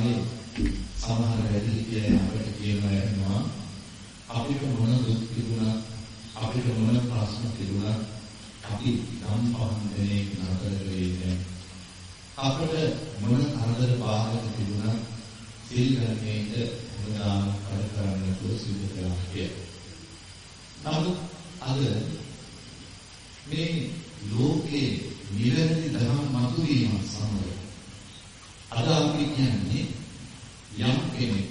කාලේ සමහර වැඩිහිටියන් අපිට කියලා යනවා අපිට මොන දුක් තිබුණා අපිට මොන ප්‍රශ්න තිබුණා අපි නම් පහන්දනේ නතර වෙන්නේ අපිට මොන කරදර බාධක තිබුණා සිල් ගන්නේද හොඳාම කර කරන්න සිදු කරලා කියලා. නමුත් අද මේ ලෝකේ නිවැරදි ධර්ම මතුවීම සමග අද අපි කියන්නේ යම් කෙනෙක්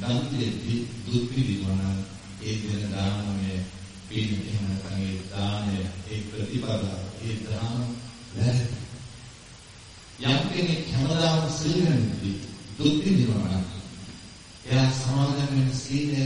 දන්තයේදී දුක් විඳිනවා ඒ දෙන දානමය පින් එහෙම නැත්නම් ඒ දානය ඒ ප්‍රතිපදාව ඒ දාන වැරදි. යම් කෙනෙක් හැමදාම සීලෙන් දුක් විඳිනවා එයා සමාදන් වෙන සීලය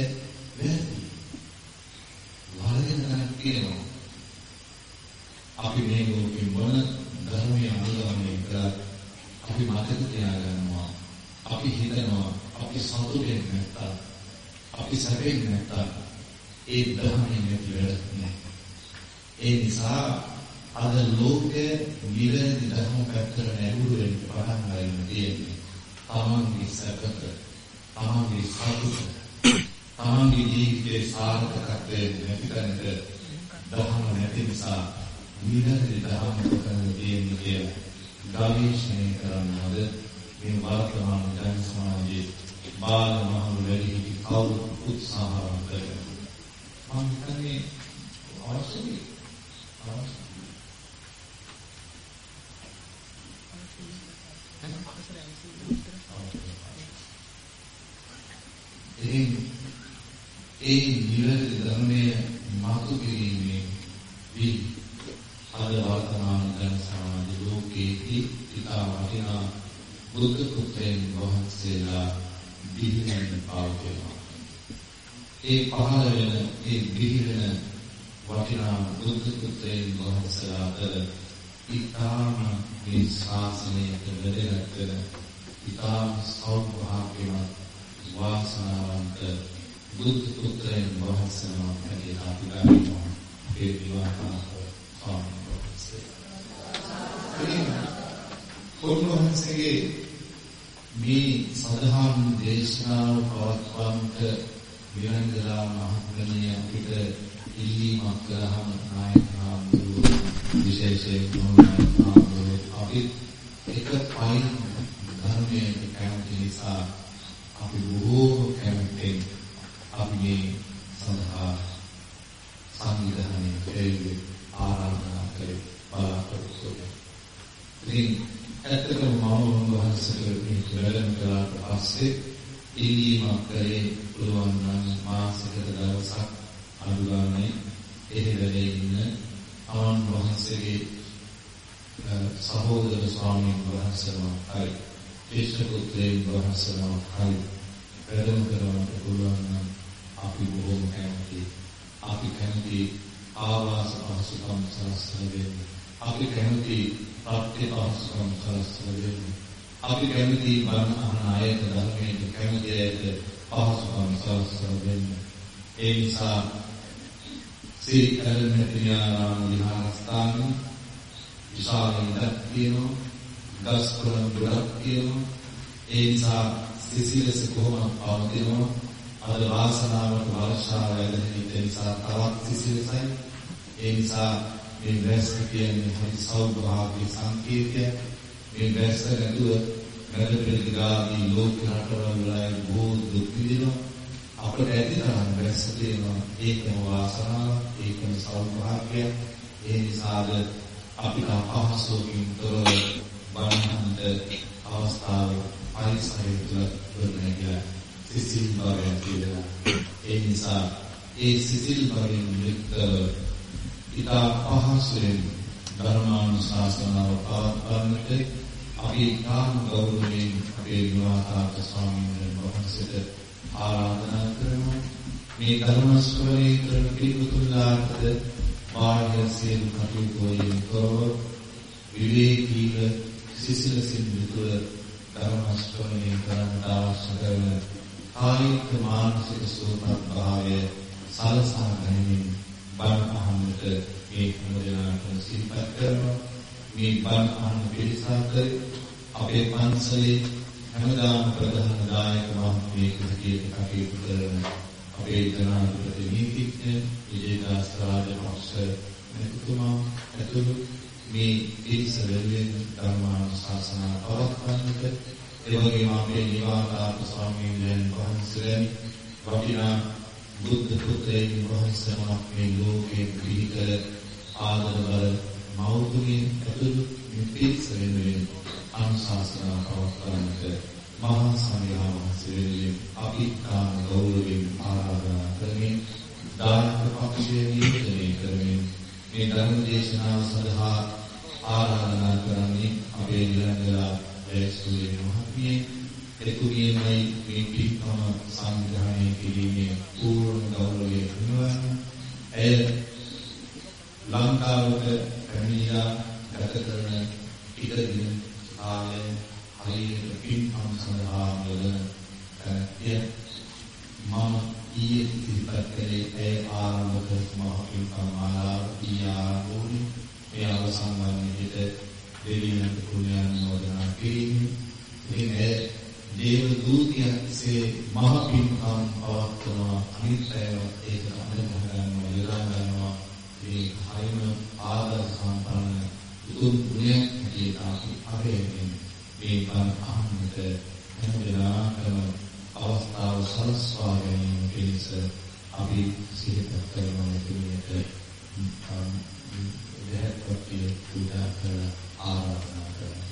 වළක්වා ගැනීම පිණිස අපි සිහිපත් කරන මෙතුමියට දෙහත්පත්ිය පූජා කර ආරාධනා කරනවා.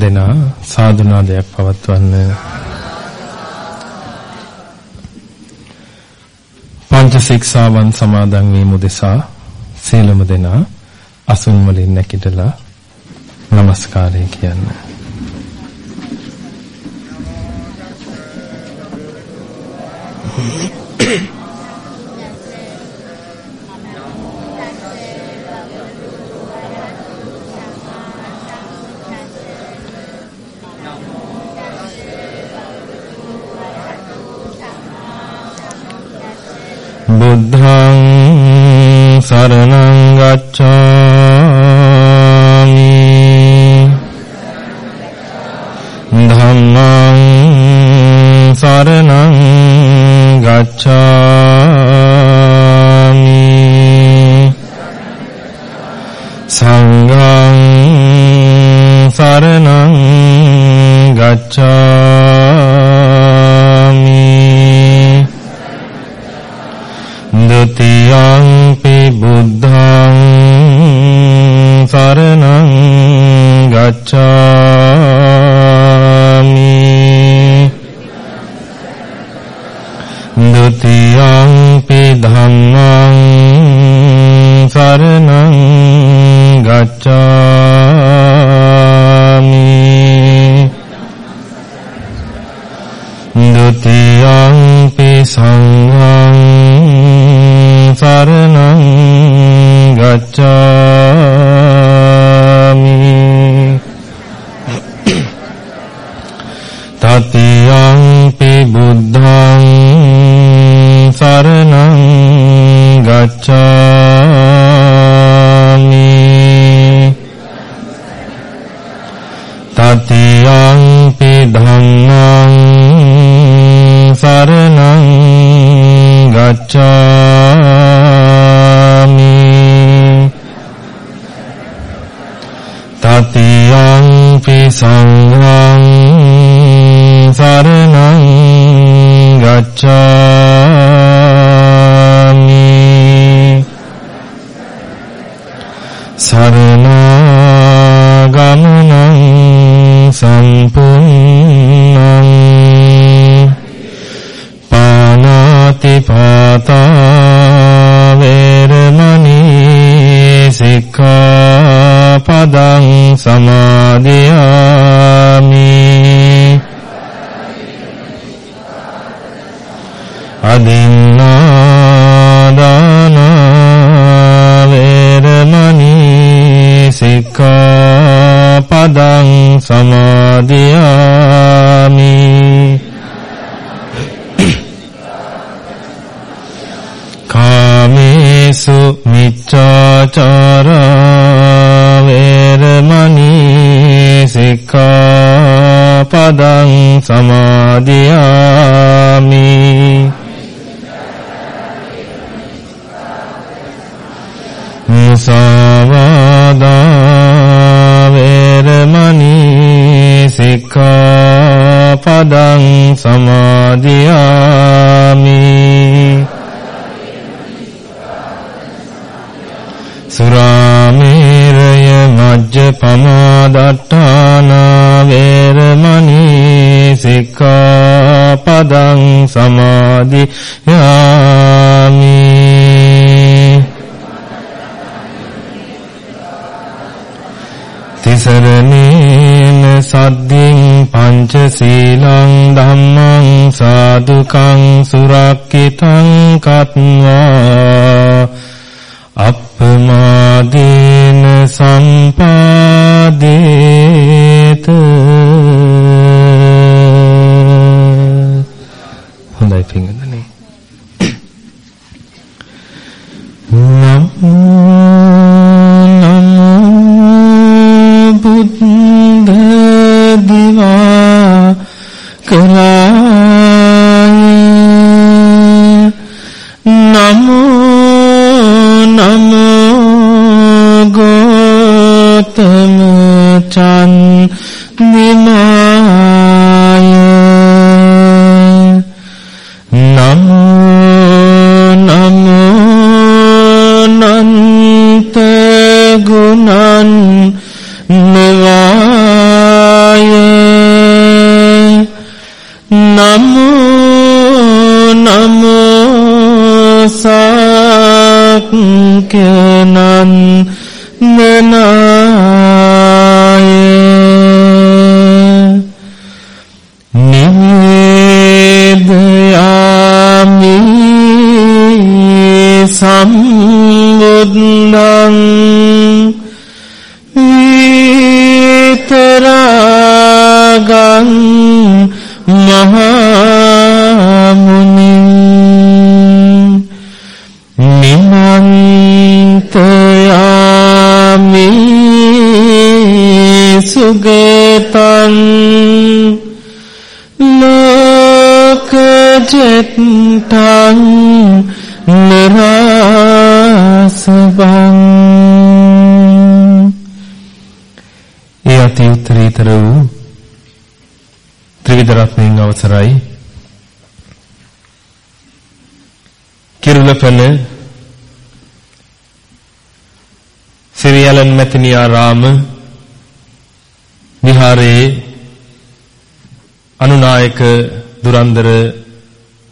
සියලුම දෙනා සාදුනාදයක් පවත්වන්න. පංච ශික්ෂාවන් සමාදන් වීම උදෙසා සියලුම දෙනා අසුන් වලින් නැකිටලා নমස්කාරය කියන්නේ සමාධියා අභියාමි තිසරණේන සද්දින් පංචශීලං ධම්මං සාදුකං සුරක්කිතං කත්වා සක්කනන් මනා අවසරයි කිරුළපන සිරියලන් මැතිනියාරාම විහාරයේ අනුනායක දුරන්දර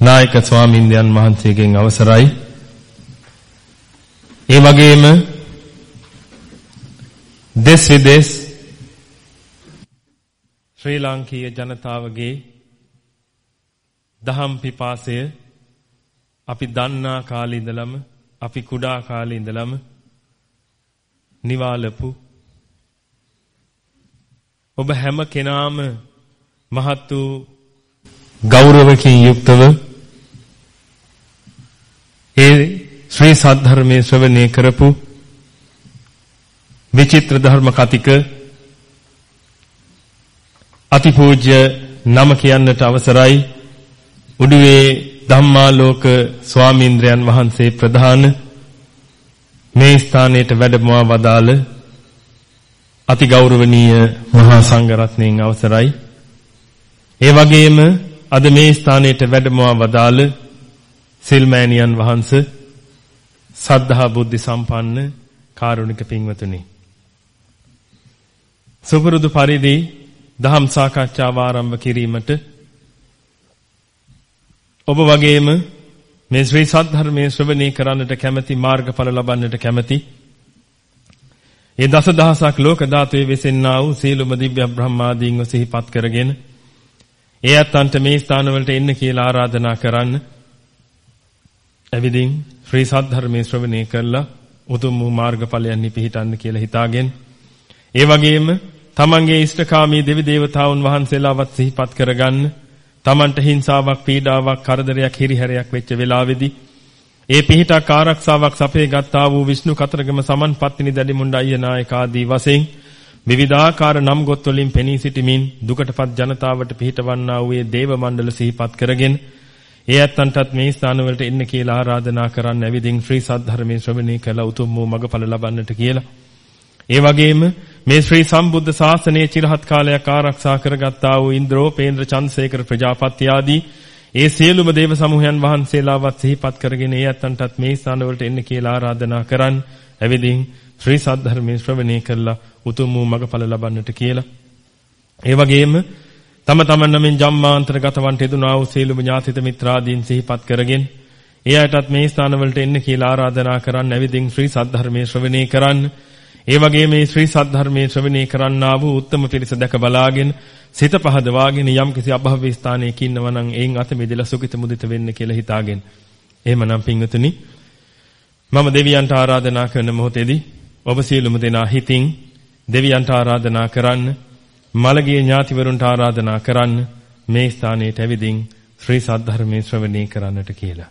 නායක ස්වාමින්දයන් වහන්සේගෙන් අවසරයි. ඒ වගේම දෙස් විදෙස් ශ්‍රී ලාංකීය ජනතාවගේ දහම් පිපාසය අපි දන්නා කාලේ ඉඳලම අපි කුඩා කාලේ ඉඳලම නිවාලපු ඔබ හැම කෙනාම මහත් වූ ගෞරවකින් යුක්තව ඒ ශ්‍රී සද්ධර්මයේ ශ්‍රවණය කරපු විචිත්‍ර ධර්ම කතික අතිපූජ්‍ය නම කියන්නට අවසරයි. උඩුවේ ධම්මාලෝක ස්වාමීන්ද්‍රයන් වහන්සේ ප්‍රධාන මේ ස්ථානයට වැඩමවා වදාළ අති ගෞරවනීය මහා සංඝරත්නයන් අවසරයි. ඒ වගේම අද මේ ස්ථානයට වැඩමවා වදාළ සිල්මෑණියන් වහන්සේ සද්ධා බුද්ධ සම්පන්න කාරුණික පින්වතුනි. සුපුරුදු පරිදි දහම් සාකච්ඡාව ආරම්භ කිරීමට ඔබ වගේම මේ ශ්‍රී සද්ධර්මයේ ශ්‍රවණය කරන්නට කැමැති මාර්ගඵල ලබන්නට කැමැති ඒ දසදහසක් ලෝක ධාතුවේ වෙසෙන්නා වූ සීලුම දිව්‍ය බ්‍රහ්මාදීන්ව සිහිපත් කරගෙන ඒ අත්තන්ට මේ ස්ථානවලට එන්න කියලා ආරාධනා කරන්න. එවිදින් ශ්‍රී සද්ධර්මයේ ශ්‍රවණය කළා උතුම් වූ මාර්ගඵලයන්හි පිහිටන්න කියලා හිතාගෙන ඒ වගේම තමන්ගේ ඉෂ්ඨකාමී දෙවි දේවතාවුන් වහන්සේලාවත් සිහිපත් කරගන්න Tamanට හිංසාවක්, පීඩාවක්, කරදරයක්, හිරිහැරයක් වෙච්ච වෙලාවේදී ඒ පිහිටක් ආරක්ෂාවක් සපේ ගත්තා වූ විෂ්ණු කතරගම සමන්පත්තිනි දැඩිමුණ්ඩ අයියනායක ආදී වශයෙන් විවිධාකාර නම් ගොත් වලින් පෙනී සිටිමින් දුකටපත් ජනතාවට පිහිටවන්නා වූ දේව මණ්ඩල සිහිපත් කරගෙන ඒ ඇත්තන්ටත් මේ ස්ථානවලට එන්න කියලා ආරාධනා කරන්න ඇවිදින් ශ්‍රී සද්ධර්මයේ ශ්‍රවණය කළ උතුම් වූ මගඵල ලබන්නට කියලා. ඒ වගේම මේ ශ්‍රී සම්බුද්ධ ශාසනයේ চিරහත් කාලයක් ආරක්ෂා කරගත්තා වූ ඉන්ද්‍රෝපේන්ද්‍ර චන්සේකර ප්‍රජාපති ආදී ඒ සියලුම දේව සමූහයන් වහන්සේලාවත් සිහිපත් කරගෙන ඒ අතන්ටත් මේ ස්ථානවලට එන්න කියලා ආරාධනා කරන් එවිදින් ශ්‍රී සද්ධර්මයේ ශ්‍රවණය කරලා උතුම් වූ මඟඵල ලබන්නට කියලා. ඒ වගේම තම තමන් නමින් ජම්මාන්තර ගතවන්ට යෙදුනා වූ සියලුම ඥාතිත මිත්‍රාදීන් සිහිපත් කරගෙන ඒ අයටත් මේ ස්ථානවලට එන්න කියලා ආරාධනා කරන් ඇවිදින් ශ්‍රී සද්ධර්මයේ ශ්‍රවණය කරන්න ඒ වගේ මේ ශ්‍රී සද්ධර්මයේ ශ්‍රවණය කරන්නා වූ උත්තම පිරිස දැක බලාගෙන සිත පහදවාගෙන යම් කිසි අභව්‍ය ස්ථානයක ඉන්නවා නම් එයින් අත මිදලා සුඛිත මුදිත වෙන්න කියලා හිතාගෙන. එහෙමනම් පින්වතුනි මම දෙවියන්ට ආරාධනා කරන මොහොතේදී ඔබ සියලුම දෙනා හිතින් දෙවියන්ට ආරාධනා කරන්න මළගිය ඥාතිවරුන්ට ආරාධනා කරන්න මේ ස්ථානයට ඇවිදින් ශ්‍රී සද්ධර්මයේ ශ්‍රවණය කරන්නට කියලා.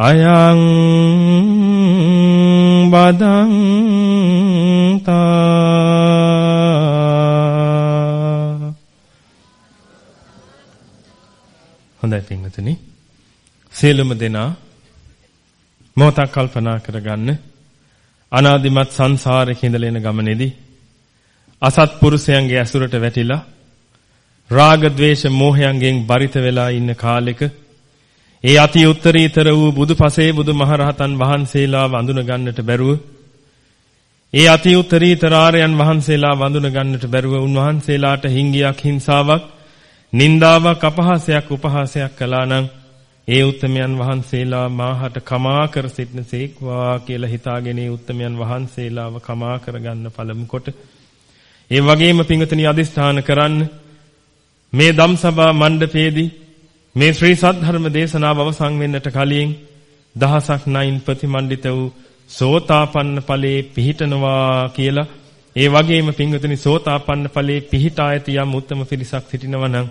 අයං බදන්තා හොඳයි පින්වතුනි. සියලුම දෙනා මොහොතක් කල්පනා කරගන්න අනාදිමත් සංසාරේ ඉඳලා එන ගමනේදී අසත්පුරුෂයන්ගේ ඇසුරට වැටිලා රාග ద్వේෂ මෝහයන්ගෙන් බරිත වෙලා ඉන්න කාලෙක ඒ අති උත්තරීතර වූ බුදුපසේ බුදුමහරහතන් වහන්සේලා වඳුන ගන්නට බැරුව ඒ අති උත්තරීතර ආර්යයන් වහන්සේලා වඳුන ගන්නට බැරුව උන්වහන්සේලාට හිංගියක් හිංසාවක් නින්දාවක් අපහාසයක් උපහාසයක් කළා නම් ඒ උත්තමයන් වහන්සේලා මාහට කමා කර සිටනසේක්වා කියලා හිතාගෙන ඒ උත්තමයන් වහන්සේලාව කමා කරගන්න පළමු කොට ඒ වගේම පිංගතනි අදිස්ථාන කරන්න. මේ ධම්සභා මණ්ඩපයේදී මේ ශ්‍රී සද්ධර්ම දේශනාව අවසන් වෙන්නට කලින් දහසක් නයින් ප්‍රතිමන්විත වූ සෝතාපන්න ඵලයේ පිහිටනවා කියලා. ඒ වගේම පිංගතනි සෝතාපන්න ඵලයේ පිහිටා ඇති යම් උත්තම පිරිසක් සිටිනවා නම්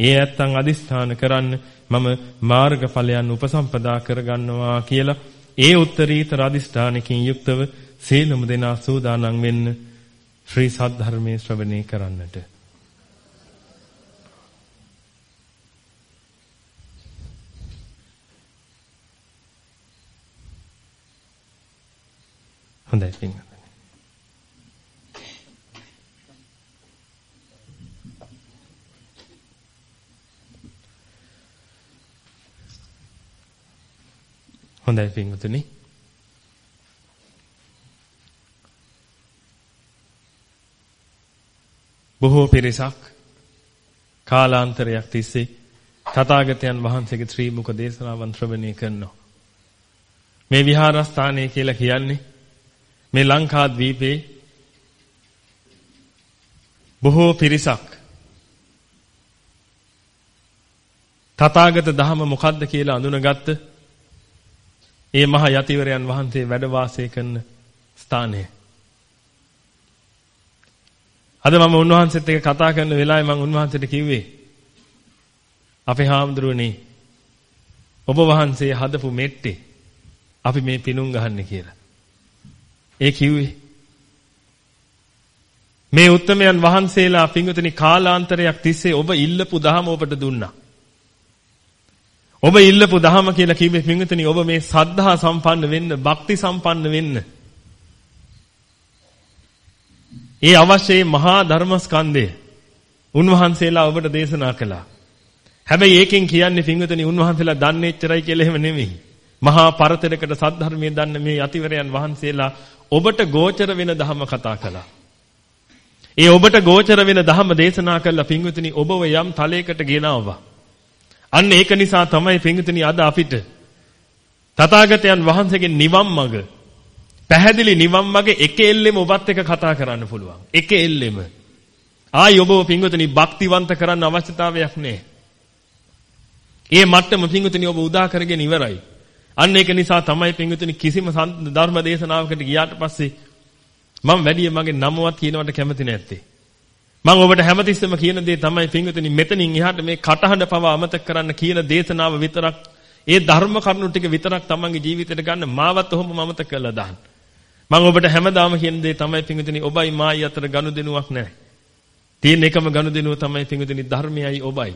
ඒ ඇත්තන් අදිස්ථාන කරන්න මම මාර්ගඵලයන් උපසම්පදා කරගන්නවා කියලා. ඒ උත්තරීතර අදිස්ථානකින් යුක්තව සීලමු දෙනා සූදානම් වෙන්න ශ්‍රී සද්ධර්මයේ ශ්‍රවණය කරන්නට. හොඳයි පින්වත්නි හොඳයි පින්වතුනි බොහෝ පිරිසක් කාලාන්තරයක් තිස්සේ තථාගතයන් වහන්සේගේ ශ්‍රී මුඛ දේශනාවන් ශ්‍රවණය කරනවා. මේ විහාරස්ථානය කියලා කියන්නේ මේ ලංකාද්වීපේ බොහෝ පිරිසක් තථාගත ධහම මොකද්ද කියලා අඳුනගත්ත ඒ මහ යතිවරයන් වහන්සේ වැඩ වාසය කරන ස්ථානය. අද මම උන්වහන්සේත් එක්ක කතා කරන වෙලාවේ මම උන්වහන්සේට කිව්වේ අපේ හාමුදුරුවනේ ඔබ වහන්සේ හදපු මෙට්ටේ අපි මේ පිණුම් ගහන්නේ කියලා. ඒ කිව්වේ මේ උත්තමයන් වහන්සේලා පිංගුතුනි කාලාන්තරයක් තිස්සේ ඔබ ඉල්ලපු දහම ඔබට දුන්නා. ඔබ ඉල්ලපු දහම කියලා කිව්වේ පිංගුතුනි ඔබ මේ සද්ධා සම්පන්න වෙන්න, භක්ති සම්පන්න වෙන්න. ඒ අවශ්‍ය මහා ධර්මස්කන්ධය උන්වහන්සේලා ඔබට දේශනා කළා. හැබැයි ඒකෙන් කියන්නේ පිංගුතුනි උන්වහන්සේලා දන්නේ එච්චරයි කියලා එහෙම නෙමෙයි. මහා පරතරයකට සද්ධර්මයේ දන්න මේ යතිවරයන් වහන්සේලා ඔබට ගෝචර වෙන ධහම කතා කළා. ඒ ඔබට ගෝචර වෙන ධහම දේශනා කළා පිංගුතුනි ඔබව යම් තලයකට ගෙනාවා. අන්න ඒක නිසා තමයි පිංගුතුනි අද අපිට තථාගතයන් වහන්සේගේ නිවන් මඟ පැහැදිලි නිවන් මාගේ එක එල්ලෙම ඔබත් එක්ක කතා කරන්න පුළුවන්. එක එල්ලෙම. ආයි ඔබව පින්වතුනි භක්තිවන්ත කරන්න අවශ්‍යතාවයක් නැහැ. ඒ මට්ටම පින්වතුනි ඔබ උදා කරගෙන ඉවරයි. අන්න ඒක නිසා තමයි පින්වතුනි කිසිම ධර්ම දේශනාවකට ගියාට පස්සේ මම වැඩි මගේ නමවත් කියනවට කැමති නැත්තේ. මම ඔබට හැමතිස්සෙම කියන දේ තමයි පින්වතුනි මෙතනින් එහාට මේ කටහඬ පව අමතක කරන්න කියන දේශනාව විතරක් ඒ ධර්ම කරුණු ටික විතරක් තමන්ගේ ජීවිතේට ගන්න මාවත් ඔහොම අමතක කරලා දාන්න. මම ඔබට හැමදාම කියන දේ තමයි පිංගුතුනි ඔබයි මායි අතර ගනුදෙනුවක් නැහැ. තියෙන එකම ගනුදෙනුව තමයි පිංගුතුනි ධර්මයයි ඔබයි.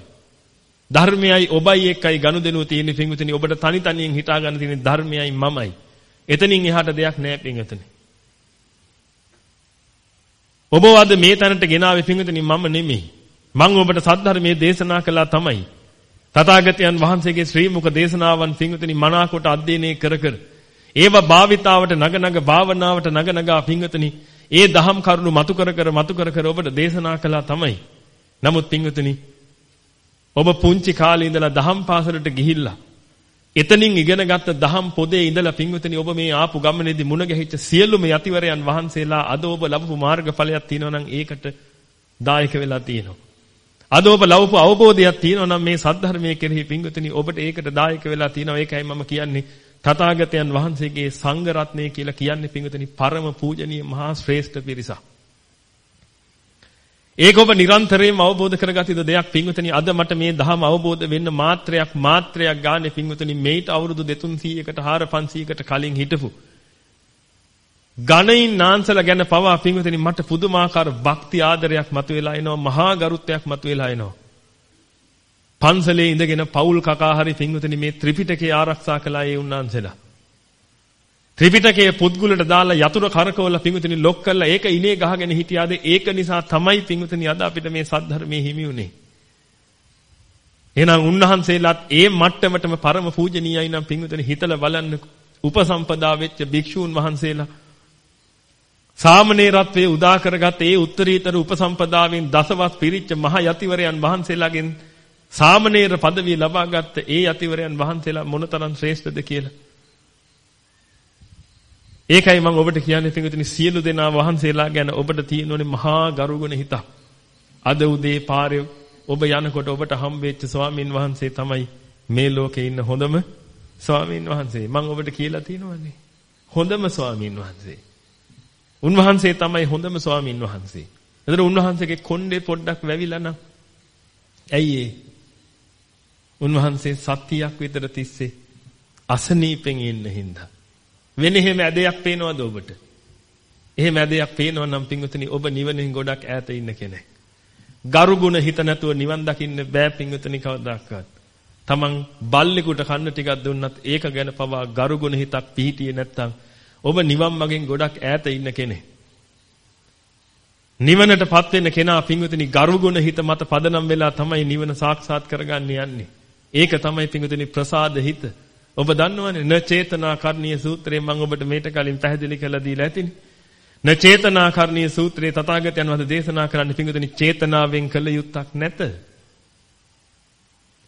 ධර්මයයි ඔබයි එක්කයි ගනුදෙනුව තියෙන පිංගුතුනි ඔබට තනි තනියෙන් හිතා ගන්න තියෙන ධර්මයයි මමයි. එතනින් එහාට දෙයක් නැහැ පිංගුතුනි. ඔබ වද මේ තැනට ගෙනාවේ පිංගුතුනි මම නෙමෙයි. මම ඔබට සද්ධර්මයේ දේශනා කළා තමයි. තථාගතයන් වහන්සේගේ ශ්‍රී මුඛ දේශනාවන් පිංගුතුනි මනාකොට අධ්‍යයනය කර කර ඒව භාවිතාවට නග නග භාවනාවට නග නගා පිංගුතුනි ඒ දහම් කරුණු මතු කර කර මතු කර කර ඔබට දේශනා කළා තමයි. නමුත් පිංගුතුනි ඔබ පුංචි කාලේ ඉඳලා දහම් පාසලට ගිහිල්ලා එතනින් ඉගෙනගත්ත දහම් පොදේ ඉඳලා පිංගුතුනි ඔබ මේ ආපු ගමනේදී මුණ ගැහිච්ච සියලුම යතිවරයන් වහන්සේලා අද ඔබ ලැබපු මාර්ගඵලයක් තියෙනවා නම් ඒකට දායක වෙලා තියෙනවා. අද ඔබ ලවපු අවබෝධයක් තියෙනවා නම් මේ සද්ධර්මයේ කෙරෙහි පිංගුතුනි ඔබට ඒකට දායක වෙලා තියෙනවා. ඒකයි මම කියන්නේ තථාගතයන් වහන්සේගේ සංඝ රත්නය කියලා කියන්නේ පිංගුතුනි පරම පූජනීය මහා ශ්‍රේෂ්ඨ පිරිසක්. ඒක ඔබ නිරන්තරයෙන්ම අවබෝධ කරගත යුතු දෙයක් පින්වතුනි? අද මට මේ ධහම අවබෝධ වෙන්න මාත්‍රයක් මාත්‍රයක් ගානේ පින්වතුනි. මේට අවුරුදු 2300කට 4500කට කලින් හිටපු ගණයින් නාන්සල ගැන පවා පින්වතුනි මට පුදුමාකාර භක්ති ආදරයක් මතුවලා එනවා මහා ගරුත්වයක් මතුවලා එනවා. පන්සලේ ඉඳගෙන පෞල් කකා හරි පින්වතුනි මේ ත්‍රිපිටකය ආරක්ෂා කළා ඒ උන්නාන්සලා. ත්‍රිපිටකයේ පුද්ගලට දාලා යතුරු කරකවල පිංගුතුනි ලොක් කරලා ඒක ඉනේ ගහගෙන හිටියාද ඒක නිසා තමයි පිංගුතුනි අද අපිට මේ සද්ධර්මයේ හිමි උනේ. එහෙනම් උන්වහන්සේලාත් ඒ මට්ටමටම පරම පූජනීයයි නම් පිංගුතුනි හිතලා බලන්න උපසම්පදා වෙච්ච භික්ෂූන් වහන්සේලා සාමණේරත්වයේ උදා කරගත් ඒ උත්තරීතර උපසම්පදාවෙන් දසවස් පිරිච්ච මහ යතිවරයන් වහන්සේලාගෙන් සාමණේර পদවිය ලබාගත් ඒ යතිවරයන් වහන්සේලා මොනතරම් ශ්‍රේෂ්ඨද කියලා ඒකයි මම ඔබට කියන්නේ පිටුතුනි සියලු දෙනා වහන්සේලා ගැන ඔබට තියෙනුනේ මහා ගරුගුණ හිතක්. අද උදේ පාරේ ඔබ යනකොට ඔබට හම්බෙච්ච ස්වාමින් වහන්සේ තමයි මේ ලෝකේ ඉන්න හොඳම ස්වාමින් වහන්සේ. මම ඔබට කියලා තියෙනවානේ. හොඳම ස්වාමින් වහන්සේ. උන්වහන්සේ තමයි හොඳම ස්වාමින් වහන්සේ. එතන උන්වහන්සේගේ කොණ්ඩේ පොඩ්ඩක් වැවිලා නම් ඇයි ඒ? උන්වහන්සේ සත්‍යයක් විතර තිස්සේ අසනීපෙන් ඉන්න හින්දා වෙන එහෙම ඇදයක් පේනවද ඔබට? එහෙම ඇදයක් පේනවා නම් පින්වතුනි ඔබ නිවනෙන් ගොඩක් ඈත ඉන්න කෙනෙක්. ගරුගුණ හිත නැතුව නිවන් දකින්න බෑ පින්වතුනි කවදාකවත්. Taman බල්ලෙකුට කන්න ටිකක් දුන්නත් ඒක ගැන පවා ගරුගුණ හිතක් පිහිටියේ නැත්තම් ඔබ නිවන් මගෙන් ගොඩක් ඈත ඉන්න කෙනෙක්. නිවනටපත් වෙන්න කෙනා පින්වතුනි ගරුගුණ හිත මත පදනම් වෙලා තමයි නිවන සාක්ෂාත් කරගන්න යන්නේ. ඒක තමයි පින්වතුනි ප්‍රසාද හිත. ඔබ දන්නවනේ න චේතනා කර්ණීය සූත්‍රයෙන් මම ඔබට මේට කලින් පැහැදිලි කරලා දීලා ඇතිනේ. න චේතනා කර්ණීය සූත්‍රයේ තථාගතයන් වහන්සේ දේශනා කරන්න පිඟුතුනි චේතනාවෙන් කළ යුත්තක් නැත.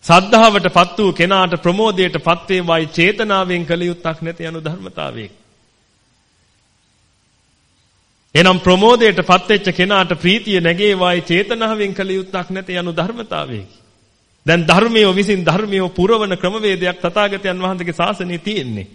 සද්ධාවටපත් වූ කෙනාට ප්‍රමෝදයටපත් වේවායි චේතනාවෙන් කළ යුත්තක් නැති යනු ධර්මතාවයක. එනම් ප්‍රමෝදයටපත් වෙච්ච කෙනාට ප්‍රීතිය නැගේවායි චේතනාවෙන් කළ යුත්තක් නැති යනු ධර්මතාවයකි. දැන් ධර්මයේ විසින් ධර්මයේ පුරවන ක්‍රමවේදයක් තථාගතයන් වහන්සේගේ ශාසනයේ තියෙන්නේ.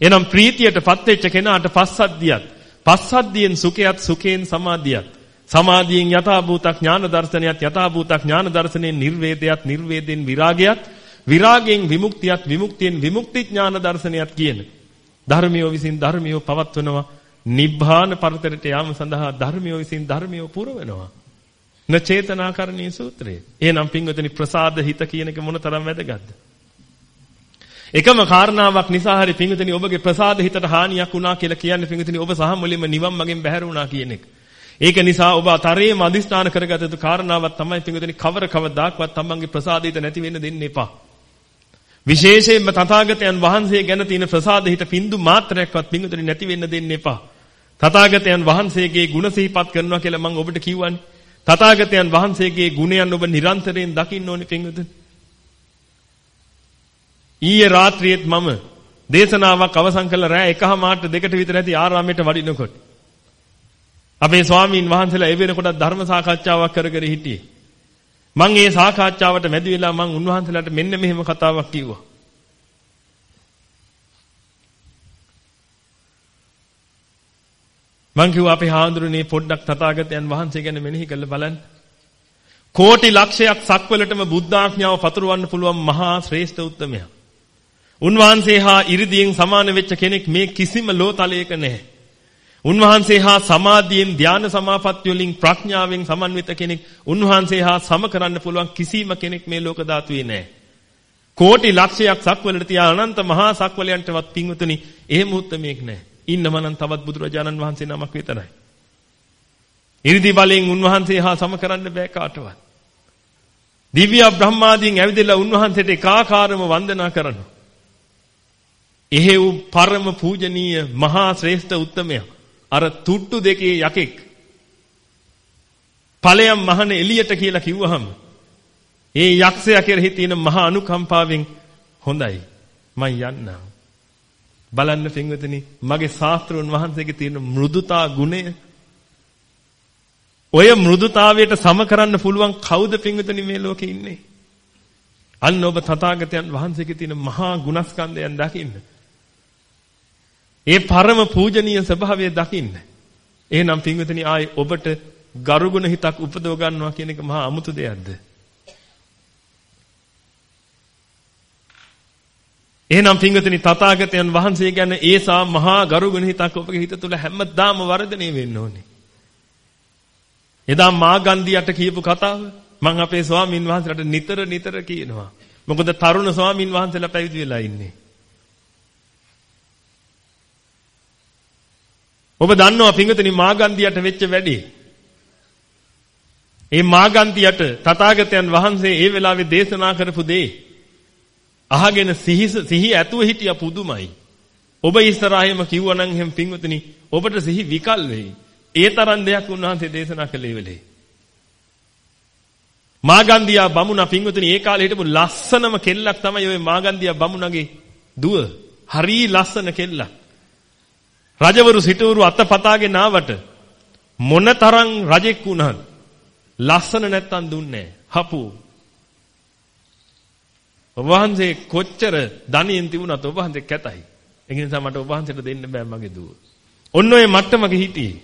එනම් ප්‍රීතියටපත් වෙච්ච කෙනාට පස්සද්ධියත්, පස්සද්ධියෙන් සුඛයත්, සුඛයෙන් සමාධියත්, සමාධියෙන් යථාභූත ඥාන දර්ශනයත්, යථාභූත ඥාන දර්ශනයෙන් නිර්වේදයත්, නිර්වේදයෙන් විරාගයත්, විරාගයෙන් විමුක්තියත්, විමුක්තියෙන් විමුක්ති ඥාන දර්ශනයත් කියන ධර්මියෝ විසින් ධර්මියෝ පවත්වනවා නිබ්බාන පරතරයට යාම සඳහා ධර්මියෝ විසින් ධර්මියෝ පුරවනවා න චේතනාකරණී සූත්‍රය. එහෙනම් පින්වතුනි ප්‍රසාද හිත කියන එක මොන තරම් වැදගත්ද? එකම කාරණාවක් නිසා හරි පින්වතුනි ඔබගේ ප්‍රසාද හිතට හානියක් වුණා කියලා කියන්නේ පින්වතුනි ඔබ සහ මුලින්ම නිවන් මගෙන් බැහැර වුණා කියන එක. ඒක නිසා ඔබ තරයේම අදිස්ථාන කරගත යුතු කාරණාවක් තමයි පින්වතුනි කවර කවදාක්වත් තමන්ගේ ප්‍රසාද හිත නැති වෙන්න දෙන්න එපා. විශේෂයෙන්ම තථාගතයන් වහන්සේ ගැන තියෙන ප්‍රසාද හිත පින්දු මාත්‍රයක්වත් පින්වතුනි නැති වෙන්න දෙන්න එපා. තථාගතයන් වහන්සේගේ ගුණ සිහිපත් කරනවා කියලා මම ඔබට කිව්වනේ. තථාගතයන් වහන්සේගේ ගුණයන් ඔබ නිරන්තරයෙන් දකින්න ඕනේ පින්වතුනි. ඊයේ රාත්‍රියේත් මම දේශනාවක් අවසන් කළ රෑ එකහමාරට දෙකට විතර ඇති ආරාමයට වඩිනකොට අපේ ස්වාමීන් වහන්සේලා ඒ වෙනකොට ධර්ම සාකච්ඡාවක් කර කර හිටියේ. මම ඒ සාකච්ඡාවට මැදි වෙලා මම උන්වහන්සේලාට මෙන්න මෙහෙම කතාවක් කිව්වා. මං කිව්වා අපේ හාමුදුරනේ පොඩ්ඩක් තථාගතයන් වහන්සේ ගැන මෙනෙහි කරලා බලන්න. කෝටි ලක්ෂයක් සක්වලටම බුද්ධාඥාව පතුරවන්න පුළුවන් මහා ශ්‍රේෂ්ඨ උත්තමයා. උන්වහන්සේ හා 이르දියෙන් සමාන වෙච්ච කෙනෙක් මේ කිසිම ලෝතලයක නැහැ. උන්වහන්සේ හා සමාධියෙන් ධාන සමාපatti වලින් ප්‍රඥාවෙන් සමන්විත කෙනෙක් උන්වහන්සේ හා සම කරන්න පුළුවන් කිසිම කෙනෙක් මේ ලෝක ධාතුවේ නැහැ. කෝටි ලක්ෂයක් සක්වලට තියා අනන්ත මහා සක්වලයන්ටවත් පිංවතුනි එහෙම උත්තමයෙක් නැහැ. ඉන්නම නම් තවත් බුදුරජාණන් වහන්සේ නමක් විතරයි. 이르දි බලෙන් උන්වහන්සේ හා සම කරන්න බෑ කාටවත්. දිව්‍ය බ්‍රහ්මාදීන් ඇවිදලා උන්වහන්සේට ඒකාකාරව වන්දනා කරනවා. එහෙව් පරම පූජනීය මහා ශ්‍රේෂ්ඨ උත්තමයා අර තුට්ටු දෙකේ යකෙක් ඵලයන් මහන එළියට කියලා කිව්වහම ඒ යක්ෂයා කෙරෙහි තියෙන මහා අනුකම්පාවෙන් හොඳයි මම යන්නම් බලන්න පින්වතුනි මගේ ශාස්ත්‍රෝන් වහන්සේගේ තියෙන මෘදුතා ගුණය ඔය මෘදුතාවයට සම කරන්න පුළුවන් කවුද පින්විතනි මේ ලෝකේ ඉන්නේ? අන්න ඔබ තථාගතයන් වහන්සේගේ තියෙන මහා ගුණස්කන්ධයන් දකින්න. ඒ පරම පූජනීය ස්වභාවය දකින්න. එහෙනම් පින්විතනි ආයි ඔබට ගරුගුණ හිතක් උපදව ගන්නවා කියන එක මහා අමුතු දෙයක්ද? එහෙනම් පින්විතනි තථාගතයන් වහන්සේ ගැන ඒසා මහා ගරුගුණ හිතක් ඔබගේ හිත තුළ හැමදාම වර්ධනය වෙන්න ඕනේ. එදා මාගන්දියට කියපු කතාව මම අපේ ස්වාමින් වහන්සේලාට නිතර නිතර කියනවා. මොකද තරුණ ස්වාමින් වහන්සේලා පැවිදි වෙලා ඉන්නේ. ඔබ දන්නවා පිංගුතුනි මාගන්දියට වෙච්ච වැඩේ. ඒ මාගන්දියට තථාගතයන් වහන්සේ ඒ වෙලාවේ දේශනා කරපු දේ අහගෙන සිහි සිහි ඇතුව හිටියා පුදුමයි. ඔබ ඉස්සරහේම කිව්වනම් එහෙම පිංගුතුනි ඔබට සිහි විකල් වෙයි. ඒ තරම් දෙයක් උන්වහන්සේ දේශනා කළේ වෙලේ. මාගන්දියා බමුණා පිංගුතුනි ඒ කාලේ හිටපු ලස්සනම කෙල්ලක් තමයි ওই මාගන්දියා බමුණගේ දුව. හරි ලස්සන කෙල්ලක්. රජවරු සිටවරු අතපතාගෙන ආවට මොනතරම් රජෙක් වුණත් ලස්සන නැත්තම් දුන්නේ හපු. ඔබ වහන්සේ කොච්චර ධනියෙන් තිබුණත් ඔබ වහන්සේ කැතයි. ඒ නිසා මට ඔබ වහන්සේට දෙන්න බෑ මගේ දුව. ඔන්න ඔය මට්ටමක හිටියේ.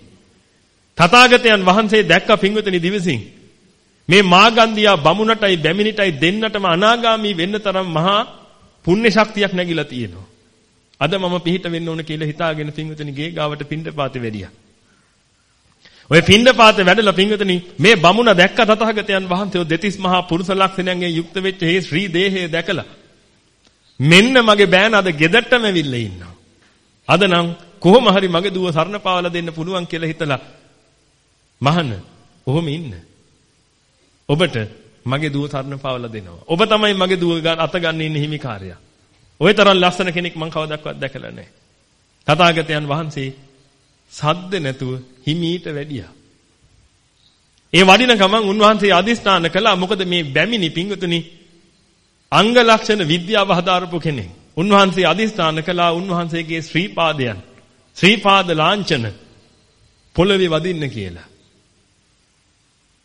තථාගතයන් වහන්සේ දැක්ක පින්වතුනි දිවසින් මේ මාගන්දියා බමුණටයි බැමිණිටයි දෙන්නටම අනාගාමී වෙන්න තරම් මහා පුණ්‍ය ශක්තියක් නැగిලා තියෙනවා. අද මම පිහිට වෙන්න ඕන කියලා හිතාගෙන පින්වතුනි ගේ ගාවට පින්ඩපාතේ වැඩියා. ඔය පින්ඩපාතේ වැඩලා පින්වතුනි මේ බමුණ දැක්ක තථාගතයන් වහන්සේ දෙතිස් මහා පුරුෂ ලක්ෂණයන්ගෙන් යුක්ත වෙච්ච මේ ශ්‍රී දේහය දැකලා මෙන්න මගේ බෑන අද ගෙදරටම ඇවිල්ලා ඉන්නවා. අද නම් කොහොම හරි මගේ දුව සරණ පාවලා දෙන්න පුළුවන් කියලා හිතලා මහන කොහොම ඉන්න. ඔබට මගේ දුව සරණ පාවලා දෙනවා. ඔබ තමයි මගේ දුව අත ගන්න ඉන්න හිමිකාරයා. ওই තරම් ලස්සන කෙනෙක් මං කවදාවත් දැකලා නැහැ. තථාගතයන් වහන්සේ සද්ද නැතුව හිමීට වැඩියා. ඒ වඩින ගමන් උන්වහන්සේ අදිස්ථාන කළා මොකද මේ බැමිණි පිංගුතුනි අංග ලක්ෂණ විද්‍යාව හදාරපු කෙනෙක්. උන්වහන්සේ අදිස්ථාන කළා උන්වහන්සේගේ ශ්‍රී පාදයන් ශ්‍රී පාද ලාංඡන පොළවේ වදින්න කියලා.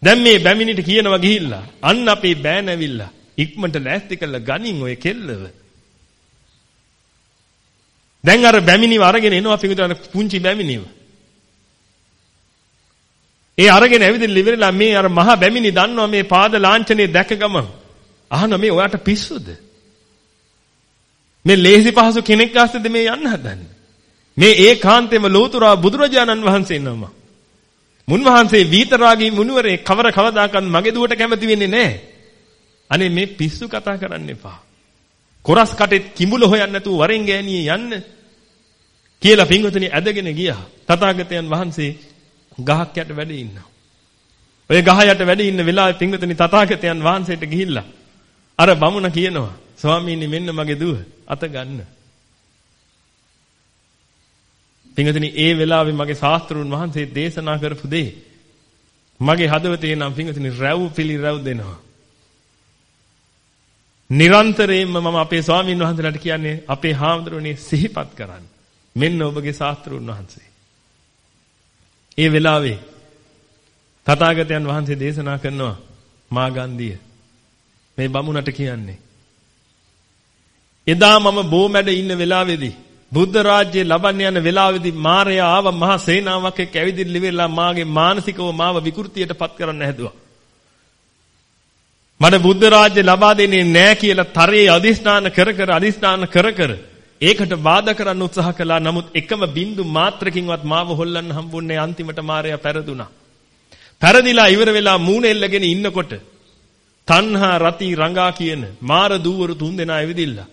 දැන් මේ බැමිණිට කියනවා ගිහිල්ලා අන්න අපේ බෑන ඇවිල්ලා ඉක්මනට ලෑස්ති කරලා ගනින් ඔය කෙල්ලව. දැන් අර බැමිණිව අරගෙන එනවා පිටුතන පුංචි බැමිණිව. ඒ අරගෙන ඇවිදින්න ඉවරලා මේ අර මහ බැමිණි දන්නවා මේ පාද ලාංඡනේ දැක ගමන්. අහනවා මේ ඔයාට පිස්සුද? මේ ලේසි පහසු කෙනෙක් ආස්තේද මේ යන්න හදන්නේ? මේ ඒකාන්තෙම ලෝතුරා බුදුරජාණන් වහන්සේ නම. මුන්වහන්සේ වීතරාගී මුනිවරේ කවර කවදාකවත් මගේ දුවට කැමති වෙන්නේ නැහැ. අනේ මේ පිස්සු කතා කරන්න එපා. කොරස් කටෙත් කිඹුල හොයන්න නැතුව වරෙන් ගෑණියේ යන්න කියලා පින්වතුනි ඇදගෙන ගියා. තථාගතයන් වහන්සේ ගහක් යට වැඩ ඉන්නවා. ඔය ගහ යට වැඩ ඉන්න වෙලාවේ පින්වතුනි තථාගතයන් වහන්සේට ගිහිල්ලා අර බමුණ කියනවා ස්වාමීනි මෙන්න මගේ දුව අත ගන්න. පින්වතුනි ඒ වෙලාවේ මගේ ශාස්ත්‍රුන් වහන්සේ දේශනා කරපු දේ මගේ හදවතේ නම් පින්වතුනි රැව් පිළි රැව් දෙනවා. නිරන්තරයෙන්ම මම අපේ ස්වාමීන් වහන්සේලාට කියන්නේ අපේ හාමුදුරනේ සිහිපත් කරන්න. මෙන්න ඔබගේ ශාස්ත්‍රුන් වහන්සේ. ඒ වෙලාවේ තථාගතයන් වහන්සේ දේශනා කරනවා මාගන්ධිය මේ බමුණට කියන්නේ එදා මම බොමැඩ ඉන්න වෙලාවේදී බුද්ධ රාජ්‍යය ලබන්න යන වෙලාවේදී මාරයා ආව මහා සේනාවක් එක්ක ඇවිදින්න ඉවරලා මාගේ මානසිකව මාව විකෘතියටපත් කරන්න හැදුවා. මට බුද්ධ රාජ්‍ය ලබා දෙන්නේ නැහැ කියලා තරයේ අදිස්ථාන කර කර අදිස්ථාන කර කර ඒකට බාධා කරන්න උත්සාහ කළා. නමුත් එකම බින්දු මාත්‍රකින්වත් මාව හොල්ලන්න හම්බුන්නේ අන්තිමට මාරයා පෙරදුනා. පෙරදිලා ඉවර වෙලා මූණ එල්ලගෙන ඉන්නකොට තණ්හා රති රංගා කියන මාර දූවරු තුන්දෙනා ඇවිදිලා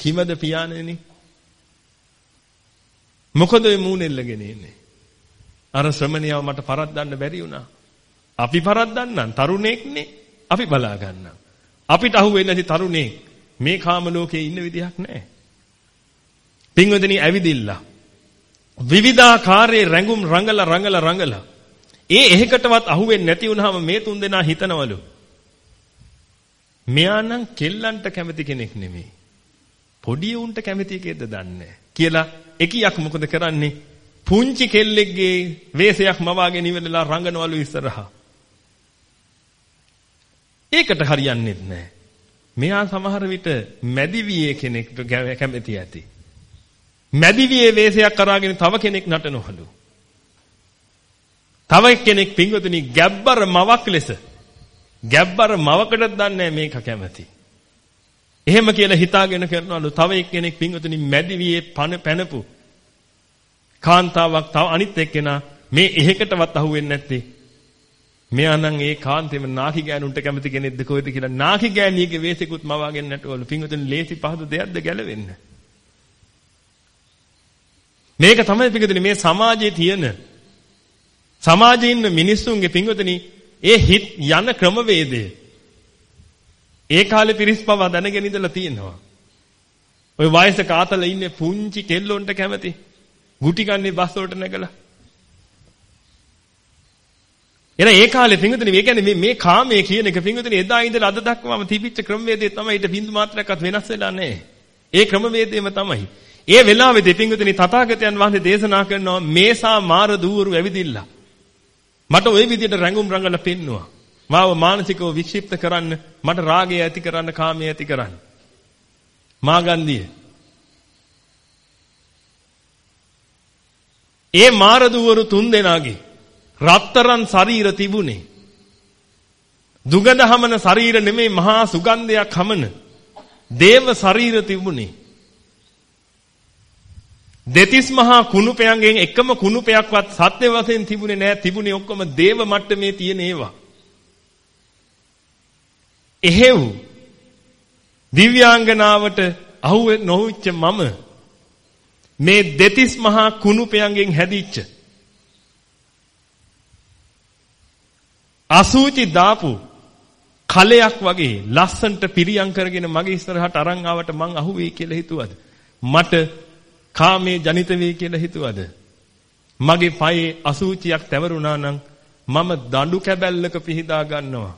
කිමද පියාණෙනි? මොකද මේ මූණ එල්ලගෙන ඉන්නේ? අර ශ්‍රමණියව මට පරද්දන්න බැරි වුණා. අපි පරද්දන්නම් තරුණෙක්නේ. අපි බලා ගන්නම් අපිට අහුවෙන්නේ නැති තරුණෙක් මේ කාම ලෝකේ ඉන්න විදිහක් නැහැ පින්වදනි ඇවිදිලා විවිධාකාරයේ රැඟුම් රංගල රංගල රංගල ඒ එහෙකටවත් අහුවෙන්නේ නැති වුනහම මේ තුන් දෙනා හිතනවලු. මෙයා නම් කෙල්ලන්ට කැමති කෙනෙක් නෙමෙයි පොඩි උන්ට කැමති එකේද දන්නේ? කියලා එකියක් මොකද කරන්නේ? පුංචි කෙල්ලෙක්ගේ වේසයක් මවාගෙන ඉවරලා රංගනවලු ඉස්සරහා. ඒකට හරියන්නේ නැහැ. මෙයා සමහර විට මැදිවියේ කෙනෙක්ට කැමති ඇති. මැදිවියේ වේසයක් කරාගෙන තව කෙනෙක් නටනවලු. තව කෙනෙක් පින්වතුනි ගැබ්බර මවක් ලෙස ගැබ්බර මවකටත් දන්නේ මේක කැමති. එහෙම කියලා හිතාගෙන කරනවලු තව එක්කෙනෙක් පින්වතුනි මැදිවියේ පන පැනපු කාන්තාවක් තව අනිත් එක්කෙනා මේ එහෙකටවත් අහුවෙන්නේ නැත්තේ මෙයා නම් ඒ කාන්තේම නාකි ගෑනුන්ට කැමති කෙනෙක්ද කොහෙද කියලා නාකි ගෑණියගේ වේසෙකුත් මවාගෙන නැටවලු පින්වතුනි ලේසි පහදු දෙයක්ද ගැලවෙන්න මේක තමයි පින්වතුනි මේ සමාජයේ තියෙන සමාජයේ ඉන්න මිනිස්සුන්ගේ පින්වතුනි ඒ හිත් යන ක්‍රමවේදය ඒ කාලේ පිරිස් පව දැනගෙන ඉඳලා තියෙනවා. ওই වයසක ආතල ඉන්නේ පුංචි කෙල්ලොන්ට කැමති. ගුටි ගන්නේ බස් වලට නැගලා. එන ඒ කාලේ පිංගුතුනි මේ කියන්නේ මේ මේ කාමයේ කියන එක පිංගුතුනි එදා ඉඳලා අද දක්වාම තිබිච්ච ක්‍රමවේදය තමයි ඊට බින්දු මාත්‍රයක්වත් වෙනස් වෙලා නැහැ. ඒ ක්‍රමවේදයම තමයි. ඒ වෙලාවේදී පිංගුතුනි තථාගතයන් වහන්සේ දේශනා කරනවා මේසා මාර දූවරු ඇවිදිලා. මට ওই විදිහට රැඟුම් රඟල පෙන්නවා. මාව මානසිකව වික්ෂිප්ත කරන්න, මට රාගය ඇති කරන්න, කාමය ඇති කරන්න. මාගන්දිය. ඒ මාර දූවරු තුන් දෙනාගේ රත්තරන් ශරීර තිබුණේ. දුගඳ හමන ශරීර නෙමෙයි මහා සුගන්ධයක් හමන දේව ශරීර තිබුණේ. දෙතිස් මහා කුණුපයන්ගෙන් එකම කුණුපයක්වත් සත්‍ය වශයෙන් තිබුණේ නෑ තිබුණේ ඔක්කොම දේව මට්ටමේ තියෙන ඒවා. එහෙව් දිව්‍යාංගනාවට අහු නොවිච්ච මම මේ දෙතිස් මහා කුණුපයන්ගෙන් හැදිච්ච අසූචි දාපු කලයක් වගේ ලස්සන්ට පිරියම් කරගෙන මගේ ඉස්සරහට අරන් ආවට මං අහුවෙයි කියලා හිතුවද මට කාමයේ ජනිත වෙයි කියලා හිතුවද? මගේ පයේ අසූචියක් තැවරුණා නම් මම දඬු කැබැල්ලක පිහිදා ගන්නවා.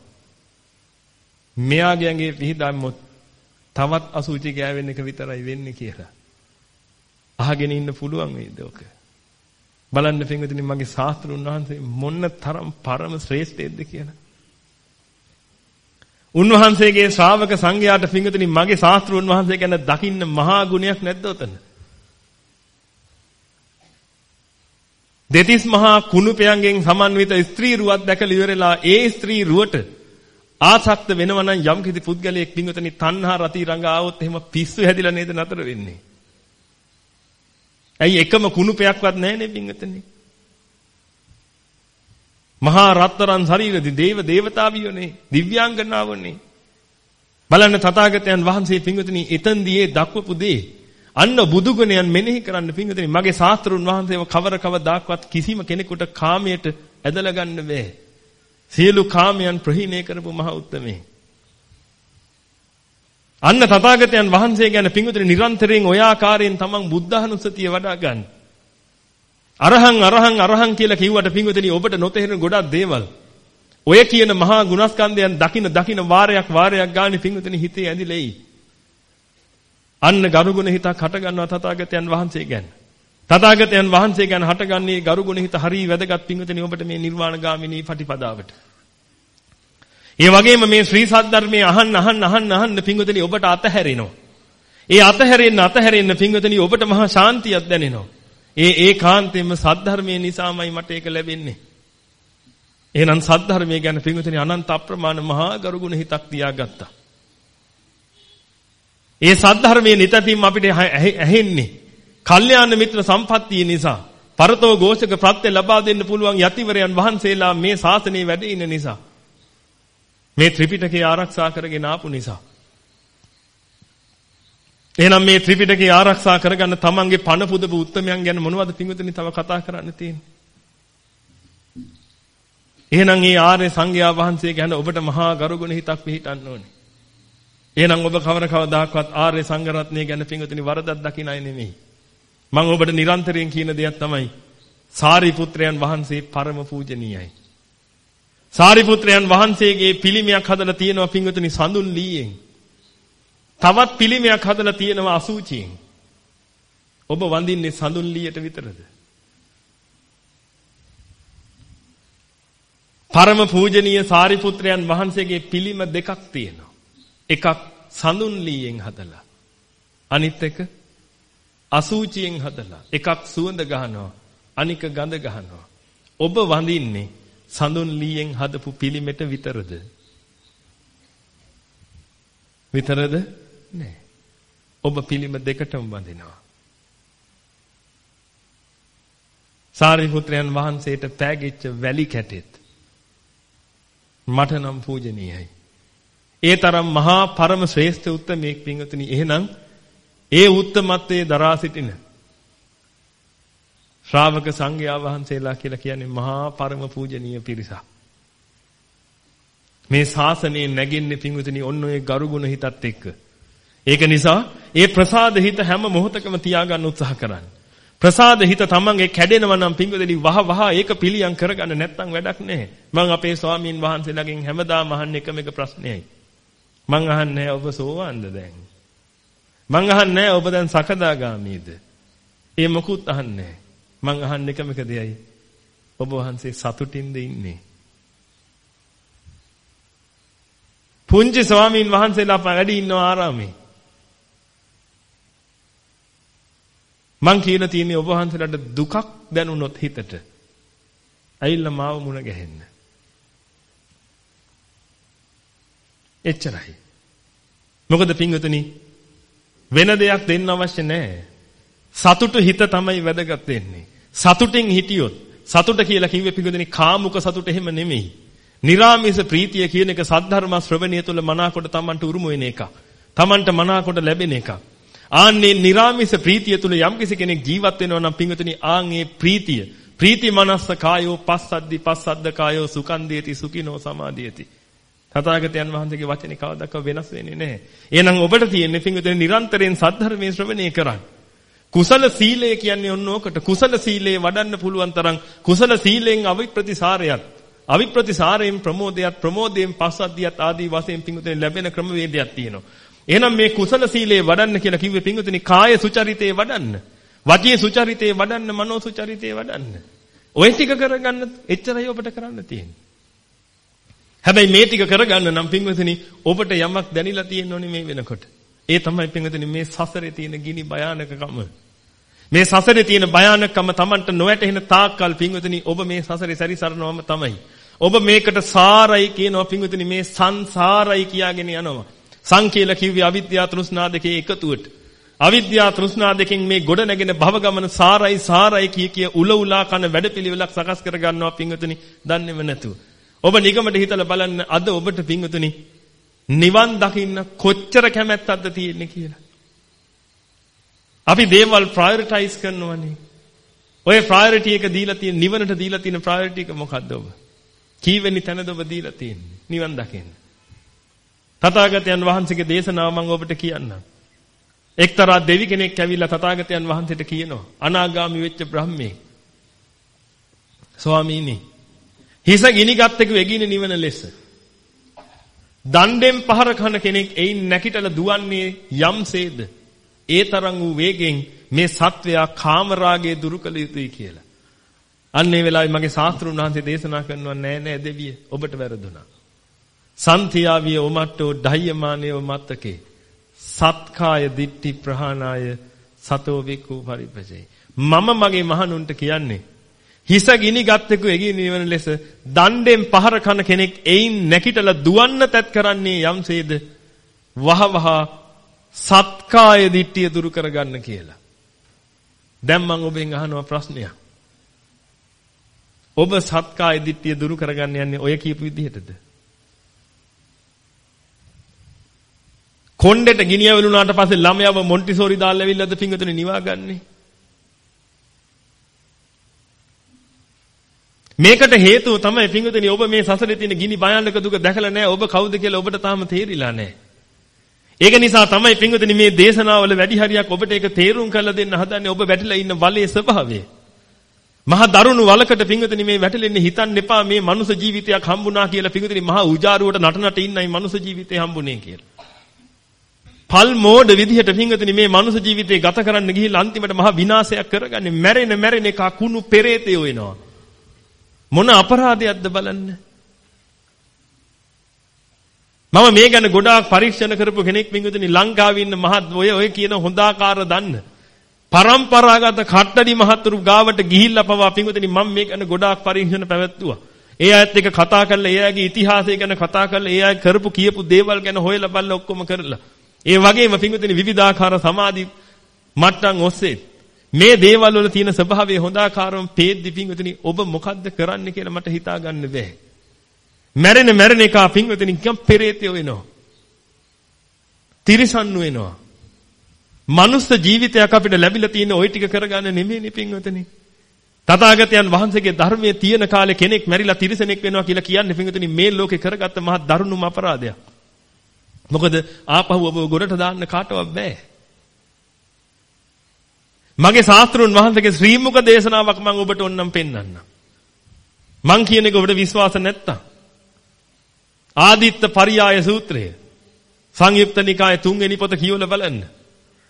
මෙයාගේ ඇඟේ පිහිදාමොත් තවත් අසූචි ගෑවෙන එක විතරයි වෙන්නේ කියලා. අහගෙන ඉන්න පුළුවන් වේද ඔක? බලන්න පින්විතනි මගේ ශාස්ත්‍රුන් වහන්සේ මොන්න තරම් පරම ශ්‍රේෂ්ඨයේද කියලා. උන්වහන්සේගේ ශ්‍රාවක සංඝයාට පින්විතනි මගේ ශාස්ත්‍රුන් වහන්සේ ගැන දකින්න මහා ගුණයක් නැද්ද උතන? දෙතිස් මහා කුණුපයන්ගෙන් සමන්විත ස්ත්‍රී රුවක් දැකලා ඉවරලා ඒ ස්ත්‍රී රුවට ආසක්ත වෙනවා නම් යම් කිසි පුද්ගලයෙක් පින්වතනි තණ්හා රති රඟ ආවොත් එහෙම පිස්සු හැදිලා නේද නතර වෙන්නේ. ඇයි එකම කුණුපයක්වත් නැහැනේ පින්වතනි. මහා රත්තරන් ශරීරදී දේව දේවතාවියෝනේ දිව්‍යාංගනාවෝනේ. බලන්න තථාගතයන් වහන්සේ පින්වතනි එතෙන්දී ඒ දක්වපු දේ අන්න බුදුගුණයන් මෙනෙහි කරන්න පිංගුතුනි මගේ ශාස්ත්‍රුන් වහන්සේව කවර කවදාක්වත් කිසිම කෙනෙකුට කාමයට ඇදලා ගන්න බෑ. සියලු කාමයන් ප්‍රහීණය කරපු මහ උත්තමේ. අන්න තථාගතයන් වහන්සේ ගැන පිංගුතුනි නිරන්තරයෙන් ඔය ආකාරයෙන් තමන් බුද්ධහනුස්සතිය වඩා ගන්න. අරහං අරහං අරහං කියලා කිව්වට පිංගුතුනි ඔබට නොතේරෙන ගොඩක් දේවල්. ඔය කියන මහා ගුණස්කන්ධයන් දකින දකින වාරයක් වාරයක් ගානේ පිංගුතුනි හිතේ ඇඳිලෙයි. අන්න ගරුගුණ හිතක් හටගන්නවා තථාගතයන් වහන්සේ ගැන. තථාගතයන් වහන්සේ ගැන හටගන්නේ ගරුගුණ හිත හරිය වැදගත් පිංගුතනේ ඔබට මේ නිර්වාණගාමිනී පටිපදාවට. ඒ වගේම මේ ශ්‍රී සද්ධර්මයේ අහන්න අහන්න අහන්න අහන්න පිංගුතනේ ඔබට අතහැරෙනවා. ඒ අතහැරෙන්න අතහැරෙන්න පිංගුතනේ ඔබට මහා ශාන්තියක් දැනෙනවා. ඒ ඒකාන්තයෙන්ම සද්ධර්මයේ නිසාමයි මට ඒක ලැබෙන්නේ. එහෙනම් සද්ධර්මයේ ගැන පිංගුතනේ අනන්ත අප්‍රමාණ මහා ගරුගුණ හිතක් තියාගත්තා. ඒ සද්ධර්මයේ නිතතින් අපිට ඇහෙන්නේ. කල්යාණ මිත්‍ර සම්පත්තිය නිසා. පරතෝ ഘോഷක ප්‍රත්‍ය ලබා දෙන්න පුළුවන් යතිවරයන් වහන්සේලා මේ ශාසනයේ වැඩ ඉන්න නිසා. මේ ත්‍රිපිටකය ආරක්ෂා කරගෙන ආපු නිසා. එහෙනම් මේ ත්‍රිපිටකය ආරක්ෂා කරගන්න තමන්ගේ පණ පුදපු උත්තරමයන් ගැන මොනවද පින්විතනි තව කතා කරන්න තියෙන්නේ? එහෙනම් මේ ආර්ය සංඝයා වහන්සේ ගැන ඔබට මහා ගරුගුණ හිතක් පිහිටන්න ඕනේ. එහෙනම් ඔබ කවර කවදාකවත් ආර්ය සංඝ රත්නය ගැන පිංගුතුනි වරදක් දකින අය නෙමෙයි. මම ඔබට නිරන්තරයෙන් කියන දෙයක් තමයි සාරිපුත්‍රයන් වහන්සේ පරම පූජනීයයි. සාරිපුත්‍රයන් වහන්සේගේ පිළිමයක් හදලා තියෙනවා පින්වතුනි සඳුන් ලීයෙන්. තවත් පිළිමයක් හදලා තියෙනවා අසූචියෙන්. ඔබ වඳින්නේ සඳුන් ලීයට විතරද? පරම පූජනීය සාරිපුත්‍රයන් වහන්සේගේ පිළිම දෙකක් තියෙනවා. එකක් සඳුන් ලීයෙන් හදලා. අනිත් එක අසූචියෙන් හදලා. එකක් සුවඳ ගහනවා. අනික ගඳ ගහනවා. ඔබ වඳින්නේ සඳුන් ලීයෙන් හදපු පිළිමෙට විතරද? විතරද? නෑ. ඔබ පිළිම දෙකටම වඳිනවා. සාරිපුත්‍රයන් වහන්සේට පෑගිච්ච වැලි කැටෙත් මට නම් පූජනීයයි. ඒ තරම් මහා පරම ශ්‍රේෂ්ඨ උත්තමයෙක් පින්වතුනි එහෙනම් ඒ උත්තමත්වයේ දරා සිටින ශ්‍රාවක සංඝයා වහන්සේලා කියලා කියන්නේ මහා පරම පූජනීය පිරිසක්. මේ ශාසනයේ නැගෙන්නේ පින්වතුනි ඔන්න ඔය ගරුගුණ හිතත් එක්ක. ඒක නිසා ඒ ප්‍රසාද හිත හැම මොහොතකම තියාගන්න උත්සාහ කරන්න. ප්‍රසාද හිත තමන්ගේ කැඩෙනවා නම් පිංගුදෙනි වහ වහ ඒක පිළියම් කරගන්න නැත්නම් වැඩක් නැහැ. මම අපේ ස්වාමීන් වහන්සේලාගෙන් හැමදාම අහන්නේ එකම එක ප්‍රශ්නයයි. මං අහන්නේ ඔබ සෝවාන්ද දැන්? මං අහන්නේ ඔබ දැන් සකදාගාමීද? ඒ මොකුත් අහන්නේ මං අහන්නේ එකම එක දෙයයි. ඔබ වහන්සේ සතුටින්ද ඉන්නේ? පුංචි ස්වාමීන් වහන්සේලා වැඩි ඉන්න ආරාමේ මං කියලා තියෙන්නේ ඔබ වහන්සේලාට දුකක් දැනුනොත් හිතට ඇවිල්ලා මාව මුණ ගැහෙන්න. එච්චරයි. මොකද පින්වතුනි වෙන දෙයක් දෙන්න අවශ්‍ය නැහැ. සතුටු හිත තමයි වැදගත් වෙන්නේ. සතුටින් හිටියොත් සතුට කියලා කිව්වේ පිඟුදෙනි කාමුක සතුට එහෙම නෙමෙයි. නිරාමීස ප්‍රීතිය කියන එක සද්ධර්ම ශ්‍රවණිය තුළ මනාකොට Tamanට උරුම වෙන එකක්. Tamanට මනාකොට ලැබෙන එකක්. ආන්නේ නිරාමීස ප්‍රීතිය තුළ යම්කිසි කෙනෙක් ජීවත් වෙනවා නම් පිඟුතනි ආන් ඒ ප්‍රීතිය ප්‍රීති මනස්ස කායෝ පස්සද්දි පස්සද්ද කායෝ සුකන්දේති සුඛිනෝ සමාදීයති. තථාගතයන් වහන්සේගේ වචනේ කවදාක වෙනස් වෙන්නේ නැහැ. එහෙනම් ඔබට තියෙන්නේ පිඟුතනි නිරන්තරයෙන් සද්ධර්මයේ ශ්‍රවණය කරන්නේ. කුසල සීලය කියන්නේ ඔන්න ඕකට. කුසල සීලේ වඩන්න පුළුවන් තරම් කුසල සීලෙන් අවිප්‍රතිසාරයත් අවිප්‍රතිසාරයෙන් ප්‍රමෝදයත් ප්‍රමෝදයෙන් පස්සද්ධියත් ආදී වශයෙන් පින්වතුනි ලැබෙන ක්‍රමවේදයක් තියෙනවා. එහෙනම් මේ කුසල සීලේ වඩන්න කියලා කිව්වේ පිංගුතුනි කාය සුචරිතේ වඩන්න. වචී සුචරිතේ වඩන්න, මනෝ සුචරිතේ වඩන්න. ඔය ටික කරගන්න එච්චරයි ඔබට කරන්න තියෙන්නේ. හැබැයි මේ ටික කරගන්න නම් පිංගුතුනි ඔබට යමක් දැනিলা තියෙන්න ඕනේ මේ වෙනකොට. ඒ තමයි පිංගුතුනි මේ සසරේ තියෙන ගිනි භයානකකම. මේ සසරේ තියෙන භයානකකම Tamanට නොවැටෙන තාක්කල් පිංගුතුනි ඔබ මේ සසරේ සැරිසරනවම තමයි. ඔබ මේකට සාරයි කියනවා පිංගුතුනි මේ සංසාරයි කියාගෙන යනවා. සං කියලා කිව්වේ අවිද්‍යාව තෘෂ්ණා දෙකේ එකතුවට. අවිද්‍යාව තෘෂ්ණා දෙකෙන් මේ ගොඩ නැගෙන භව ගමන සාරයි සාරයි කිය කිය උල උලා කන වැඩපිළිවෙලක් සකස් කර ගන්නවා පිංගුතුනි දන්නේම නැතුව. ඔබ නිගමට හිතලා බලන්න අද ඔබට පිංගුතුනි නිවන් දකින්න කොච්චර කැමැත්තක්ද තියෙන්නේ කියලා. අපි දේවල් ප්‍රයොරිටයිස් කරනවනේ. ඔය ප්‍රයොරිටි එක දීලා තියෙන නිවනට දීලා තියෙන ප්‍රයොරිටි එක මොකද්ද ඔබ? කීවෙනි තැනද ඔබ දීලා තියෙන්නේ? නිවන් දකින්න. තථාගතයන් වහන්සේගේ දේශනාව මම ඔබට කියන්නම්. එක්තරා දෙවි කෙනෙක් ඇවිල්ලා තථාගතයන් වහන්සේට කියනවා අනාගාමි වෙච්ච බ්‍රහ්මේ. ස්වාමීනි හිස ගිනිගත්තක වෙගින නිවන ලෙස. දණ්ඩෙන් පහර කන කෙනෙක් එයින් නැකිටලා දුවන්නේ යම්සේද. ඒ තරම් වූ වේගෙන් මේ සත්වයා කාමරාගයේ දුරු කළ යුතුයි කියලා. අන්න ඒ වෙලාවේ මගේ ශාස්ත්‍රුන් වහන්සේ දේශනා කරනවා නෑ නෑ දෙවිය ඔබට වැරදුනා. සන්තියාවිය ඔමට්ටෝ ඩහ්‍යමානයව මත්තකේ සත්කාය දිට්ටි ප්‍රහාණාය සතෝ විකු පරිපජේ මම මගේ මහණුන්ට කියන්නේ හිස ගිනි ගත්තෙකු එගින් නිවන ලෙස දණ්ඩෙන් පහර කන කෙනෙක් එයින් නැකිටලා දුවන්න තත් කරන්නේ යම්සේද වහවහ සත්කාය දිට්ඨිය දුරු කරගන්න කියලා. දැන් මම ඔබෙන් අහනවා ප්‍රශ්නයක්. ඔබ සත්කාය දිට්ඨිය දුරු කරගන්න යන්නේ ඔය කියපු විදිහටද? කොණ්ඩෙට ගිනි ඇවිලුනාට පස්සේ ළමයාව මොන්ටිසෝරි දාලා ඇවිල්ලාද පිංගුතුනේ නිවාගන්නේ. මේකට හේතුව තමයි පිංගුතුනේ ඔබ මේ සසරේ තියෙන ගිනි භයානක දුක දැකලා නැහැ. ඔබ කවුද කියලා ඔබට තාම තේරිලා නැහැ. ඒක නිසා තමයි පිංගුතුනේ මේ දේශනාවල වැඩි හරියක් ඔබට ඒක තේරුම් කරලා දෙන්න හදන්නේ ඔබ වැටිලා ඉන්න වලේ ස්වභාවය. මහා දරුණු වලකට පිංගුතුනේ මේ වැටෙන්නේ හිතන්න එපා මේ මනුෂ්‍ය ජීවිතයක් හම්බුණා කියලා පිංගුතුනේ මහා උජාරුවට නටනට ඉන්නයි මනුෂ්‍ය ජීවිතේ හම්බුනේ කියලා. පල් මෝඩ විදිහට පිංගතුනි මේ මනුෂ්‍ය ජීවිතේ ගත කරන්න ගිහිල්ලා අන්තිමට මහා විනාශයක් කරගන්නේ මැරෙන මැරෙන එක කුණු පෙරේතයෝ වෙනවා මොන අපරාධයක්ද බලන්න. මම මේ ගැන ගොඩාක් පරීක්ෂණ කරපු කෙනෙක් මින්දුනි ලංකාවේ ඉන්න මහත් ඔය ඔය කියන හොඳාකාර දන්න. પરම්පරාගත කට්ටඩි මහතුරු ගාවට ගිහිල්ලා පවා පිංගුතනි මම මේ ගැන ගොඩාක් පරීක්ෂණ පැවැත්තුවා. ඒ අයත් එක්ක කතා කරලා ඒ අයගේ ඉතිහාසය ගැන කතා කරලා ඒ අය කරපු කියපු දේවල් ගැන හොයලා බලලා ඔක්කොම කරලා. ඒ වගේම පිංගුතනි විවිධාකාර සමාධි මට්ටම් ඔස්සේ මේ දේවල් වල තියෙන ස්වභාවය හොඳාකාරව පේද්දි පින්වතුනි ඔබ මොකද්ද කරන්න කියලා මට හිතා ගන්න බැහැ. මැරෙන මැරෙන එක පින්වතුනි නිකම් පෙරේතය වෙනවා. තිරිසන්නු වෙනවා. මනුස්ස ජීවිතයක් අපිට ලැබිලා තියෙන ওই ටික කරගන්න නෙමෙයිනේ පින්වතුනි. තථාගතයන් වහන්සේගේ ධර්මයේ තියෙන කාලේ කෙනෙක් මැරිලා තිරිසනෙක් වෙනවා කියලා කියන්නේ පින්වතුනි මේ ලෝකේ කරගත්ත මහා දරුණුම අපරාධයක්. මොකද ආපහු ඔබ ගොඩට දාන්න කාටවත් බෑ. මගේ ශාස්ත්‍රුන් වහන්සේගේ ශ්‍රී මුක දේශනාවක් මම ඔබට ඔන්නම් පෙන්වන්නම්. මං කියන එක ඔබට විශ්වාස නැත්තම්. ආදිත්ත පරියාය සූත්‍රය. සංයුක්ත නිකායේ තුන්වෙනි පොත කියවලා බලන්න.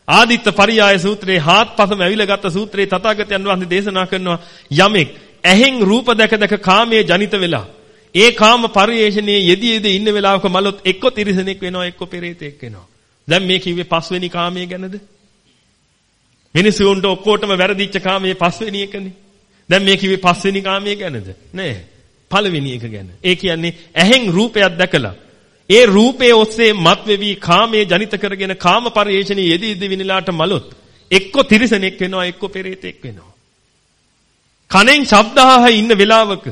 ආදිත්ත පරියාය සූත්‍රයේ හාත්පසම ඇවිල්ලා ගත්ත සූත්‍රයේ තථාගතයන් වහන්සේ දේශනා කරනවා යමෙක් ඇහෙන් රූප දැක දැක කාමයේ ජනිත වෙලා ඒ කාම පරිේශණයේ යෙදී යෙදී ඉන්න වෙලාවක මලොත් එක්ක තිරිසනෙක් වෙනවා එක්ක පෙරේතෙක් වෙනවා. දැන් මේ කිව්වේ පස්වෙනි කාමයේ ගැනද? මිනිසුන්ට ඔක්කොටම වැරදිච්ච කාමයේ පස්වෙනි එකනේ. දැන් මේ කිව්වේ පස්වෙනි කාමයේ ගැනද? නෑ. පළවෙනි එක ගැන. ඒ කියන්නේ ඇහෙන් රූපයක් දැකලා ඒ රූපයේ ඔස්සේ මත් වෙවි කාමයේ ජනිත කරගෙන කාම පරිේශණයේ යෙදී ඉදි විනිලාට මලොත් එක්ක තිරිසනෙක් වෙනවා එක්ක පෙරේතෙක් වෙනවා. කනෙන් ශබ්දාහය ඉන්න වෙලාවක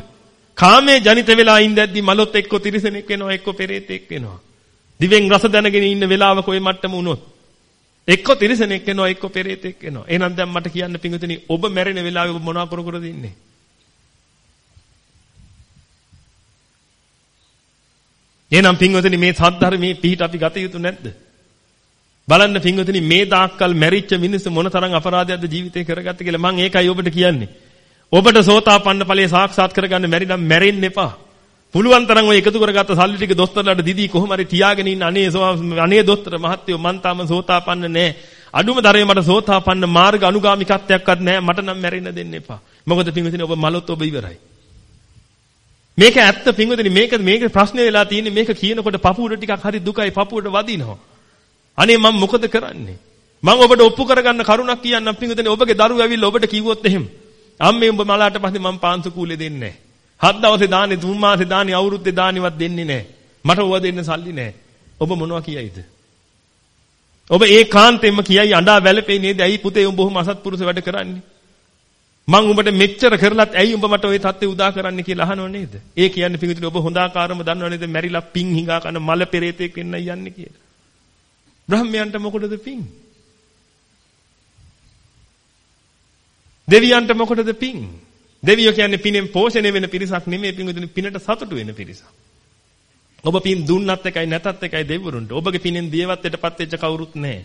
කාමයේ ජනිත වෙලා ඉඳද්දි මලොත් එක්ක තිරිසනෙක් වෙනවා එක්ක පෙරේතෙක් වෙනවා. දිවෙන් රස දැනගෙන ඉන්න වෙලාවක ওই මට්ටම වුණොත් එක්ක තිරිසනෙක් වෙනවා එක්ක පෙරේතෙක් වෙනවා. එහෙනම් දැන් මට කියන්න පිඟුතුනි ඔබ මැරෙන වෙලාවේ ඔබ මොනවා කර කරද ඉන්නේ? එහෙනම් පිඟුතුනි මේ සද්ධර්මයේ පිහිට අපි ගත යුතු නැද්ද? බලන්න පිඟුතුනි මේ දාක්කල් මැරිච්ච මිනිස්සු මොන තරම් අපරාධයක්ද ජීවිතේ කරගත්තේ කියලා මම ඒකයි ඔබට කියන්නේ. ඔබට සෝතාපන්න ඵලයේ සාක්ෂාත් කරගන්න බැරි නම් මැරෙන්න එපා. පුළුවන් තරම් ඔය එකතු කරගත්ත සල්ලි ටික දොස්තරලාට දීදී කොහොම හරි තියාගෙන ඉන්න අනේ අනේ දොස්තර මහත්තයෝ මං තාම සෝතාපන්න නෑ. අඩුම තරමේ මට සෝතාපන්න මාර්ග අනුගාමිකත්වයක්වත් නෑ. මට නම් මැරෙන්න දෙන්න එපා. මොකද පින්විතනේ ඔබ මලොත් ඔබ ඉවරයි. මේක ඇත්ත පින්විතනේ මේක මේක ප්‍රශ්නේ වෙලා තියෙන්නේ මේක කියනකොට පපුවට ටිකක් හරි දුකයි පපුවට වදිනවා. අනේ මම මොකද කරන්නේ? මම ඔබට ඔප්පු කරගන්න කරුණක් කියන්නම් පින්විතනේ ඔබගේ දරුවෝ ඇවිල්ලා ඔබට කිව්වොත් එහෙම. අම්මේ උඹ මලාට පස්සේ මම පාන්සු කූලේ දෙන්නේ නෑ. හත් දවසේ දාන්නේ තුන් මාසේ දාන්නේ අවුරුද්දේ දාන්නේවත් දෙන්නේ නැහැ. මට ඕවා දෙන්න සල්ලි නැහැ. ඔබ මොනවා කියයිද? ඔබ ඒකාන්තයෙන්ම කියයි අඬා වැළපෙයි නේද? ඇයි පුතේ උඹ බොහොම අසත්පුරුෂ වැඩ කරන්නේ? මං උඹට මෙච්චර කරලත් ඇයි උඹ මට ওই தත්ත්වේ උදා කරන්න කියලා අහනව නේද? ඒ කියන්නේ පිටුතුනේ ඔබ හොඳ ආකාරම දන්නව නේද? මැරිලා පිං හිඟා කරන මල පෙරේතෙක් වෙන්න යන්නේ කියලා. බ්‍රහ්මයන්ට මොකටද පිං? දෙවියන්ට මොකටද පිං? දෙවියෝ කියන්නේ පිනෙන් පෝෂණය වෙන පිරිසක් නෙමෙයි පින්විතනි පිනට සතුටු වෙන පිරිසක්. ඔබ පින් දුන්නත් එකයි නැතත් එකයි දෙවිවරුන්ට. ඔබගේ පිනෙන් දියවත්තටපත් වෙච්ච කවුරුත් නැහැ.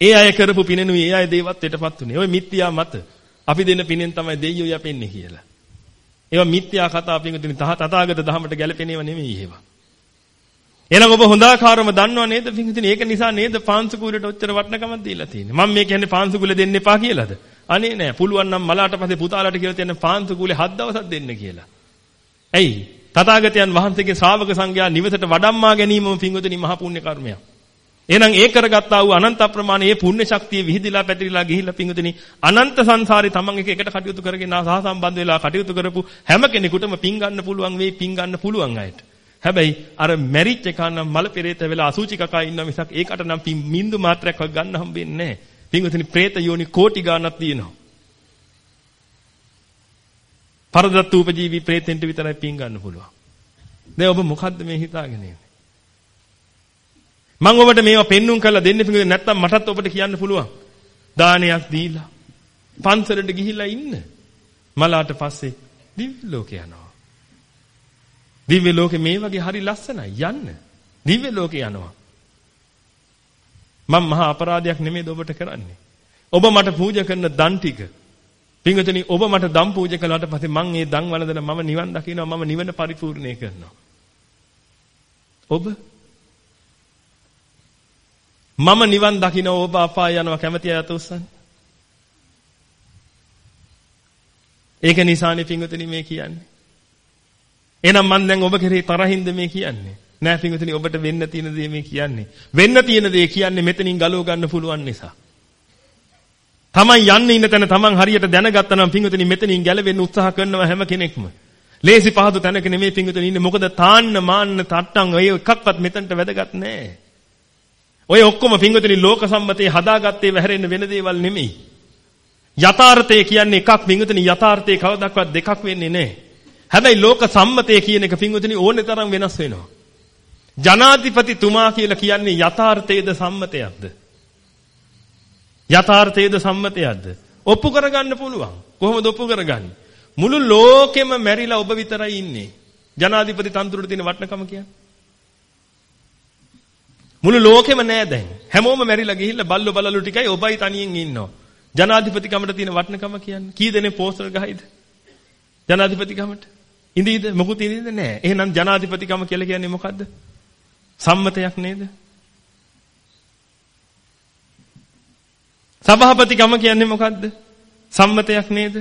ඒ අය කරපු පිනෙනුයි ඒ අය දේවත්වයටපත් උනේ. ওই මිත්‍යා මත. අපි දෙන පිනෙන් තමයි දෙයියෝ යපෙන්නේ කියලා. ඒවා මිත්‍යා කතා පින්විතනි තථාගත ධහමට ගැලපෙනේව නෙමෙයි ඒවා. එහෙනම් ඔබ හොඳාකාරව දන්නව නේද පින්විතනි? ඒක නිසා නේද පාංශු කුලයට ඔච්චර වටිනකමක් දීලා තියෙන්නේ. මම මේ කියන්නේ පාංශු කුල දෙන්න එපා කියලාද? අනේ නෑ පුළුවන් නම් මලාට පස්සේ පුතාලාට කියලා තියන්න පාන්සු කුලේ හත් දවසක් දෙන්න කියලා. ඇයි? තථාගතයන් වහන්සේගේ ශ්‍රාවක සංඝයා නිවසට වඩම්මා ගැනීමම පින්වතුනි මහ පුණ්‍ය කර්මයක්. එහෙනම් ඒ කරගත්තා වූ අනන්ත අප්‍රමාණ මේ පුණ්‍ය ශක්තිය විහිදිලා පැතිරිලා ගිහිල්ලා පින්වතුනි අනන්ත සංසාරේ තමන් එක එකට කටයුතු කරගෙන සහසම්බන්ධ වෙලා කටයුතු කරපු හැම කෙනෙකුටම පින් ගන්න පුළුවන් වෙයි පින් ගන්න පුළුවන් අයට. හැබැයි අර මැරිච් එක නම් මල පෙරේත වෙලා අසුචි කකා ඉන්න මිසක් ඒකට නම් පින් මින්දු මාත්‍රයක්වත් ගන්න හම්බෙන්නේ නැහැ. පින්වතුනි പ്രേත යෝනි කෝටි ගාණක් තියෙනවා. පරදත් උපජීවි പ്രേතෙන්ට විතරයි පින් ගන්න පුළුවන්. දැන් ඔබ මොකද්ද මේ හිතාගෙන ඉන්නේ? මම ඔබට මේවා පෙන්눔 කරලා දෙන්න පිඟුද නැත්නම් මටත් ඔබට කියන්න පුළුවන්. දානයක් දීලා පන්සලට ගිහිල්ලා ඉන්න. මලාට පස්සේ දිව්‍ය ලෝකේ යනවා. දිව්‍ය ලෝකේ මේ වගේ හරි ලස්සනයි යන්න. දිව්‍ය ලෝකේ යනවා. මම මහා අපරාධයක් නෙමෙයිද ඔබට කරන්නේ. ඔබ මට පූජා කරන දන් ටික. පින්වතුනි ඔබ මට දම් පූජා කළාට පස්සේ මම ඒ දන් වළඳන මම නිවන් දකිනවා මම නිවන පරිපූර්ණේ කරනවා. ඔබ මම නිවන් දකින්න ඔබ අපාය යනවා කැමති අයත උස්සන්න. ඒක නිසානේ පින්වතුනි මේ කියන්නේ. එහෙනම් මම දැන් ඔබ කෙරේ තරහින්ද මේ කියන්නේ? නෑ පින්විතනි ඔබට වෙන්න තියෙන දේ මේ කියන්නේ. වෙන්න තියෙන දේ කියන්නේ මෙතනින් ගලව ගන්න පුළුවන් නිසා. Taman යන්න ඉන්න තැන Taman හරියට දැනගත්තා නම් පින්විතනි මෙතනින් ගැලවෙන්න උත්සාහ කරනවා හැම කෙනෙක්ම. ලේසි පහසු තැනක නෙමෙයි පින්විතනි ඉන්නේ. මොකද තාන්න මාන්න තට්ටම් ඔය එකක්වත් මෙතනට වැදගත් නෑ. ඔය ඔක්කොම පින්විතනි ලෝක සම්මතයේ හදාගත්තේ වැහැරෙන්න වෙන දේවල් නෙමෙයි. යථාර්ථය කියන්නේ එකක් පින්විතනි යථාර්ථයේ කවදාවත් දෙකක් වෙන්නේ නෑ. හැබැයි ලෝක සම්මතය කියන එක පින්විතනි ඕනේ තරම් වෙනස් වෙනවා. ජනාධිපතිතුමා කියලා කියන්නේ යථාර්ථයේද සම්මතයක්ද? යථාර්ථයේද සම්මතයක්ද? ඔප්පු කරගන්න පුළුවන්. කොහොමද ඔප්පු කරගන්නේ? මුළු ලෝකෙම මැරිලා ඔබ විතරයි ඉන්නේ. ජනාධිපති තන්ත්‍රයට තියෙන වටිනකම කියන්නේ. මුළු ලෝකෙම නෑ දැන්. හැමෝම මැරිලා ගිහිල්ලා බල්ලෝ බලලු ටිකයි ඔබයි තනියෙන් ඉන්නවා. ජනාධිපතිකමට තියෙන වටිනකම කියන්නේ. කී දෙනේ පෝස්ටර් ගහයිද? ජනාධිපතිකමට. ඉඳීද? මොකුත් ඉඳීද නෑ. එහෙනම් ජනාධිපතිකම කියලා කියන්නේ මොකද්ද? සම්මතයක් නේද? සභාපතිකම කියන්නේ මොකද්ද? සම්මතයක් නේද?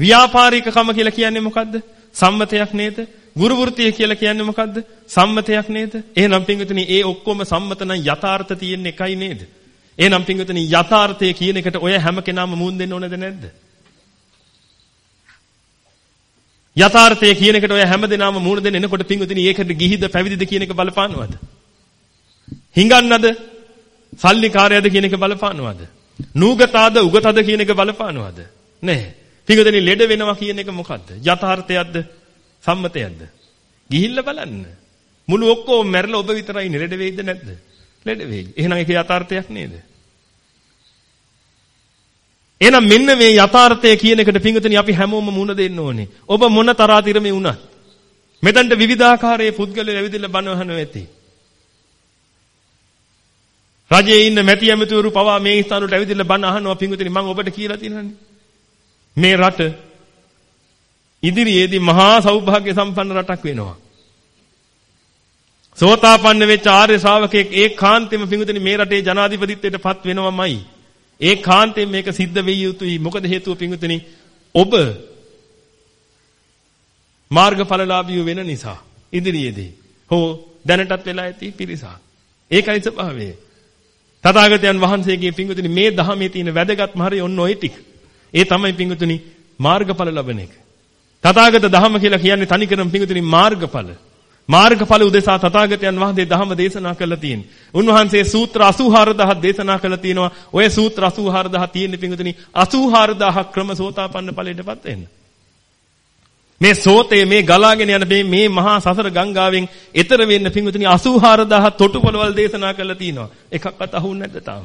ව්‍යාපාරිකකම කියලා කියන්නේ මොකද්ද? සම්මතයක් නේද? ගුරු වෘත්තිය කියලා කියන්නේ මොකද්ද? සම්මතයක් නේද? එහෙනම් පින්විතනි ඒ ඔක්කොම සම්මත නම් යථාර්ථ තියෙන එකයි නේද? එහෙනම් පින්විතනි යථාර්ථය කියන එකට ඔය හැම කෙනාම මුන් දෙන්න ඕනද නැද්ද? යථාර්ථය කියන එකට ඔය හැමදේනම මූණ දෙන්න එනකොට පිංගුතුනි ඒකට ගිහිද පැවිදිද කියන එක බලපානවද? හිඟන්නද? සල්ලිකාරයද කියන එක බලපානවද? නූගතාද උගතද කියන එක බලපානවද? නැහැ. පිංගුතුනි ලෙඩ වෙනවා කියන එක මොකද්ද? යථාර්ථයක්ද? සම්මතයක්ද? ගිහිල්ලා බලන්න. මුළු ඔක්කොම මැරලා ඔබ විතරයි ලෙඩ වෙයිද නැද්ද? ලෙඩ වෙයි. එහෙනම් ඒක යථාර්ථයක් නේද? එහෙනම් මෙන්න මේ යථාර්ථය කියන එකට පිංගුතුනි අපි හැමෝම මුණ දෙන්න ඕනේ. ඔබ මොන තරාතිරමේ වුණත් මෙතනට විවිධාකාරයේ පුද්ගලයෝ ඇවිදලා බණවහන වෙති. රජයේ ඉන්න මැති ඇමතිවරු පවා මේ ස්ථාන වලට ඇවිදලා බණ අහනවා පිංගුතුනි මම ඔබට කියලා තියෙනවානේ. මේ රට ඉදිරියේදී මහා සෞභාග්‍ය සම්පන්න රටක් වෙනවා. සෝතාපන්න වෙච්ච ආර්ය ශ්‍රාවකෙක් ඒකාන්තෙම පිංගුතුනි මේ රටේ ජනාධිපතිත්වයට පත් වෙනවමයි. ඒ කාන්තෙන් මේක සිද්ධ වෙයි යුතුයි. මොකද හේතුව පිංගුතුනි ඔබ මාර්ගඵලලාභියෝ වෙන නිසා ඉදිරියේදී හෝ දැනටත් වෙලා ඇති පිරිසක්. ඒකයි ස්වභාවය. තථාගතයන් වහන්සේගේ පිංගුතුනි මේ ධහමේ තියෙන වැදගත්ම හරිය ඔන්න ඔය ටික. ඒ තමයි පිංගුතුනි මාර්ගඵල ලබන එක. තථාගත ධහම කියලා කියන්නේ තනිකරම පිංගුතුනි මාර්ගඵල. මාර්ගඵල උදෙසා තථාගතයන් වහන්සේ ධහම දේශනා කළා තියෙන්නේ. උන්වහන්සේ සූත්‍ර 84000ක් දේශනා කළා තියෙනවා. ඔය සූත්‍ර 84000 තියෙන පිංගුතුනි 84000ක් ක්‍රම සෝතාපන්න ඵලයටපත් වෙන්න. මේ සෝතේ මේ ගලාගෙන යන මේ මේ මහා සසර ගංගාවෙන් එතර වෙන්න පිංගුතුනි 84000 තොටුපළවල් දේශනා කළා තියෙනවා. එකක්වත් අහුන්නේ නැද්ද තාම?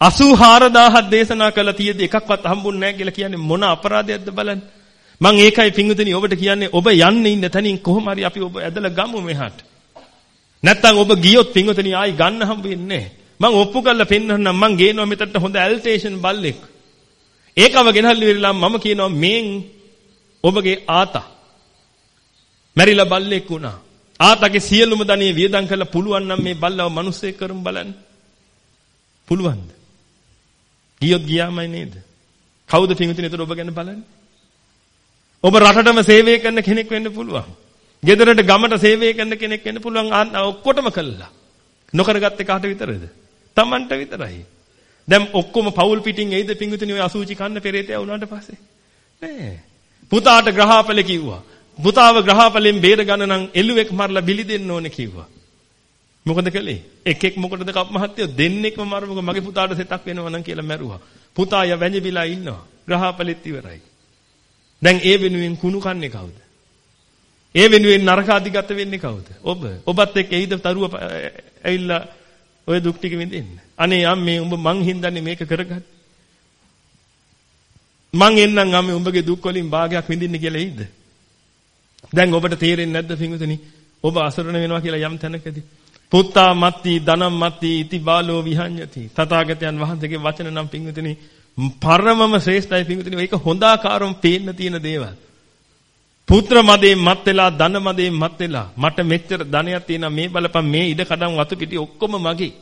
84000ක් දේශනා කළා තියෙද්දි එකක්වත් හම්බුන්නේ නැහැ කියලා කියන්නේ මොන අපරාධයක්ද බලන්න. මම ඒකයි පිංගුතුනි ඔබට කියන්නේ ඔබ යන්නේ ඉන්න තැනින් කොහොම හරි අපි ඔබ ඇදලා ගමු මෙහාට. නැත්තම් ඔබ ගියොත් පිංගුතුනි ආයි ගන්න හම්බ වෙන්නේ මම ඔප්පු කරලා පෙන්නන්නම් මං ගේනවා මෙතනට හොඳ ඇල්ටේෂන් බල්ලෙක්. ඒකව ගෙනල්ලි වෙලා මම කියනවා මේන් ඔබගේ ආතා මැරිලා බල්ලෙක් වුණා. ආතාගේ සියලුම ධනෙ වියදම් කරලා පුළුවන් නම් මේ බල්ලව මිනිස්සෙක් කරමු බලන්න. පුළුවන්ද? ගියොත් ගියාමයි නේද? කවුද පිංගුතුනි එතකොට ඔබ ගැන බලන්නේ? ඔබ රටටම සේවය කරන කෙනෙක් වෙන්න පුළුවන්. ගෙදරට ගමට සේවය කරන කෙනෙක් වෙන්න පුළුවන් ඔක්කොටම කළා. නොකරගත්තේ කාට විතරද? Tamanට විතරයි. දැන් ඔක්කොම පවුල් පිටින් එයිද පිංගුතුනි ඔය අසූචි කන්න පෙරේතයා වුණාට පස්සේ? නෑ. පුතාට ග්‍රහපල කිව්වා. පුතාව ග්‍රහපලෙන් බේර ගන්න නම් එළුවෙක් මරලා බිලි දෙන්න ඕනේ කිව්වා. මොකද කළේ? එක් එක් මොකටද කප් මහත්තයෝ දෙන්නෙක්ම මරමුක මගේ පුතාට සෙතක් වෙනවා නම් කියලා මැරුවා. පුතා ය වැඳිවිලා ඉන්නවා. ග්‍රහපලෙත් ඉවරයි. දැන් ඒ වෙනුවෙන් කුණු කන්නේ කවුද? ඒ වෙනුවෙන් නරක අධිගත වෙන්නේ කවුද? ඔබ. ඔබත් එක්ක එයිද තරුව ඇවිල්ලා ඔය දුක් ටික විඳින්න. අනේ අම්මේ උඹ මං හින්දානේ මේක කරගත්තේ. මං එන්නම් අම්මේ උඹගේ දුක් වලින් භාගයක් විඳින්න කියලා එයිද? දැන් ඔබට තේරෙන්නේ නැද්ද පින්විතනි? ඔබ අසරණ වෙනවා කියලා යම් තැනකදී. පුත්තා මත්ති ධනම් මත්ති ඉති බාලෝ විහඤ්ඤති. තථාගතයන් වහන්සේගේ වචන නම් පින්විතනි පරමම ශ්‍රේෂ්ඨයි පිංගුතුනි මේක හොඳාකාරව පේන්න තියෙන දේවල්. පුත්‍ර මදේ මත් වෙලා ධන මදේ මත් වෙලා මට මෙච්චර ධනයක් තියෙනවා මේ බලපන් මේ ඉඩ කඩම් වතු පිටි ඔක්කොම මගේ.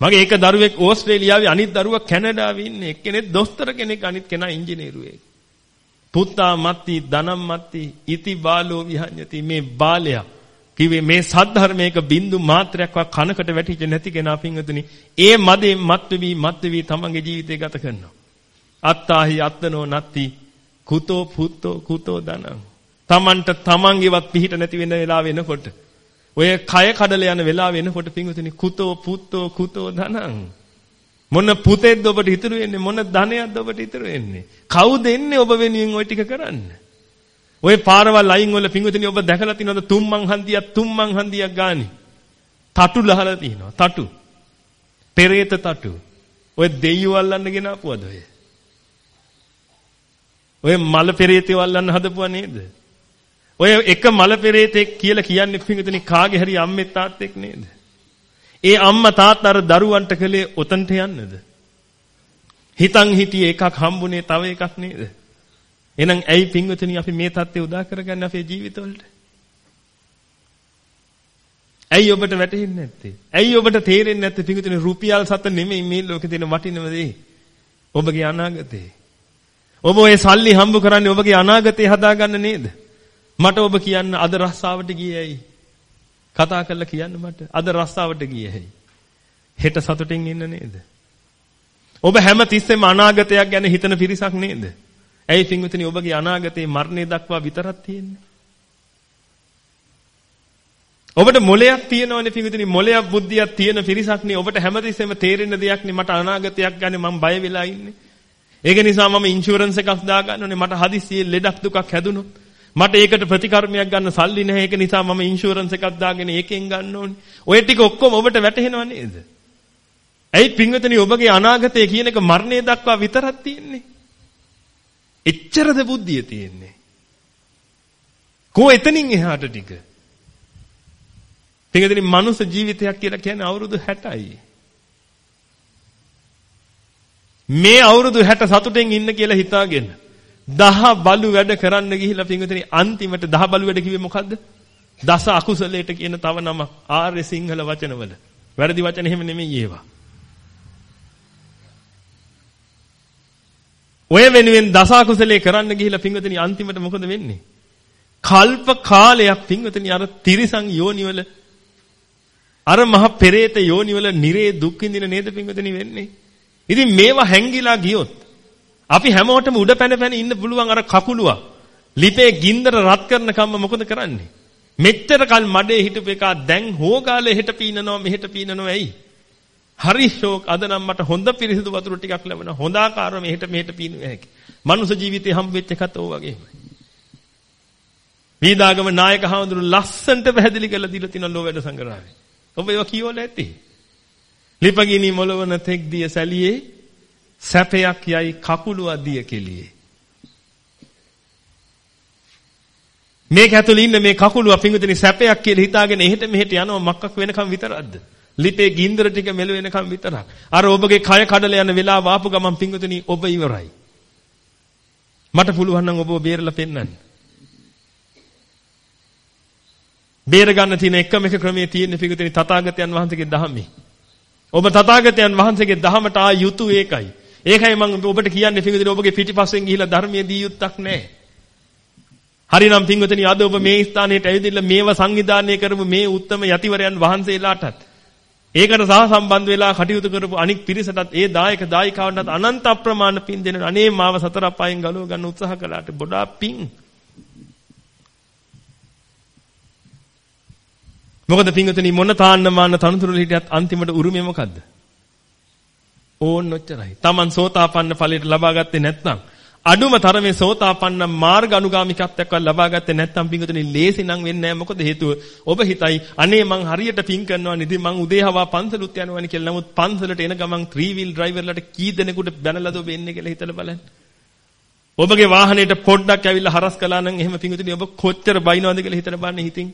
මගේ එක දරුවෙක් ඕස්ට්‍රේලියාවේ අනිත් දරුවා කැනඩාවේ ඉන්නේ එක්කෙනෙක් දොස්තර කෙනෙක් අනිත් කෙනා ඉංජිනේරුවෙක්. පුත්තා මත්ති ධනම් මත්ති ඉති බාලෝ විහඤ්ඤති මේ බාලයා කිව්වේ මේ සද්ධර්මයක බින්දු මාත්‍රයක්වත් කනකට වැටිච්ච නැති කෙනා පින්වතුනි ඒ මදේ මත් වෙවි මත් වෙවි තමන්ගේ ජීවිතය ගත කරනවා. අත්තාහි අත්තනෝ නත්ති කුතෝ පුත්තෝ කුතෝ ධනං. තමන්ට තමන්ගේවත් පිහිට නැති වෙන වෙලාව වෙනකොට ඔය කය කඩල යන වෙලාව වෙනකොට පින්වතුනි කුතෝ පුත්තෝ කුතෝ ධනං. මොන පුතෙක්ද ඔබට ඉතුරු වෙන්නේ? මොන ධනයක්ද ඔබට ඉතුරු වෙන්නේ? කවුද එන්නේ ඔබ වෙනුවෙන් ওই ටික කරන්න? ඔය පාරවල් අයින් වල පින්වතුනි ඔබ දැකලා තියෙනවද? තුම්මන් හන්දියක් තුම්මන් හන්දියක් ගානේ. තටු ලහලා තියෙනවා තටු. පෙරේත තටු. ඔය දෙයියෝ අල්ලන්න ගෙන ආපුවද ඔය? ඔය මල පෙරේතයෝ අල්ලන්න හදපුවා නේද? ඔය එක මල පෙරේතෙක් කියලා කියන්නේ පින්වතුනි කාගේ හරි අම්මෙක් තාත්තෙක් නේද? ඒ අම්මා තාත්තා අර දරුවන්ට කලේ ඔතනට යන්නද? හිතන් හිටියේ එකක් හම්බුනේ තව එකක් නේද? එහෙනම් ඇයි පින්වතුනි අපි මේ தත්ත්වය උදා කරගන්නේ අපේ ජීවිතවලට? ඇයි ඔබට වැටහෙන්නේ නැත්තේ? ඇයි ඔබට තේරෙන්නේ නැත්තේ පින්වතුනි රුපියල් සත නෙමෙයි මේ ලෝකේ තියෙන වටිනම දේ. ඔබගේ අනාගතේ. ඔබ ඔය සල්ලි හම්බ කරන්නේ ඔබගේ අනාගතේ හදාගන්න නේද? මට ඔබ කියන්න අද රස්සාවට ගියේ ඇයි? කතා කරලා කියන්න මට. අද රස්සාවට ගියේ ඇයි? හෙට සතුටින් ඉන්න නේද? ඔබ හැම තිස්සෙම අනාගතයක් ගැන හිතන පිරිසක් නේද? ඇයි පින්විතනි ඔබගේ අනාගතේ මරණය දක්වා විතරක් තියෙන්නේ? ඔබට මොලයක් තියෙනවනේ පින්විතනි මොලයක් බුද්ධියක් තියෙන පිරිසක් නේ ඔබට හැමතිස්සෙම තේරෙන දෙයක් නේ මට අනාගතයක් ගැන මම බය වෙලා ඉන්නේ. ඒක නිසා මම ඉන්ෂුරන්ස් එකක් දාගන්න ඕනේ මට හදිස්සියේ ලෙඩක් දුකක් හැදුනොත් මට ඒකට ප්‍රතිකර්මයක් ගන්න සල්ලි නැහැ ඒක නිසා මම ඉන්ෂුරන්ස් එකක් දාගෙන ඒකෙන් ගන්න ඕනේ. ඔය ටික ඔක්කොම ඔබට වැටහෙනව නේද? ඇයි පින්වතුනි ඔබගේ අනාගතය කියන එක මරණය දක්වා විතරක් තියෙන්නේ? එච්චරද බුද්ධිය තියෙන්නේ? කෝ එතනින් එහාට ටික? පින්වතුනි මනුස්ස ජීවිතයක් කියලා කියන්නේ අවුරුදු 60යි. මේ අවුරුදු 60 සතුටෙන් ඉන්න කියලා හිතාගෙන දහ බලු වැඩ කරන්න ගිහිල්ලා පින්විතනි අන්තිමට දහ බලු වැඩ කිව්වේ මොකද්ද? දස අකුසලයට කියන තව නම ආර්ය සිංහල වචනවල. වැරදි වචන එහෙම නෙමෙයි ඒවා. ඔය වෙනුවෙන් දස අකුසලේ කරන්න ගිහිල්ලා පින්විතනි අන්තිමට මොකද වෙන්නේ? කල්ප කාලයක් පින්විතනි අර තිරිසන් යෝනිවල අර මහ පෙරේත යෝනිවල නිරේ දුක් විඳින නේද පින්විතනි වෙන්නේ? ඉතින් මේවා හැංගිලා ගියොත් අපි හැමෝටම උඩ පැන පැන ඉන්න පුළුවන් අර කකුලුවා. ලිපේ ගින්දර රත් කරන කම්ම මොකද කරන්නේ? මෙච්චර කල් මඩේ හිටපු එක දැන් හොගාලේ හෙට පීනනවා මෙහෙට පීනනවා ඇයි? හරි ෂෝක් අද නම් මට හොඳ පිරිසිදු වතුර ටිකක් ලැබෙනවා. හොඳ ආකාරව මෙහෙට මෙහෙට පීනුවේ හැකි. මනුෂ්‍ය ජීවිතේ හම්බ වෙච්ච එකත් ඕ වගේමයි. වීදාගම නායක හඳුරු ලස්සන්ට පැහැදිලි කරලා දීලා තියෙන ලෝ වැඩ සංග්‍රහය. ඔබ ඒවා කියවල ඇති. ලිපගිනි මොළවන තෙක් දිය සැලියේ සැපයක් යයි කකුළු අදිය කෙලියේ. මේක ඇතුළේ ඉන්න මේ කකුළුව පිංගුතුනි සැපයක් කියලා හිතාගෙන එහෙට මෙහෙට යනවා මක්කක් වෙනකම් විතරක්ද? ලිපේ ගින්දර ටික මෙල වෙනකම් විතරක්. අර ඔබගේ කය කඩල යන වෙලාව ආපු ගමන් පිංගුතුනි ඔබ ඉවරයි. මට පුළුවන් නම් ඔබව බේරලා පෙන්නන්න. බේර ගන්න තියෙන එකම එක ක්‍රමයේ තියෙන පිංගුතුනි තථාගතයන් වහන්සේගේ දහමේ. ඔබ තථාගතයන් වහන්සේගේ දහමට ආ යුතු ඒකයි. ඒකයි මම ඔබට කියන්නේ පින්වතුනි ඔබගේ පිටිපස්සෙන් ගිහිලා ධර්මයේ දී යුත්තක් නැහැ. හරිනම් පින්වතුනි අද ඔබ මේ ස්ථානයට ඇවිදilla මේව සංවිධානය කරපු මේ උත්තම යතිවරයන් වහන්සේලාටත් ඒකට සහ සම්බන්ධ වෙලා කටයුතු කරපු අනික් පිරිසටත් ඒ දායක දායිකාවන්ටත් අනන්ත අප්‍රමාණ පින් දෙන අනේ මාව සතර අපායෙන් ගලව ගන්න උත්සාහ කළාට ගොඩාක් පින් මොකද පින්වතුනි මොන තාන්න මාන්න තනතුරු හිටියත් අන්තිමට උරුමය මොකද්ද? ඕන් ඔච්චරයි. Taman සෝතාපන්න ඵලයට ලබා ගත්තේ නැත්නම් අඩුම තරමේ සෝතාපන්න මාර්ග අනුගාමිකත්වයක් ලබා ගත්තේ නැත්නම් පිංගුතුනි ලේසි නම් වෙන්නේ නැහැ. මොකද හේතුව ඔබ හිතයි අනේ මං හරියට පිං කරනවා නේද මං උදේහවා පන්සලුත් යනවානි කියලා. නමුත් පන්සලට එන ගමන් 3 wheel driverලට කී දෙනෙකුට බැනලාද ඔබ එන්නේ කියලා හිතලා බලන්න. ඔබගේ වාහනේට පොඩ්ඩක් ඇවිල්ලා හරස් කළා නම් එහෙම පිංගුතුනි ඔබ කොච්චර බයිනවද කියලා හිතලා බලන්න හිතින්.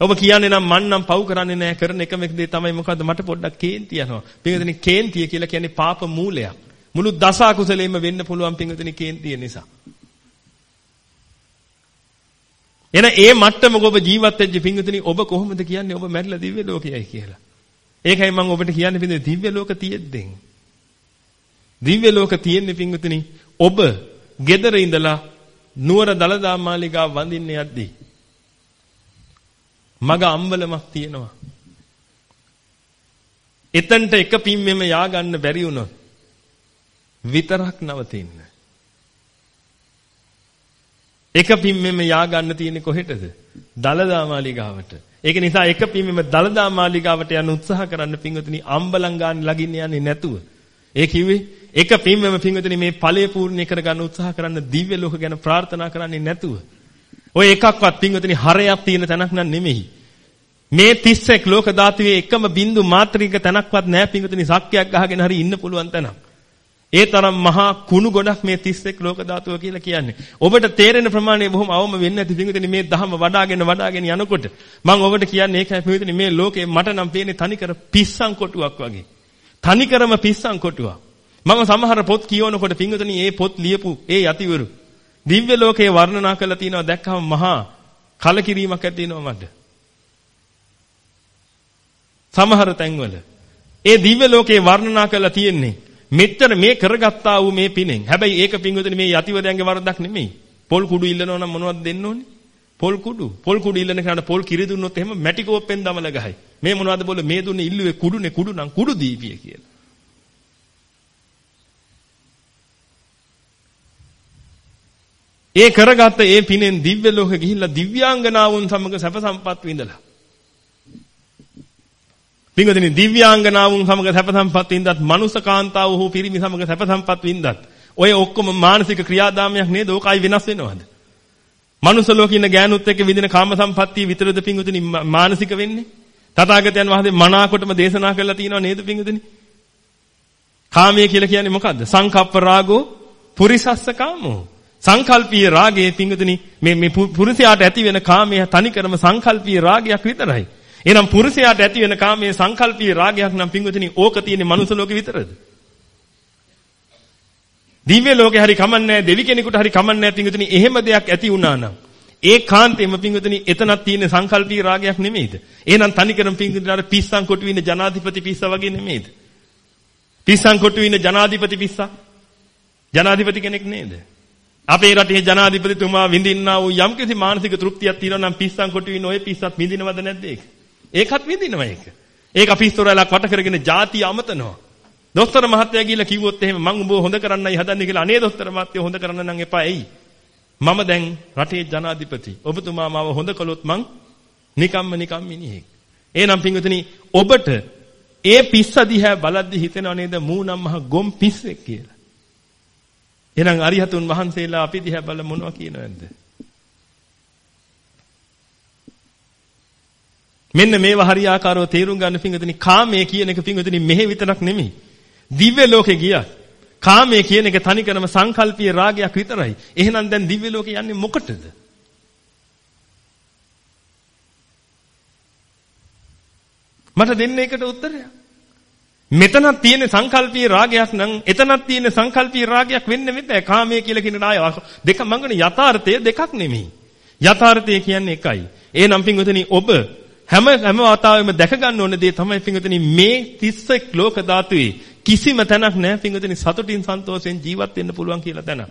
ඔබ කියන්නේ නම් මන් නම් පව් කරන්නේ නැහැ කරන එකම එක දේ තමයි මොකද්ද මට පොඩ්ඩක් කේන්ති යනවා. පින්වතුනි කේන්තිය කියලා කියන්නේ පාප මූලයක්. මුළු දස අකුසලෙම වෙන්න පුළුවන් පින්වතුනි කේන්තිය නිසා. එන ඒ මට්ටමක ඔබ ජීවත් වෙච්ච පින්වතුනි ඔබ කොහොමද කියන්නේ ඔබ මැරිලා දිව්‍ය ලෝකයයි කියලා. ඒකයි මම ඔබට කියන්නේ පින්වතුනි දිව්‍ය ලෝක තියෙද්දෙන්. දිව්‍ය ලෝක තියෙන්නේ පින්වතුනි ඔබ gedara ඉඳලා නුවර දලදා මාලිගාව වඳින්න යද්දී මග අම්බලමක් තියෙනවා. එතනට එක පිම්මෙම යා ගන්න බැරි වුණොත් විතරක් නවතින්න. එක පිම්මෙම යා ගන්න තියෙන්නේ කොහෙටද? දලදා මාලිගාවට. ඒක නිසා එක පිම්මෙම දලදා මාලිගාවට යන්න උත්සාහ කරන්න පින්වතුනි අම්බලම් ගන්න ලගින්න යන්නේ නැතුව. ඒ කිව්වේ එක පිම්මෙම පින්වතුනි මේ ඵලය පූර්ණේ කරගන්න උත්සාහ කරන්න දිව්‍ය ලෝක ගැන ප්‍රාර්ථනා කරන්නේ නැතුව. ඔය එකක්වත් පින්වතුනි හරයක් තියෙන තැනක් නන් නෙමෙයි. මේ 31 ලෝක ධාතුවේ එකම බින්දු මාත්‍රික තැනක්වත් නැහැ පින්වතුනි සක්කයක් ගහගෙන හරි ඉන්න පුළුවන් තැනක්. ඒ තරම් මහා කුණු ගොඩක් මේ 31 ලෝක ධාතුව කියලා කියන්නේ. ඔබට තේරෙන ප්‍රමාණය බොහොම අවම වෙන්නේ නැති පිංගුතුනි මේ ධහම වඩාගෙන වඩාගෙන යනකොට මම ඔබට කියන්නේ ඒකයි පිංගුතුනි මේ ලෝකේ මට නම් පේන්නේ තනිකර පිස්සන් කොටුවක් වගේ. තනිකරම පිස්සන් කොටුවක්. මම සමහර පොත් කියවනකොට පිංගුතුනි මේ පොත් ලියපු ඒ යතිවරු දිව්‍ය ලෝකේ වර්ණනා කරලා තිනවා දැක්කම මහා කලකිරීමක් ඇති වෙනවා මට. සමහර තැන්වල ඒ දිව්‍ය ලෝකේ වර්ණනා කරලා තියෙන්නේ මෙච්චර මේ කරගත්තා වූ මේ පිනෙන්. හැබැයි ඒක පින්වතුනි මේ යතිවරයන්ගේ වරදක් නෙමෙයි. පොල් කුඩු ඉල්ලනවා නම් මොනවද දෙන්න ඕනේ? පොල් කුඩු. පොල් කුඩු ඉල්ලන කෙනාට පොල් කිරි දුන්නොත් එහෙම මැටි කෝප්පෙන් දමල ගහයි. මේ මොනවද බෝල මේ දුන්නේ ඉල්ලුවේ කුඩුනේ කුඩු නම් කුඩු දීපිය කියලා. ඒ කරගත්ත ඒ පිනෙන් දිව්‍ය ලෝකෙ ගිහිල්ලා දිව්‍යාංගනාවුන් සමග සැප සම්පත් විඳලා පින්වතුනි දිව්‍යාංගනාවුන් සමග සැප සම්පත් වින්දත් මනුසකාන්තාව හෝ පිරිමි සමග සැප සම්පත් වින්දත් ඔය ඔක්කොම මානසික ක්‍රියාදාමයක් නේද? ඕකයි වෙනස් වෙනවද? මනුස්ස ලෝකේ ඉන්න ගෑනුත් එක්ක විඳින කාම සම්පත්තිය විතරද පින්වතුනි මානසික වෙන්නේ? තථාගතයන් වහන්සේ මනාකොටම දේශනා කරලා තියෙනව නේද පින්වතුනි? කාමය කියලා කියන්නේ මොකද්ද? සංකප්ප රාගෝ පුරිසස්ස කාමෝ. සංකල්පීය රාගයේ පින්වතුනි මේ මේ පුරුෂයාට ඇති වෙන කාමය තනිකරම සංකල්පීය රාගයක් විතරයි. එහෙනම් පුරුෂයාට ඇති වෙන කාමයේ සංකල්පීය රාගයක් නම් පින්වතුනි ඕක තියෙන්නේ මනුස්ස ලෝකෙ විතරද? දිව්‍ය ලෝකේ හරි කමන්නේ දෙවි කෙනෙකුට හරි කමන්නේ පින්වතුනි එහෙම දෙයක් ඇති වුණා නම් ඒ කාන්තේම පින්වතුනි එතනක් තියෙන සංකල්පීය රාගයක් නෙමෙයිද? එහෙනම් තනිකරම පින්වතුනි අර පිස්සන් කොටු ඉන්න ජනාධිපති පිස්සා වගේ නෙමෙයිද? පිස්සන් කොටු ඉන්න ජනාධිපති පිස්සා ජනාධිපති කෙනෙක් නේද? අපේ රටේ ජනාධිපතිතුමා විඳින්නා වූ යම්කිසි මානසික තෘප්තියක් තියෙනවා නම් පිස්සන් කොටු ඉන්න ওই පිස්සත් විඳිනවද නැද්ද ඒක? ඒකත් විඳිනවා ඒක. ඒක පිස්තෝරලක් වට කරගෙන ಜಾති අමතනවා. දොස්තර මහත්තයා ගිහිල්ලා කිව්වොත් එහෙම මං උඹව හොඳ කරන්නයි හදන්නේ කියලා අනේ දොස්තර මහත්තයා හොඳ කරන්න නම් එපා එයි. මම දැන් රටේ ජනාධිපති. ඔබතුමා මාව හොඳ කළොත් මං නිකම්ම නිකම් මිනිහෙක්. එහෙනම් පින්වතුනි ඔබට ඒ පිස්ස දිහා බලද්දි හිතෙනව නේද මූ නම් මහ ගොම් පිස්සෙක් කියලා. එහෙනම් අරිහතුන් වහන්සේලා අපි දිහා බල මොනවා කියනවද? මෙන්න මේව හරියාකාරව තේරුම් ගන්න පිංගුතුනි කාමයේ කියන එක පිංගුතුනි මෙහෙ විතරක් නෙමෙයි. දිව්‍ය ලෝකේ ගියා. කාමයේ කියන එක තනිකරම සංකල්පීය රාගයක් විතරයි. එහෙනම් දැන් දිව්‍ය ලෝකේ යන්නේ මොකටද? මට දෙන්න එකට උත්තරයක්. මෙතනක් තියෙන සංකල්පීය රාගයක් නම් එතනක් තියෙන සංකල්පීය රාගයක් වෙන්න මෙතන කාමයේ කියලා කියන ආය දෙක මංගන යථාර්ථය දෙකක් නෙමෙයි. යථාර්ථය කියන්නේ එකයි. එහෙනම් පින්වතුනි ඔබ හැම හැම වතාවෙම දැක ගන්න ඕන දේ තමයි පිංගුතුනි මේ 31 ලෝක ධාතුවේ කිසිම තැනක් නැහැ පිංගුතුනි සතුටින් සන්තෝෂෙන් ජීවත් වෙන්න පුළුවන් කියලා තැනක්.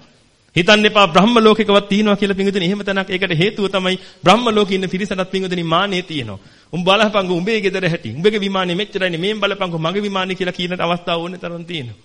හිතන්න එපා බ්‍රහ්ම ලෝකයකවත් තියෙනවා කියලා පිංගුතුනි එහෙම තැනක්. ඒකට හේතුව තමයි බ්‍රහ්ම ලෝකේ ඉන්න පිරිසටත් පිංගුතුනි මානෙ තියෙනවා. උඹ බලපංගු උඹේ ගෙදර හැටි. උඹගේ විමානේ මෙච්චරයිනේ මේන් බලපංගු මගේ විමානේ කියලා කියන අවස්ථාව ඕනේ තරම් තියෙනවා.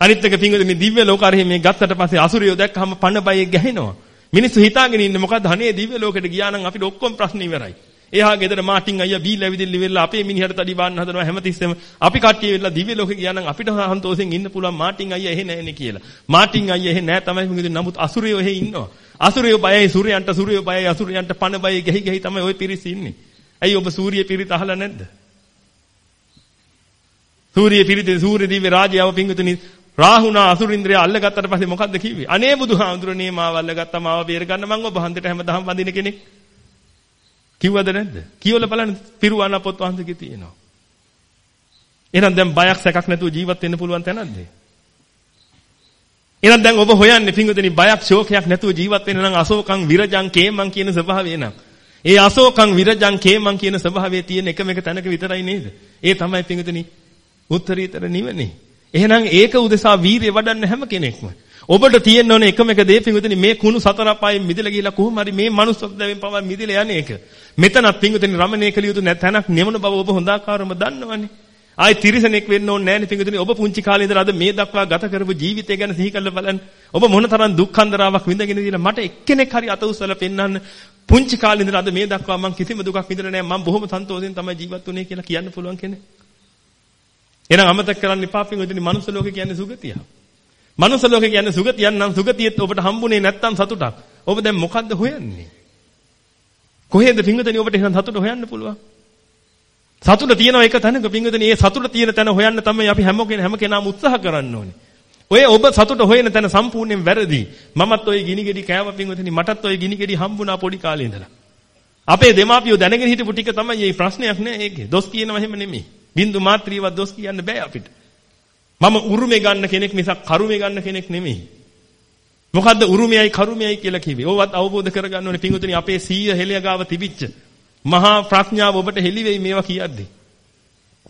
අනිත් එක පිංගුතුනි දිව්‍ය ලෝකාරෙහි මේ ගත්තට පස්සේ අසුරියෝ දැක්කම පණ බයේ ගැහෙනවා. මිනිස්සු හිතාගෙන ඉන්නේ මොකද්ද අනේ දිව්‍ය ලෝකෙට ගියා නම් අපිට ඔක්කොම ප්‍රශ්න ඉවරයි. එහා ගෙදර මාටින් අයියා බීලා ඇවිදින්න ඉවරලා අපේ මිනිහට තඩි බාන්න හදනවා හැමතිස්සෙම අපි කට්ටිය වෙලා දිව්‍ය ලෝකේ ගියා නම් අපිට සන්තෝෂෙන් ඉන්න පුළුවන් මාටින් අයියා එහෙ නැහැනේ කියලා. මාටින් අයියා එහෙ නැහැ තමයි මොකද නමුත් අසුරයෝ එහෙ ඉන්නවා. අසුරයෝ බයයි සූර්යයන්ට සූර්යෝ බයයි අසුරයන්ට පණ බයයි ගහි ගහි තමයි ওই පිරිස ඉන්නේ. ඇයි ඔබ සූර්ය පිරිත අහලා නැද්ද? සූර්ය පිරිත සූර්ය දිව්‍ය රාජ්‍යව පිංගුතුනි රාහුණා අසුරින්ද්‍රය අල්ලගත්තට පස්සේ මොකද්ද කිව්වේ? අනේ බුදුහාමුදුරනේ මාව අල්ලගත්තා මාව බේර ගන්න මං ඔබ හන්දට හැමදාම වඳින කෙනෙක්. කිව්වද නැද්ද? කියවල බලන්න පිරුවාන පොත් වහන්සේගේ තියෙනවා. එහෙනම් දැන් බයක් සැකක් නැතුව ජීවත් වෙන්න පුළුවන් තැනක්ද? එහෙනම් දැන් ඔබ හොයන්නේ පිංගුදෙනි බයක් ශෝකයක් නැතුව ජීවත් වෙන්න නම් අශෝකං විරජං කේමං කියන ස්වභාවය නම්. ඒ අශෝකං විරජං කේමං කියන ස්වභාවයේ තියෙන එකම එක තැනක විතරයි නේද? ඒ තමයි පිංගුදෙනි උත්තරීතර නිවනේ. එහෙනම් ඒක උදෙසා වීරිය වඩන්න හැම කෙනෙක්ම ඔබට තියෙන්න ඕනේ එකම එක දේ පිංගුතුනි මේ කුණු සතර අපායෙන් මිදලා ගිහිලා කොහොම හරි මේ manussත් දැවෙන් පවා මිදලා යන්නේ ඒක. මෙතනත් පිංගුතුනි රමණය කළ යුතු නැතනක් නෙමන බව ඔබ හොඳාකාරව දන්නවනේ. ආයි තිරිසනෙක් වෙන්න ඕනේ නැහැ නේ පිංගුතුනි. ඔබ පුංචි කාලේ ඉඳලා අද මේ දක්වා ගත කරපු ජීවිතය ගැන සිහි කරලා බලන්න. ඔබ මොන තරම් දුක්ඛන්දරාවක් විඳගෙන ඉඳලා මට එක්කෙනෙක් හරි අත උස්සලා පෙන්නන්න. පුංචි කාලේ ඉඳලා අද මේ දක්වා මම කිසිම දුකක් විඳලා නැහැ. මම බොහොම සන්තෝෂෙන් තමයි ජීවත් වුනේ කියලා කියන්න පුළුවන් කෙනෙක්. එහෙනම් අමතක කරන්න එපා පිංගුතුනි. මනුස්ස ලෝකේ කියන්නේ සුගතිය. මනුස්ස ලෝකේ කියන්නේ සුගතියක් නම් සුගතියෙත් ඔබට හම්බුනේ නැත්තම් සතුටක්. ඔබ දැන් මොකද්ද හොයන්නේ? කොහෙන්ද පිංගුතුනි ඔබට එහෙනම් සතුට හොයන්න පුළුවන්? සතුට තියෙනවා එක තැනක පිංගුතුනි ඒ සතුට තියෙන තැන හොයන්න තමයි අපි හැම කෙනා හැම කෙනාම උත්සාහ කරන්න ඕනේ. ඔය ඔබ සතුට හොයන තැන සම්පූර්ණයෙන් වැරදි. මමත් ඔය ගිනි ගෙඩි කෑව පිංගුතුනි මටත් ඔය ගිනි ගෙඩි හම්බුණා පොඩි කාලේ ඉඳලා. අපේ දෙමාපියෝ දැනගෙන හිටපු ටික තමයි මේ ප්‍රශ්නයක් නෑ ඒකේ. දොස් කියනවා එහෙම නෙමෙයි. බින්දු මාත්‍රියවත් දොස් කියන්න බෑ අපිට. මම උරුමේ ගන්න කෙනෙක් මිසක් කරුමේ ගන්න කෙනෙක් නෙමෙයි. මොකද්ද උරුමයයි කරුමයයි කියලා කිව්වේ? ඕවත් අවබෝධ කරගන්න ඕනේ පිංගුතුනි අපේ සීය හෙළිය ගාව තිබිච්ච මහා ප්‍රඥාව ඔබට හෙළි වෙයි මේවා කියද්දි.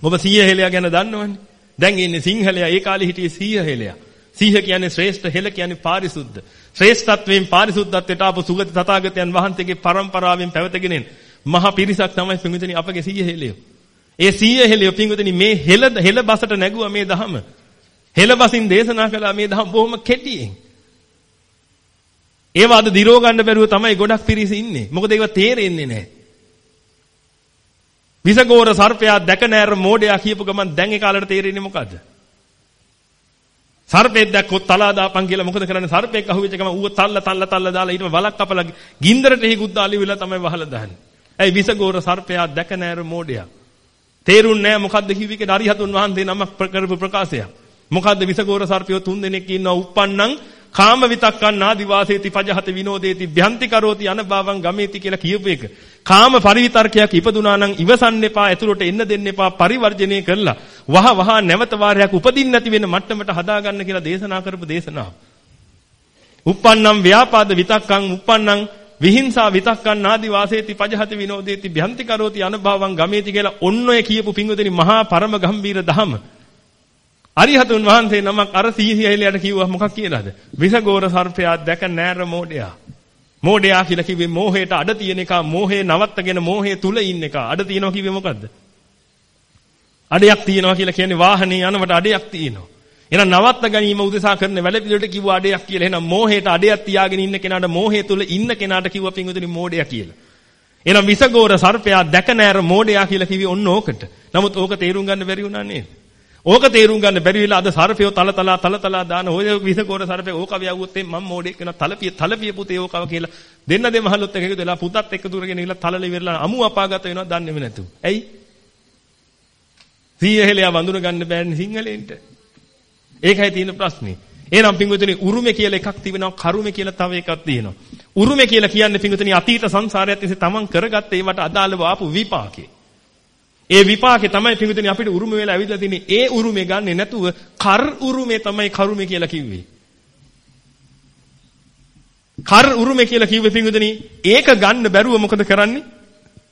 ඔබ සීය හෙළිය ගැන දන්නවනේ. දැන් ඉන්නේ සිංහලයා ඒ කාලේ හිටියේ සීය හෙළියා. සීහ කියන්නේ ශ්‍රේෂ්ඨ හෙළ කියන්නේ පාරිසුද්ධ. ශ්‍රේෂ්ඨත්වයෙන් පාරිසුද්ධත්වයට ආපු සුගත තථාගතයන් වහන්සේගේ පරම්පරාවෙන් පැවතගෙන එන මහා පිරිසක් තමයි පිංගුතුනි අපගේ සීය හෙළියෝ. ඒ සීය හෙළියෝ පිංගුතුනි මේ හෙළ හෙළ බසට නැගුවා මේ දහම. හෙළ බසින් දේශනා කළා මේ දහම බොහොම කෙටියෙන්. ඒවා අද දිරව ගන්න බැරුව තමයි ගොඩක් පිරිස ඉන්නේ. මොකද ඒවා තේරෙන්නේ නැහැ. විසගෝර සර්පයා දැක නෑර මෝඩයා කියපු ගමන් දැන් ඒ කාලේට තේරෙන්නේ මොකද්ද? සර්පෙක් දැක්කොත් තලා දාපන් කියලා මොකද කරන්නේ? සර්පෙක් අහුවෙච්ච ගමන් ඌව තල්ල තල්ල තල්ල දාලා ඊට වලක් කපලා ගින්දරට එහි ගුද්දාලි විලා තමයි වහලා දාන්නේ. ඇයි විසගෝර සර්පයා දැක නෑර මෝඩයා? තේරුන්නේ නෑ මොකද්ද කිව්වේ කියලා අරිහතුන් වහන්සේ නමක් කරපු ප්‍රකාශයක්. මොකද්ද විසගෝර සර්පයෝ තුන් දෙනෙක් ඉන්නවා උප්පන්නං කාම විතක්කන් නාදි වාසේති පජහත විනෝදේති භ්‍යන්ති කරෝති අනභවං ගමේති කියලා කියපු එක. කාම පරිවිතර්කයක් ඉපදුනා නම් ඉවසන්න එපා, ඇතුළට එන්න දෙන්න එපා, පරිවර්ජණය කරලා වහ වහ නැවත වාරයක් උපදින්න නැති වෙන මට්ටමට හදාගන්න කියලා දේශනා කරපු දේශනාව. uppannam ව්‍යාපාද විතක්කං uppannam විහිංසා විතක්කන් නාදි වාසේති පජහති විනෝදේති භ්‍යන්ති කරෝති අනභවං ගමේති කියලා ඔන්න ඔය කියපු පිංගුදෙනි මහා පරම ගම්බීර දහම අරිහතුන් වහන්සේ නමක් අර සීහියලයට කිව්වා මොකක් කියලාද? විසගෝර සර්පයා දැක නෑර මෝඩයා. මෝඩයා කියලා කිව්වේ මෝහයට අඩ තියෙන එක, මෝහේ නවත්තගෙන මෝහේ තුල ඉන්න එක. අඩ තියෙනවා කිව්වේ මොකද්ද? අඩයක් තියෙනවා කියලා කියන්නේ වාහනේ යනකොට අඩයක් තියෙනවා. එහෙනම් නවත්ත ගැනීම උදෙසා කරන වැඩ පිළිවෙලට කිව්වා අඩයක් කියලා. එහෙනම් මෝහයට අඩයක් තියාගෙන ඉන්න කෙනාට මෝහය තුල ඉන්න කෙනාට කිව්වා පින්වතුනි මෝඩයා කියලා. එහෙනම් විසගෝර සර්පයා දැක නෑර මෝඩයා කියලා කිව්වේ ඔන්න ඕකට. නමුත් ඕක තේරුම් ගන්න බැරි වුණා නේද? ඕක තේරුම් ගන්න බැරි වෙලා අද සර්පයෝ තලතලා තලතලා දාන ඔය විසකෝර සර්පේ ඕක වියවුවොත් මම මොඩෙක් වෙන තලපිය තලපිය පුතේ ඕකව කියලා දෙන්න දෙමහලොත් එකක දෙලා පුතත් එක්ක දුරගෙන ගිහලා තලල ඉවරලා අමු අපාගත වෙනවා දන්නේම නැතුව. ඇයි? සීයහෙලියා වඳුන ගන්න බෑනේ සිංහලෙන්ට. ඒකයි තියෙන ප්‍රශ්නේ. එහෙනම් පින්විතනි උරුමේ කියලා එකක් තිබෙනවා කරුමේ කියලා තව එකක් තියෙනවා. උරුමේ කියලා කියන්නේ පින්විතනි අතීත සංසාරයත් ඉස්සේ තමන් කරගත්ත ඒවට අදාළව ආපු විපාකේ. ඒ විපාකේ තමයි පිඟුතුනි අපිට උරුම වෙලා ඇවිල්ලා තින්නේ. ඒ උරුමේ ගන්නෙ නැතුව කර් උරුමේ තමයි කරුමේ කියලා කිව්වේ. කර් උරුමේ කියලා කිව්වේ පිඟුතුනි ඒක ගන්න බැරුව මොකද කරන්නේ?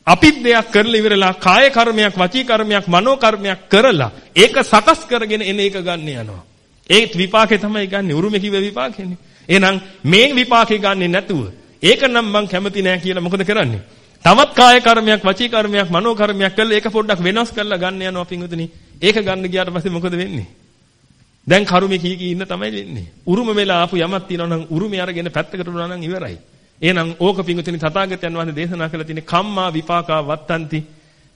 අපිත් දෙයක් කරලා ඉවරලා කාය කර්මයක්, වචී කර්මයක්, මනෝ කර්මයක් කරලා ඒක සකස් කරගෙන එන එක ගන්න යනවා. ඒ විපාකේ තමයි ගන්නෙ. උරුමේ කිව්වේ විපාකේනේ. එහෙනම් මේ විපාකේ ගන්නෙ නැතුව ඒක නම් මං කැමති නෑ කියලා මොකද කරන්නේ? තවත් කාය කර්මයක්, වචී කර්මයක්, මනෝ කර්මයක් කළා ඒක පොඩ්ඩක් වෙනස් කරලා ගන්න යනවා පින්වතුනි. ඒක ගන්න ගියාට පස්සේ මොකද වෙන්නේ? දැන් කරුමේ කී කී ඉන්න තමයි වෙන්නේ. උරුම වෙලා ආපු යමක් තියෙනවා නම් උරුමේ අරගෙන පැත්තකට උනා නම් ඉවරයි. එහෙනම් ඕක පින්වතුනි තථාගතයන් වහන්සේ දේශනා කළ තියෙන්නේ කම්මා විපාකා වත්තන්ති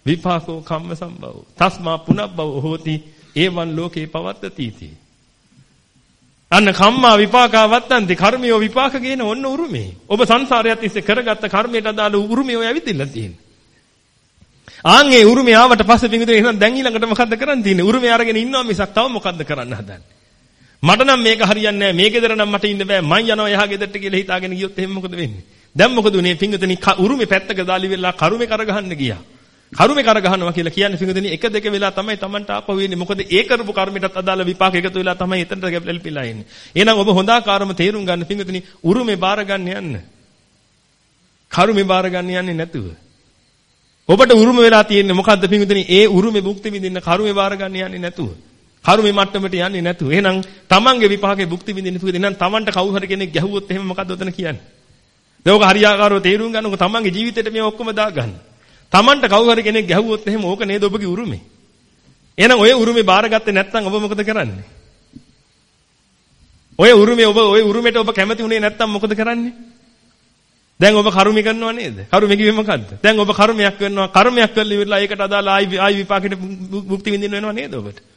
විපාකෝ කම්ම සම්භව. තස්මා පුනබ්බව හෝති ඒවන් ලෝකේ පවත්තති තී. අන්න කම්මා විපාකා වත්තන්ති කර්මියෝ විපාක ගේන ඔන්න උරුමේ. ඔබ සංසාරයත් ඉස්සේ කරගත්ත කර්මයට අදාළ උරුමේ ඔය ඇවිදින්න තියෙන්නේ. ආන් ඒ උරුමේ ආවට පස්සේ පිංගුදේ එහෙනම් දැන් ඊළඟට මොකද්ද කරන්න තියෙන්නේ? උරුමේ අරගෙන ඉන්නවා මිසක් තව මොකද්ද කරන්න හදන්නේ? මට නම් මේක හරියන්නේ නැහැ. මේ ගෙදර නම් මට ඉන්න බෑ. මං යනවා එහා ගෙදරට කියලා හිතාගෙන ගියොත් එහෙනම් මොකද වෙන්නේ? දැන් මොකද උනේ? පිංගුදෙනි උරුමේ පැත්තක දාලි වෙලා කරුමේ කරගහන්න ගියා. කරුමේ කර ගහනවා කියලා කියන්නේ පිඟුදෙනි එක දෙක වෙලා තමයි Tamanට ආපහු වෙන්නේ. මොකද ඒ කරපු කර්මයටත් අදාළ විපාක එකතු වෙලා තමයි එතනට ගැලපිලා ඉන්නේ. එහෙනම් ඔබ හොඳාකාරම තේරුම් ගන්න පිඟුදෙනි උරුමේ බාර ගන්න යන්න. කරුමේ බාර ගන්න යන්නේ නැතුව. ඔබට උරුම වෙලා තියෙන්නේ මොකද්ද පිඟුදෙනි? ඒ උරුමේ භුක්ති විඳින්න කරුමේ බාර ගන්න යන්නේ නැතුව. කර්මේ මට්ටමට යන්නේ නැතුව. එහෙනම් තමන්ගේ විපාකේ භුක්ති විඳින්න තුකද එහෙනම් තමන්ට කවුරු හරි කෙනෙක් ගැහුවොත් එහෙම මොකද්ද උතන කියන්නේ? දැන් ඔක හරියාකාරව තේරුම් ගන්නකො තමන්ගේ ජීවිතේට මේ ඔක්කොම දාගන්න. තමන්ට කවුරු හරි කෙනෙක් ගැහුවොත් එහෙම ඕක නේද ඔබගේ උරුමේ. එහෙනම් ඔය උරුමේ බාරගත්තේ නැත්නම් ඔබ මොකද කරන්නේ? ඔය උරුමේ ඔබ ඔය උරුමෙට ඔබ කැමති උනේ නැත්නම් මොකද කරන්නේ? දැන් ඔබ කර්ම කරනවා නේද? කර්ම කිව්වේ මොකද්ද? දැන් ඔබ කර්මයක් කරනවා. කර්මයක් කළා ඉවරලා ඒකට අදාළ ආයි ආයි විපාකෙට භුක්ති විඳින්න වෙනවා නේද ඔබට?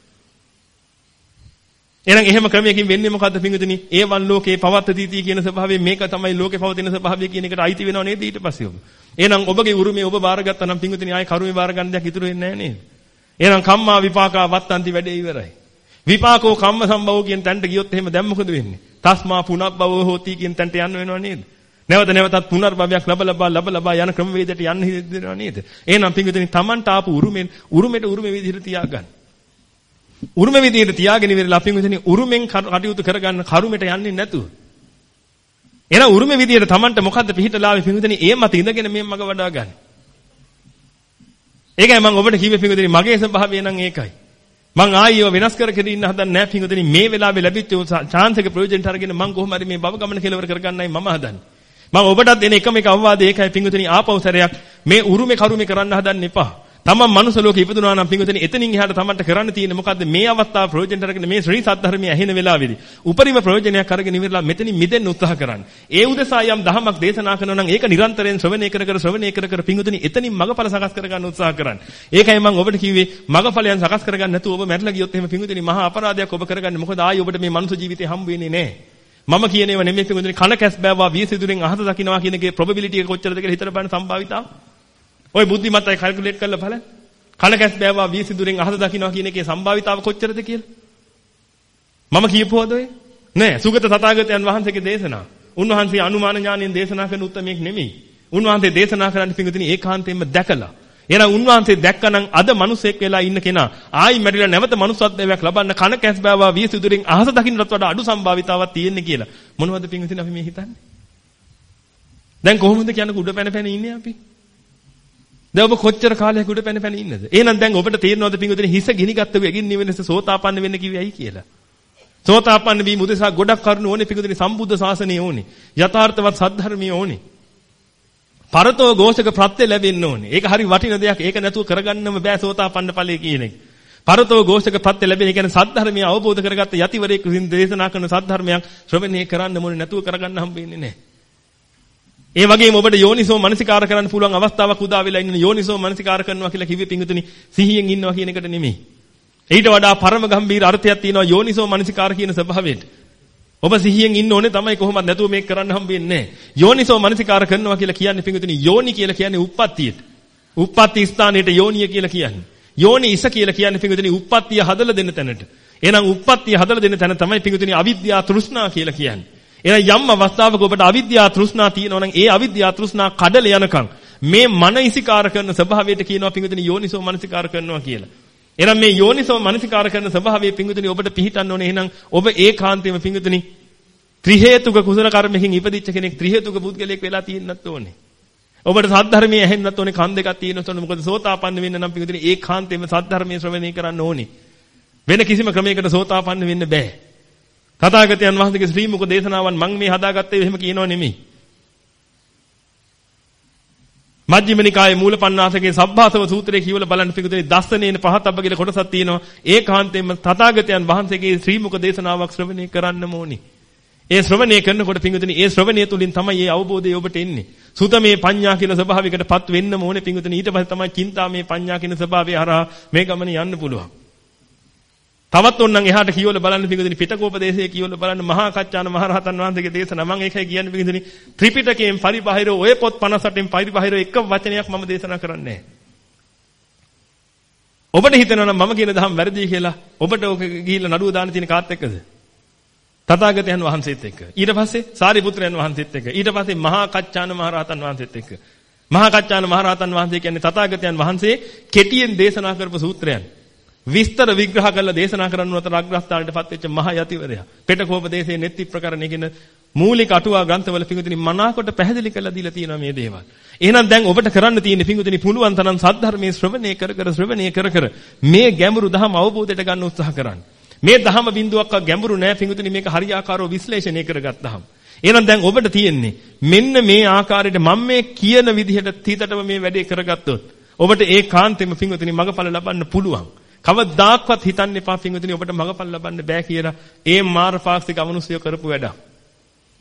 එහෙනම් එහෙම ක්‍රමයකින් වෙන්නේ මොකද්ද පිංගුතුනි? ඒවන් ලෝකේ පවත්තීති කියන ස්වභාවය මේක තමයි ලෝකේ පවතින ස්වභාවය කියන එකට අයිති වෙනව නේද ඊට පස්සේ ඔබ. එහෙනම් ඔබගේ උරුමය ඔබ බාරගත්තා නම් පිංගුතුනි ආයි කර්මේ බාර ගන්න දෙයක් ඉතුරු වෙන්නේ නැහැ නේද? එහෙනම් කම්මා විපාකා වත්තන්ති වැඩේ ඉවරයි. විපාකෝ කම්ම සම්භවෝ කියන තැනට ගියොත් එහෙම දැන් මොකද වෙන්නේ? තස්මා පුනබ්බවෝ හෝති කියන තැනට යන්න වෙනව නේද? නැවත නැවතත් පුනර්භවයක් ලබ ලබා ලබ ලබා යන ක්‍රමවේදයට යන්න හිතෙනවා නේද? එහෙනම් පිංගුතුනි Tamanට ආපු උරුමෙන් උරුමෙට උරුමෙ විදිහට තියාගන්න. උරුමෙ විදිහට තියාගෙන ඉවරලා පිංගුතුනි උරුමෙන් කටයුතු කරගන්න කරුමෙට යන්නේ නැතුව. එහෙනම් උරුමෙ විදිහට Tamanට මොකද්ද පිහිටලාවේ පිංගුතුනි ඒ මත ඉඳගෙන මේ මග වඩා ගන්න. ඒකයි මම ඔබට කිව්වේ පිංගුතුනි මගේ ස්වභාවය නම් ඒකයි. මං ආයෙව වෙනස් කර කර ඉන්න හදන්නේ නැහැ පිංගුතුනි මේ වෙලාවේ ලැබිච්ච chance එක ප්‍රයෝජනට අරගෙන මං කොහොම හරි මේ භව ගමන කෙලවර කරගන්නයි මම හදන්නේ. මම ඔබටත් දෙන එකම එක අවවාදය ඒකයි පිංගුතුනි ආපහු සැරයක් මේ උරුමේ කරුමේ කරන්න හදන්න එපා. තමන් මනුස්ස ලෝකේ ඉපදුනා නම් පිංගුතුනි එතනින් එහාට තමන්ට කරන්න තියෙන්නේ මොකද්ද මේ අවස්ථාව ප්‍රයෝජනට අරගෙන මේ ශ්‍රී සද්ධර්මයේ ඇහෙන වෙලාවේදී උපරිම ප්‍රයෝජනයක් අරගෙන ඉවරලා මෙතනින් මිදෙන්න උත්සාහ කරන්න. ඒ උදෙසා යම් දහමක් දේශනා කරනවා නම් ඒක නිරන්තරයෙන් ශ්‍රවණය කර කර ශ්‍රවණය කර කර පිංගුතුනි එතනින් මගඵල සකස් කර ගන්න උත්සාහ කරන්න. ඒකයි මම ඔබට කිව්වේ මගඵලයන් සකස් කර ගන්න නැතුව ඔබ මැරලා ගියොත් එහෙම පිංගුතුනි මහා අපරාධයක් ඔබ කරගන්නේ මොකද ආයි ඔබට මේ මනුස්ස ජීවිතේ හම්බ වෙන්නේ නැහැ. මම කියන ඒවා නෙමෙයි පිටුදුනේ කන කැස් බෑවා වියසිදුරෙන් අහස දකින්නවා කියන එකේ probability එක කොච්චරද කියලා හිතලා බලන්න සම්භාවිතාව. ඔය බුද්ධිමත් අය කැල්කියුලේට් කරලා බලන්න. කන කැස් බෑවා වියසිදුරෙන් අහස දකින්නවා කියන එකේ සම්භාවිතාව කොච්චරද කියලා. මම කියපුවද ඔය? නෑ සුගත තථාගතයන් වහන්සේගේ දේශනා. උන්වහන්සේ අනුමාන ඥාණයෙන් දේශනා කරන උත්මයෙක් නෙමෙයි. උන්වහන්සේ දේශනා කරන්නේ පිටුදුනේ ඒකාන්තයෙන්ම දැකලා එහෙනම් උන්වහන්සේ දැක්කනම් අද මිනිසෙක් වෙලා ඉන්න කෙනා ආයි මැරිලා නැවත මනුස්සත්වයක් ලබන්න කන කැස් බෑවා වියසුදුරින් අහස දකින්නට වඩා අඩු සම්භාවිතාවක් තියෙන්නේ කියලා. මොනවද පින්විතින් අපි මේ හිතන්නේ? දැන් කොහොමද කියන්නේ උඩ පැන පැන ඉන්නේ අපි? දැන් ඔබ කොච්චර කාලයක් උඩ පැන පැන ඉන්නද? එහෙනම් දැන් ඔබට තේරෙනවද පිංගුදෙන හිස ගිනිගත්තු වෙගින් නිවෙනස සෝතාපන්න වෙන්න කිව්වේ ඇයි කියලා? සෝතාපන්න වීම උදෙසා ගොඩක් කරුණු ඕනේ පිංගුදෙන සම්බුද්ධ ශාසනය ඕනේ. යථාර්ථවත් සද්ධර්මිය ඕනේ. පරතෝ ഘോഷක ප්‍රත්‍ය ලැබෙන්න ඕනේ. ඒක හරි වටින දෙයක්. ඒක නැතුව කරගන්නම බෑ සෝතාපන්න ඵලයේ කියන එක. පරතෝ ഘോഷක පත්‍ය ලැබෙන කියන්නේ සද්ධර්මය අවබෝධ කරගත්ත යතිවරයෙකු විසින් දේශනා කරන සද්ධර්මයක් ශ්‍රවණය කරන්න මොනේ නැතුව කරගන්න හම්බෙන්නේ නැහැ. ඒ වගේම ඔබට යෝනිසෝ මනසිකාර කරන්න පුළුවන් අවස්ථාවක් උදා වෙලා ඉන්න යෝනිසෝ මනසිකාර කරනවා කියලා කිව්වේ පිංගුතුනි සිහියෙන් ඉන්නවා කියන එකට නෙමෙයි. ඊට වඩා පරම ගම්භීර අර්ථයක් තියෙනවා යෝනිසෝ මනසිකාර කියන ස්වභාවයට. ඔබ සිහියෙන් ඉන්න ඕනේ තමයි කොහොමද නැතුව මේක කරන්න හම්බෙන්නේ නැහැ. යෝනිසෝ මනසිකාර කරනවා කියලා කියන්නේ පිටුතුනි යෝනි කියලා කියන්නේ උප්පත්තියට. උප්පත්ති ස්ථානයට යෝනිය කියලා කියන්නේ. යෝනි ඉස කියලා කියන්නේ පිටුතුනි උප්පත්තිය හදලා දෙන්න තැනට. එහෙනම් උප්පත්තිය හදලා දෙන්න තැන තමයි පිටුතුනි අවිද්‍යාව තෘෂ්ණා කියලා කියන්නේ. එහෙනම් යම් අවස්ථාවක ඔබට අවිද්‍යාව තෘෂ්ණා තියෙනවා නම් ඒ අවිද්‍යාව තෘෂ්ණා කඩල යනකම් මේ මන ඉසිකාර කරන ස්වභාවයට කියනවා පිටුතුනි යෝනිසෝ මනසිකාර කරනවා කියලා. එහෙනම් මේ යෝනිසෝ මනසිකාර කරන ස්වභාවයේ පිංගුතුනි ඔබට පිහිටන්න ඕනේ. එහෙනම් ඔබ ඒකාන්තයෙන්ම පිංගුතුනි ත්‍රි හේතුක කුසල කර්මකින් ඉපදිච්ච කෙනෙක් ත්‍රි හේතුක පුද්ගලයෙක් වෙලා තියෙන්නත් ඕනේ. ඔබට සද්ධර්මයේ ඇහෙන්නත් ඕනේ කන් දෙකක් තියෙනත් ඕනේ. මොකද සෝතාපන්න වෙන්න නම් පිංගුතුනි ඒකාන්තයෙන්ම සද්ධර්මයේ ශ්‍රවණය කරන්න ඕනේ. වෙන කිසිම ක්‍රමයකට සෝතාපන්න වෙන්න බෑ. තථාගතයන් වහන්සේගේ ශ්‍රී මුඛ දේශනාවන් මම මේ හදාගත්තේ එහෙම කියනව නෙමෙයි. මජ්ක්‍ධිම නිකායේ මූලපණ්ණාසකේ සබ්බාසව සූත්‍රයේ කියවලා බලන්න පිටුදේ දස්සනේන පහතබ්බ කියලා කොටසක් තියෙනවා. ඒකාන්තයෙන්ම තථාගතයන් වහන්සේගේ ශ්‍රී මුඛ දේශනාවක් ශ්‍රවණය කරන්නම ඕනි. ඒ ශ්‍රවණය කරනකොට පිටුදේ ඒ ශ්‍රවණය තුලින් තමයි මේ අවබෝධය ඔබට එන්නේ. සුතමේ පඤ්ඤා කියන ස්වභාවයකටපත් වෙන්නම ඕනේ පිටුදේ ඊට පස්සේ තමයි චින්තාමේ පඤ්ඤා කියන ස්වභාවය හරහා මේ ගමන යන්න පුළුවන්. තවත් ඕනනම් එහාට කියවල බලන්න පිඟුදිනි පිටකෝපදේශයේ කියවල බලන්න මහා කච්චාන මහරහතන් වහන්සේගේ දේශනා. මම ඒකයි කියන්නේ පිඟුදිනි. ත්‍රිපිටකයෙන් පරිබාහිර ඔය පොත් 58න් පරිබාහිර එක වචනයක් මම දේශනා කරන්නේ ඔබට හිතෙනවා නම් මම කියන දහම් වැරදි කියලා. ඔබට ඔක ගිහිල්ලා නඩුව දාන්න තියෙන කාත් එක්කද? තථාගතයන් වහන්සේත් එක්ක. ඊට පස්සේ සාරිපුත්‍රයන් වහන්සේත් එක්ක. ඊට පස්සේ මහා කච්චාන මහරහතන් වහන්සේත් එක්ක. මහා කච්චාන මහරහතන් වහන්සේ කියන්නේ තථාගතයන් වහන්සේ කෙටියෙන් දේශනා කරපු සූත්‍රයන්. විස්තර විග්‍රහ කරලා දේශනා කරන අතර අග්‍රස්ථානයටපත් වෙච්ච මහ යතිවරයා. පෙටකෝපදේශයේ නෙත්ති ප්‍රකරණ කියන මූලික අටුවා ග්‍රන්ථවල පිඟුතුනි මනාකොට පැහැදිලි කරලා දීලා තියෙනවා මේ දේවල්. එහෙනම් දැන් ඔබට කරන්න තියෙන්නේ පිඟුතුනි පුළුවන් තරම් සද්ධර්මයේ ශ්‍රවණය කර කර ශ්‍රවණය කර කර මේ ගැඹුරු ධර්ම අවබෝධයට ගන්න උත්සාහ කරන්න. මේ දහම බිඳුවක්ක ගැඹුරු නෑ පිඟුතුනි මේක හරියාකාරව විශ්ලේෂණය කරගත්තාම. එහෙනම් දැන් ඔබට තියෙන්නේ මෙන්න මේ ආකාරයට මම මේ කියන විදිහට තීතටම මේ වැඩේ කරගත්තොත් ඔබට ඒ කාන්තෙම පිඟුතුනි මගපල ලබන්න පුළුවන්. කවදාක්වත් හිතන්න එපා පිඟුතුනි ඔබට මගපල ලබන්න බෑ කියලා ඒ මාර්ගපාක්ෂික අමනුෂ්‍ය කරපු වැඩක්.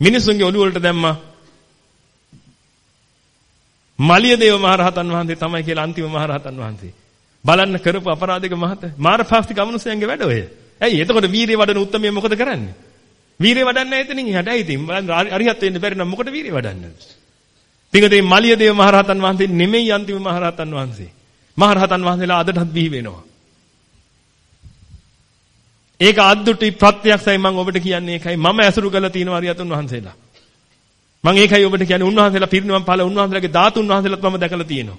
මිනිසුන්ගේ ඔළුව වලට දැම්මා මලියදේව මහරහතන් වහන්සේ තමයි කියලා අන්තිම මහරහතන් වහන්සේ. බලන්න කරපු අපරාධික මහත මාරපාක්ෂික අමනුෂ්‍යයන්ගේ වැඩ ඔය. ඇයි එතකොට වීරිය වඩන උත්මය මොකද කරන්නේ? වීරිය වඩන්නේ නැහැ එතනින් එහාට. ඇයි ඉතින් අරිහත් වෙන්න බැරි නම් මොකටද වීරිය වඩන්නේ? පිටකදී මලියදේව මහරහතන් වහන්සේ නෙමෙයි අන්තිම මහරහතන් වහන්සේ. මහරහතන් වහන්සේලා අදටත් බිහි වෙනවා. ඒක අද්දුටි ප්‍රත්‍යක්ෂයි මම ඔබට කියන්නේ ඒකයි මම ඇසුරු කරලා තියෙනවා අරියතුන් වහන්සේලා. මම ඒකයි ඔබට කියන්නේ උන්වහන්සේලා පිරිනිවන් පාල උන්වහන්සේලාගේ ධාතුන් වහන්සේලාත් මම දැකලා තියෙනවා.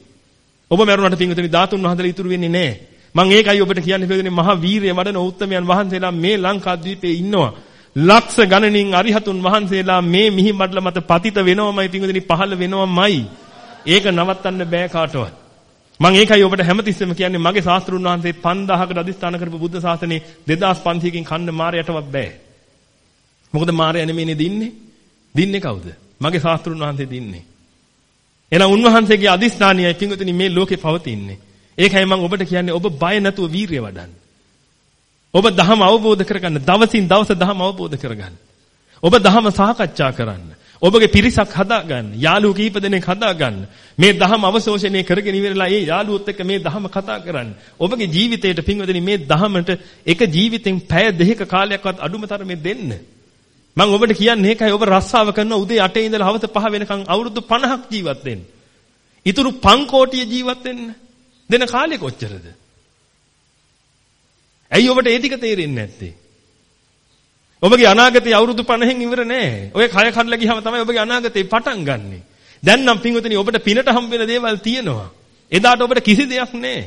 ඔබ මරුණාට පින්විතනි ධාතුන් වහන්සේලා ඉතුරු වෙන්නේ නැහැ. මම ඒකයි ඔබට කියන්නේ පින්විතනි මහා වීරිය වඩන උත්තමයන් වහන්සේලා මේ ලංකාද්වීපයේ ඉන්නවා. ලක්ෂ ගණනින් අරිහතුන් වහන්සේලා මේ මිහි මඩල මත පතිත වෙනවමයි පින්විතනි පහළ වෙනවමයි. ඒක නවත්තන්න බෑ කාටවත්. මම ඒකයි ඔබට හැමතිස්සෙම කියන්නේ මගේ ශාස්ත්‍රුන් වහන්සේ 5000කට අදිස්ථාන කරපු බුද්ධ ශාසනේ 2500කින් කන්න මාරයටවත් බෑ. මොකද මාරය නෙමෙයිනේ දින්නේ. දින්නේ කවුද? මගේ ශාස්ත්‍රුන් වහන්සේ දින්නේ. එහෙනම් උන්වහන්සේගේ අදිස්ථානියයි පිංගුතුනි මේ ලෝකේ පවතින්නේ. ඒකයි මම ඔබට කියන්නේ ඔබ බය නැතුව වීරිය වඩන්න. ඔබ ධහම අවබෝධ කරගන්න. දවසින් දවස ධහම අවබෝධ කරගන්න. ඔබ ධහම සාකච්ඡා කරන්න. ඔබගේ පිරිසක් හදාගන්න. යාළුවෝ කීප දෙනෙක් හදාගන්න. මේ ධහම අවශෝෂණය කරගෙන ඉවරලා ඒ යාළුවොත් එක්ක මේ ධහම කතා කරන්න. ඔබගේ ජීවිතේට පින්වදනි මේ ධහමට එක ජීවිතෙන් පැය දෙකක කාලයක්වත් අඩුම තරමේ දෙන්න. මම ඔබට කියන්නේ ඒකයි ඔබ රස්සාව කරන උදේ 8 ඉඳලා හවස 5 වෙනකන් අවුරුදු 50ක් ජීවත් වෙන්න. ඊටු පංකෝටිය ජීවත් වෙන්න. දෙන කාලේ කොච්චරද? ඇයි ඔබට ඒ ටික තේරෙන්නේ නැත්තේ? ඔබගේ අනාගතය අවුරුදු 50න් ඉවර නෑ. ඔය කය කඩලා ගියාම තමයි ඔබගේ අනාගතේ පටන් ගන්නෙ. දැන් නම් පින්වතුනි ඔබට පිනට හම්බ වෙන දේවල් තියෙනවා. එදාට ඔබට කිසි දෙයක් නෑ.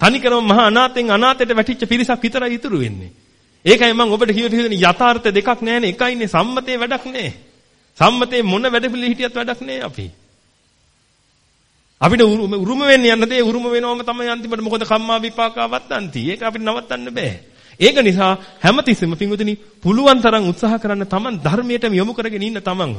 තනිකරම මහා අනාතෙන් අනාතයට වැටිච්ච පිරිසක් විතරයි ඉතුරු වෙන්නේ. ඒකයි මම ඔබට කියව තියෙන යථාර්ථ දෙකක් නැහැනේ එකයිනේ සම්මතේ වැඩක් නැහැ. සම්මතේ මොන වැඩ පිළි හිටියත් වැඩක් නැහැ අපි. අපිට උරුම වෙන්න යන්න දේ උරුම වෙනවම තමයි අන්තිමට මොකද කම්මා විපාකා වත්තන්ති. ඒක අපිට නවත්තන්න බෑ. ඒක නිසා හැමතිස්සෙම පින්වතුනි පුළුවන් තරම් උත්සාහ කරන්න Taman ධර්මයටම යොමු කරගෙන ඉන්න Tamanව.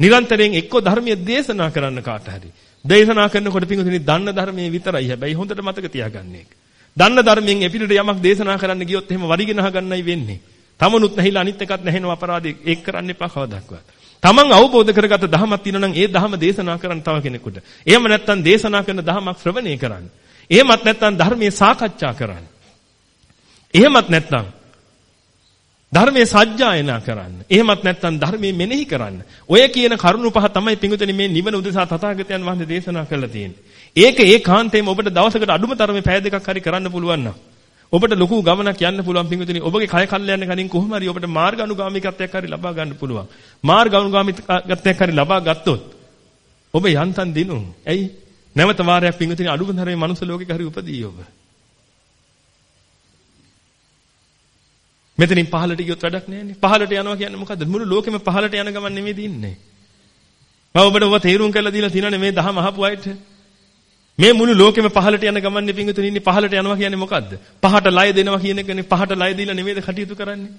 නිරන්තරයෙන් එක්ක ධර්මයේ දේශනා කරන්න කාට හරි. දේශනා කරනකොට පින්වතුනි දන්න ධර්මයේ විතරයි. හැබැයි හොඳට මතක තියාගන්න ඒක. දන්න ධර්මයෙන් එපිටට යමක් දේශනා කරන්න ගියොත් එහෙම වරිගෙන අහගන්නයි වෙන්නේ. තමනුත් නැහිලා අනිත් එකත් නැහෙනව අපරාධේ ඒක කරන්න එපා කවදාවත්. තමන් අවබෝධ කරගත්ත ධහමක් තියෙනවා නම් ඒ ධහම දේශනා කරන්න තව කෙනෙකුට. එහෙම නැත්නම් දේශනා කරන ධහමක් ශ්‍රවණය කරන්න. එහෙමත් නැත්නම් ධර්මයේ සාකච්ඡා කරන්න. එහෙමත් නැත්නම් ධර්මයේ සජ්ජායනා කරන්න. එහෙමත් නැත්නම් ධර්මයේ මෙනෙහි කරන්න. ඔය කියන කරුණු පහ තමයි පිඟුතනි මේ නිවන උදෙසා තථාගතයන් වහන්සේ දේශනා කළා තියෙන්නේ. ඒක ඒකාන්තයෙන්ම ඔබට දවසකට අඩුම තරමේ පැය දෙකක් හරි කරන්න පුළුවන් නම් ඔබට ලොකු ගමනක් යන්න පුළුවන් පිඟුතනි. ඔබගේ කය කල්යන්න කලින් කොහොම හරි ඔබට මාර්ග අනුගාමිකත්වයක් හරි ලබා ගන්න පුළුවන්. මාර්ග අනුගාමිකත්වයක් හරි ලබා ගත්තොත් ඔබ යන්තම් දිනු. ඇයි? නැවත වාරයක් පිඟුතනි අඩුම තරමේ මනුස්ස ලෝකෙක හරි උපදී ඔබ. මෙතනින් පහළට ගියොත් වැඩක් නැහැනේ. පහළට යනවා කියන්නේ මොකද්ද? මුළු ලෝකෙම පහළට යන ගමන් නෙමෙයි ඉන්නේ. මම ඔබට ඔබ තේරුම් කරලා දීලා තියෙනනේ මේ දහම අහපු අයට. මේ මුළු ලෝකෙම පහළට යන ගමන් නෙපින්ගතුන් ඉන්නේ පහළට යනවා කියන්නේ මොකද්ද? පහට ලය දෙනවා කියන එකනේ පහට ලය දීලා නෙමෙයිද කටයුතු කරන්නේ?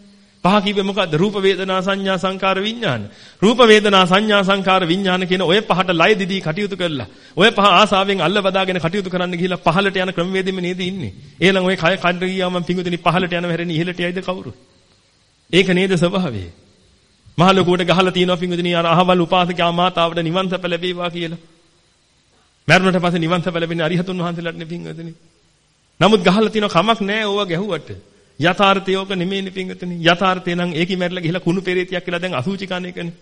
පහ කිව්වේ මොකද්ද? රූප වේදනා සංඥා සංකාර විඥාන. රූප වේදනා සංඥා සංකාර විඥාන කියන ඔය පහට ලය දිදී කටයුතු කළා. ඔය පහ ආසාවෙන් අල්ල බදාගෙන කටයුතු කරන්න ගිහිල්ලා පහළට යන ක්‍රමවේදෙම නේද ඉන්නේ. එහෙනම් ඔය කය කඩ ගියාම පිංගුතුනි පහළට යනව හැරෙන්නේ ඉහළට යයිද කවුරු? ඒක නේද ස්වභාවය. මහ ලොකුවට ගහලා තියෙනවා පිංගුතුනි අර අහවල් උපාසකයා මාතාවට නිවන් සැප ලැබේවා කියලා. මරණයට පස්සේ නිවන් සැප ලැබෙන්නේ අරිහතුන් වහන්සේලාට නේ පිංගුතුනි. නමුත් ගහලා තියෙනවා කමක් නැහැ ඕවා ගැහුවට. යථාර්ථයෝක නෙමෙයිනේ පිංගතනේ. යථාර්ථය නම් ඒකේ මැරිලා ගිහිලා කුණු පෙරේතියක් කියලා දැන් අසුචි කන එකනේ.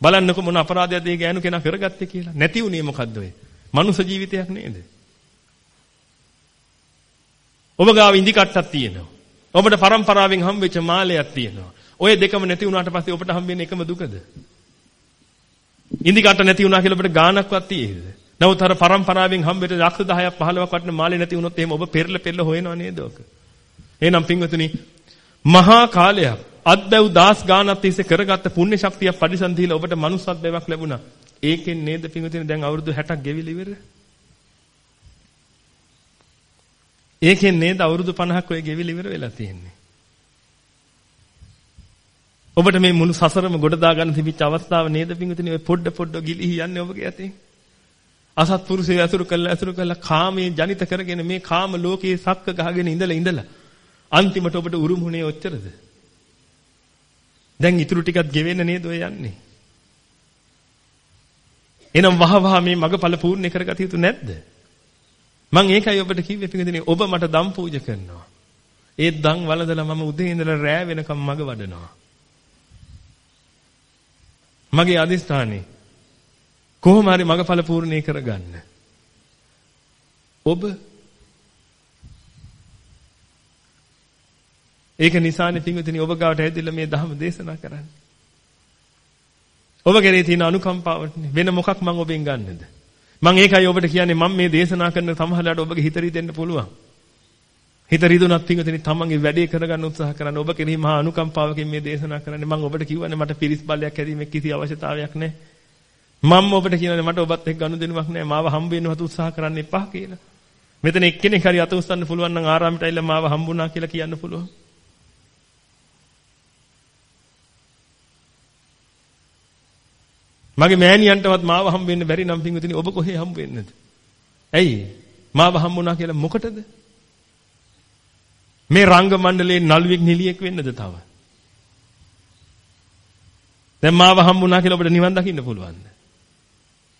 බලන්නකො මොන අපරාධයක්ද ඒ ගෑනු කෙනා කරගත්තේ කියලා. නැති වුණේ මොකද්ද ඔය? මනුෂ ජීවිතයක් නේද? ඔබ ගාව ඉඳි කට්ටක් තියෙනවා. ඔබට પરම්පරාවෙන් හම්බෙච්ච මාලයක් තියෙනවා. ඔය දෙකම නැති වුණාට පස්සේ ඔබට හම්බ වෙන එකම දුකද? ඉඳි කට්ට නැති වුණා කියලා ඔබට ගාණක්වත් තියෙයිද? නමුත් අර પરම්පරාවෙන් හම්බෙච්ච ලක්ෂ 10ක් 15ක් වටින මාලේ නැති වුණොත් එහෙම ඔබ පෙරල පෙරල හොයනවා නේද ඔක? එහෙනම් පින්වතුනි මහා කාලයක් අත්බැව් දාස් ගානක් තිස්සේ කරගත්ත පුණ්‍ය ශක්තිය පරිසම් දීලා ඔබට මනුස්සත් බැවක් ලැබුණා. ඒකෙන් නේද පින්වතුනි දැන් අවුරුදු 60ක් ගෙවිලා ඉවර? ඒකෙන් නේද අවුරුදු 50ක් ඔය ගෙවිලා ඉවර වෙලා තියෙන්නේ. ඔබට මේ මුළු සසරම ගොඩ දා ගන්න තිබිච්ච අවස්ථාව නේද පිංගුතුනි ඔය පොඩ පොඩ ගිලිහි යන්නේ ඔබගේ ඇතේ. අසත්පුරුෂය ඇසුරු කළා ඇසුරු කළා කාමයේ ජනිත කරගෙන මේ කාම ලෝකයේ සක්ක ගහගෙන ඉඳලා ඉඳලා අන්තිමට ඔබට උරුමුනේ ඔච්චරද? දැන් ඊටු ටිකක් ගෙවෙන්න නේද ඔය යන්නේ? එනම් වහ වහ මේ මගපල පූර්ණ කරගත යුතු නැද්ද? මම ඒකයි ඔබට කිව්වේ පිටින් ඔබ මට දම් පූජ කරනවා. ඒ දම් වළඳලා මම උදේ ඉඳලා රෑ වෙනකම් මග වඩනවා. මගේ අදිස්ථානේ කොහොම හරි මගපල පූර්ණේ කරගන්න. ඔබ ඒක නිසානේ පින්විතනි ඔබ ගාවට ඇවිදලා මේ ධර්ම දේශනා කරන්නේ. ඔබ කෙරේ තියෙන අනුකම්පාවටනේ වෙන මොකක් මම ඔබෙන් ගන්නද? මම ඒකයි ඔබට කියන්නේ මම මේ දේශනා කරන සමහරලාට ඔබගේ හිත රිදෙන්න පුළුවන්. හිත රිදුනත් පින්විතනි තමන්ගේ වැඩේ කරගන්න උත්සාහ කරන්න ඔබ කෙරෙහි මහා අනුකම්පාවකින් මේ දේශනා කරන්නේ මම ඔබට කිව්වනේ මට පිරිස් බලයක් හැදීමේ කිසි අවශ්‍යතාවයක් නැහැ. මම ඔබට කියන්නේ මට ඔබත් එක්ක ගනුදෙනුවක් නැහැ මාව හම්බ වෙන්නවත් උත්සාහ කරන්න එපා කියලා. මෙතන එක්කෙනෙක් හරි අත උස්සන්න පුළුවන් නම් ආරාමයට ඇවිල්ලා මාව හම්බුණා කියලා කියන්න පුළුවන්. මගේ මෑණියන්ටවත් මාව හම්බ වෙන්න බැරි නම් පින්විතනි ඔබ කොහේ හම්බ වෙන්නද? ඇයි? මාව හම්බුණා කියලා මොකටද? මේ රංග මණ්ඩලයේ නළුවෙක් නිලියෙක් වෙන්නද තව? දැන් මාව හම්බුණා කියලා ඔබට නිවන් දකින්න පුළුවන්ද?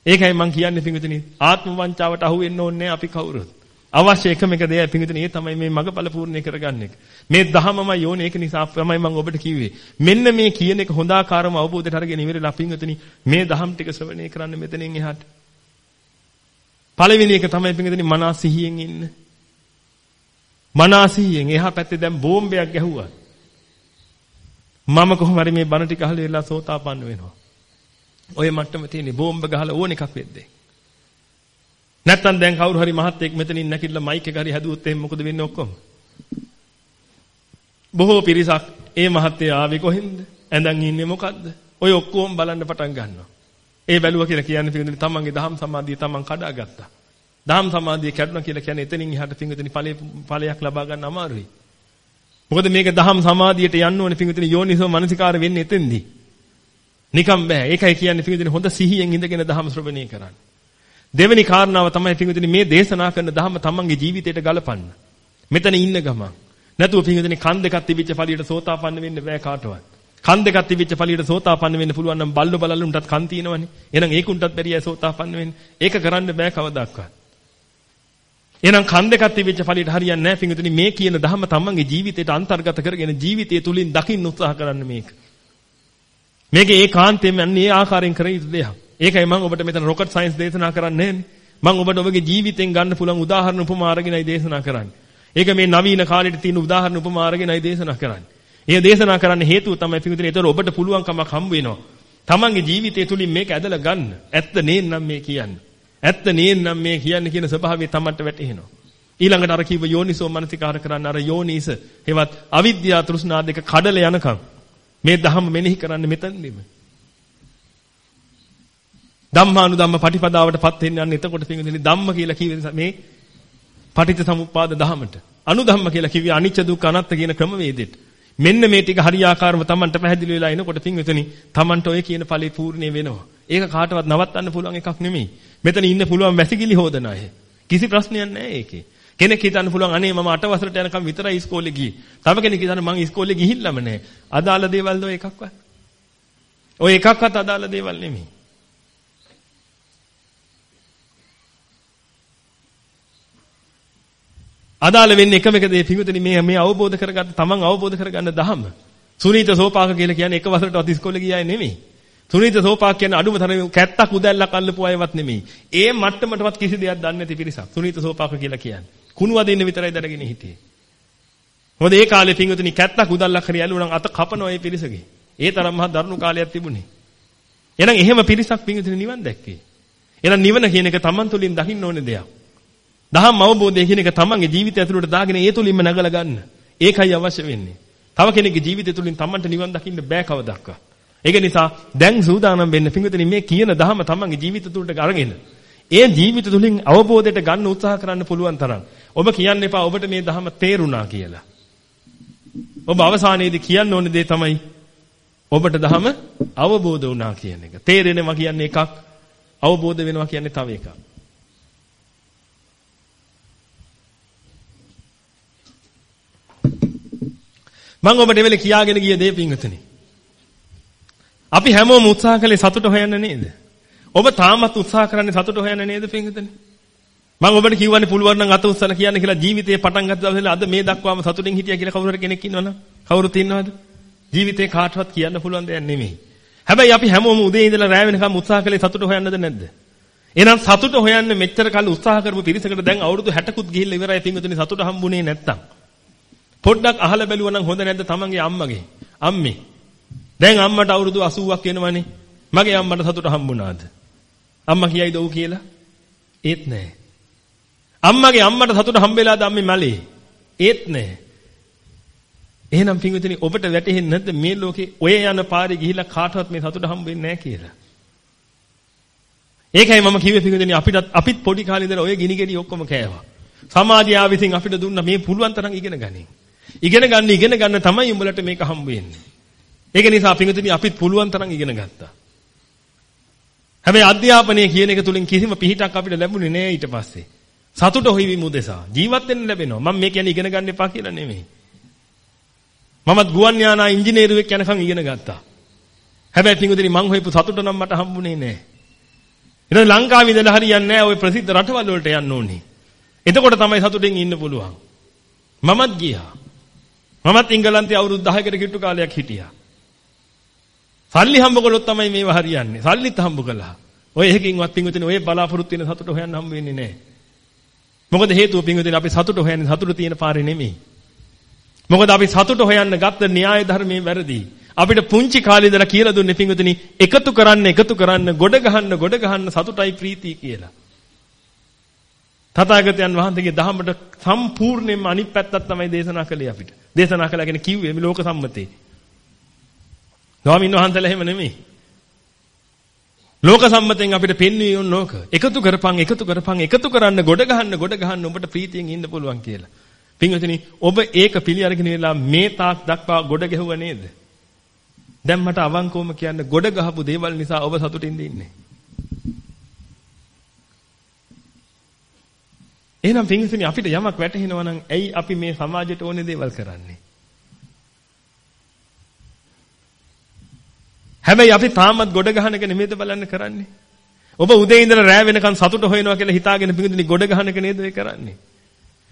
ඒකයි මම කියන්නේ පින්විතනි ආත්ම වංචාවට අහු වෙන්න ඕනේ අපි කවුරුත්. අවශ්‍ය එකම එක දෙයයි පින්විතනි ඒ තමයි මේ මගපල පූර්ණේ කරගන්න එක. මේ දහමමයි යෝනේ ඒක නිසා තමයි මම ඔබට කිව්වේ. මෙන්න මේ කියන එක හොඳ ආකාරම අවබෝධයට අරගෙන ඉවරලා පින්විතනි මේ දහම් ටික ශ්‍රවණය කරන්න මෙතනින් එහාට. පළවෙනි එක තමයි පින්විතනි මනස සිහියෙන් ඉන්න. මනස සිහියෙන් එහා පැත්තේ දැන් බෝම්බයක් ගැහුවා. මම කොහොම හරි මේ බණ ටික අහලා ඉරලා සෝතාපන්න වෙනවා. ඔය මට්ටම තියෙන්නේ බෝම්බ ගහලා ඕන එකක් වෙද්දී. නැත්තම් දැන් කවුරු හරි මහත්තයෙක් මෙතනින් නැකිලා මයික් එක හරි හැදුවොත් එහෙනම් මොකද වෙන්නේ ඔක්කොම? බොහෝ පිරිසක් ඒ මහත්තයා ආවේ කොහෙන්ද? ඇඳන් ඉන්නේ මොකද්ද? ඔය ඔක්කොම බලන්න පටන් ගන්නවා. ඒ බැලුවා කියලා කියන්නේ පිටින් තමන්ගේ දහම් සමාධිය තමන් කඩාගත්තා. දහම් සමාධිය කැඩුණා කියලා කියන්නේ එතනින් එහාට පිටින් ඵලයක් ලබා ගන්න අමාරුයි. මොකද මේක දහම් සමාධියට යන්න ඕනේ පිටින් යෝනිසෝ මනසිකාර වෙන්නේ එතෙන්දී. නිකම් බෑ. ඒකයි කියන්නේ පිටින් හොඳ සිහියෙන් ඉඳගෙන දහම් ශ්‍රවණය කරන්න. දෙවෙනි කාරණාව තමයි පිටුදින මේ දේශනා කරන ධර්ම තමන්ගේ ජීවිතයට ගලපන්න. මෙතන ඉන්න ගමන්. නැතුව පිටුදින කන් දෙකක් තිබිච්ච ඵලියට සෝතාපන්න වෙන්න බෑ කාටවත්. කන් දෙකක් තිබිච්ච ඵලියට සෝතාපන්න වෙන්න පුළුවන් නම් බල්ල බලලුන්ටත් කන් තියෙනවනේ. එහෙනම් ඒකුන්ටත් බැරියයි සෝතාපන්න වෙන්න. ඒක කරන්න බෑ කවදාවත්. එහෙනම් කන් දෙකක් තිබිච්ච ඵලියට හරියන්නේ නැහැ පිටුදින මේ කියන ධර්ම තමන්ගේ ජීවිතයට අන්තර්ගත කරගෙන ජීවිතය තුලින් දකින්න උත්සාහ කරන්න මේක. මේක ඒකාන්තයෙන්ම අන්නේ ආකාරයෙන් කර යුතු දෙයක්. ඒකයි මම ඔබට මෙතන රොකට් සයන්ස් දේශනා කරන්නේ මම ඔබට ඔබගේ ජීවිතෙන් ගන්න පුළුවන් උදාහරණ උපමා අරගෙනයි දේශනා කරන්නේ. ඒක මේ නවීන කාලෙට තියෙන උදාහරණ උපමා අරගෙනයි දේශනා කරන්නේ. ඒ දේශනා කරන්න හේතුව තමයි පිටුදින ඒතර ඔබට පුළුවන් කමක් හම්බ වෙනවා. තමන්ගේ ජීවිතය තුලින් මේක ඇදලා ගන්න. ඇත්ත නේන්නම් මේ කියන්නේ. ඇත්ත නේන්නම් මේ කියන්නේ කියන ස්වභාවය තමන්ට වැටහෙනවා. ඊළඟට අර කිව්ව යෝනිසෝ මනසිකාර කරන්න අර යෝනිස හෙවත් අවිද්‍යාව තෘෂ්ණා දෙක කඩල යනකම් මේ ධහම මෙනෙහි කරන්න මෙතනදීම ධම්මානුධම්ම පටිපදාවටපත් වෙන්න යන එතකොට පින්විතනි ධම්ම කියලා කිව්වේ මේ පටිච්ච සමුප්පාද ධහමට. අනුධම්ම කියලා කිව්වේ අනිච්ච දුක්ඛ අනාත්ත කියන ක්‍රමවේදෙට. මෙන්න මේ ටික හරියාකාරව Tamanට පැහැදිලි වෙලා එනකොට පින්විතනි Tamanට ඔය කියන ඵලෙ පූර්ණේ වෙනවා. ඒක කාටවත් නවත්තන්න පුළුවන් එකක් නෙමෙයි. මෙතන ඉන්න පුළුවන් වැසිකිලි හොදන අය. කිසි ප්‍රශ්නයක් නැහැ ඒකේ. කෙනෙක් හිතන්න පුළුවන් අනේ මම 8 වසරට යනකම් විතරයි ඉස්කෝලේ ගියේ. තව කෙනෙක් හිතන්න මං ඉස්කෝලේ ගිහිල්ලාම නැහැ. අදාළ දේවල්ද ඔය එකක්වත්? ඔය එකක්වත් අදාළ දේවල් නෙමෙයි. අදාළ වෙන්නේ එකම එක දේ පිඟුතුනි මේ මේ අවබෝධ කරගත්ත තමන් අවබෝධ කරගන්න ධහම. සුනීත සෝපාක කියලා කියන්නේ එක වසරටවත් ඉස්කෝලේ ගියාය නෙමෙයි. සුනීත සෝපාක කියන්නේ අඩුම තරමේ කැත්තක් උදැල්ලක් අල්ලපු අයවත් නෙමෙයි. ඒ මට්ටමටවත් කිසි දෙයක් දන්නේ නැති පිරිසක්. සුනීත සෝපාක කියලා කියන්නේ. කුණු වදින්න විතරයි දැනගෙන හිටියේ. මොකද ඒ කාලේ පිඟුතුනි කැත්තක් උදැල්ලක් හරි ඇල්ලුවා නම් අත කපනවා ඒ පිරිසගේ. ඒ තරම් මහා දරුණු කාලයක් තිබුණේ. එහෙනම් එහෙම පිරිසක් පිඟුතුනි නිවන් දැක්කේ. එහෙනම් නිවන කියන එක Taman තුලින් දකින්න ඕනේ දෙයක්. දහම් අවබෝධය කියන එක තමන්ගේ ජීවිතය ඇතුළට දාගෙන ඒ තුලින්ම නැගලා ගන්න. ඒකයි අවශ්‍ය වෙන්නේ. තව කෙනෙක්ගේ ජීවිතය තුලින් තමන්ට නිවන් දකින්න බෑ කවදාවත්. ඒක නිසා දැන් සූදානම් වෙන්න පිංගුතුනි මේ කියන දහම තමන්ගේ ජීවිත තුළට අරගෙන ඒ ජීවිත තුලින් අවබෝධයට ගන්න උත්සාහ කරන්න පුළුවන් තරම්. ඔබ කියන්න එපා ඔබට මේ දහම තේරුණා කියලා. ඔබ අවසානයේදී කියන්න ඕනේ දේ තමයි ඔබට ධම අවබෝධ වුණා කියන එක. තේරෙනවා කියන්නේ එකක්, අවබෝධ වෙනවා කියන්නේ තව එකක්. මම ඔබට එවෙලේ කියාගෙන ගිය දේ පින්වතුනි. අපි හැමෝම උත්සාහ කළේ සතුට හොයන්න නේද? ඔබ තාමත් උත්සාහ කරන්නේ සතුට හොයන්න නේද පින්වතුනි? මම ඔබට කියවන්නේ පුළුවන් නම් අත උස්සලා කියන්න කියලා ජීවිතේ පටන් ගත්ත දවසේ අද මේ දක්වාම සතුටින් හිටියා කියලා කවුරු හරි කෙනෙක් ඉන්නවනම් කවුරුත් ඉන්නවද? ජීවිතේ කාටවත් කියන්න පුළුවන් දෙයක් නෙමෙයි. හැබැයි අපි හැමෝම උදේ ඉඳලා රැ වෙනකම් උත්සාහ කළේ සතුට හොයන්නද නැද්ද? එහෙනම් සතුට හොයන්න මෙච්චර කල් උත්සාහ කරපු පිරිසකට දැන් අවුරුදු 60කුත් ගිහිල්ලා ඉවරයි පින්වතුනි සතුට හම්බුනේ නැත්තම්. පොඩ්ඩක් අහලා බැලුවා නම් හොඳ නැද්ද තමන්ගේ අම්මගේ? අම්මේ. දැන් අම්මට අවුරුදු 80ක් වෙනවනේ. මගේ අම්මට සතුට හම්බුණාද? අම්මා කියයිද ඔව් කියලා? ඒත් නෑ. අම්මගේ අම්මට සතුට හම්බෙලාද අම්මේ මලේ? ඒත් නෑ. එහෙනම් පින්විතනි ඔබට වැටහෙන්නේ නැද්ද මේ ලෝකේ ඔය යන පාරේ ගිහිලා කාටවත් මේ සතුට හම්බෙන්නේ නැහැ කියලා? ඒකයි මම කිව්වේ පින්විතනි අපිට අපිත් පොඩි කාලේ ඉඳලා ඔය ගිනි ගෙඩි ඔක්කොම කෑවා. සමාජය විසින් අපිට දුන්න මේ පුළුවන් තරම් ඉගෙන ගනින්. ඉගෙන ගන්න ඉගෙන ගන්න තමයි උඹලට මේක හම්බ වෙන්නේ. ඒක නිසා පින්විතනි අපිත් පුළුවන් තරම් ඉගෙන ගත්තා. හැබැයි අධ්‍යාපනය කියන එක තුලින් කිසිම පිහිටක් අපිට ලැබුණේ නෑ ඊට පස්සේ. සතුට හොයවීම උදෙසා ජීවත් වෙන්න ලැබෙනවා. මම මේ කියන්නේ ඉගෙන ගන්න එපා කියලා නෙමෙයි. මමත් ගුවන් යානා ඉංජිනේරුවෙක් යනකම් ඉගෙන ගත්තා. හැබැයි පින්වතුනි මං හොයපු සතුට නම් මට හම්බුනේ නෑ. එහෙනම් ලංකාවේ ඉඳලා හරියන්නේ නෑ ওই ප්‍රසිද්ධ රටවල් වලට යන්න ඕනේ. එතකොට තමයි සතුටින් ඉන්න පුළුවන්. මමත් ගියා. මමත් එංගලන්තේ අවුරුදු 10කට කිට්ටු කාලයක් හිටියා. සල්ලි හම්බ කළොත් තමයි මේව හරියන්නේ. සල්ලිත් හම්බ කළා. ඔය එකකින්වත් පින්වතුනි ඔය බලාපොරොත්තු වෙන සතුට හොයන්න හම්බ වෙන්නේ නෑ. මොකද හේතුව පින්වතුනි අපි සතුට හොයන්නේ සතුට තියෙන පාරේ නෙමෙයි. මොකද අපි සතුට හොයන්න ගත්ත න්‍යාය ධර්මයේ වැරදි. අපිට පුංචි කාලේ ඉඳලා කියලා දුන්නේ පින්වතුනි එකතු කරන්න එකතු කරන්න ගොඩ ගහන්න ගොඩ ගහන්න සතුටයි ප්‍රීතිය කියලා. තථාගතයන් වහන්සේගේ දහමට සම්පූර්ණයෙන්ම අනිත් පැත්තක් තමයි දේශනා කළේ අපිට. දේශනා කළා කියන්නේ කිව්වේ මේ ලෝක සම්මතේ. ස්වාමීන් වහන්සේලා එහෙම නෙමෙයි. ලෝක සම්මතෙන් අපිට පෙන්වන්නේ ඕනෝක. එකතු කරපන් එකතු කරපන් එකතු කරන්න ගොඩ ගහන්න ගොඩ ගහන්න ඔබට ප්‍රීතියෙන් ඉන්න පුළුවන් කියලා. පින්වතුනි ඔබ ඒක පිළි අරගෙන ඉලා මේ තාක් දක්වා ගොඩ ගැහුවා නේද? දැන් මට අවංකවම කියන්න ගොඩ ගහපු දේවල් නිසා ඔබ සතුටින් ඉන්නේ. එහෙනම් පින්වතුනි අපිට යමක් වැටහෙනවා නම් ඇයි අපි මේ සමාජයට ඕනේ දේවල් කරන්නේ? හැබැයි අපි තාමත් ගොඩ ගහන එක නෙමෙයිද බලන්න කරන්නේ. ඔබ උදේ ඉඳලා රෑ වෙනකන් සතුට හොයනවා කියලා හිතාගෙන පිඟුදුනි ගොඩ ගහන එක නේද ඒ කරන්නේ.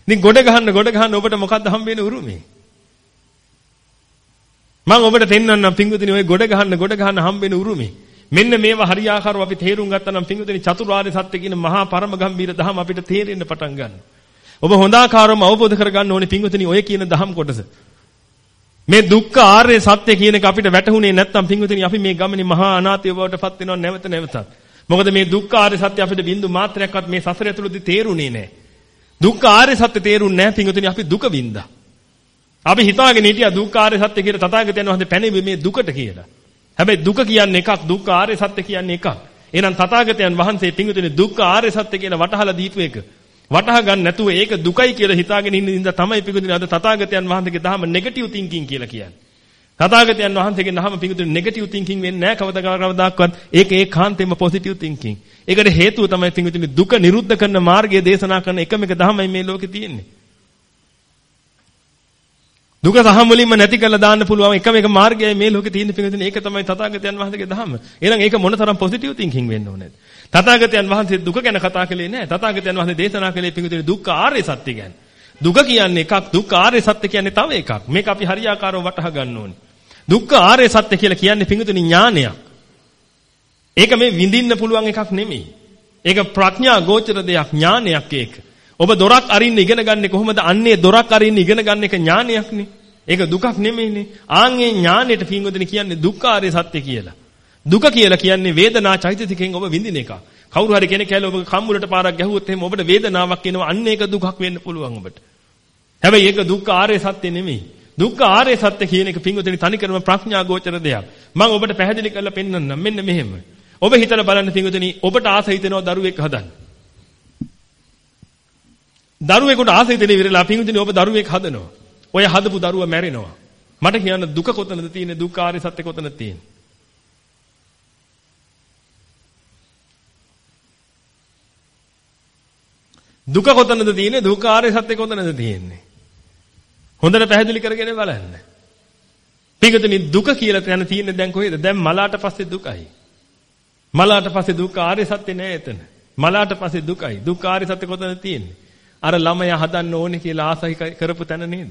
ඉතින් ගොඩ ගහන්න ගොඩ ගහන්න ඔබට මොකද්ද හම්බෙන්නේ උරුමේ? මම ඔබට පෙන්වන්නම් පිඟුදුනි ඔය ගොඩ ගහන්න ගොඩ ගහන්න හම්බෙන උරුමේ. මෙන්න මේවා හරියාකාරව අපි තේරුම් ගත්තා නම් පිඟුදුනි චතුරාර්ය සත්‍ය කියන මහා පරම ගම්බීර දහම අපිට තේරෙන්න පටන් ගන්නවා. ඔබ හොඳාකාරවම අවබෝධ කරගන්න ඕනේ පිඟුතුනි ඔය කියන දහම් කොටස. මේ දුක්ඛ ආර්ය සත්‍ය කියන එක අපිට වැටහුනේ නැත්නම් පින්විතනි අපි මේ ගමනේ මහා අනාථය බවට පත් වෙනව නැවත නැවතත්. මොකද මේ දුක්ඛ ආර්ය සත්‍ය අපිට බින්දු මාත්‍රයක්වත් මේ සසර ඇතුළතදී තේරුනේ නැහැ. දුක්ඛ ආර්ය සත්‍ය තේරුන්නේ නැහැ පින්විතනි අපි දුක වින්දා. අපි හිතාගෙන හිටියා දුක්ඛ ආර්ය සත්‍ය කියලා තථාගතයන් වහන්සේ පැනෙන්නේ මේ දුකට කියලා. හැබැයි දුක කියන්නේ එකක් දුක්ඛ ආර්ය සත්‍ය කියන්නේ එකක්. එහෙනම් තථාගතයන් වහන්සේ පින්විතනි දුක්ඛ ආර්ය සත්‍ය කියලා වටහලා දීපු එක. වටහා ගන්න නැතුව ඒක දුකයි කියලා හිතාගෙන ඉන්න ඉඳ තමයි පිඟුදින අද තථාගතයන් වහන්සේගේ දහම නෙගටිව් තින්කින් කියලා කියන්නේ. තථාගතයන් වහන්සේගේ දහම පිඟුදින නෙගටිව් තින්කින් වෙන්නේ නැහැ කවදාකවත්. ඒක ඒකාන්තයෙන්ම පොසිටිව් තින්කින්. ඒකට හේතුව තමයි පිඟුදින දුක නිරුද්ධ කරන මාර්ගය දේශනා කරන එකම එක දහමයි මේ ලෝකේ තියෙන්නේ. දුක සහ මුලින්ම නැති කරලා දාන්න පුළුවන් එකම එක මාර්ගයයි මේ ලෝකේ තියෙන පිළිතුරේ ඒක තමයි තථාගතයන් වහන්සේගේ ධර්ම. එහෙනම් ඒක මොනතරම් පොසිටිව් තින්කින් වෙන්න ඕනේද? තථාගතයන් වහන්සේ දුක ගැන කතා කළේ නැහැ. තථාගතයන් වහන්සේ දේශනා කළේ පිළිතුරේ දුක්ඛ ආර්ය සත්‍ය ගැන. දුක කියන්නේ එකක්, දුක්ඛ ආර්ය සත්‍ය කියන්නේ තව එකක්. මේක අපි හරියාකාරව වටහා ගන්න ඕනේ. දුක්ඛ ආර්ය සත්‍ය කියලා කියන්නේ පිළිතුරේ ඥානයක්. ඒක මේ විඳින්න පුළුවන් එකක් නෙමෙයි. ඒක ප්‍රඥා ගෝචර දෙයක් ඥානයක් ඒක. ඔබ දොරක් අරින්න ඉගෙන ගන්නේ කොහොමද? අන්නේ දොරක් අරින්න ඉගෙන ගන්න එක ඥානයක්නේ. ඒක දුකක් නෙමෙයිනේ. ආන්ගේ ඥානෙට පින්වදින කියන්නේ දුක්ඛාරය සත්‍ය කියලා. දුක කියලා කියන්නේ වේදනා චෛතසිකයෙන් ඔබ විඳින එක. කවුරු හරි කෙනෙක් ඇවිල්ලා ඔබ කම්මුලට පාරක් ගැහුවොත් එහෙම ඔබට වේදනාවක් එනවා. අන්න ඒක දුකක් වෙන්න පුළුවන් ඔබට. හැබැයි ඒක දුක්ඛ ආර්ය සත්‍ය නෙමෙයි. දුක්ඛ ආර්ය සත්‍ය කියන එක පින්වදින තනිකරම ප්‍රඥා ගෝචර දෙයක්. මම ඔබට පැහැදිලි කරලා පෙන්නන්නම්. මෙන්න මෙහෙම. ඔබ හිතලා බලන්න පින්වදින ඔබට ආස හිතෙනවා දරුවෙක් හදන්න. දරුවෙකුට ආස හිතෙන ඉවරලා පින්විතනේ ඔබ දරුවෙක් හදනවා. ඔය හදපු දරුවා මැරෙනවා. මට කියන්න දුක කොතනද තියෙන්නේ? දුක්ඛ ආර්ය සත්‍ය කොතනද තියෙන්නේ? දුක කොතනද තියෙන්නේ? දුක්ඛ ආර්ය සත්‍ය කොතනද තියෙන්නේ? හොඳට පැහැදිලි කරගෙන බලන්න. පිටුතුනි දුක කියලා තැන තියෙන්නේ දැන් කොහෙද? දැන් මලාට පස්සේ දුකයි. මලාට පස්සේ දුක් ආර්ය සත්‍ය නෑ එතන. මලාට පස්සේ දුකයි. දුක් ආර්ය සත්‍ය කොතනද තියෙන්නේ? අර ළමයා හදන්න ඕනේ කියලා ආසයි කරපු තැන නේද?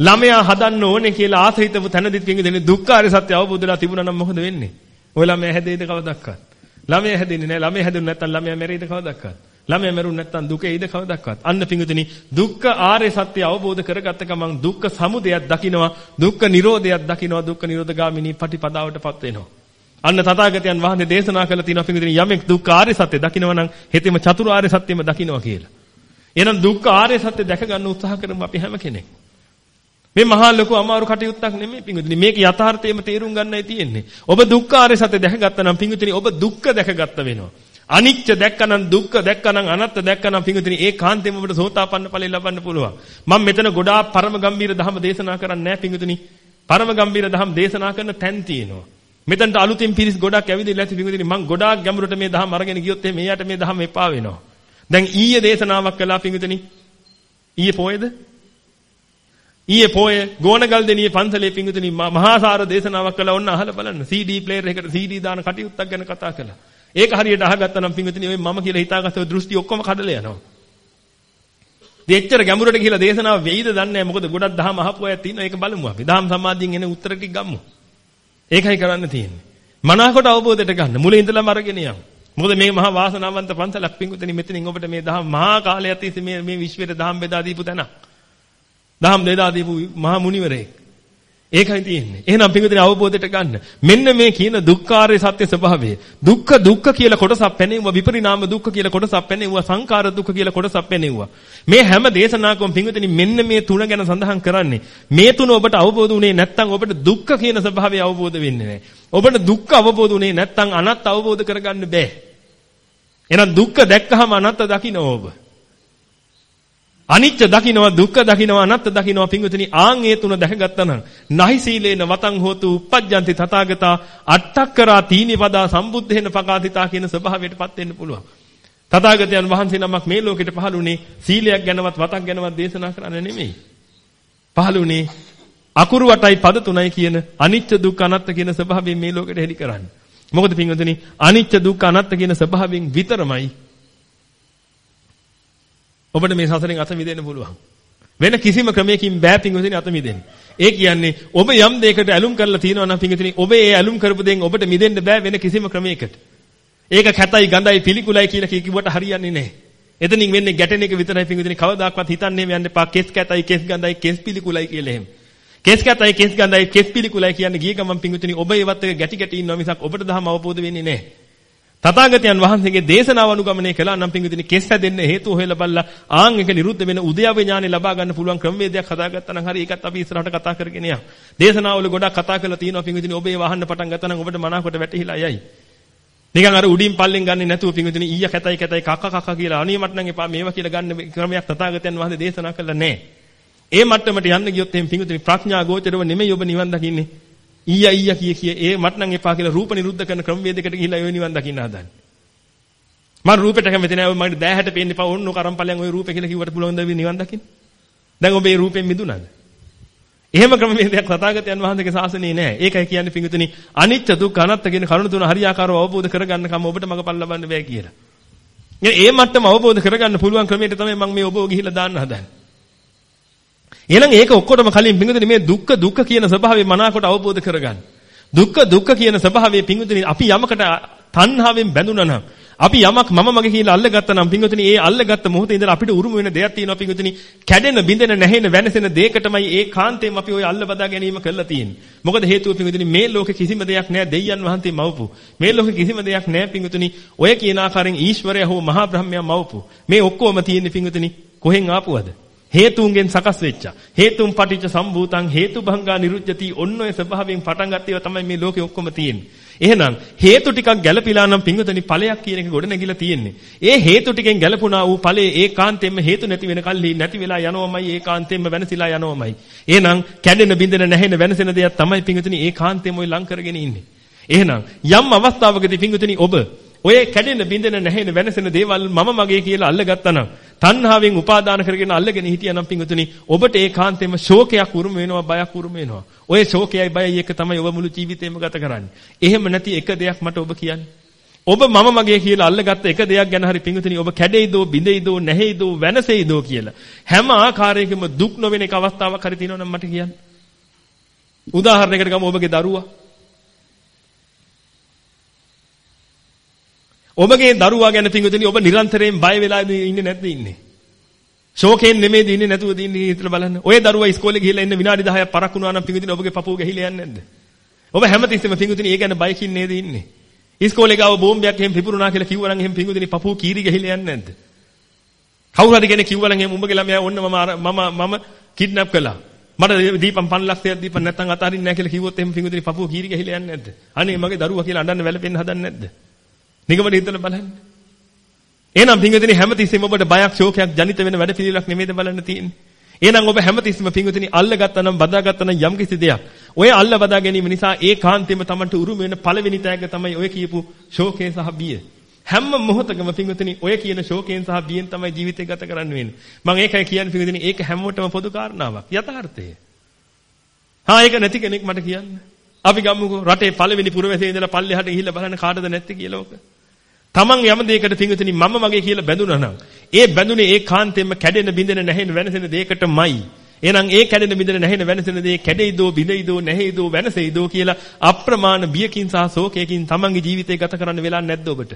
ළමයා හදන්න ඕනේ කියලා ආස හිතපු තැනදිත් පිංගුදෙනේ දුක් ආර්ය සත්‍ය අවබෝධලා තිබුණා නම් මොකද වෙන්නේ? ඔය ළමයා හැදෙයිද කවදක්වත්? ළමයා හැදෙන්නේ නෑ. ළමයා හැදුනේ නැත්නම් ළමයා මැරෙයිද කවදක්වත්? ළමයා මැරුණ නැත්නම් දුක එයිද කවදක්වත්? අන්න පිංගුතුනි දුක්ඛ ආර්ය සත්‍ය අවබෝධ කරගත්ත ගමන් දුක්ඛ සමුදයක් දකින්නවා දුක්ඛ නිරෝධයක් දකින්නවා දුක්ඛ නිරෝධගාමිනී පටිපදාවටපත් වෙනවා. අන්න තථාගතයන් වහන්සේ දේශනා කළ තියෙනවා පිංගුතුනි යමෙක් දුක්ඛ ආර්ය සත්‍ය දකින්නවා නම් හෙතෙම චතුරාර්ය සත්‍යෙම දකින්නවා කියලා. එහෙනම් දුක්ඛ ආර්ය සත්‍ය දැක ගන්න උත්සාහ කරමු අපි හැම කෙනෙක්. මේ මහා ලොකු අමාරු කටයුත්තක් නෙමෙයි පිංගුතුනි මේක යථාර්ථයෙන්ම තේරුම් ගන්නයි තියෙන්නේ. ඔබ දුක්ඛ ආර්ය සත්‍ය දැකගත්තා නම් පිංගුතුනි ඔබ දුක්ඛ දැකගත්ත වෙනවා. අනිච්ච දැක්කනම් දුක්ඛ දැක්කනම් අනත්ත දැක්කනම් පිංගුතුනි ඒ කාන්තෙම ඔබට සෝතාපන්න ඵලෙ ලබන්න පුළුවන්. මම මෙතන ගොඩාක් පරම ගම්බීර ධම දේශනා කරන්නේ නැහැ පිංගුතුනි. පරම ගම්බීර ධම් දේශනා කරන තැන් තියෙනවා. මෙතනට අලුතින් පිරිස් ගොඩක් ඇවිදලා ඇති පිංගුතුනි මම ගොඩාක් ගැඹුරට මේ ධම් අරගෙන ගියොත් එහෙනම් මෙයාට මේ ධම් එපා වෙනවා. දැන් ඊයේ දේශනාවක් කළා පිංගුතුනි. ඊයේ පොයේද? ඊයේ පොයේ ගෝනගල් දෙනියේ පන්සලේ පිංගුතුනි මහාසාර දේශනාවක් කළා ඔන්න අහලා බලන්න. CD ප්ලේයර් එකකට CD දාන කටයුත්තක් ගැන කතා කළා. ඒක හරියට අහගත්තා නම් පින්විතනි ඔය මම කියලා හිතාගත්ත ඔය දෘෂ්ටි ඔක්කොම කඩලා යනවා. දෙච්චර ගැඹුරට කියලා දේශනාව වෙයිද දන්නේ නැහැ. මොකද ගොඩක් දහම අහපු අයත් ඉන්නවා. ඒක බලමු අපි. දහම් සමාධියෙන් එන උත්තර ටික ගමු. ඒකයි කරන්න තියෙන්නේ. මනාකොට අවබෝධයට ගන්න. මුලින් ඉඳලාම අරගෙන යන්න. මොකද මේ මහා වාසනාවන්ත පන්සලක් පින්විතනි මෙතනින් ඔබට මේ දහම් මහා කාලයක් තිස්සේ මේ මේ විශ්වයට දහම් බෙදා දීපු තැන. දහම් බෙදා දීපු මහා මුනිවරයෙක්. ඒකයි තියෙන්නේ. එහෙනම් පිටුදින අවබෝධයට ගන්න. මෙන්න මේ කියන දුක්ඛාරය සත්‍ය ස්වභාවය. දුක්ඛ දුක්ඛ කියලා කොටසක් පැනෙවුවා විපරිණාම දුක්ඛ කියලා කොටසක් පැනෙවුවා සංඛාර දුක්ඛ කියලා කොටසක් පැනෙවුවා. මේ හැම දේශනාවකම පිටුදින මෙන්න මේ තුන ගැන සඳහන් කරන්නේ. මේ තුන ඔබට අවබෝධ වුණේ නැත්නම් ඔබට දුක්ඛ කියන ස්වභාවය අවබෝධ වෙන්නේ නැහැ. ඔබට දුක්ඛ අවබෝධ වුණේ නැත්නම් අනත්ත අවබෝධ කරගන්න බෑ. එහෙනම් දුක්ඛ දැක්කහම අනත්ත දකින්න ඕබ. අනිච්ච දකින්නවා දුක්ඛ දකින්නවා අනත්ත දකින්නවා පිංගුතුනි ආන් ඒ තුන දැකගත්තා නම් නහි සීලේන වතං හෝතු uppajjanti තථාගතා අට්ඨක්කරා තීනි පදා සම්බුද්ධේන පකාතිතා කියන ස්වභාවයටපත් වෙන්න පුළුවන්. තථාගතයන් වහන්සේ නමක් මේ ලෝකෙට පහළුනේ සීලයක් ගැනවත් වතක් ගැනවත් දේශනා කරන්න නෙමෙයි. පහළුනේ අකුරු වටයි පද තුනයි කියන අනිච්ච දුක්ඛ අනත්ත කියන ස්වභාවයෙන් මේ ලෝකෙට හෙළි කරන්නේ. මොකද පිංගුතුනි අනිච්ච දුක්ඛ අනත්ත කියන ස්වභාවයෙන් විතරමයි ඔබට මේ සසරෙන් අත මිදෙන්න පුළුවන්. වෙන කිසිම ක්‍රමයකින් බෑ පිංගුතුනි අත මිදෙන්න. ඒ කියන්නේ ඔබ යම් දෙයකට ඇලුම් කරලා තියෙනවා නම් පිංගුතුනි ඔබ ඒ ඇලුම් කරපු දෙයින් ඔබට මිදෙන්න බෑ වෙන කිසිම ක්‍රමයකට. ඒක කැතයි ගඳයි පිළිකුලයි කියලා කිව්වට හරියන්නේ නැහැ. එතනින් වෙන්නේ ගැටෙන එක විතරයි පිංගුතුනි කවදාක්වත් හිතන්නේ යන්න එපා කෙස් කැතයි කෙස් ගඳයි කෙස් පිළිකුලයි කියලා එහෙම. කෙස් කැතයි කෙස් ගඳයි කෙස් පිළිකුලයි කියන්නේ ගිය ගමන් පිංගුතුනි ඔබ ඒවත් එක ගැටි ගැටි ඉන්නවා මිසක් ඔබට දහම අවබෝධ වෙන්නේ නැහැ. තථාගතයන් වහන්සේගේ දේශනාව අනුගමනය කළා නම් පිංගුදින කෙස් හැදෙන්න හේතු හොයලා බලලා ආන් එක නිරුද්ධ වෙන උද්‍යව ඥානෙ ලබා ගන්න පුළුවන් ක්‍රමවේදයක් හදාගත්තා නම් හරි ඒකත් අපි ඉස්සරහට කතා කරගෙන යමු. දේශනාවල ගොඩක් කතා කරලා තියෙනවා පිංගුදින ඔබ ඒ වහන්න පටන් ගත්තා නම් ඔබට මනාවකට වැටහිලා යයි. නිකන් අර උඩින් පල්ලෙන් ගන්නේ නැතුව පිංගුදින ඊය කැතයි කැතයි කක්ක කක්ක කියලා අනේ මට නම් එපා මේවා කියලා ගන්න ක්‍රමයක් තථාගතයන් වහන්සේ දේශනා කළා නෑ. ඒ මට්ටමට යන්න ගියොත් එහෙනම් පිංගුදින ප්‍රඥා ගෝචරව නෙමෙයි ඔබ නිවන් දකින්නේ. ඊය ඊය කිය කිය ඒ මට නම් එපා කියලා රූප නිරුද්ධ කරන ක්‍රමවේදයකට ගිහිල්ලා ඒ නිවන් දකින්න හදන්නේ. මම රූපෙට කැමති නෑ මට දෑහැට පේන්න එපා ඕන්න කරම්පලයන් ওই රූපේ කියලා කිව්වට පුළුවන් ද නිවන් දකින්න? දැන් ඔබ මේ රූපෙන් මිදුණාද? එහෙම ක්‍රමවේදයක් තථාගතයන් වහන්සේගේ ශාසනයේ නෑ. ඒකයි කියන්නේ පිඟුතුනි අනිත්‍ය දුක්ඛ අනාත්ත කියන කරුණු තුන හරියාකාරව අවබෝධ කරගන්න කම ඔබට මගපල් ලබන්න බෑ කියලා. ඒ මට්ටම අවබෝධ කරගන්න පුළුවන් ක්‍රමයට තමයි මම මේ ඔබව ගිහිල්ලා දාන්න හදන්නේ. එහෙනම් ඒක ඔක්කොටම කලින් පිඟුතුනි මේ දුක්ඛ දුක්ඛ කියන ස්වභාවය මනාකොට අවබෝධ කරගන්න. දුක්ඛ දුක්ඛ කියන ස්වභාවය පිඟුතුනි අපි යමකට තණ්හාවෙන් බැඳුනා නම් අපි යමක් මම මගේ කියලා අල්ලගත්තා නම් පින්වතුනි ඒ අල්ලගත්ත මොහොතේ ඉඳලා අපිට උරුම වෙන දෙයක් තියෙනවා පින්වතුනි කැඩෙන බිඳෙන නැහෙන වෙනසෙන දෙයකටමයි ඒ කාන්තේම අපි ওই අල්ල බදා ගැනීම කරලා තියෙන්නේ. මොකද හේතුව පින්වතුනි මේ ලෝකෙ කිසිම දෙයක් නැහැ දෙයයන් වහන්සේ මවපු. මේ ලෝකෙ කිසිම දෙයක් නැහැ පින්වතුනි ඔය කියන ආකාරයෙන් ඊශ්වරය හෝ මහා බ්‍රහ්මයා මවපු. මේ ඔක්කොම තියෙන්නේ පින්වතුනි කොහෙන් ආපුවද? හේතුන්ගෙන් සකස් වෙච්ච හේතුන් පටිච්ච සම්භූතං හේතු භංගා නිරුද්ධති ඔන්න ඔය ස්වභාවයෙන් පටන් ගත්තේවා තමයි මේ ලෝකෙ ඔක්කොම තියෙන්නේ එහෙනම් හේතු ටිකක් ගැළපීලා නම් පිංගුතනි ඵලයක් කියන එක ගොඩ නැගිලා තියෙන්නේ. ඒ හේතු ටිකෙන් ගැළපුණා වූ ඵලයේ ඒකාන්තයෙන්ම හේතු නැති වෙන කල්හි නැති වෙලා යනවමයි ඒකාන්තයෙන්ම වෙනසිලා යනවමයි. එහෙනම් කැඩෙන බින්දෙන නැහෙන වෙනසෙන දෙයක් තමයි පිංගුතනි ඒකාන්තයෙන්ම ඔය ලං කරගෙන ඉන්නේ. එහෙනම් යම් අවස්ථාවකදී පිංගුතනි ඔබ ඔය කැඩෙන බින්දෙන නැහෙන වෙනසෙන දේවල් මම මගේ කියලා අල්ලගත්තා නම් තණ්හාවෙන් උපාදාන කරගෙන අල්ලගෙන හිටියා නම් පිංගුතුනි ඔබට ඒකාන්තයෙන්ම ශෝකයක් උරුම වෙනවා බයක් උරුම වෙනවා. ඔය ශෝකයයි බයයි එක තමයි ඔබ මුළු ජීවිතේම ගත කරන්නේ. එහෙම නැති එක දෙයක් මට ඔබ කියන්නේ. ඔබ මම මගේ කියලා අල්ලගත්ත එක දෙයක් ගැන හරි පිංගුතුනි ඔබ කැඩෙයිදෝ බිඳෙයිදෝ නැහෙයිදෝ වෙනසෙයිදෝ කියලා හැම ආකාරයකම දුක් නොවන එක අවස්ථාවක් හරි තියෙනවා නම් මට කියන්න. උදාහරණයකට ගමු ඔබගේ දරුවා ඔබගේ දරුවා ගැන පිංගුතුනි ඔබ නිරන්තරයෙන් බය වෙලා ඉන්නේ නැද්ද ඉන්නේ? ෂෝකයෙන් නෙමෙයිද ඉන්නේ නැතුවද ඉන්නේ හිතලා බලන්න. ඔය දරුවා ඉස්කෝලේ ගිහිල්ලා ඉන්න විනාඩි 10ක් පරක් වුණා නම් පිංගුතුනි ඔබගේ පපුව ගහිලා යන්නේ නැද්ද? ඔබ හැමතිස්සෙම පිංගුතුනි ඒ ගැන බයකින් නේද ඉන්නේ? ඉස්කෝලේ ගාව බෝම්බයක් එහෙම පිපුරුණා කියලා කිව්වනම් එහෙම පිංගුතුනි පපුව කීරි ගහිලා යන්නේ නැද්ද? කවුරු හරි කෙනෙක් කිව්වනම් එහෙම උඹගේ ළමයා ඔන්න මම මම මම කිඩ්නැප් කළා. මට දීපම් 5 ලක්ෂයක් දීපම් නැත්නම් අතාරින්න නැහැ කියලා කිව්වොත් එහෙම පිංගුතුනි පපුව කීරි ගහිලා යන්නේ නැද්ද? අනේ මගේ දරුවා කියලා අඬන්න වැළපෙන්න හදන්නේ නැද්ද? නිගමන හිතලා බලන්න. එහෙනම් පින්විතනි හැමතිස්සෙම ඔබට බයක් ශෝකයක් ජනිත වෙන වැඩ පිළිවෙලක් නෙමෙයිද බලන්න තියෙන්නේ. එහෙනම් ඔබ හැමතිස්සෙම පින්විතනි අල්ලගත්තා නම් බදාගත්තා නම් යම් කිසි දෙයක්. ඔය අල්ල බදා ගැනීම නිසා ඒකාන්තයෙන්ම Tamanට උරුම වෙන පළවෙනි තෑග්ග තමයි ඔය කියපු ශෝකය සහ බිය. හැම මොහොතකම පින්විතනි ඔය කියන ශෝකයෙන් සහ බියෙන් තමයි ජීවිතය ගත කරන්න වෙන්නේ. මම ඒකයි කියන්නේ පින්විතනි ඒක හැමෝටම පොදු කාරණාවක්. යථාර්ථය. හා ඒක නැති කෙනෙක් මට කියන්න. අපි ගමුකෝ රටේ පළවෙනි පුරවැසියේ ඉඳලා පල්ලෙහාට ගිහිල්ලා බලන්න කාටද නැත්තේ කියලා ඕක. තමන් යම් දෙයකට පිඟුතුනි මම මගේ කියලා බැඳුනා නම් ඒ බැඳුනේ ඒකාන්තයෙන්ම කැඩෙන බිඳෙන නැහෙන වෙනසෙන දෙයකටමයි. එහෙනම් ඒ කැඩෙන බිඳෙන නැහෙන වෙනසෙන දේ කැඩෙයිදෝ බිඳෙයිදෝ නැහෙයිදෝ වෙනසෙයිදෝ කියලා අප්‍රමාණ බියකින් සහ ශෝකයකින් තමන්ගේ ජීවිතේ ගත කරන්න වෙලා නැද්ද ඔබට?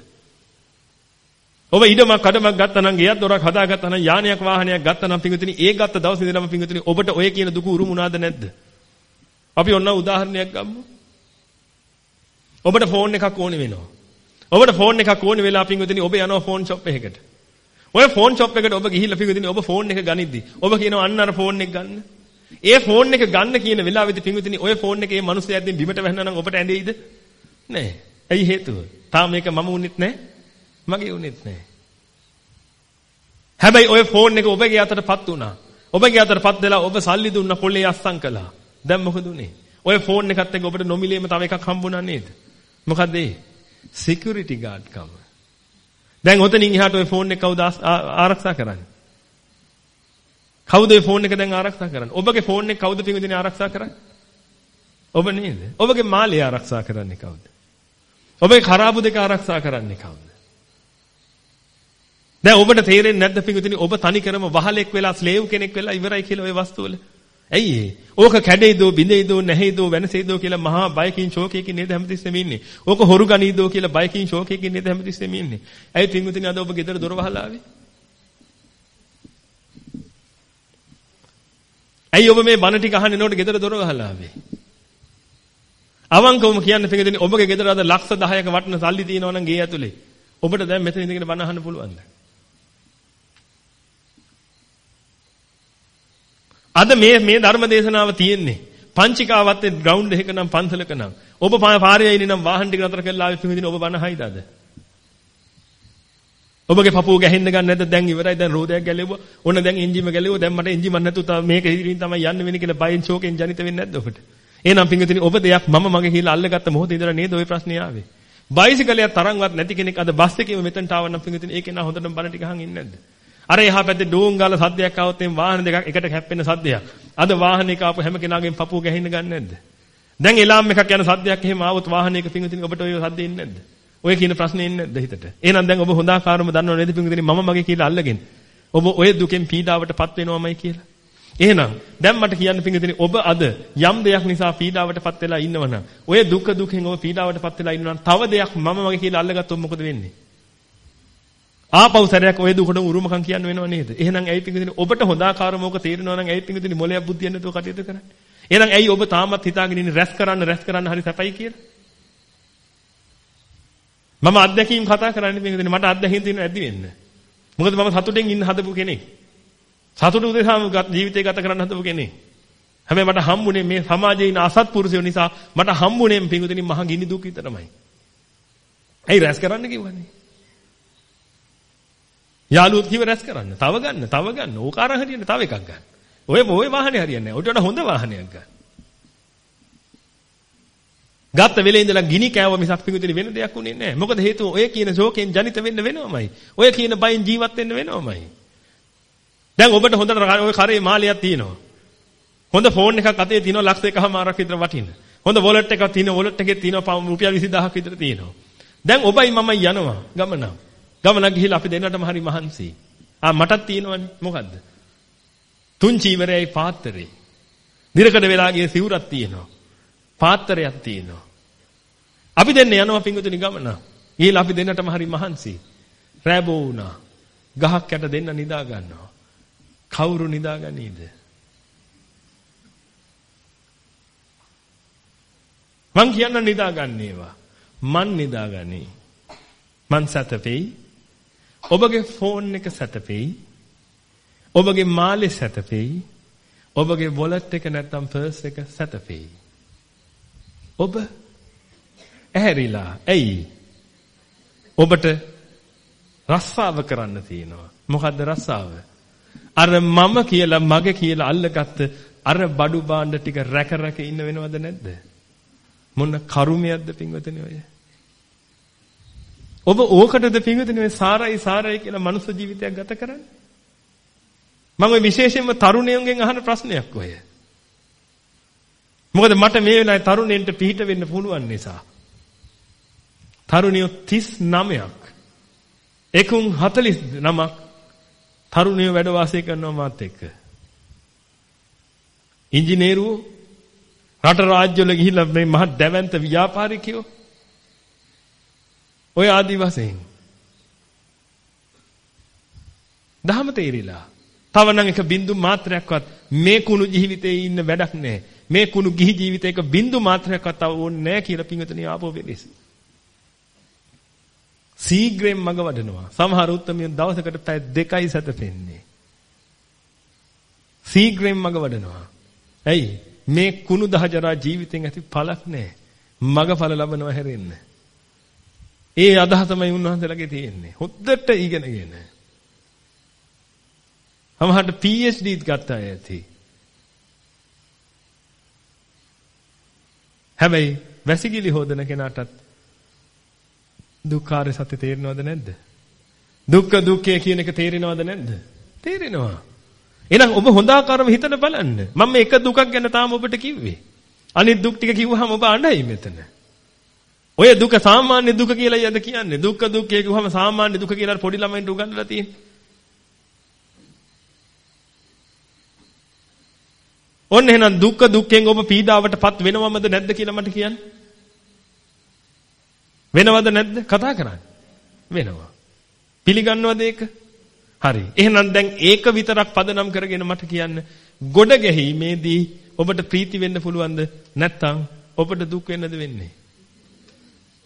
ඔබ ඉඩමක් කඩමක් ගත්තා නම් ගෙයක් දොරක් හදාගත්තා නම් යානයක් වාහනයක් ගත්තා නම් පිඟුතුනි ඒ ගත්ත දවසේ ඉඳලම පිඟුතුනි ඔබට ඔය කියන දුක උරුමුණාද නැද්ද? අපි ඔන්න උදාහරණයක් ගමු. ඔබට ෆෝන් එකක් ඕනේ වෙනවා. ඔබට ෆෝන් එකක් ඕනේ වෙලා පින්විතනි ඔබ යනවා ෆෝන් ෂොප් එකකට. ඔය ෆෝන් ෂොප් එකට ඔබ ගිහිල්ලා පින්විතනි ඔබ ෆෝන් එක ගනිද්දි ඔබ කියනවා අන්න අර ෆෝන් එක ගන්න. ඒ ෆෝන් එක ගන්න කියන වෙලාවෙදි පින්විතනි ඔය ෆෝන් එකේ මිනිස්සු ඇද්දින් බිමට වැහෙනා නම් ඔබට ඇඳෙයිද? නෑ. ඇයි හේතුව? තාම මේක මම උනෙත් නෑ. මගේ උනෙත් නෑ. හැබැයි ඔය ෆෝන් එක ඔබගේ අතටපත් වුණා. ඔබගේ අතටපත් වෙලා ඔබ සල්ලි දුන්න පොලේ අස්සම් කළා. දැන් මොකද උනේ? ඔය ෆෝන් එකත් එක්ක ඔබට නොමිලේම තව එකක් හම්බුණා නේද? මොකද්ද ඒ? security guard කම. දැන් ඔතනින් එහාට ඔය ෆෝන් එක කවුද ආරක්ෂා කරන්නේ? කවුද ඔය ෆෝන් එක දැන් ආරක්ෂා කරන්නේ? ඔබගේ ෆෝන් එක කවුද පින්විතනේ ආරක්ෂා කරන්නේ? ඔබ නේද? ඔබගේ මාළේ ආරක්ෂා කරන්නේ කවුද? ඔබේ කරාබු දෙක ආරක්ෂා කරන්නේ කවුද? දැන් ඔබට තේරෙන්නේ නැද්ද පින්විතනේ ඔබ තනි කරම වහලෙක් වෙලා ස්ලේව් කෙනෙක් වෙලා ඉවරයි කියලා ওই වස්තුවල? ඇයි ඒ? ඕක කැඩෙයිදෝ බිඳෙයිදෝ නැහැයිදෝ වෙනසෙයිදෝ කියලා මහා බයකින් ශෝකයකින් නේද හැමතිස්සෙම ඉන්නේ. ඕක හොරු ගනීදෝ කියලා බයකින් ශෝකයකින් නේද හැමතිස්සෙම ඉන්නේ. ඇයි පින්විතනි අද ඔබ ගෙදර දොර වහලා ආවේ? ඇයි ඔබ මේ බණ ටික අහන්නේ නෝට ගෙදර දොර වහලා ආවේ? අවංකවම කියන්න පින්විතනි ඔබගේ ගෙදර අද ලක්ෂ 10ක වටන සල්ලි තියෙනවා නම් ගේ ඇතුලේ. ඔබට දැන් මෙතන ඉඳගෙන බණ අහන්න පුළුවන්ද? අද මේ මේ ධර්ම දේශනාව තියෙන්නේ. පංචිකාවත් ග්‍රවුන්ඩ් එකක නම් පන්සලක නම්. ඔබ පාරේ ඉන්නේ නම් වාහන ටික නතර කරලා ආවේ පිටින් ඔබ බන හයිද අද? ඔබගේ පපුව ගැහෙන්න ගන්න නැද්ද? දැන් ඉවරයි. දැන් රෝදයක් ගැලෙවුවා. ඕන දැන් එන්ජිම ගැලෙවුවා. දැන් මට එන්ජිමක් නැතුව තව මේක ඉදිරින් තමයි යන්න වෙන්නේ කියලා බයෙන් ෂෝකෙන් ජනිත වෙන්නේ නැද්ද ඔබට? එහෙනම් පින්විතනි ඔබ දෙයක් මම මගේ කියලා අල්ලගත්ත මොහොතේ ඉඳලා නේද ওই ප්‍රශ්නේ ආවේ? බයිසිකලයක් තරම්වත් නැති කෙනෙක් අද බස් එකේම මෙතනට ආව නම් පින්විතනි ඒකේ නා හොඳටම බන ටික අහන් ඉන්නේ නැද්ද? අර එහා පැත්තේ ඩෝන් ගාලා සද්දයක් ආවොත් එම් වාහන දෙකක් එකට හැප්පෙන සද්දයක්. අද වාහනයක ආපු හැම කෙනාගේම පපුව ගැහින්න ගන්න නැද්ද? දැන් එලාම් එකක් යන සද්දයක් එහෙම ආවොත් වාහනයක පිංගුතින් ඔබට ඔය සද්දේ ඉන්නේ නැද්ද? ඔය කියන ප්‍රශ්නේ ඉන්නේ නැද්ද හිතට? එහෙනම් දැන් ඔබ හොඳාකාරම දන්නව නේද පිංගුතින් මම මගේ කියලා අල්ලගෙන. ඔබ ඔය දුකෙන් පීඩාවටපත් වෙනවමයි කියලා. එහෙනම් දැන් මට කියන්න පිංගුතින් ඔබ අද යම් දෙයක් නිසා පීඩාවටපත් වෙලා ඉන්නවනම් ඔය දුක දුකෙන් ඔබ පීඩාවටපත් වෙලා ඉන්නවනම් තව දෙයක් මම මගේ කියලා අල්ලගත්තොත් මොකද වෙන්නේ? ආපහු සැරයක් ඔය දුකට උරුමකම් කියන්න වෙනව නේද? එහෙනම් ඇයි පිංගුදිනේ ඔබට හොඳාකාරම ඕක තේරෙනවා නම් ඇයි පිංගුදිනේ මොලයක් බුද්ධියක් නැතුව කටයුතු කරන්නේ? එහෙනම් ඇයි ඔබ තාමත් හිතාගෙන ඉන්නේ රැස් කරන්න රැස් කරන්න හරි සැපයි කියලා? මම අත්දැකීම් කතා කරන්නේ පිංගුදිනේ මට අත්දැකීම් තියෙනවා ඇද්දි වෙන්න. මොකද මම සතුටෙන් ඉන්න හදපු කෙනෙක්. සතුට උදෙසාම ජීවිතය ගත කරන්න හදපු කෙනෙක්. හැබැයි මට හම්බුනේ මේ සමාජයේ ඉන්න අසත්පුරුෂයෝ නිසා මට හම්බුනේ පිඟුතුනි මහ ගිනි දුක් විතරමයි. ඇයි රැස් කරන්න කිව්වනේ? යාළුවෝ කිව්ව රැස් කරන්න. තව ගන්න, තව ගන්න. ඕක අරන් හරියන්නේ තව එකක් ගන්න. ඔය ඔය වාහනේ හරියන්නේ නැහැ. උට වඩා හොඳ වාහනයක් ගන්න. ගත්ත වෙලේ ඉඳලා ගිනි කෑව මිසක් පිඟුතුනි වෙන දෙයක් උනේ නැහැ. මොකද හේතුව ඔය කියන ශෝකයෙන් ජනිත වෙන්න වෙනවමයි. ඔය කියන බයින් ජීවත් වෙන්න වෙනවමයි. දැන් ඔබට හොඳට ඔය කරේ මාලියක් තියෙනවා. හොඳ ෆෝන් එකක් අතේ තියෙනවා ලක්ෂ එකමාරක් විතර වටින. හොඳ වොලට් එකක් තියෙනවා වොලට් එකේ තියෙනවා රුපියල් 20000ක් විතර තියෙනවා. දැන් ඔබයි මමයි යනවා ගමන. ගමන ගිහිල්ලා අපි දෙන්නටම හරි මහන්සි. ආ මටත් තියෙනවනේ මොකද්ද? තුන් චීවරයයි පාත්‍රේ. දිරකඩ වෙලා ගිය සිවුරක් තියෙනවා. පාත්‍රයක් තියෙනවා. අපි දෙන්න යනවා පිංගුතුනි ගමන. ගිහිල්ලා අපි දෙන්නටම හරි මහන්සි. රැබෝ වුණා. ගහක් යට දෙන්න නිදා ගන්නවා. කවුරු නිදාගනීද? මං කියන්න නිදාගන්නේවා. මන් නිදාගනී. මන් සතපෙයි. ඔබගේ ෆෝන් එක සතපෙයි. ඔබගේ මාලේ සතපෙයි. ඔබගේ වොලට් එක නැත්නම් පර්ස් එක සතපෙයි. ඔබ ඇහැරිලා. ඇයි? ඔබට රස්සාව කරන්න තියෙනවා. මොකද්ද රස්සාව? අර මම කියලා මගේ කියලා අල්ලගත්ත අර බඩු බාණ්ඩ ටික රැක රැක ඉන්න වෙනවද නැද්ද? මොන කරුමයක්ද පින්වතුනි ඔය? ඔබ ඕකටද පින්වතුනි ඔය සාරයි සාරයි කියලා මනුස්ස ජීවිතයක් ගත කරන්නේ? මම ඔය විශේෂයෙන්ම තරුණයන්ගෙන් අහන ප්‍රශ්නයක් ඔය. මොකද මට මේ වෙලාවේ තරුණයන්ට පිහිට වෙන්න පුළුවන් නිසා. තරුණියෝ 39ක් එකුන් 49ක් තරුණයෝ වැඩ වාසය කරනවා මාත් එක්ක. ඉංජිනේරුවෝ රට රාජ්‍යවල ගිහිල්ලා මේ මහ දැවැන්ත ව්‍යාපාරිකයෝ ඔය ආදි වශයෙන් දහම තේරිලා තව නම් එක බින්දු මාත්‍රයක්වත් මේ කුණු ජීවිතේ ඉන්න වැඩක් නැහැ මේ කුණු ගිහි ජීවිතයක බින්දු මාත්‍රයක්වත් ඕනේ නැහැ කියලා පින්වතුනි ආපෝ වෙලෙස සීග්‍රයෙන් මඟ වඩනවා. සමහර උත්තරමියන් දවසකට පැය දෙකයි සැතපෙන්නේ. සීග්‍රයෙන් මඟ වඩනවා. ඇයි? මේ කුණු දහජරා ජීවිතෙන් ඇති පළක් නැහැ. මගඵල ලබනවා හැරෙන්න. ඒ අදහස තමයි උන්වහන්සේලාගේ තියෙන්නේ. හොද්දට ඉගෙනගෙන. සමහරට PhDත් ගත්ත අය ඇති. හැබැයි වැසිකිලි හොදන කෙනාටත් දුක්ඛාර සත්‍ය තේරෙනවද නැද්ද? දුක්ඛ දුක්ඛය කියන එක තේරෙනවද නැද්ද? තේරෙනවා. එහෙනම් ඔබ හොඳ ආකාරව හිතන බලන්න. මම මේ එක දුකක් ගැන තාම ඔබට කිව්වේ. අනිත් දුක් ටික කිව්වහම ඔබ අඬයි මෙතන. ඔය දුක සාමාන්‍ය දුක කියලා යද කියන්නේ. දුක්ඛ දුක්ඛය කිව්වහම සාමාන්‍ය දුක කියලා පොඩි ළමයින්ට උගන්වලා තියෙන්නේ. ඔන්න එහෙනම් දුක්ඛ දුක්ඛෙන් ඔබ පීඩාවටපත් වෙනවමද නැද්ද කියලා මට කියන්න. වෙනවද නැද්ද? කතා කරන්නේ. වෙනවා. පිළිගන්නවද ඒක? හරි. එහෙනම් දැන් ඒක විතරක් පදනම් කරගෙන මට කියන්න ගොඩ ගැහිීමේදී ඔබට ප්‍රීති වෙන්න පුළුවන්ද? නැත්නම් ඔබට දුක් වෙන්නද වෙන්නේ?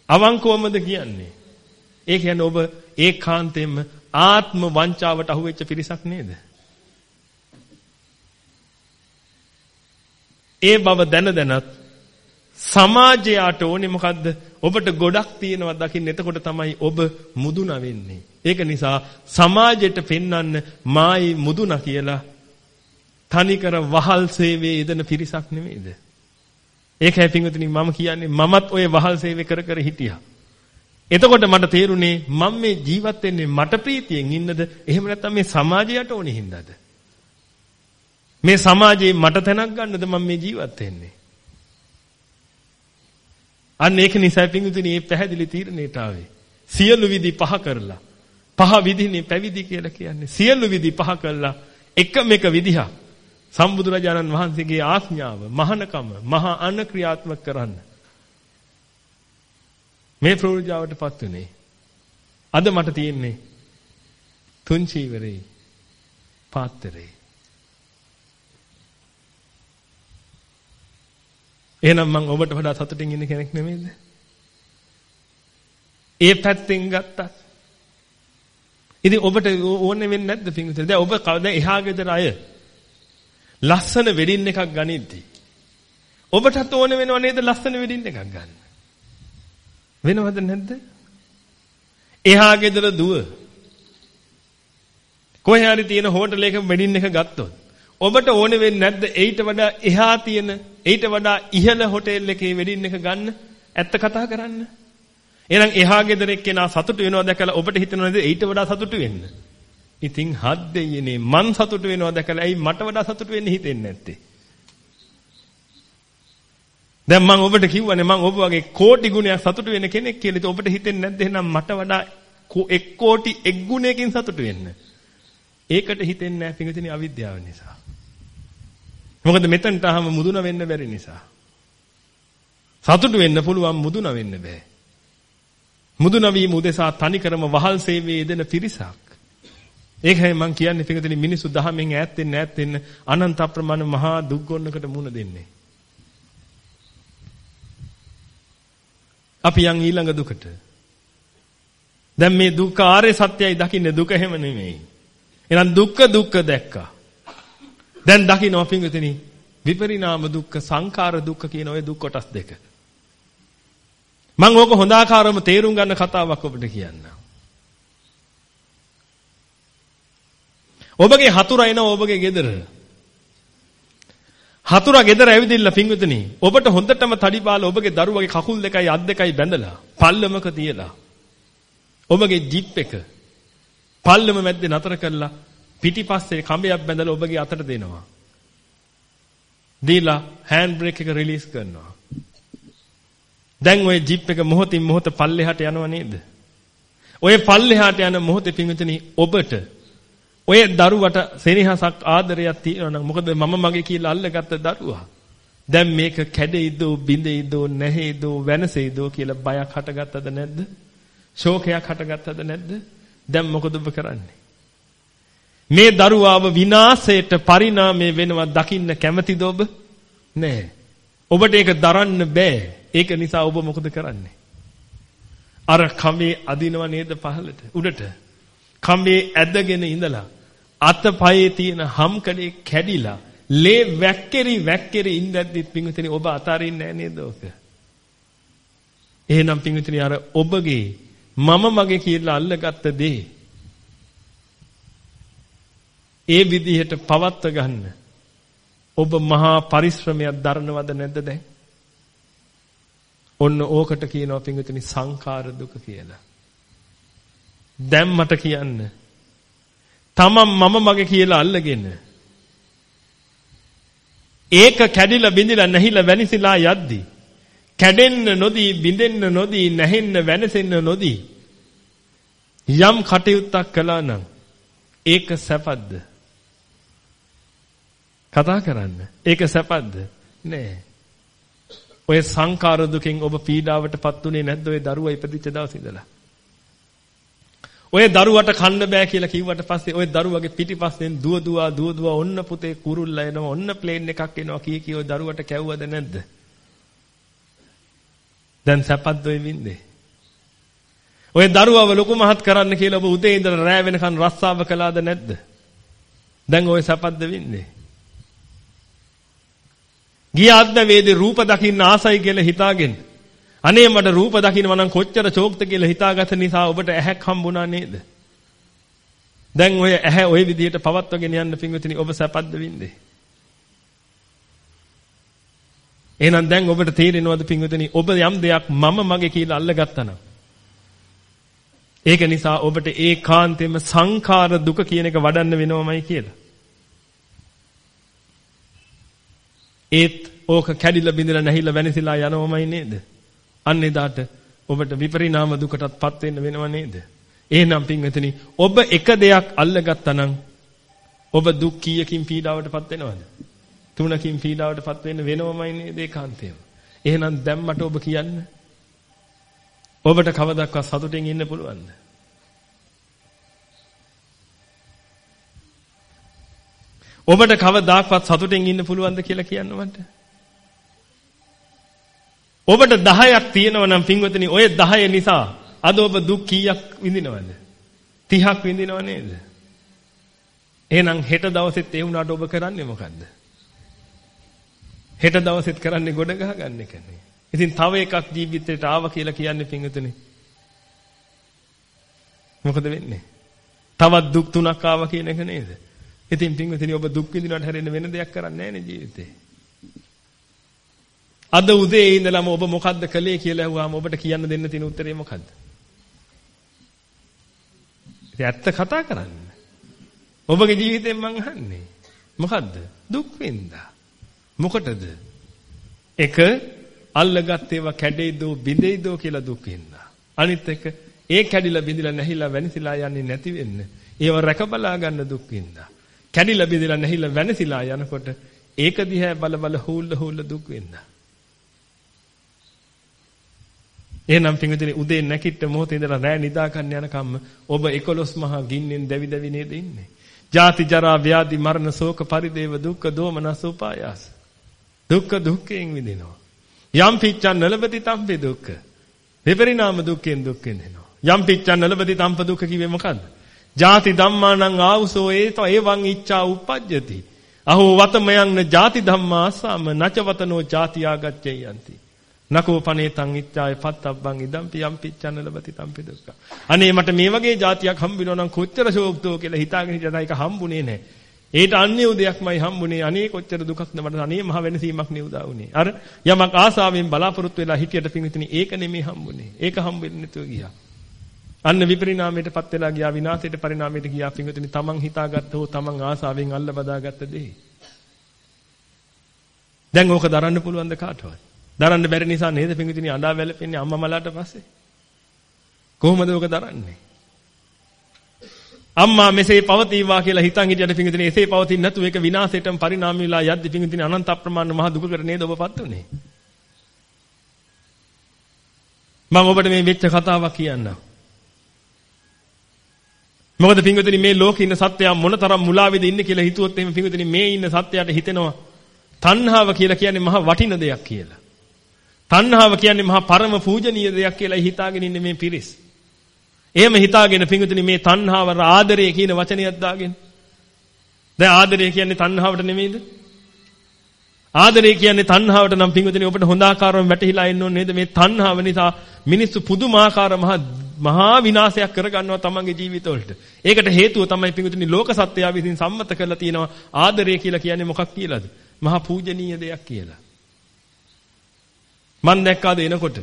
අවංකවමද කියන්නේ? ඒ කියන්නේ ඔබ ඒකාන්තයෙන්ම ආත්ම වංචාවට අහුවෙච්ච පිරිසක් නේද? ඒ බව දැන දැනත් සමාජයට ඕනේ මොකද්ද? ඔබට ගොඩක් තියෙනවා දකින්න. එතකොට තමයි ඔබ මුදුන වෙන්නේ. ඒක නිසා සමාජයට පෙන්වන්න මායි මුදුන කියලා තනිකර වහල් සේවයේ යෙදෙන පිරිසක් නෙමෙයිද? ඒකයි පින්වතුනි මම කියන්නේ මමත් ওই වහල් සේවය කර කර හිටියා. එතකොට මට තේරුනේ මම මේ ජීවත් වෙන්නේ මට ප්‍රීතියෙන් ඉන්නද එහෙම නැත්නම් මේ සමාජයට ඕනේ හින්දාද? මේ සමාජයේ මට තැනක් ගන්නද මම මේ ජීවත් වෙන්නේ? අන්න ඒක නිසා පිංගුතුනි මේ පැහැදිලි තීරණයට ආවේ. සියලු විදි පහ කරලා. පහ විදිනේ පැවිදි කියලා කියන්නේ. සියලු විදි පහ කරලා එකම එක විදිහක්. සම්බුදුරජාණන් වහන්සේගේ ආඥාව, මහානකම, මහා අන ක්‍රියාත්මක කරන්න. මේ ප්‍රෝජාවටපත් උනේ. අද මට තියෙන්නේ තුන් චීවරේ පාත්‍රේ එහෙනම් මම ඔබට වඩා සතුටින් ඉන්න කෙනෙක් නෙමෙයිද? ඒ පැත්තෙන් ගත්තත්. ඉතින් ඔබට ඕනේ වෙන්නේ නැද්ද පින්විතේ? දැන් ඔබ දැන් එහා ගෙදර අය ලස්සන වෙඩින් එකක් ගනිද්දි ඔබටත් ඕන වෙනව නේද ලස්සන වෙඩින් එකක් ගන්න. වෙනවද නැද්ද? එහා ගෙදර දුව කොහේ හරි තියෙන හෝටලයක වෙඩින් එක ගත්තොත් ඔබට ඕනේ වෙන්නේ නැද්ද ඊට වඩා එහා තියෙන ඊට වඩා ඉහළ හෝටල් එකේ වෙඩින් එක ගන්න? ඇත්ත කතා කරන්න. එහෙනම් එහා ගෙදර එක්කෙනා සතුටු වෙනවා දැකලා ඔබට හිතෙනවද ඊට වඩා සතුටු වෙන්න? ඉතින් හත් දෙයියනේ මං සතුටු වෙනවා දැකලා ඇයි මට වඩා සතුටු වෙන්න හිතෙන්නේ නැත්තේ? දැන් මම ඔබට කිව්වනේ මම ඔබ වගේ කෝටි ගුණයක් සතුටු වෙන කෙනෙක් කියලා. ඉතින් ඔබට හිතෙන්නේ නැද්ද එහෙනම් මට වඩා එක් කෝටි එක් ගුණයකින් සතුටු වෙන්න? ඒකට හිතෙන්නේ නැහැ පිඟුතුනි අවිද්‍යාව නිසා. මොකද මෙතනට ආවම මුදුන වෙන්න බැරි නිසා. සතුටු වෙන්න පුළුවන් මුදුන වෙන්න බෑ. මුදුන වීම උදෙසා තනිකරම වහල් සේවයේ යෙදෙන පිරිසක්. ඒකයි මම කියන්නේ පිටකතේ මිනිස්සු දහමෙන් ඈත් වෙන්න ඈත් වෙන්න අනන්ත අප්‍රමාණ මහා දුක් ගොන්නකට මුහුණ දෙන්නේ. අපි යන් ඊළඟ දුකට. දැන් මේ දුක්ඛ ආර්ය සත්‍යයි දකින්නේ දුක හැම නෙමෙයි. එහෙනම් දුක්ඛ දුක්ඛ දැක්කා. දැන් දකින්න පින්විතනි විපරිණාම දුක්ඛ සංඛාර දුක්ඛ කියන ওই දුක් කොටස් දෙක. මම ඕක හොඳ ආකාරවම තේරුම් ගන්න කතාවක් ඔබට කියන්නම්. ඔබගේ හතුරා එනවා ඔබගේ ගෙදර. හතුරා ගෙදර ඇවිදින්න පිංගුතුනි. ඔබට හොඳටම තඩි බාලා ඔබගේ දරුවගේ කකුල් දෙකයි අත් දෙකයි බැඳලා පල්ලමක තියලා ඔබගේ ජිප් එක පල්ලම මැද්දේ නතර කරලා පිටිපස්සේ කඹයක් බැඳලා ඔබගේ අතට දෙනවා. දීලා හෑන්ඩ් බ්‍රේක් එක රිලීස් කරනවා. දැන් ওই ජිප් එක මොහොතින් මොහොත පල්ලෙහාට යනව නේද? ඔය පල්ලෙහාට යන මොහොතේ පිංගුතුනි ඔබට ඔය දරුවට සෙනෙහසක් ආදරයක් තියෙනවා නම් මොකද මම මගේ කියලා අල්ලගත්ත දරුවා. දැන් මේක කැඩෙයිද බිඳෙයිද නැහෙයිද වෙනසෙයිද කියලා බයක් හටගත්තද නැද්ද? ශෝකයක් හටගත්තද නැද්ද? දැන් මොකද ඔබ කරන්නේ? මේ දරුවාව විනාශයට පරිණාමය වෙනවා දකින්න කැමතිද ඔබ? නෑ. ඔබට ඒක දරන්න බෑ. ඒක නිසා ඔබ මොකද කරන්නේ? අර කඹේ අදිනව නේද පහළට උඩට. කඹේ ඇදගෙන ඉඳලා අතපයේ තියෙන හම්කඩේ කැඩිලා ලේ වැක්කිරි වැක්කිරි ඉඳද්දිත් පිංගුතුනි ඔබ අතාරින්නේ නැහැ නේද ඔක? එහෙනම් පිංගුතුනි අර ඔබගේ මම මගේ කියලා අල්ලගත්ත දේ ඒ විදිහට පවත්ව ගන්න ඔබ මහා පරිශ්‍රමයක් දරනවද නැද්ද දැන්? ඔන්න ඕකට කියනවා පිංගුතුනි සංඛාර දුක කියලා. දැන් මට කියන්න. තමන් මම මගේ කියලා අල්ලගෙන. ඒක කැඩිලා බිඳිලා නැහිලා වෙනිසිලා යද්දි. කැඩෙන්න නොදී බිඳෙන්න නොදී නැහෙන්න වෙනසෙන්න නොදී. යම් කටයුත්තක් කළා නම් ඒක සැපද්ද කතා කරන්න. ඒක සැපද්ද නෑ. ඔය සංකාර දුකෙන් ඔබ පීඩාවටපත් උනේ නැද්ද? ඔය දරුවා ඉපදිච්ච දවස් ඉඳලා. ඔය දරුවට කන්න බෑ කියලා කිව්වට පස්සේ ඔය දරුවගේ පිටිපස්සෙන් දුව දුව දුව දුව ඔන්න පුතේ කුරුල්ලා එනවා ඔන්න ප්ලේන් එකක් එනවා කී කී ඔය දරුවට කැව්වද නැද්ද? දැන් සැපත් ඔය වින්දේ. ඔය දරුවව ලොකු මහත් කරන්න කියලා ඔබ උදේ ඉඳලා රෑ වෙනකන් රස්සාව කළාද නැද්ද? දැන් ඔය සැපත්ද වින්දේ? ගිය අද්ද වේදේ රූප දකින්න ආසයි කියලා හිතාගෙන අනේ මට රූප දකින්නවා නම් කොච්චර චෝක්ත කියලා හිතාගත නිසා ඔබට ඇහැක් හම්බුණා නේද? දැන් ඔය ඇහැ ওই විදිහට පවත්වගෙන යන්න පින්විතනි ඔබ සැපද්ද වින්දේ? එහෙනම් දැන් ඔබට තේරෙනවද පින්විතනි ඔබ යම් දෙයක් මම මගේ කියලා අල්ලගත්තා නම් ඒක නිසා ඔබට ඒකාන්තයෙන්ම සංඛාර දුක කියන එක වඩන්න වෙනවමයි කියලා. ඒත් ඕක කැඩිලා බිඳලා නැහිලා වෙනසිලා යනවමයි නේද? අන්න එදාට ඔබට විපරිණාම දුකටත්පත් වෙන්න වෙනව නේද? එහෙනම් පින්වතුනි ඔබ එක දෙයක් අල්ලගත්තා නම් ඔබ දුක් කීයකින් පීඩාවටපත් වෙනවද? තුනකින් පීඩාවටපත් වෙන්න වෙනවමයි නේද ඒකාන්තයෙන්. එහෙනම් දැන් මට ඔබ කියන්න. ඔබට කවදාවත් සතුටින් ඉන්න පුළුවන්ද? ඔබට කවදාවත් සතුටින් ඉන්න පුළුවන්ද කියලා කියන්න මට? ඔබට 10ක් තියෙනවා නම් පින්වතුනි ඔය 10 නිසා අද ඔබ දුක් කීයක් විඳිනවද? 30ක් විඳිනව නේද? එහෙනම් හෙට දවසෙත් ඒ වුණාට ඔබ කරන්නේ මොකද්ද? හෙට දවසෙත් කරන්නේ ගොඩ ගහගන්න එකනේ. ඉතින් තව එකක් ජීවිතේට ආව කියලා කියන්නේ පිංගුතුනේ. මොකද වෙන්නේ? තවත් දුක් තුනක් ආවා කියන එක නේද? ඉතින් පිංගුතුනි ඔබ දුක් විඳිනවට හැරෙන්න වෙන දෙයක් කරන්නේ නැහැ ජීවිතේ. අද උදේ ඉඳලම ඔබ මොකද්ද කළේ කියලා අහුවාම ඔබට කියන්න දෙන්න තියෙන උත්තරේ මොකද්ද? ඉතින් ඇත්ත කතා කරන්න. ඔබගේ ජීවිතෙන් මං අහන්නේ. මොකද්ද? දුක් විඳා. මොකටද? එක අල්ලගත් ඒවා කැඩෙයිදෝ බිඳෙයිදෝ කියලා දුක් විඳා. අනිත් එක ඒ කැඩිලා බිඳිලා නැහිලා වෙනසිලා යන්නේ නැති වෙන්න. ඒව රැකබලා ගන්න දුක් විඳා. කැඩිලා බිඳිලා නැහිලා වෙනසිලා යනකොට ඒක දිහා බල බල හූල්ල හූල්ල දුක් විඳා. එහෙනම් පින්විතනි උදේ නැකිට මොහොතේ ඉඳලා රෑ නිදා ගන්න යනකම් ඔබ 11 මහා ගින්නෙන් දැවි දැවි නේද ඉන්නේ. ජාති ජරා ව්‍යාධි මරණ ශෝක පරිදේව දුක්ඛ දෝමනස උපායාස. දුක්ඛ දුක්ඛයෙන් විඳිනවා. යම් පිච්ඡන් නලබති තම්පි දුක්ඛ. විපරිණාම දුක්ඛෙන් දුක් විඳිනවා. යම් පිච්ඡන් නලබති තම්ප දුක්ඛ කිව්වේ මොකද්ද? ජාති ධම්මානං ආවුසෝ ඒතෝ එවං ඉච්ඡා උපජ්ජති. අහෝ වතමයන් ජාති ධම්මා සම නචවතනෝ ජාති ආගච්ඡයන්ති. නකෝ පනේතං ඉච්ඡාය පත්තබ්බං ඉදම්පි යම් පිච්ඡන්න ලබති තම්පි දුක්ඛ. අනේ මට මේ වගේ જાතියක් හම්බ වෙනවා නම් කොච්චර ශෝක්තෝ කියලා හිතාගෙන හිටියද ඒක හම්බුනේ නැහැ. ඒට අන්‍ය උදයක්මයි හම්බුනේ. අනේ කොච්චර දුකක්ද මට අනේ මහ වෙනසීමක් නේ උදා වුනේ. අර යමක් ආසාවෙන් බලාපොරොත්තු වෙලා හිටියට පිංගුතුනි ඒක නෙමෙයි හම්බුනේ. ඒක හම්බෙන්නේ නැතුව ගියා. අන්න විපරිණාමයටපත් වෙලා ගියා විනාශයට පරිණාමයට ගියා පිංගුතුනි තමන් හිතාගත්ත හෝ තමන් ආසාවෙන් අල්ල බදාගත්ත දේ. දැන් ඕක දරන්න පුළුවන්ද කාටවත්? දරන්න බැරි නිසා නේද පිංගුතුනි අඬා වැළපෙන්නේ අම්මා මලාට පස්සේ? කොහොමද ඔක දරන්නේ? අම්මා මෙසේ පවතිවා කියලා හිතන් හිටියට පිංගුතුනි එසේ පවතින්නේ නැතුව ඒක විනාශයටම පරිණාම වෙලා යද්දි පිංගුතුනි අනන්ත අප්‍රමාණ මහ දුකකට නේද ඔබපත් උනේ? මම ඔබට මේ වෙච්ච කතාවක් කියන්නම්. මොකද පිංගුතුනි මේ ලෝකේ ඉන්න සත්‍යය මොනතරම් මුලාවේද ඉන්නේ කියලා හිතුවොත් එහෙම පිංගුතුනි මේ ඉන්න සත්‍යයට හිතෙනවා තණ්හාව කියලා කියන්නේ මහ වටින දෙයක් කියලා. තණ්හාව කියන්නේ මහා පරම පූජනීය දෙයක් කියලා හිතාගෙන ඉන්නේ මේ පිරිස්. එහෙම හිතාගෙන පිංගුතුනි මේ තණ්හාව ආදරය කියන වචනයක් දාගෙන. දැන් ආදරය කියන්නේ තණ්හාවට නෙමෙයිද? ආදරය කියන්නේ තණ්හාවට නම් පිංගුතුනි ඔබට හොඳ ආකාරව වැටහිලා ඉන්න ඕනේ නේද? මේ තණ්හාව නිසා මිනිස්සු පුදුමාකාර මහා මහා විනාශයක් කරගන්නවා තමන්ගේ ජීවිතවලට. ඒකට හේතුව තමයි පිංගුතුනි ලෝක සත්‍යය විසින් සම්මත කරලා තියෙනවා ආදරය කියලා කියන්නේ මොකක් කියලාද? මහා පූජනීය දෙයක් කියලා. මම දැක්කාද එනකොට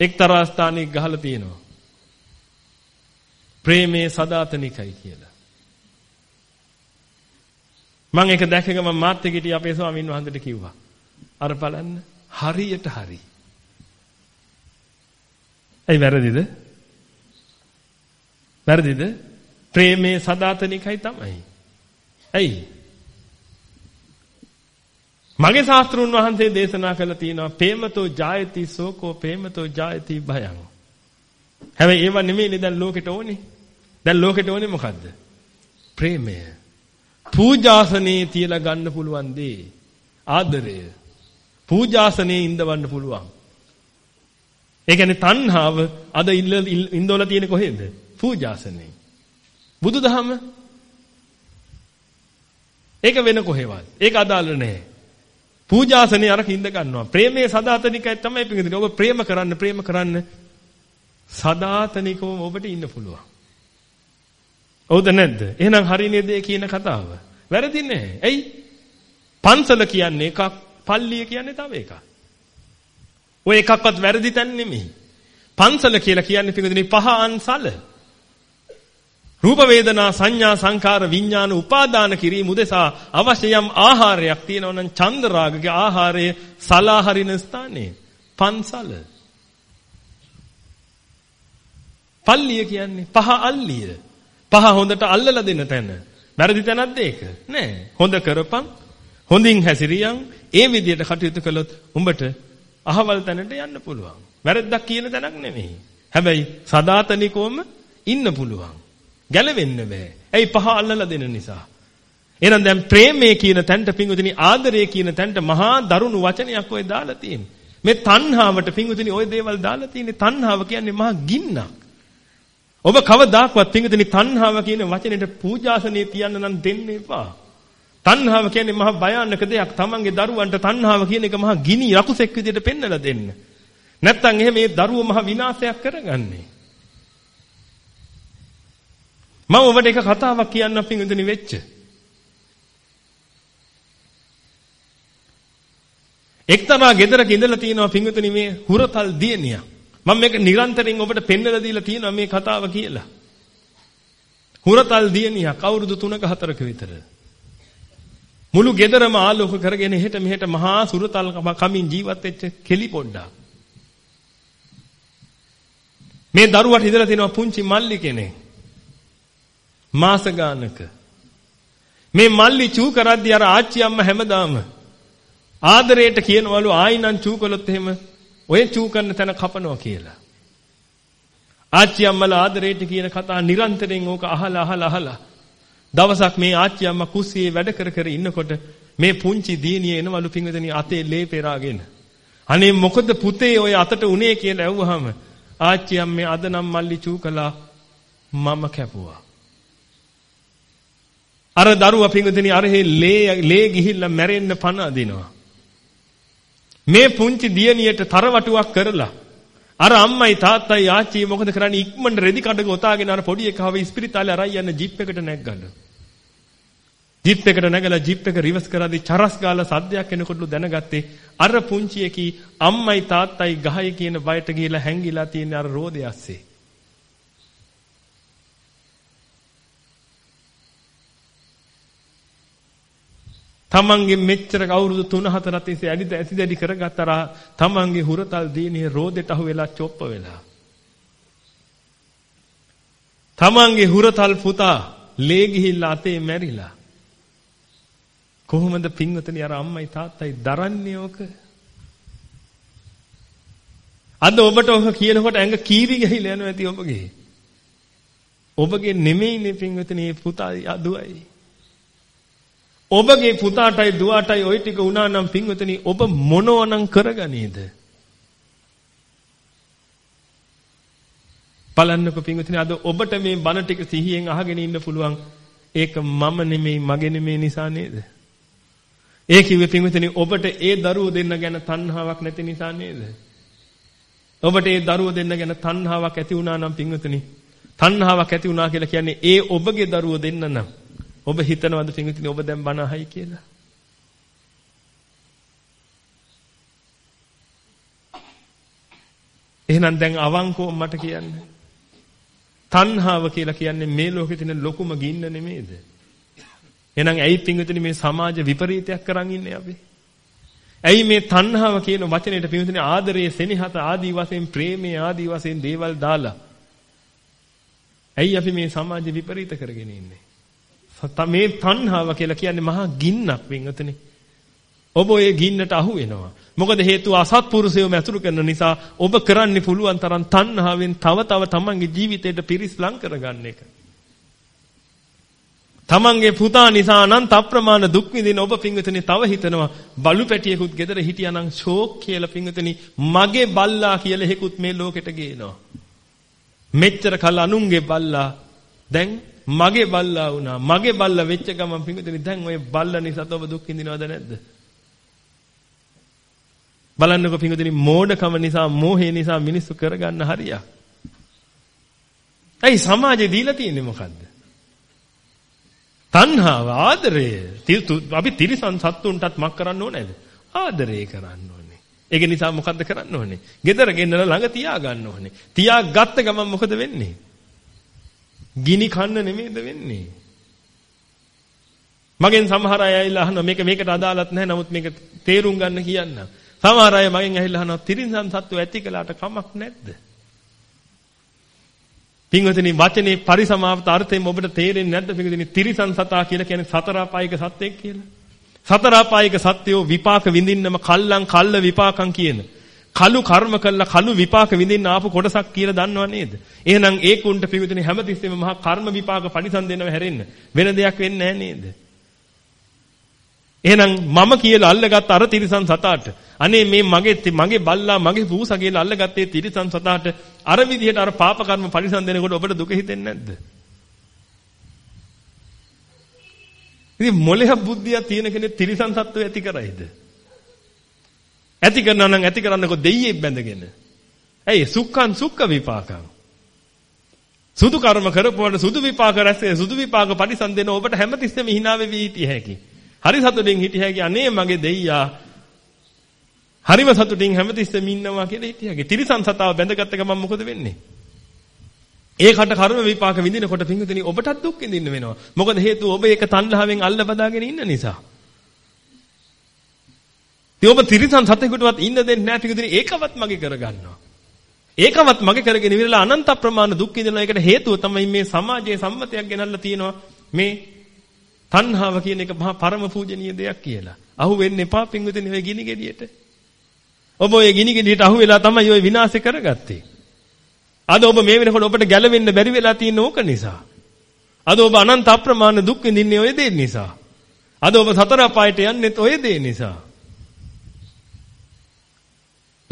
එක්තරා ස්ථානයක ගහලා තියෙනවා. ප්‍රේමේ සදාතනිකයි කියලා. මම ඒක දැක්කම මාත් එක්ක හිටිය අපේ ස්වාමීන් වහන්සේට කිව්වා. අර බලන්න හරියට හරි. ඇයි වැරදිද? වැරදිද? ප්‍රේමේ සදාතනිකයි තමයි. ඇයි? මගේ ශාස්ත්‍රුන් වහන්සේ දේශනා කළා තියෙනවා ප්‍රේමතෝ ජායති සෝකෝ ප්‍රේමතෝ ජායති භයං. හැබැයි ඒව නෙමෙයිනේ දැන් ලෝකෙට ඕනේ. දැන් ලෝකෙට ඕනේ මොකද්ද? ප්‍රේමය. පූජාසනේ තියලා ගන්න පුළුවන් දේ ආදරය. පූජාසනේ ඉඳවන්න පුළුවන්. ඒ කියන්නේ තණ්හාව අද ඉන්දෝල තියෙන කොහෙද? පූජාසනේ. බුදුදහම ඒක වෙන කොහෙවත්. ඒක අදාළ නැහැ. පූජාසනේ අරක ඉඳ ගන්නවා. ප්‍රේමයේ සදාතනිකයි තමයි පිටින් ඔබ ප්‍රේම කරන්න ප්‍රේම කරන්න සදාතනිකවම ඔබට ඉන්න පුළුවන්. හවුද නැද්ද? එහෙනම් හරි නේද කියන කතාව? වැරදි නෑ. ඇයි? පන්සල කියන්නේ එකක්, පල්ලිය කියන්නේ තව එකක්. ඔය එකක්වත් වැරදි තැන් නෙමෙයි. පන්සල කියලා කියන්නේ පිටින් පහ අන්සල. රූප වේදනා සංඥා සංකාර විඥාන උපාදාන කිරීම උදෙසා අවශ්‍ය යම් ආහාරයක් තියෙනවා නම් චන්දරාගගේ ආහාරය සලාහරින ස්ථානයේ පන්සල. පල්ලිය කියන්නේ පහ අල්ලිය. පහ හොඳට අල්ලලා දෙන තැන. වැරදි තැනක්ද ඒක? නෑ. හොඳ කරපන් හොඳින් හැසිරියන් ඒ විදිහට කටයුතු කළොත් උඹට අහවල් තැනට යන්න පුළුවන්. වැරද්දක් කියන තැනක් නෙමෙයි. හැබැයි සදාතනිකවම ඉන්න පුළුවන්. ගැලවෙන්න බෑ. ඇයි පහ අල්ලලා දෙන නිසා. එහෙනම් දැන් ප්‍රේමයේ කියන තැනට පිංගුතුනි ආදරය කියන තැනට මහා දරුණු වචනයක් ඔය දාලා තියෙන්නේ. මේ තණ්හාවට පිංගුතුනි ওই දේවල් දාලා තියෙන්නේ තණ්හාව කියන්නේ මහා ගින්නක්. ඔබ කවදාක්වත් පිංගුතුනි තණ්හාව කියන වචනෙට පූජාසනේ තියන්න නම් දෙන්න එපා. තණ්හාව කියන්නේ මහා භයානක දෙයක්. තමන්ගේ දරුවන්ට තණ්හාව කියන එක මහා ගිනි යකුසෙක් විදිහට පෙන්වලා දෙන්න. නැත්තම් එහෙම මේ දරුවෝ මහා විනාශයක් කරගන්නේ. මම ඔබට එක කතාවක් කියන්නම් පින්විතනි වෙච්ච. එක්තරා ගෙදරක ඉඳලා තියෙනවා පින්විතනි මේ හුරතල් දියණියක්. මම මේක නිරන්තරයෙන් ඔබට පෙන්වලා දීලා තියෙනවා මේ කතාව කියලා. හුරතල් දියණියක් අවුරුදු 3ක 4ක විතර. මුළු ගෙදරම ආලෝක කරගෙන එහෙට මෙහෙට මහා සුරතල් කමින් ජීවත් වෙච්ච කෙලි පොඩ්ඩක්. මේ දරුවට ඉඳලා තියෙනවා පුංචි මල්ලි කෙනෙක්. මාස ගානක. මේ මල්ලි චූ කරද්දී අර ආච්චි අම්මා හැමදාම ආදරයට කියනවලු ආයිනම් චූ කළොත් එහෙම ඔය චූ කරන තැන කපනවා කියලා. ආච්චි අම්මලා ආදරයට කියන කතා නිරන්තරයෙන් ඕක අහලා අහලා අහලා දවසක් මේ ආච්චි අම්මා කුස්සියේ වැඩ කර කර ඉන්නකොට මේ පුංචි දියණිය එනවලු පින්වදනි අතේ ලේ පෙරාගෙන. අනේ මොකද පුතේ ඔය අතට උනේ කියලා ඇහුවාම ආච්චි අම්මේ අද නම් මල්ලි චූ කළා මම කැපුවා. අර දරුවා පින්වදනි අර ලේ ලේ ගිහිල්ලා මැරෙන්න පණ අදිනවා. මේ පුංචි දියණියට තරවටුවක් කරලා අර අම්මයි තාත්තයි ආච්චි මොකද කරන්නේ ඉක්මනට රෙදි කඩක ඔතාගෙන අර පොඩි එකව ඉස්පිරිතාලේ අරයි යන ජීප් එකට නැග්ගලු. ජීප් එකට නැගලා ජීප් එක රිවර්ස් කරද්දී චරස් ගාලා සද්දයක් එනකොටලු දැනගත්තේ අර පුංචි එකී අම්මයි තාත්තයි ගහයි කියන බයට ගිහිලා හැංගිලා තියෙන අර රෝදේ ඇස්සේ. තමන්ගේ මෙච්චර අවුරුදු 3 4 තිස්සේ ඇදි ඇසි දැඩි කරගත්තර තමන්ගේ හුරතල් දීනේ රෝදෙට අහු වෙලා චොප්ප වෙලා. තමන්ගේ හුරතල් පුතා ලේ ගිහිල්ලා අතේ මැරිලා. කොහොමද පින්වතනි අර අම්මයි තාත්තයි දරන්නේ ඕක? අද ඔබට ඔක කියනකොට ඇඟ කීරි ගහිලා යනවා ඇති ඔබගේ. ඔබගේ නෙමෙයිනේ පින්වතනි පුතා දුවයි ඔබගේ පුතාටයි දුවටයි ওই ටික වුණා නම් පින්වතුනි ඔබ මොනවනම් කරගනීද? බලන්නකෝ පින්වතුනි අද ඔබට මේ බණ ටික සිහියෙන් අහගෙන ඉන්න පුළුවන් ඒක මම නෙමෙයි මගේ නෙමෙයි නිසා නේද? ඒ කිව්වේ පින්වතුනි ඔබට ඒ දරුවෝ දෙන්න ගැන තණ්හාවක් නැති නිසා නේද? ඔබට ඒ දරුවෝ දෙන්න ගැන තණ්හාවක් ඇති වුණා නම් පින්වතුනි තණ්හාවක් ඇති වුණා කියලා කියන්නේ ඒ ඔබගේ දරුවෝ දෙන්න නම් ඔබ හිතනවද පින්විතනි ඔබ දැන් බණ අහයි කියලා? එහෙනම් දැන් අවංකව මට කියන්න. තණ්හාව කියලා කියන්නේ මේ ලෝකේ තියෙන ලොකුම ගින්න නෙමේද? එහෙනම් ඇයි පින්විතනි මේ සමාජ විපරීතයක් කරන් ඉන්නේ අපි? ඇයි මේ තණ්හාව කියන වචනේට පින්විතනි ආදරයේ සෙනෙහස ආදී වශයෙන් ප්‍රේමයේ ආදී වශයෙන් දේවල් දාලා ඇයි අපි මේ සමාජ විපරීත කරගෙන ඉන්නේ? මේ තණ්හාව කියලා කියන්නේ මහා ගින්නක් වෙනතනේ. ඔබ ඔය ගින්නට අහු වෙනවා. මොකද හේතුව අසත්පුරුෂයෝ මැතුරු කරන නිසා ඔබ කරන්න පුළුවන් තරම් තණ්හාවෙන් තව තව තමන්ගේ ජීවිතයට පිරිස් ලං කරගන්න එක. තමන්ගේ පුතා නිසා අනන්ත අප්‍රමාණ දුක් විඳින ඔබ පිංගුතනි තව හිතනවා බලු පැටියෙකුත් ගෙදර හිටියානම් ෂෝක් කියලා පිංගුතනි මගේ බල්ලා කියලා හේකුත් මේ ලෝකෙට ගේනවා. මෙච්චර කල අනුන්ගේ බල්ලා දැන් මගේ බල්ලා වුණා. මගේ බල්ලා වෙච්ච ගමන් පිංගුතුනි දැන් ඔය බල්ලා නිසා ඔබ දුක් විඳිනවද නැද්ද? බලන්නකො පිංගුතුනි මෝඩකම නිසා මෝහය නිසා මිනිස්සු කරගන්න හරියක්. ඇයි සමාජේ දීලා තියෙන්නේ මොකද්ද? තණ්හාව ආදරය. අපි තිරිසන් සත්තුන්ටත් මක් කරන්න ඕනේද? ආදරය කරන්න ඕනේ. ඒක නිසා මොකද්ද කරන්න ඕනේ? ගෙදර ගෙන්නලා ළඟ තියා ගන්න ඕනේ. තියාගත්ත ගමන් මොකද වෙන්නේ? ගිනි කන්න නෙමෙයිද වෙන්නේ? මගෙන් සමහර අය ඇවිල්ලා අහනවා මේක මේකට අදාළත් නැහැ නමුත් මේක තේරුම් ගන්න කියන්න. සමහර අය මගෙන් ඇවිල්ලා අහනවා තිරිසන් සත්තු ඇති කළාට කමක් නැද්ද? පින්වතුනි වචනේ පරිසමාප්ත අර්ථයෙන් ඔබට තේරෙන්නේ නැද්ද පින්වතුනි තිරිසන් සතා කියලා කියන්නේ සතර අපායක සත්වෙක් කියලා? සතර අපායක සත්වෝ විපාක විඳින්නම කල්ලං කල්ල විපාකම් කියන කලු කර්ම කළා කලු විපාක විඳින්න ආපු කොටසක් කියලා දන්නව නේද? එහෙනම් ඒකුන්ට පිවිතුනේ හැමතිස්සෙම මහා කර්ම විපාක පරිසම් දෙනව හැරෙන්න වෙන දෙයක් වෙන්නේ නේද? එහෙනම් මම කියලා අල්ලගත් අර තිරිසන් සතාට අනේ මේ මගේ මගේ බල්ලා මගේ පූසා කියලා අල්ලගත්තේ තිරිසන් සතාට අර විදිහට අර පාප කර්ම පරිසම් දෙනකොට ඔබට දුක හිතෙන්නේ නැද්ද? ඉතින් මොලේ බුද්ධියක් තියෙන කෙනෙක් තිරිසන් සත්වය ඇති කරයිද? ඇති කරනවා නම් ඇති කරන්නකො දෙයියෙක් බැඳගෙන. ඇයි සුක්ඛං සුක්ඛ විපාකං. සුදු කර්ම කරපුවාට සුදු විපාක රැස්සේ සුදු විපාක පරිසම් දෙන ඔබට හැමතිස්සෙම hina වෙවි හිටිය හැකි. හරි සතුටින් හිටිය හැකි අනේ මගේ දෙයියා. හරිම සතුටින් හැමතිස්සෙම ඉන්නවා කියලා හිටිය හැකි. තිරිසන් සතාව බැඳගත්ත ගමන් මොකද වෙන්නේ? ඒකට කර්ම විපාක විඳිනකොට පිංගුතුනි ඔබටත් දුක් විඳින්න වෙනවා. මොකද හේතුව ඔබ ඒක තණ්හාවෙන් අල්ල බදාගෙන ඉන්න නිසා. ඉතින් ඔබ තිරිසන් සතෙකුටවත් ඉන්න දෙන්නේ නැහැ පිටුදින ඒකවත් මගේ කරගන්නවා. ඒකවත් මගේ කරගෙන ඉවරලා අනන්ත ප්‍රමාණ දුක් විඳිනවා. ඒකට හේතුව තමයි මේ සමාජයේ සම්මතයක් ගෙනල්ලා තියෙනවා. මේ තණ්හාව කියන එක මහා පරම පූජනීය දෙයක් කියලා. අහු වෙන්න එපා පිටුදින ඔය ගිනි ගෙඩියට. ඔබ ඔය ගිනි ගෙඩියට අහු වෙලා තමයි ඔය විනාශය කරගත්තේ. අද ඔබ මේ වෙනකොට ඔබට ගැලවෙන්න බැරි වෙලා තියෙන ඕක නිසා. අද ඔබ අනන්ත අප්‍රමාණ දුක් විඳින්නේ ඔය දේ නිසා. අද ඔබ සතර අපායට යන්නේත් ඔය දේ නිසා.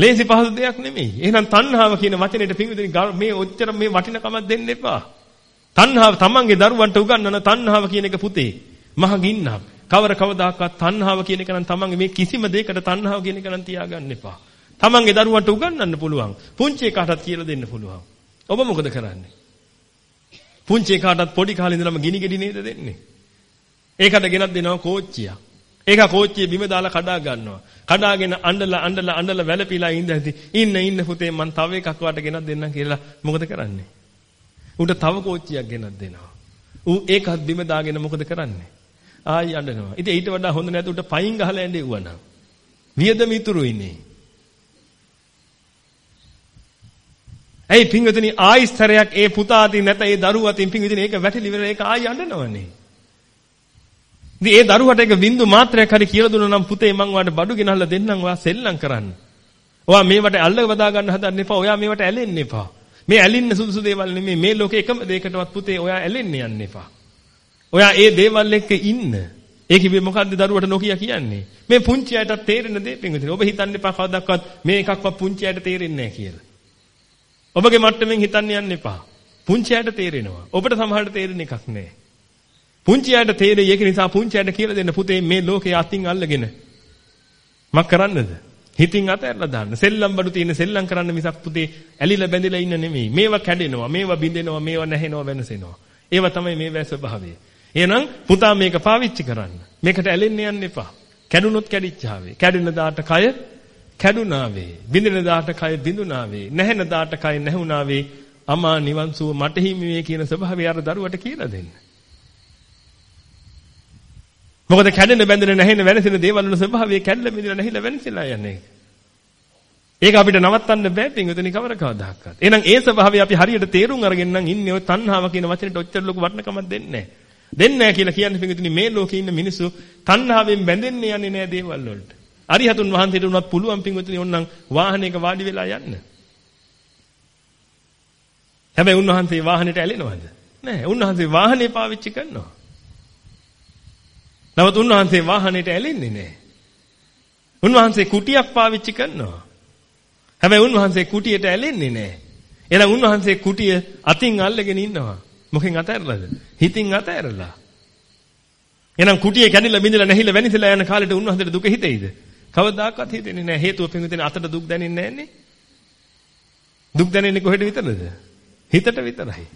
ලේසි පහසු දෙයක් නෙමෙයි. එහෙනම් තණ්හාව කියන වචනේට පිංගුතුනි මේ ඔච්චර මේ වටිනකමක් දෙන්න එපා. තණ්හාව තමන්ගේ දරුවන්ට උගන්වන තණ්හාව කියන එක පුතේ මහ ගින්නක්. කවර කවදාකවත් තණ්හාව කියන එක නම් තමන්ගේ මේ කිසිම දෙයකට තණ්හාව කියන එක නම් තියාගන්න එපා. තමන්ගේ දරුවන්ට උගන්වන්න පුළුවන්. පුංචි එකටත් කියලා දෙන්න පුළුවන්. ඔබ මොකද කරන්නේ? පුංචි එකටත් පොඩි කාලේ ඉඳලම ගිනි ගෙඩි නේද දෙන්නේ? ඒකට ගෙනත් දෙනවා කෝච්චියක්. ඒක කෝච්චිය බිම දාලා කඩා ගන්නවා. කඩාගෙන අඬලා අඬලා අඬලා වැළපීලා ඉඳදී ඉන්න ඉන්න පුතේ මං තව එකක් වට ගෙනත් දෙන්නම් කියලා මොකද කරන්නේ? උන්ට තව කෝච්චියක් ගෙනත් දෙනවා. ඌ ඒකත් බිම දාගෙන මොකද කරන්නේ? ආයි අඬනවා. ඉතින් ඊට වඩා හොඳ නැතු උට පයින් ගහලා ඇඬෙව්වා නම්. වියදම ඉතුරු ඉන්නේ. ඇයි පින්විතනි ආයිස්තරයක් ඒ පුතා අතින් නැත ඒ දරුවා අතින් පින්විතනි ඒක වැටිලි ඉවර ඒක ආයි අඬනවනේ. ඉතින් ඒ දරුවට එක බින්දු මාත්‍රයක් හරි කියලා දුන්නා නම් පුතේ මං ඔයාලට බඩු ගෙනල්ලා දෙන්නම් ඔයා සෙල්ලම් කරන්න. ඔයා මේවට අල්ල වදා ගන්න හදන්න එපා. ඔයා මේවට ඇලෙන්න එපා. මේ ඇලින්න සුදුසු දේවල් නෙමෙයි. මේ ලෝකේ එකම දෙයකටවත් පුතේ ඔයා ඇලෙන්න යන්න එපා. ඔයා ඒ දේවල් එක්ක ඉන්න. ඒක ඉබේ මොකද්ද දරුවට නොකිය කියන්නේ? මේ පුංචි අයටත් තේරෙන දේ පින්විතනේ. ඔබ හිතන්න එපා කවදාවත් මේ එකක්වත් පුංචි අයට තේරෙන්නේ නැහැ කියලා. ඔබගේ මට්ටමින් හිතන්න යන්න එපා. පුංචි අයට තේරෙනවා. ඔබට සමහරට තේරෙන එකක් නැහැ. පුංචි අයට තේරෙයි ඒක නිසා පුංචි අයට කියලා දෙන්න පුතේ මේ ලෝකේ අතින් අල්ලගෙන මක් කරන්නද? හිතින් අතහැරලා දාන්න. සෙල්ලම් බඩු තියෙන සෙල්ලම් කරන්න මිසක් පුතේ ඇලිලා බැඳිලා ඉන්න නෙමෙයි. මේවා කැඩෙනවා, මේවා බිඳෙනවා, මේවා නැහෙනවා, වෙනසෙනවා. ඒවා තමයි මේවා ස්වභාවය. එහෙනම් පුතා මේක පාවිච්චි කරන්න. මේකට ඇලෙන්න යන්න එපා. කැඩුනොත් කැඩිච්චාවේ. කැඩෙන දාට කය කැඩුනාවේ. බිඳෙන දාට කය බිඳුනාවේ. නැහෙන දාට කය නැහුණාවේ. අමා නිවන් සුව මට හිමි වේ කියන ස්වභාවය අර දරුවට කියලා දෙන්න. මොකද කැඩෙන බැඳෙන නැහෙන වෙනසෙන දේවල් වල ස්වභාවය කැඩලා මිදලා නැහිලා වෙනසලා යන්නේ. ඒක අපිට නවත්තන්න බෑ පින්විතනි කවර කවදාහක්වත්. එහෙනම් ඒ ස්වභාවය අපි හරියට තේරුම් අරගෙන නම් ඉන්නේ ඔය තණ්හාව කියන වචනෙට ඔච්චර ලොකු වටිනකමක් දෙන්නේ නැහැ. දෙන්නේ නැහැ කියලා කියන්නේ පින්විතනි මේ ලෝකේ ඉන්න මිනිස්සු තණ්හාවෙන් බැඳෙන්නේ යන්නේ නැහැ දේවල් වලට. අරිහතුන් වහන්සේට උනත් පුළුවන් පින්විතනි ඕනනම් වාහනයක වාඩි වෙලා යන්න. හැබැයි උන්වහන්සේ වාහනේට ඇලෙනවද? නැහැ. උන්වහන්සේ වාහනේ පාවිච්චි කරනවා. නමුත් උන්වහන්සේ වාහනේට ඇලෙන්නේ නැහැ. උන්වහන්සේ කුටියක් පාවිච්චි කරනවා. හැබැයි උන්වහන්සේ කුටියට ඇලෙන්නේ නැහැ. එහෙනම් උන්වහන්සේ කුටිය අතින් අල්ලගෙන ඉන්නවා. මොකෙන් අතහැරලාද? හිතින් අතහැරලා. එහෙනම් කුටිය කැඩිලා බිඳලා නැහිලා වෙනිසලා යන කාලෙට උන්වහන්සේට දුක හිතෙයිද? කවදාකවත් හිතෙන්නේ නැහැ. හේතුව පින්විතනේ අතට දුක් දැනෙන්නේ නැන්නේ. දුක් දැනෙන්නේ කොහෙද විතරද? හිතට විතරයි.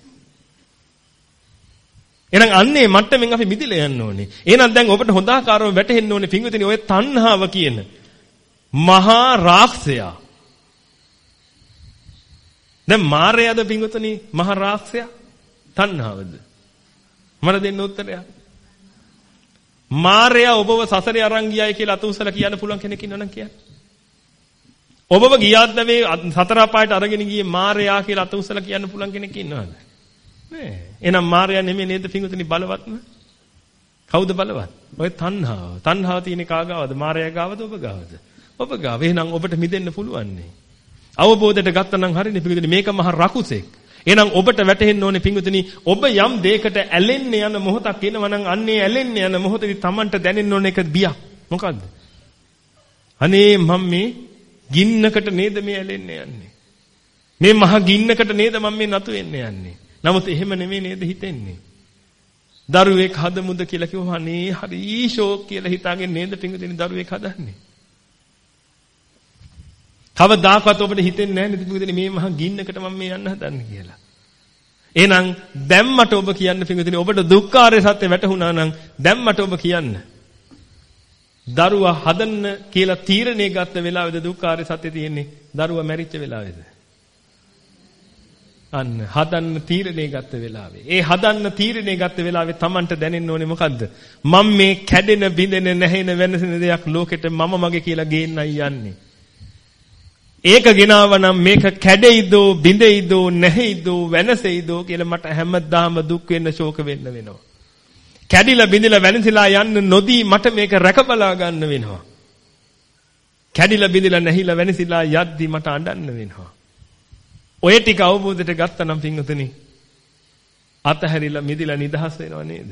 එහෙනම් අන්නේ මට්ටමින් අපි මිදිලා යන්න ඕනේ. එහෙනම් දැන් ඔබට හොඳ ආකාරව වැටහෙන්න ඕනේ පින්විතනි ඔය තණ්හාව කියන මහා රාක්ෂයා. දැන් මායයද පින්විතනි මහා රාක්ෂයා? තණ්හාවද? මට දෙන්න උත්තරයක්. මායя ඔබව සසරේ අරන් ගියයි කියලා අත උසලා කියන්න පුළුවන් කෙනෙක් ඉන්නවනම් කියන්න. ඔබව ගියාත් නෙවෙයි සතර අපායට අරගෙන ගියේ මායя කියලා අත උසලා කියන්න පුළුවන් කෙනෙක් ඉන්නවද? නෑ. එහෙනම් මායя නෙමෙයි නේද පිංගුතුනි බලවත්ම? කවුද බලවත්? ඔය තණ්හාව. තණ්හාව තියෙන කාගාවද? මායя ගාවද ඔබ ගාවද? ඔබ ගාව. එහෙනම් ඔබට මිදෙන්න පුළුවන් නේ. අවබෝධයට ගත්තනම් හරිනේ පිංගුතුනි මේක මහ රකුසෙක්. එහෙනම් ඔබට වැටහෙන්න ඕනේ පිංගුතුනි ඔබ යම් දෙයකට ඇලෙන්න යන මොහොතක් එනවා නම් අන්නේ ඇලෙන්න යන මොහොතේ Tamanට දැනෙන්න ඕන එක බියක්. මොකද්ද? අනේ මම මේ ගින්නකට නේද මේ ඇලෙන්න යන්නේ. මේ මහ ගින්නකට නේද මම මේ නතු වෙන්න යන්නේ. නමුත් එහෙම නෙමෙයි නේද හිතෙන්නේ. දරුවෙක් හදමුද කියලා කිව්වම අනේ හරි ෂෝක් කියලා හිතාගෙන නේද පිංගුතුනි දරුවෙක් හදන්නේ. කවදාකවත් ඔබට හිතෙන්නේ නැහැ නේද පිංගුතුනි මේ මහා ගින්නකට මම මේ යන්න හදන්නේ කියලා. එහෙනම් දැම්මට ඔබ කියන්න පිංගුතුනි ඔබට දුක්ඛාරය සත්‍ය වැටහුණා නම් දැම්මට ඔබ කියන්න. දරුවා හදන්න කියලා තීරණය ගත්ත වෙලාවේද දුක්ඛාරය සත්‍ය තියෙන්නේ දරුවා මැරිච්ච වෙලාවේද? අන්න හදන්න තීරණය ගත්ත වෙලාවේ. ඒ හදන්න තීරණය ගත්ත වෙලාවේ Tamanට දැනෙන්න ඕනේ මොකද්ද? මම මේ කැඩෙන බිඳෙන නැහෙන වෙනසෙන දෙයක් ලෝකෙට මම මගේ කියලා ගේන්නයි යන්නේ. ඒක ගෙනාවනම් මේක කැඩෙයිදෝ බිඳෙයිදෝ නැහෙයිදෝ වෙනසෙයිදෝ කියලා මට හැමදාම දුක් වෙන්න ශෝක වෙන්න වෙනවා. කැඩිලා බිඳිලා වෙනසිලා යන්න නොදී මට මේක රැකබලා ගන්න වෙනවා. කැඩිලා බිඳිලා නැහිලා වෙනසිලා යද්දි මට අඬන්න වෙනවා. ඔය ටික අවබෝධයට ගත්තනම් පින්වතුනි අතහැරිලා මිදිලා නිදහස් වෙනව නේද?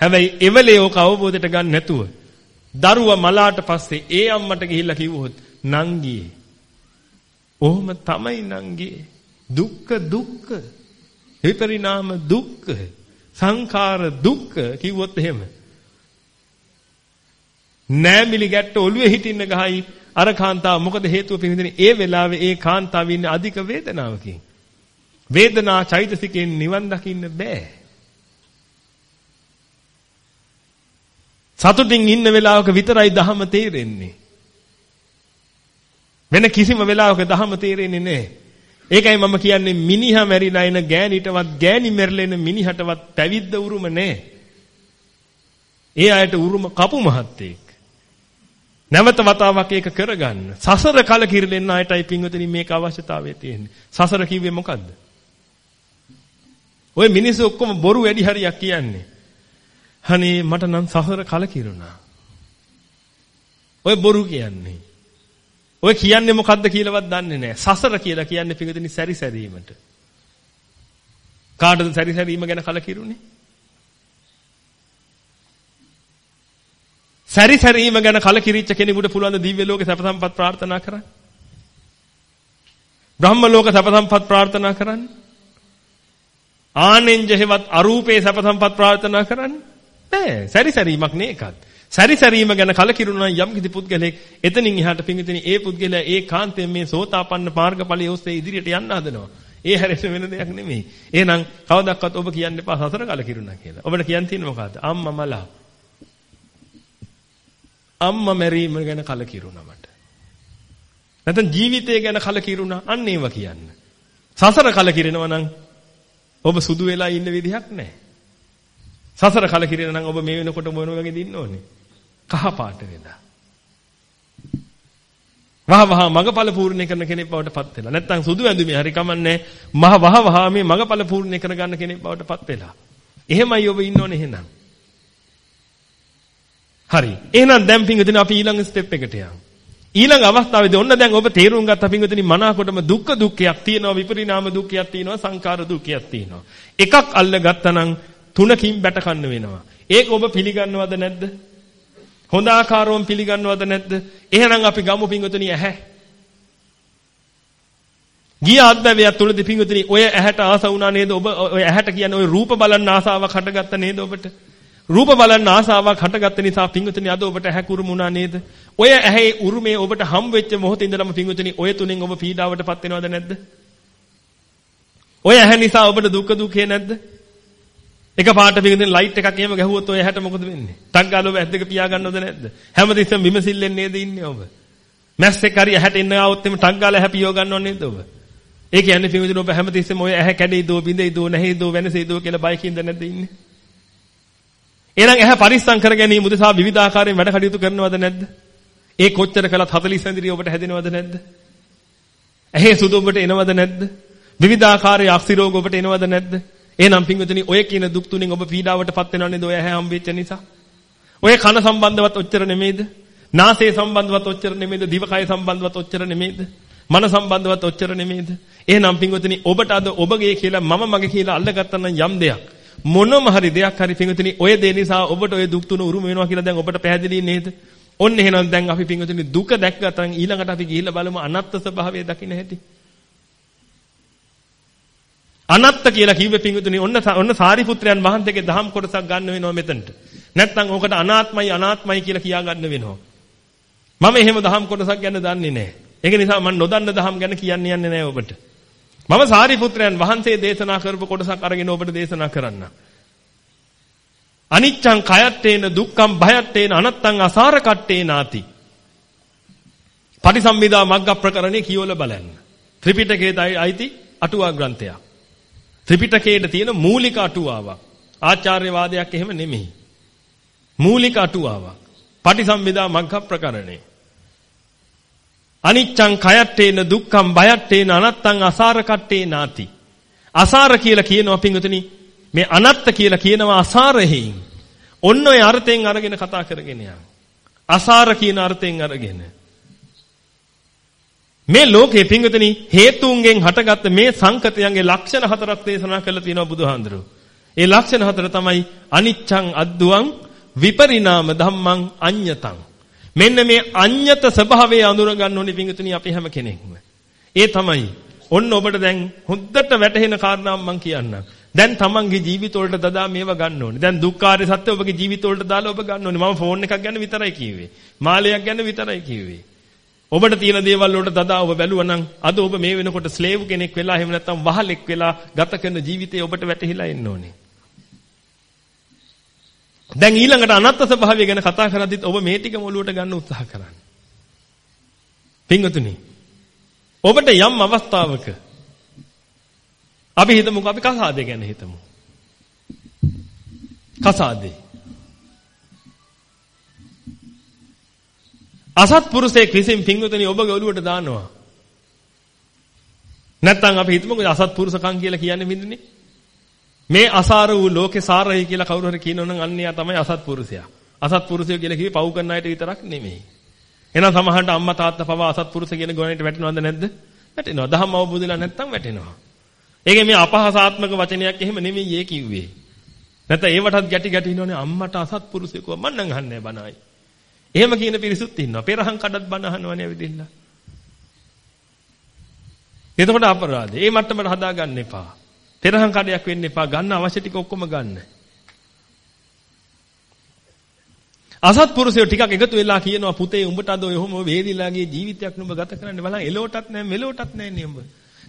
හැබැයි එවලේ ඕක අවබෝධයට ගන්න නැතුව දරුවා මලාට පස්සේ ඒ අම්මට ගිහිල්ලා කිව්වොත් නංගියේ. ඔහොම තමයි නංගියේ. දුක්ඛ දුක්ඛ. විපරිණාම දුක්ඛ. සංඛාර දුක්ඛ කිව්වොත් එහෙම. නෑමිලි ගැට්ට ඔළුවේ හිටින්න ගහයි අර කාන්තාව මොකද හේතුව පිළිඳින ඒ වෙලාවේ ඒ කාන්තාව ඉන්නේ අධික වේදනාවකින්. වේදනා චෛතසිකෙන් නිවන් දකින්න බෑ. සතුටින් ඉන්න වෙලාවක විතරයි ධහම තේරෙන්නේ. වෙන කිසිම වෙලාවක ධහම තේරෙන්නේ නැහැ. ඒකයි මම කියන්නේ මිනිහා මැරිලා එන ගෑණිටවත් ගෑණි මැරිලා එන මිනිහටවත් පැවිද්ද උරුම නැහැ. ඒ අයට උරුම කපු මහත්තයෙක්. නැවත වතාවක් ඒක කරගන්න. සසර කලකිරෙන්න අයටයි පින්වතුනි මේක අවශ්‍යතාවය තියෙන්නේ. සසර කිව්වේ මොකද්ද? ඔය මිනිස්සු ඔක්කොම බොරු වැඩි හරියක් කියන්නේ. අනේ මට නම් සසර කලකිරුණා. ඔය බොරු කියන්නේ. ඔය කියන්නේ මොකද්ද කියලාවත් දන්නේ නැහැ. සසර කියලා කියන්නේ පිඟුතුනි සැරිසැරීමට. කාටද සැරිසැරීම ගැන කලකිරුනේ? සැරිසැරීම ගැන කලකිරිච්ච කෙනෙකුට පුළුවන් ද දිව්‍ය ලෝකේ සැප සම්පත් ප්‍රාර්ථනා කරන්න? බ්‍රහ්ම ලෝක සැප සම්පත් ප්‍රාර්ථනා කරන්න? ආනෙන්ජහෙවත් අරූපේ සැප සම්පත් ප්‍රාර්ථනා කරන්න? බෑ. සැරිසැරීමක් නේ ඒකත්. සැරිසැරීම ගැන කලකිරුණා යම් කිසි පුද්ගලෙක් එතනින් එහාට පිංගුතුනි ඒ පුද්ගලයා ඒ කාන්තයෙන් මේ සෝතාපන්න මාර්ගඵලයේ ඔස්සේ ඉදිරියට යන්න හදනවා. ඒ හැරෙන්න වෙන දෙයක් නෙමෙයි. එහෙනම් කවදාවත් ඔබ කියන්න එපා සසර කලකිරුණා කියලා. ඔබට කියන්න තියෙන්නේ මොකද්ද? අම්මා මලා. අම්මා මැරීම ගැන කලකිරුණා මට. නැත්නම් ජීවිතය ගැන කලකිරුණා අන්න ඒව කියන්න. සසර කලකිරෙනවා නම් ඔබ සුදු වෙලා ඉන්න විදිහක් නැහැ. සසර කලකිරෙනවා නම් ඔබ මේ වෙනකොට මොන වගේද ඉන්න ඕනේ? කහ පාට වෙලා. වහ වහ මගපල පූර්ණේ කරන කෙනෙක් බවට පත් වෙලා. නැත්තම් සුදු ඇඳුමේ හරි කමන්නේ මහ වහ වහ මේ මගපල පූර්ණේ කරගන්න කෙනෙක් බවට පත් වෙලා. එහෙමයි ඔබ ඉන්න ඕනේ එහෙනම්. හරි. එහෙනම් දැන් පින්විතනේ අපි ඊළඟ ස්ටෙප් එකට යමු. ඊළඟ අවස්ථාවේදී ඔන්න දැන් ඔබ තේරුම් ගත්ත පින්විතනේ මනාකොටම දුක්ඛ දුක්ඛයක් තියෙනවා විපරිණාම දුක්ඛයක් තියෙනවා සංඛාර දුක්ඛයක් තියෙනවා. එකක් අල්ල ගත්තා නම් තුනකින් බැට කන්න වෙනවා. ඒක ඔබ පිළිගන්නවද නැද්ද? හොඳ ආකාරවම පිළිගන්නවද නැද්ද? එහෙනම් අපි ගමු පිංගුතුනි ඇහැ. ගිය අත්දැවිය තුලදී පිංගුතුනි ඔය ඇහැට ආස වුණා නේද? ඔබ ඔය ඇහැට කියන්නේ ඔය රූප බලන්න ආසාවක් හටගත්ත නේද ඔබට? රූප බලන්න ආසාවක් හටගත්ත නිසා පිංගුතුනි අද ඔබට ඇහැ කුරුමුණා නේද? ඔය ඇහි උරුමේ ඔබට හම් වෙච්ච මොහොතේ ඉඳලම පිංගුතුනි ඔය තුනෙන් ඔබ පීඩාවටපත් වෙනවද නැද්ද? ඔය ඇහැ නිසා ඔබට දුක දුකේ නැද්ද? එක පාට පිටින් ලයිට් එකක් එහෙම ගැහුවොත් ඔය ඇහැට මොකද වෙන්නේ? ටක් ගාලා ඔබ ඇස් දෙක පියා ගන්නවද නැද්ද? හැමදෙස්සම විමසිල්ලෙන් නේද ඉන්නේ ඔබ? මැස්සෙක් හරි ඇහැට එන්න ආවොත් එimhe ටක් ගාලා ඇහැ පියව ගන්නව නේද ඔබ? ඒ කියන්නේ පිටින් ඔබ හැමදෙස්සම ඔය ඇහැ කැඩෙයිදෝ බිඳෙයිදෝ නැහැයිදෝ වෙනසෙයිදෝ කියලා බයකින්ද නැද්ද ඉන්නේ? එහෙනම් ඇහැ පරිස්සම් කර ගැනීම උදෙසා විවිධාකාරයෙන් වැඩ කටයුතු කරනවද නැද්ද? ඒ කොච්චර කළත් 40 ඇඳිරිය ඔබට හැදෙනවද නැද්ද? ඇහි සුදු ඔබට එනවද නැද්ද? විවිධාකාරයේ අක්ෂි රෝග ඔබට එනවද නැද්ද? එහෙනම් පින්විතනි ඔය කියන දුක් තුنين ඔබ පීඩාවටපත් වෙනව නේද ඔය ඇහැ හම්බෙච්ච නිසා? ඔය කන සම්බන්ධවත් ඔච්චර නෙමෙයිද? නාසය සම්බන්ධවත් ඔච්චර නෙමෙයිද? දිවකය සම්බන්ධවත් ඔච්චර නෙමෙයිද? මන සම්බන්ධවත් ඔච්චර නෙමෙයිද? එහෙනම් පින්විතනි ඔබට අද ඔබගේ කියලා මම මගේ කියලා අල්ලගත්තා නම් යම් දෙයක් මොනම හරි දෙයක් හරි පින්වතුනි ඔය දේ නිසා ඔබට ඔය දුක් තුන උරුම වෙනවා කියලා දැන් ඔබට පැහැදිලි නේද? ඔන්න එහෙනම් දැන් අපි පින්වතුනි දුක දැක්ගතන් ඊළඟට අපි ගිහිල්ලා බලමු අනත්ත් ස්වභාවය දකින්න හැටි. අනත්ත කියලා කිව්වේ පිංගුතුනි ඔන්න ඔන්න සාරිපුත්‍රයන් වහන්සේගේ දහම් කොටසක් ගන්න වෙනවා මෙතනට. නැත්නම් ඕකට අනාත්මයි අනාත්මයි කියලා කියා ගන්න වෙනවා. මම එහෙම දහම් කොටසක් ගැන දන්නේ නැහැ. ඒක නිසා මම නොදන්න දහම් ගැන කියන්න යන්නේ නැහැ ඔබට. මම සාරිපුත්‍රයන් වහන්සේ දේශනා කරපු කොටසක් අරගෙන ඔබට දේශනා කරන්න. අනිච්ඡං කයත්තේන දුක්ඛං භයත්තේන අනත්තං අසාර කට්ටේ නාති. පටිසම්භිදා මග්ග ප්‍රකරණේ කියවල බලන්න. ත්‍රිපිටකයේ අයිති අටුවා ග්‍රන්ථයක්. ත්‍රිපිටකයේ තියෙන මූලික අටුවාවක්. ආචාර්යවාදයක් එහෙම නෙමෙයි. මූලික අටුවාවක්. පටිසම්භිදා මග්ග ප්‍රකරණේ. අනිච්ඡං කයත්තේන දුක්ඛං බයත්තේන අනත්තං අසාර කට්ටේ නාති. අසාර කියලා කියනවා පින්වතුනි මේ අනත්ත කියලා කියනවා අසාරෙහින්. ඔන්න ඔය අර්ථයෙන් අරගෙන කතා කරගෙන යන්න. අසාර කියන අර්ථයෙන් අරගෙන. මේ ලෝකේ පින්වතුනි හේතුන්ගෙන් හටගත්ත මේ සංකතයන්ගේ ලක්ෂණ හතරක් දේශනා කරලා තියෙනවා බුදුහාඳුරෝ. ඒ ලක්ෂණ හතර තමයි අනිච්ඡං අද්දුවං විපරිණාම ධම්මං අඤ්ඤතං. මෙන්න මේ අඤ්ඤත ස්වභාවය අඳුර ගන්න ඕනේ පින්වතුනි අපි හැම කෙනෙක්ම. ඒ තමයි ඔන්න ඔබට දැන් හොද්දට වැටහෙන කාරණාවක් මම කියන්නම්. දැන් තමන්ගේ ජීවිත වලට දදා මේව ගන්න ඕනේ. දැන් දුක්ඛාරය සත්‍ය ඔබගේ ජීවිත වලට දාලා ඔබ ගන්න ඕනේ. මම ෆෝන් එකක් ගැන විතරයි කිව්වේ. මාලයක් ගැන විතරයි කිව්වේ. ඔබට තියෙන දේවල් වලට දදා ඔබ බැලුවා නම් අද ඔබ මේ වෙනකොට ස්ලේව් කෙනෙක් වෙලා එහෙම නැත්නම් වහලෙක් වෙලා ගත කරන ජීවිතේ ඔබට වැටහිලා එන්න ඕනේ. දැන් ඊළඟට අනත්ත් ස්වභාවය ගැන කතා කරද්දිත් ඔබ මේ ටිකම ඔලුවට ගන්න උත්සාහ කරන්න. පින්වතුනි ඔබට යම් අවස්ථාවක අපි හිතමුකෝ අපි කසාදේ ගැන හිතමු. කසාදේ. අසත්පුරුෂයෙක් විසින් පින්වතුනි ඔබගේ ඔළුවට දානවා. නැත්තම් අපි හිතමුකෝ අසත්පුරුෂකම් කියලා කියන්නේ බින්දුනේ. මේ අසාර වූ ලෝකේ සාරයි කියලා කවුරු හරි කියනවනම් අන්නයා තමයි අසත්පුරුෂයා. අසත්පුරුෂය කියලා කිව්වේ පව් කරන අයට විතරක් නෙමෙයි. එහෙනම් සමහරට අම්මා තාත්තා පවා අසත්පුරුෂ කියන ගුණයට වැටෙනවද නැද්ද? වැටෙනවා. දහම් අවබෝධලා නැත්තම් වැටෙනවා. ඒකේ මේ අපහාසාත්මක වචනයක් එහෙම නෙමෙයි ඒ කිව්වේ. නැත්නම් ඒවටත් ගැටි ගැටි ඉන්නෝනේ අම්මට අසත්පුරුෂයෙකව මන් නම් අහන්නේ බනයි. එහෙම කියන පිරිසුත් ඉන්නවා. පෙරහන් කඩත් බන අහනවනේ ඇවිදින්න. එතකොට අපරාධේ. ඒ මට්ටමට හදාගන්න එපා. පෙරහන් කඩයක් වෙන්න එපා. ගන්න අවශ්‍ය ටික ඔක්කොම ගන්න. අසත්පුරුෂයෝ ටිකක් එකතු වෙලා කියනවා පුතේ උඹට අද ඔය ඔහොම වේදිලාගේ ජීවිතයක් නුඹ ගත කරන්න බලන් එලෝටත් නැහැ මෙලෝටත් නැහැ නේ උඹ.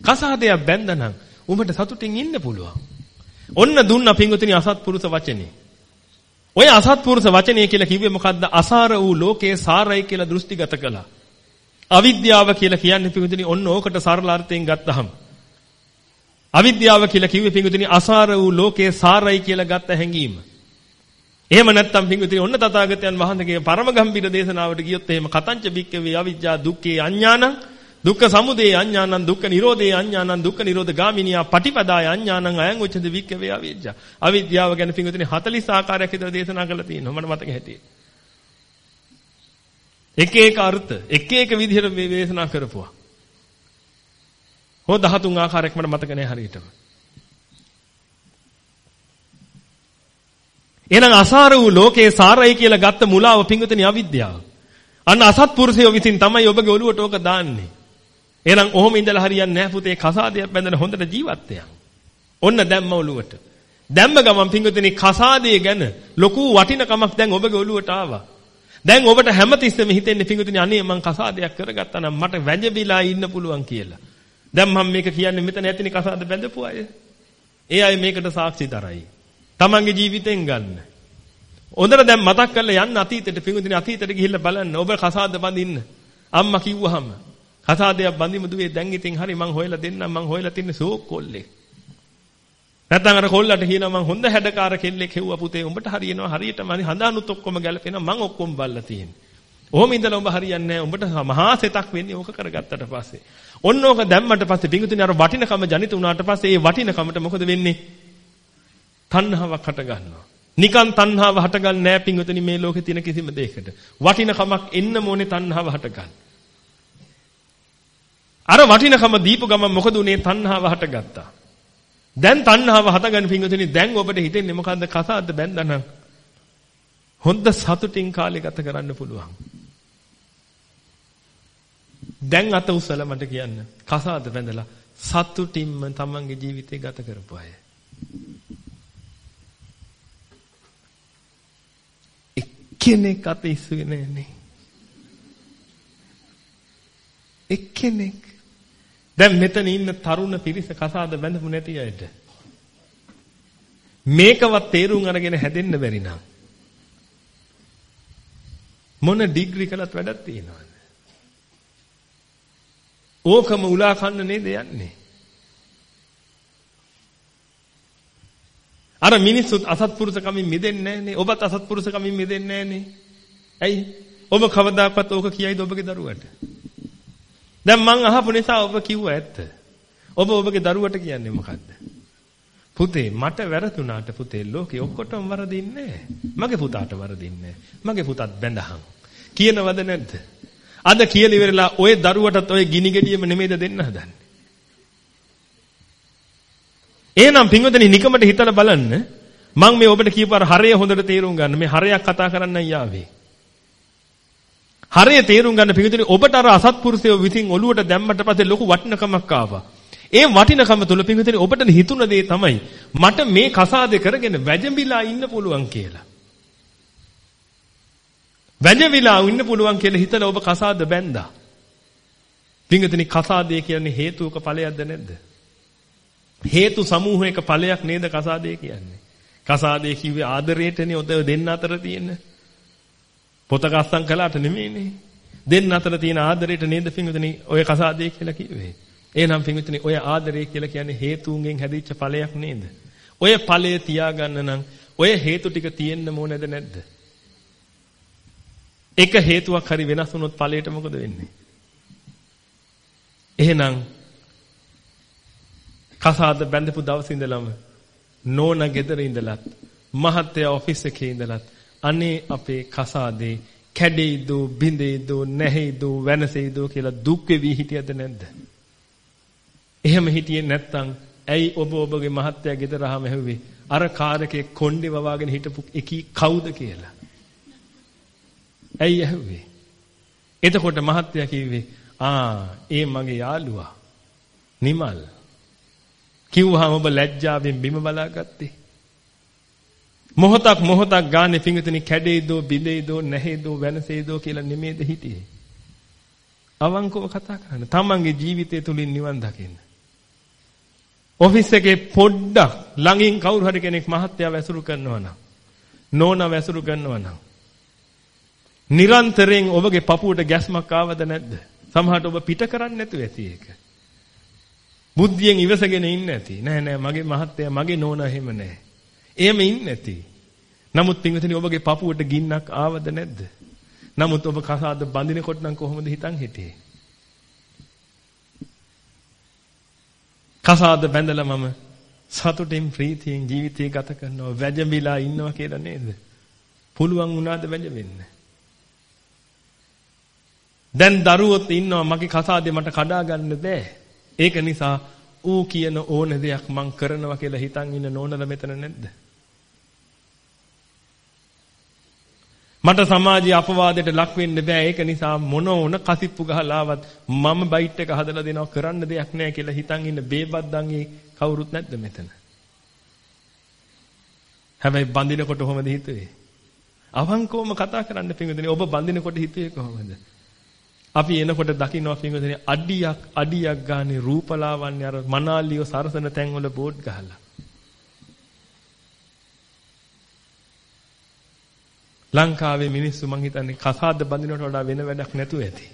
කසාදයක් බැන්දනම් උඹට සතුටින් ඉන්න පුළුවන්. ඔන්න දුන්න පිංගුතුනි අසත්පුරුෂ වචනේ. ඔය අසත්පුරුෂ වචනේ කියලා කිව්වේ මොකද්ද? අසාර වූ ලෝකේ සාරයි කියලා දෘෂ්ටිගත කළා. අවිද්‍යාව කියලා කියන්නේ පිංගුතුනි ඔන්න ඕකට සරල අර්ථයෙන් ගත්තහම. අවිද්‍යාව කියලා කිව්වේ පිංගුතුනි අසාර වූ ලෝකේ සාරයි කියලා ගත්ත හැඟීම. එහෙම නැත්නම් පිංගුතුනි ඔන්න තථාගතයන් වහන්සේගේ පරම ගම්බීර දේශනාවට ගියොත් එහෙම කතංච බික්කවේ අවිජ්ජා දුක්ඛේ අඥානං දුක්ඛ සමුදය අඥානං දුක්ඛ නිරෝධේ අඥානං දුක්ඛ නිරෝධ ගාමිනියා පටිපදාය අඥානං අයං උච්චද වික්කවේ අවිජ්ජා. අවිද්‍යාව ගැන පිංගුතුනි 40 ආකාරයක් විතර දේශනා කරලා තියෙනවා. මට මතක හැටියට. එක එක අර්ථ එක එක විදිහට මේ දේශනා කරපුවා. හො 13 ආකාරයක් මට මතක නැහැ හරියටම එහෙනම් අසාර වූ ලෝකේ සාරයි කියලා ගත්ත මුලාව පිංගුතුනි අවිද්‍යාව අන්න අසත්පුරුෂයෝ විසින් තමයි ඔබගේ ඔළුවට ඕක දාන්නේ එහෙනම් ඔහොම ඉඳලා හරියන්නේ නැහැ පුතේ කසාදයක් බැඳලා හොඳට ජීවත් වෙන්න. ඔන්න දැම්ම ඔළුවට. දැම්ම ගමන් පිංගුතුනි කසාදේ ගැන ලොකු වටිනකමක් දැන් ඔබගේ ඔළුවට ආවා. දැන් ඔබට හැමතිස්සෙම හිතෙන්නේ පිංගුතුනි අනේ මං කසාදයක් කරගත්තා නම් මට වැජබිලා ඉන්න පුළුවන් කියලා. දැන් මම මේක කියන්නේ මෙතන ඇතිනේ කසාද බැඳපු අය. ඒ අය මේකට සාක්ෂි දරයි. තමන්ගේ ජීවිතෙන් ගන්න. හොඳට දැන් මතක් කරලා යන්න අතීතයට පිංගුතුනි අතීතයට ගිහිල්ලා බලන්න ඔබ කසාද බඳින්න. අම්මා කිව්වහම කසාදයක් බඳිමු දුවේ දැන් ඉතින් හරි මං හොයලා දෙන්නම් මං හොයලා තින්නේ සෝක් කොල්ලේ. නැත්නම් අර කොල්ලට කියනවා මං හොඳ හැඩකාර කෙල්ලෙක් හෙව්වා පුතේ උඹට හරියනවා හරියටම හඳානුත් ඔක්කොම ගැලපෙනවා මං ඔක්කොම බල්ලා තියෙන්නේ. ඔහොම ඉඳලා උඹ හරියන්නේ නැහැ උඹට මහා සෙතක් වෙන්නේ ඕක කරගත්තට පස්සේ. ඔන්න ඕක දැම්මට පස්සේ පිඟුතුනේ අර වටිනකම ජනිත වුණාට පස්සේ ඒ වටිනකමට මොකද වෙන්නේ? තණ්හාවක් හට ගන්නවා. නිකන් තණ්හාව හටගන්නේ නැහැ පිඟුතුනි මේ ලෝකේ තියෙන කිසිම දෙයකට. වටිනකමක් එන්න ඕනේ තණ්හාව හටගන්න. අර වටිනකම දීපු ගමන් මොකද උනේ තණ්හාව හටගත්තා. දැන් තණ්හාව හටගන්න පිංගුතුනි දැන් ඔබට හිතෙන්නේ මොකද්ද කසාද බැන්දනම් හොඳ සතුටින් කාලය ගත කරන්න පුළුවන්. දැන් අත උසලා මට කියන්න කසාද බැඳලා සතුටින්ම තමන්ගේ ජීවිතය ගත කරපු අය. එක්කෙනෙක් අත ඉස්සුවේ නෑනේ. එක්කෙනෙක්. දැන් මෙතන ඉන්න තරුණ පිරිස කසාද බැඳපු නැති අයට මේකවත් තේරුම් අරගෙන හැදෙන්න බැරි නම් මොන ඩිග්‍රී කළත් වැඩක් තියනවද? ඕකම උලා කන්න නේද යන්නේ? අර මිනිස්සුත් අසත්පුරුෂකමින් මිදෙන්නේ නැහනේ. ඔබත් අසත්පුරුෂකමින් මිදෙන්නේ නැහනේ. ඇයි? ඔබ කවදාකවත් ඕක කියයිද ඔබගේ දරුවට? දැන් මං අහපු නිසා ඔබ කිව්ව ඇත්ත. ඔබ ඔබගේ දරුවට කියන්නේ මොකද්ද? පුතේ මට වැරදුනාට පුතේ ලෝකේ ඔක්කොටම වරදින්නේ මගේ පුතාට වරදින්නේ මගේ පුතත් බැඳහන්. කියනවද නැද්ද? අද කියලා ඉවරලා ඔය දරුවටත් ඔය ගිනි ගෙඩියම නෙමෙයිද දෙන්න හදන්නේ? එහෙනම් පින්වතුනි නිකමට හිතලා බලන්න. මම මේ ඔබට කියපු අර හරය හොඳට තේරුම් ගන්න. මේ හරයක් කතා කරන්නයි යාවේ හරය තේරුම් ගන්න පින්වතුනි ඔබට අර අසත්පුරුෂයෝ විසින් ඔලුවට දැම්මට පස්සේ ලොකු වටිනකමක් ආවා. ඒ වටිනකම තුල පින්විතනේ ඔබට හිතුන දේ තමයි මට මේ කසාදේ කරගෙන වැජඹිලා ඉන්න පුළුවන් කියලා. වැජඹිලා ඉන්න පුළුවන් කියලා හිතලා ඔබ කසාද බැන්දා. පින්විතනේ කසාදේ කියන්නේ හේතුක ඵලයක්ද නැද්ද? හේතු සමූහයක ඵලයක් නේද කසාදේ කියන්නේ. කසාදේ කිව්වේ ආදරයටනේ ඔද දෙන්න අතර තියෙන. පොතක අස්සම් කළාට නෙමෙයිනේ. දෙන්න අතර තියෙන ආදරයට නේද පින්විතනේ ඔය කසාදේ කියලා කිව්වේ. එහෙනම් පින්විතනි ඔය ආදරය කියලා කියන්නේ හේතුන්ගෙන් හැදිච්ච ඵලයක් නේද? ඔය ඵලය තියාගන්න නම් ඔය හේතු ටික තියෙන්න ඕනේද නැද්ද? එක හේතුවක් හරි වෙනස් වුණොත් ඵලයට මොකද වෙන්නේ? එහෙනම් කසාද බැඳපු දවස් ඉඳලම නෝනා ගෙදර ඉඳලත් මහත්තයා ඔෆිස් එකේ ඉඳලත් අනේ අපේ කසාදේ කැඩෙයිද බිඳෙයිද නැහෙයිද වෙනසෙයිද කියලා දුක් වෙවි හිටියද නැද්ද? එහෙම හිටියේ නැත්නම් ඇයි ඔබ ඔබගේ මහත්තයා ගෙදර ආම ඇහුවේ අර කාරකේ කොණ්ඩේ වවාගෙන හිටපු එකී කවුද කියලා. ඇයි ඇහුවේ? එතකොට මහත්තයා කිව්වේ ආ ඒ මගේ යාළුවා නිමල්. කිව්වහම ඔබ ලැජ්ජාවෙන් බිම බලාගත්තේ. මොහොතක් මොහොතක් ගානේ පිංගුතුනි කැඩේදෝ බිඳේදෝ නැහේදෝ වෙනසේදෝ කියලා නෙමෙයිද හිටියේ. අවංකව කතා කරන්න. තමන්ගේ ජීවිතය තුලින් නිවන් දකින්න. ඔෆිස් එකේ පොඩ්ඩක් ළඟින් කවුරු හරි කෙනෙක් මහත්තයා වැසුරු කරනවා නම් නෝනා වැසුරු කරනවා නම් නිරන්තරයෙන් ඔබගේ පපුවට ගැස්මක් ආවද නැද්ද? සමහරට ඔබ පිට කරන්නේ නැතුව ඇති ඒක. බුද්ධියෙන් ඉවසගෙන ඉන්නේ නැති. නෑ නෑ මගේ මහත්තයා මගේ නෝනා එහෙම නෑ. එහෙම ඉන්නේ නැති. නමුත් පින්විතනි ඔබගේ පපුවට ගින්නක් ආවද නැද්ද? නමුත් ඔබ කසාද බඳිනකොට නම් කොහොමද හිතන් හිටියේ? කසාද බැඳලා මම සතුටින් ප්‍රීතියෙන් ජීවිතය ගත කරනවා වැජඹිලා ඉන්නවා කියලා නේද? පුළුවන් වුණාද වැජඹෙන්න? දැන් දරුවොත් ඉන්නවා මගේ කසාදේ මට කඩා ගන්න බෑ. ඒක නිසා ඌ කියන ඕන දෙයක් මං කරනවා කියලා හිතන් ඉන්න නෝනලා මෙතන නැද්ද? මට සමාජයේ අපවාදයට ලක් වෙන්න බෑ. ඒක නිසා මොන ඕන කසිප්පු ගහලාවත් මම බයිට් එක හදලා දෙනවා කරන්න දෙයක් නෑ කියලා හිතන් ඉන්න බේබද්දන්ගේ කවුරුත් නැද්ද මෙතන? හැබැයි බඳිනකොට කොහොමද හිතුවේ? අවංකවම කතා කරන්න පින්වදනේ ඔබ බඳිනකොට හිතුවේ කොහොමද? අපි එනකොට දකින්නවා පින්වදනේ අඩියක් අඩියක් ගානේ රූපලාවන්‍ය අර මනාලියෝ සරසන තැන්වල බෝඩ් ගහලා ලංකාවේ මිනිස්සු මං හිතන්නේ කසාද බඳිනවට වඩා වෙන වැඩක් නැතුව ඇති.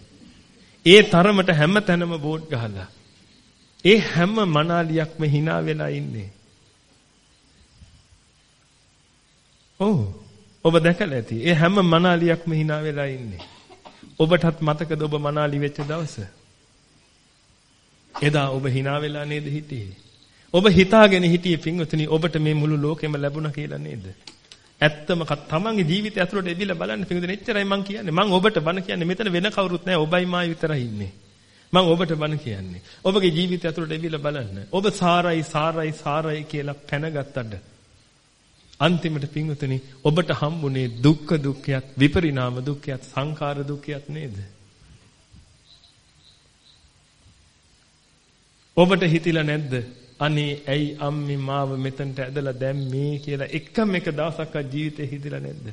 ඒ තරමට හැම තැනම බෝඩ් ගහලා. ඒ හැම මනාලියක්ම hina වෙලා ඉන්නේ. ඔව්. ඔබ දැකලා ඇති. ඒ හැම මනාලියක්ම hina වෙලා ඉන්නේ. ඔබටත් මතකද ඔබ මනාලි වෙච්ච දවස? එදා ඔබ hina වෙලා නේද හිටියේ? ඔබ හිතාගෙන හිටියේ පින්වතුනි ඔබට මේ මුළු ලෝකෙම ලැබුණා කියලා නේද? ඇත්තම තමන්ගේ ජීවිතය ඇතුළට එදිලා බලන්න පිටුදෙන එච්චරයි මං කියන්නේ. මං ඔබට බන කියන්නේ මෙතන වෙන කවුරුත් නැහැ. ඔබයි මායි විතරයි ඉන්නේ. මං ඔබට බන කියන්නේ. ඔබගේ ජීවිතය ඇතුළට එදිලා බලන්න. ඔබ සාරයි සාරයි සාරයි කියලා පැනගත්තට අන්තිමට පින්වතුනි ඔබට හම්බුනේ දුක්ඛ දුක්ඛයත් විපරිණාම දුක්ඛයත් සංඛාර දුක්ඛයත් නේද? ඔබට හිතිලා නැද්ද? අනේ ඇයි අම්මේ මාව මෙතනට ඇදලා දැම්මේ කියලා එකම එක දවසක්වත් ජීවිතේ හිතිලා නැද්ද?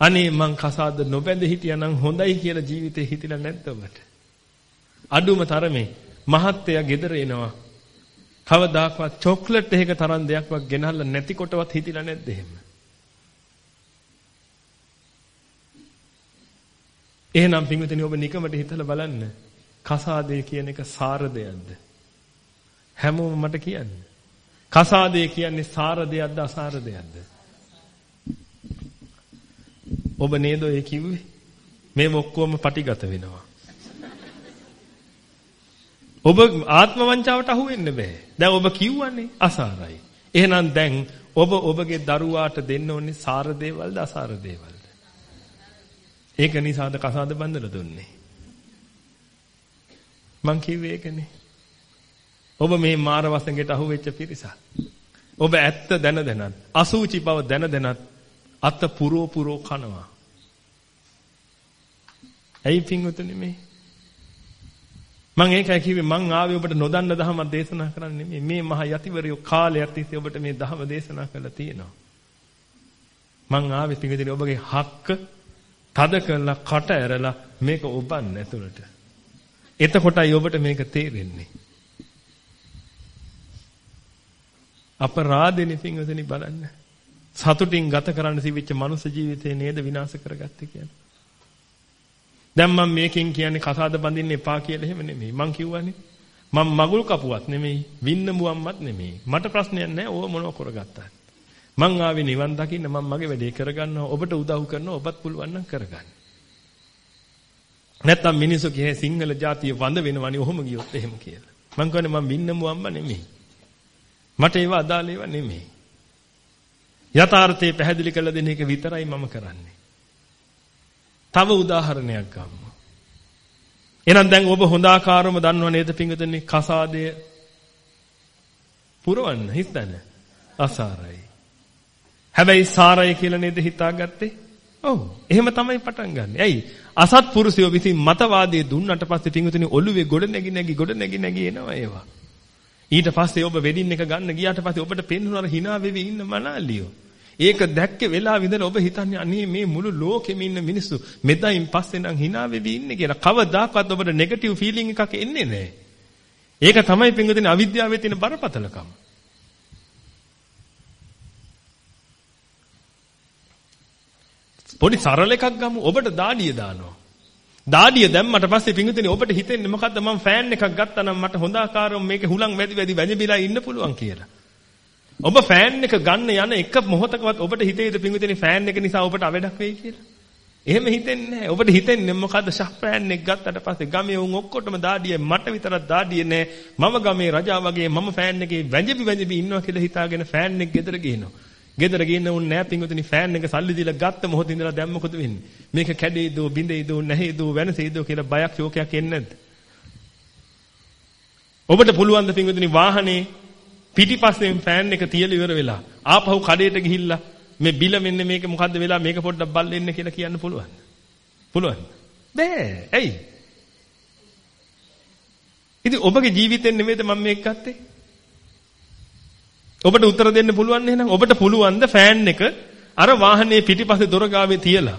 අනේ මං කසාද නොබැඳ හිටියානම් හොඳයි කියලා ජීවිතේ හිතිලා නැද්ද ඔබට? අඩුම තරමේ මහත්තයා ගෙදර එනවා. කවදාකවත් චොක්ලට් එකක තරම් දෙයක්වත් ගෙනල්ලා නැති කොටවත් හිතිලා නැද්ද එහෙම? එහෙනම් පින්විතනි ඔබ නිකමට හිතලා බලන්න. කසාදේ කියන එක සාර දෙයක්ද? හැමෝම මට කියන්න. කසාදේ කියන්නේ සාර දෙයක්ද අසාර දෙයක්ද? ඔබ නේද ඔය කිව්වේ? මේ ඔක්කොම පටිගත වෙනවා. ඔබ ආත්ම වංචාවට අහු වෙන්න බෑ. දැන් ඔබ කිව්වනේ අසාරයි. එහෙනම් දැන් ඔබ ඔබගේ දරුවාට දෙන්න ඕනේ සාර දේවල්ද අසාර දේවල්ද? ඒක නිසාද කසාද බඳලා දුන්නේ. මං කිව්වේ ඒකනේ. ඔබ මේ මාර වසඟයට අහු වෙච්ච පිරිසක්. ඔබ ඇත්ත දැන දැනත් අසූචි බව දැන දැනත් අත පුරෝ පුරෝ කනවා. ඇයි පින්වතුනි මේ? මම ඒකයි කිව්වේ මං ආවේ ඔබට නොදන්න දහමක් දේශනා කරන්න නෙමෙයි. මේ මහ යතිවරයෝ කාලයක් තිස්සේ ඔබට මේ දහම දේශනා කරලා තියෙනවා. මං ආවේ පින්වතුනි ඔබගේ හක්ක තද කරලා කට ඇරලා මේක ඔබන්න ඇතුළට. එතකොටයි ඔබට මේක තේරෙන්නේ. අපරාධෙනි පින්වතුනි බලන්න. සතුටින් ගත කරන්න සිවිච්ච මනුස්ස ජීවිතේ නේද විනාශ කරගත්තේ කියන්නේ. දැන් මම මේකෙන් කියන්නේ කසාද බඳින්න එපා කියලා එහෙම නෙමෙයි. මං කිව්වනේ. මම මගුල් කපුවත් නෙමෙයි, වින්න මුවම්මත් නෙමෙයි. මට ප්‍රශ්නයක් නැහැ. ඕව මොනව කරගත්තත්. මං ආවේ නිවන් දකින්න මම මගේ වැඩේ කරගන්නවා. ඔබට උදව් කරනවා. ඔබත් පුළුවන් නම් කරගන්න. නැත්තම් මිනිස්සු කියේ සිංහල ජාතිය වඳ වෙනවනේ ඔහොම ගියොත් එහෙම කියලා. මං කියන්නේ මම වින්න මුවම්ම නෙමෙයි. මට ඒව අදාළ ඒවා නෙමෙයි. යථාර්ථය පැහැදිලි කරලා දෙන එක විතරයි මම කරන්නේ. තව උදාහරණයක් ගමු. එහෙනම් දැන් ඔබ හොඳ ආකාරවම දන්නව නේද පිංගුතුනි කසාදය පුරවන්න හිතන්න අසාරයි. හැබැයි සාරයි කියලා නේද හිතාගත්තේ? ඔව්. එහෙම තමයි පටන් ගන්නෙ. ඇයි? අසත්පුරුෂයෝ විසින් මතවාදයේ දුන්නට පස්සේ පිංගුතුනි ඔළුවේ ගොඩ නැගි නැගි ගොඩ නැගි නැගි එනවා ඒවා. ඊට පස්සේ ඔබ වෙඩින් එක ගන්න ගියාට පස්සේ ඔබට පෙන්වනවා hina වෙවි ඉන්න මනාලියෝ. ඒක දැක්කේ වෙලාව ඉඳලා ඔබ හිතන්නේ අනේ මේ මුළු ලෝකෙම ඉන්න මිනිස්සු මෙතනින් පස්සේ නම් hina වෙවි ඉන්නේ කියලා. කවදාකවත් ඔබට නෙගටිව් ෆීලිං එකක් එන්නේ නැහැ. ඒක තමයි පින්වදින අවිද්‍යාවේ තියෙන බරපතලකම. පොඩි සරල එකක් ගමු. ඔබට දාඩිය දානවා. දාඩිය දැම්මට පස්සේ පිංගුතුනි ඔබට හිතෙන්නේ මොකද්ද මම ෆෑන් එකක් ගත්තා නම් මට හොඳ ආකාරව මේකේ හුලං වැඩි වැඩි වැජිබිලා ඉන්න පුළුවන් කියලා. ඔබ ෆෑන් එක ගන්න යන එක මොහොතකවත් ඔබට හිතේද පිංගුතුනි ෆෑන් එක නිසා ඔබට අවඩක් වෙයි කියලා? එහෙම හිතෙන්නේ නැහැ. ඔබට හිතෙන්නේ මොකද්ද ෂක් ෆෑන් එක ගත්තට පස්සේ ගමේ උන් ඔක්කොටම දාඩිය මට විතරක් දාඩිය නැහැ. මම ගමේ රජා වගේ මම ෆෑන් එකේ වැජිබි වැජිබි ඉන්නවා කියලා හිතාගෙන ෆෑන් එක ගෙදර ගේනවා. ගෙදර ගින්න උන් නෑ පිංගුතුනි ෆෑන් එක සල්ලි දීලා ගත්ත මොහොත ඉඳලා දැන් මොකද වෙන්නේ? මේක කැඩෙයිද, බිඳෙයිද, නැහැයිද, වෙනසෙයිද කියලා බයක් ශෝකයක් එන්නේ නැද්ද? ඔබට පුළුවන් ද පිංගුතුනි වාහනේ පිටිපස්සෙන් ෆෑන් එක තියලා ඉවර වෙලා ආපහු කඩේට ගිහිල්ලා මේ බිල මෙන්න මේක මොකද්ද වෙලා මේක පොඩ්ඩක් බල්ලෙන්න කියලා කියන්න පුළුවන්. පුළුවන්. බෑ. ඇයි? ඉතින් ඔබගේ ජීවිතෙන් නෙමෙයිද මම මේක ගත්තේ? ඔබට උත්තර දෙන්න පුළුවන් එහෙනම් ඔබට පුළුවන් ද ෆෑන් එක අර වාහනේ පිටිපස්සේ දොර ගාවේ තියලා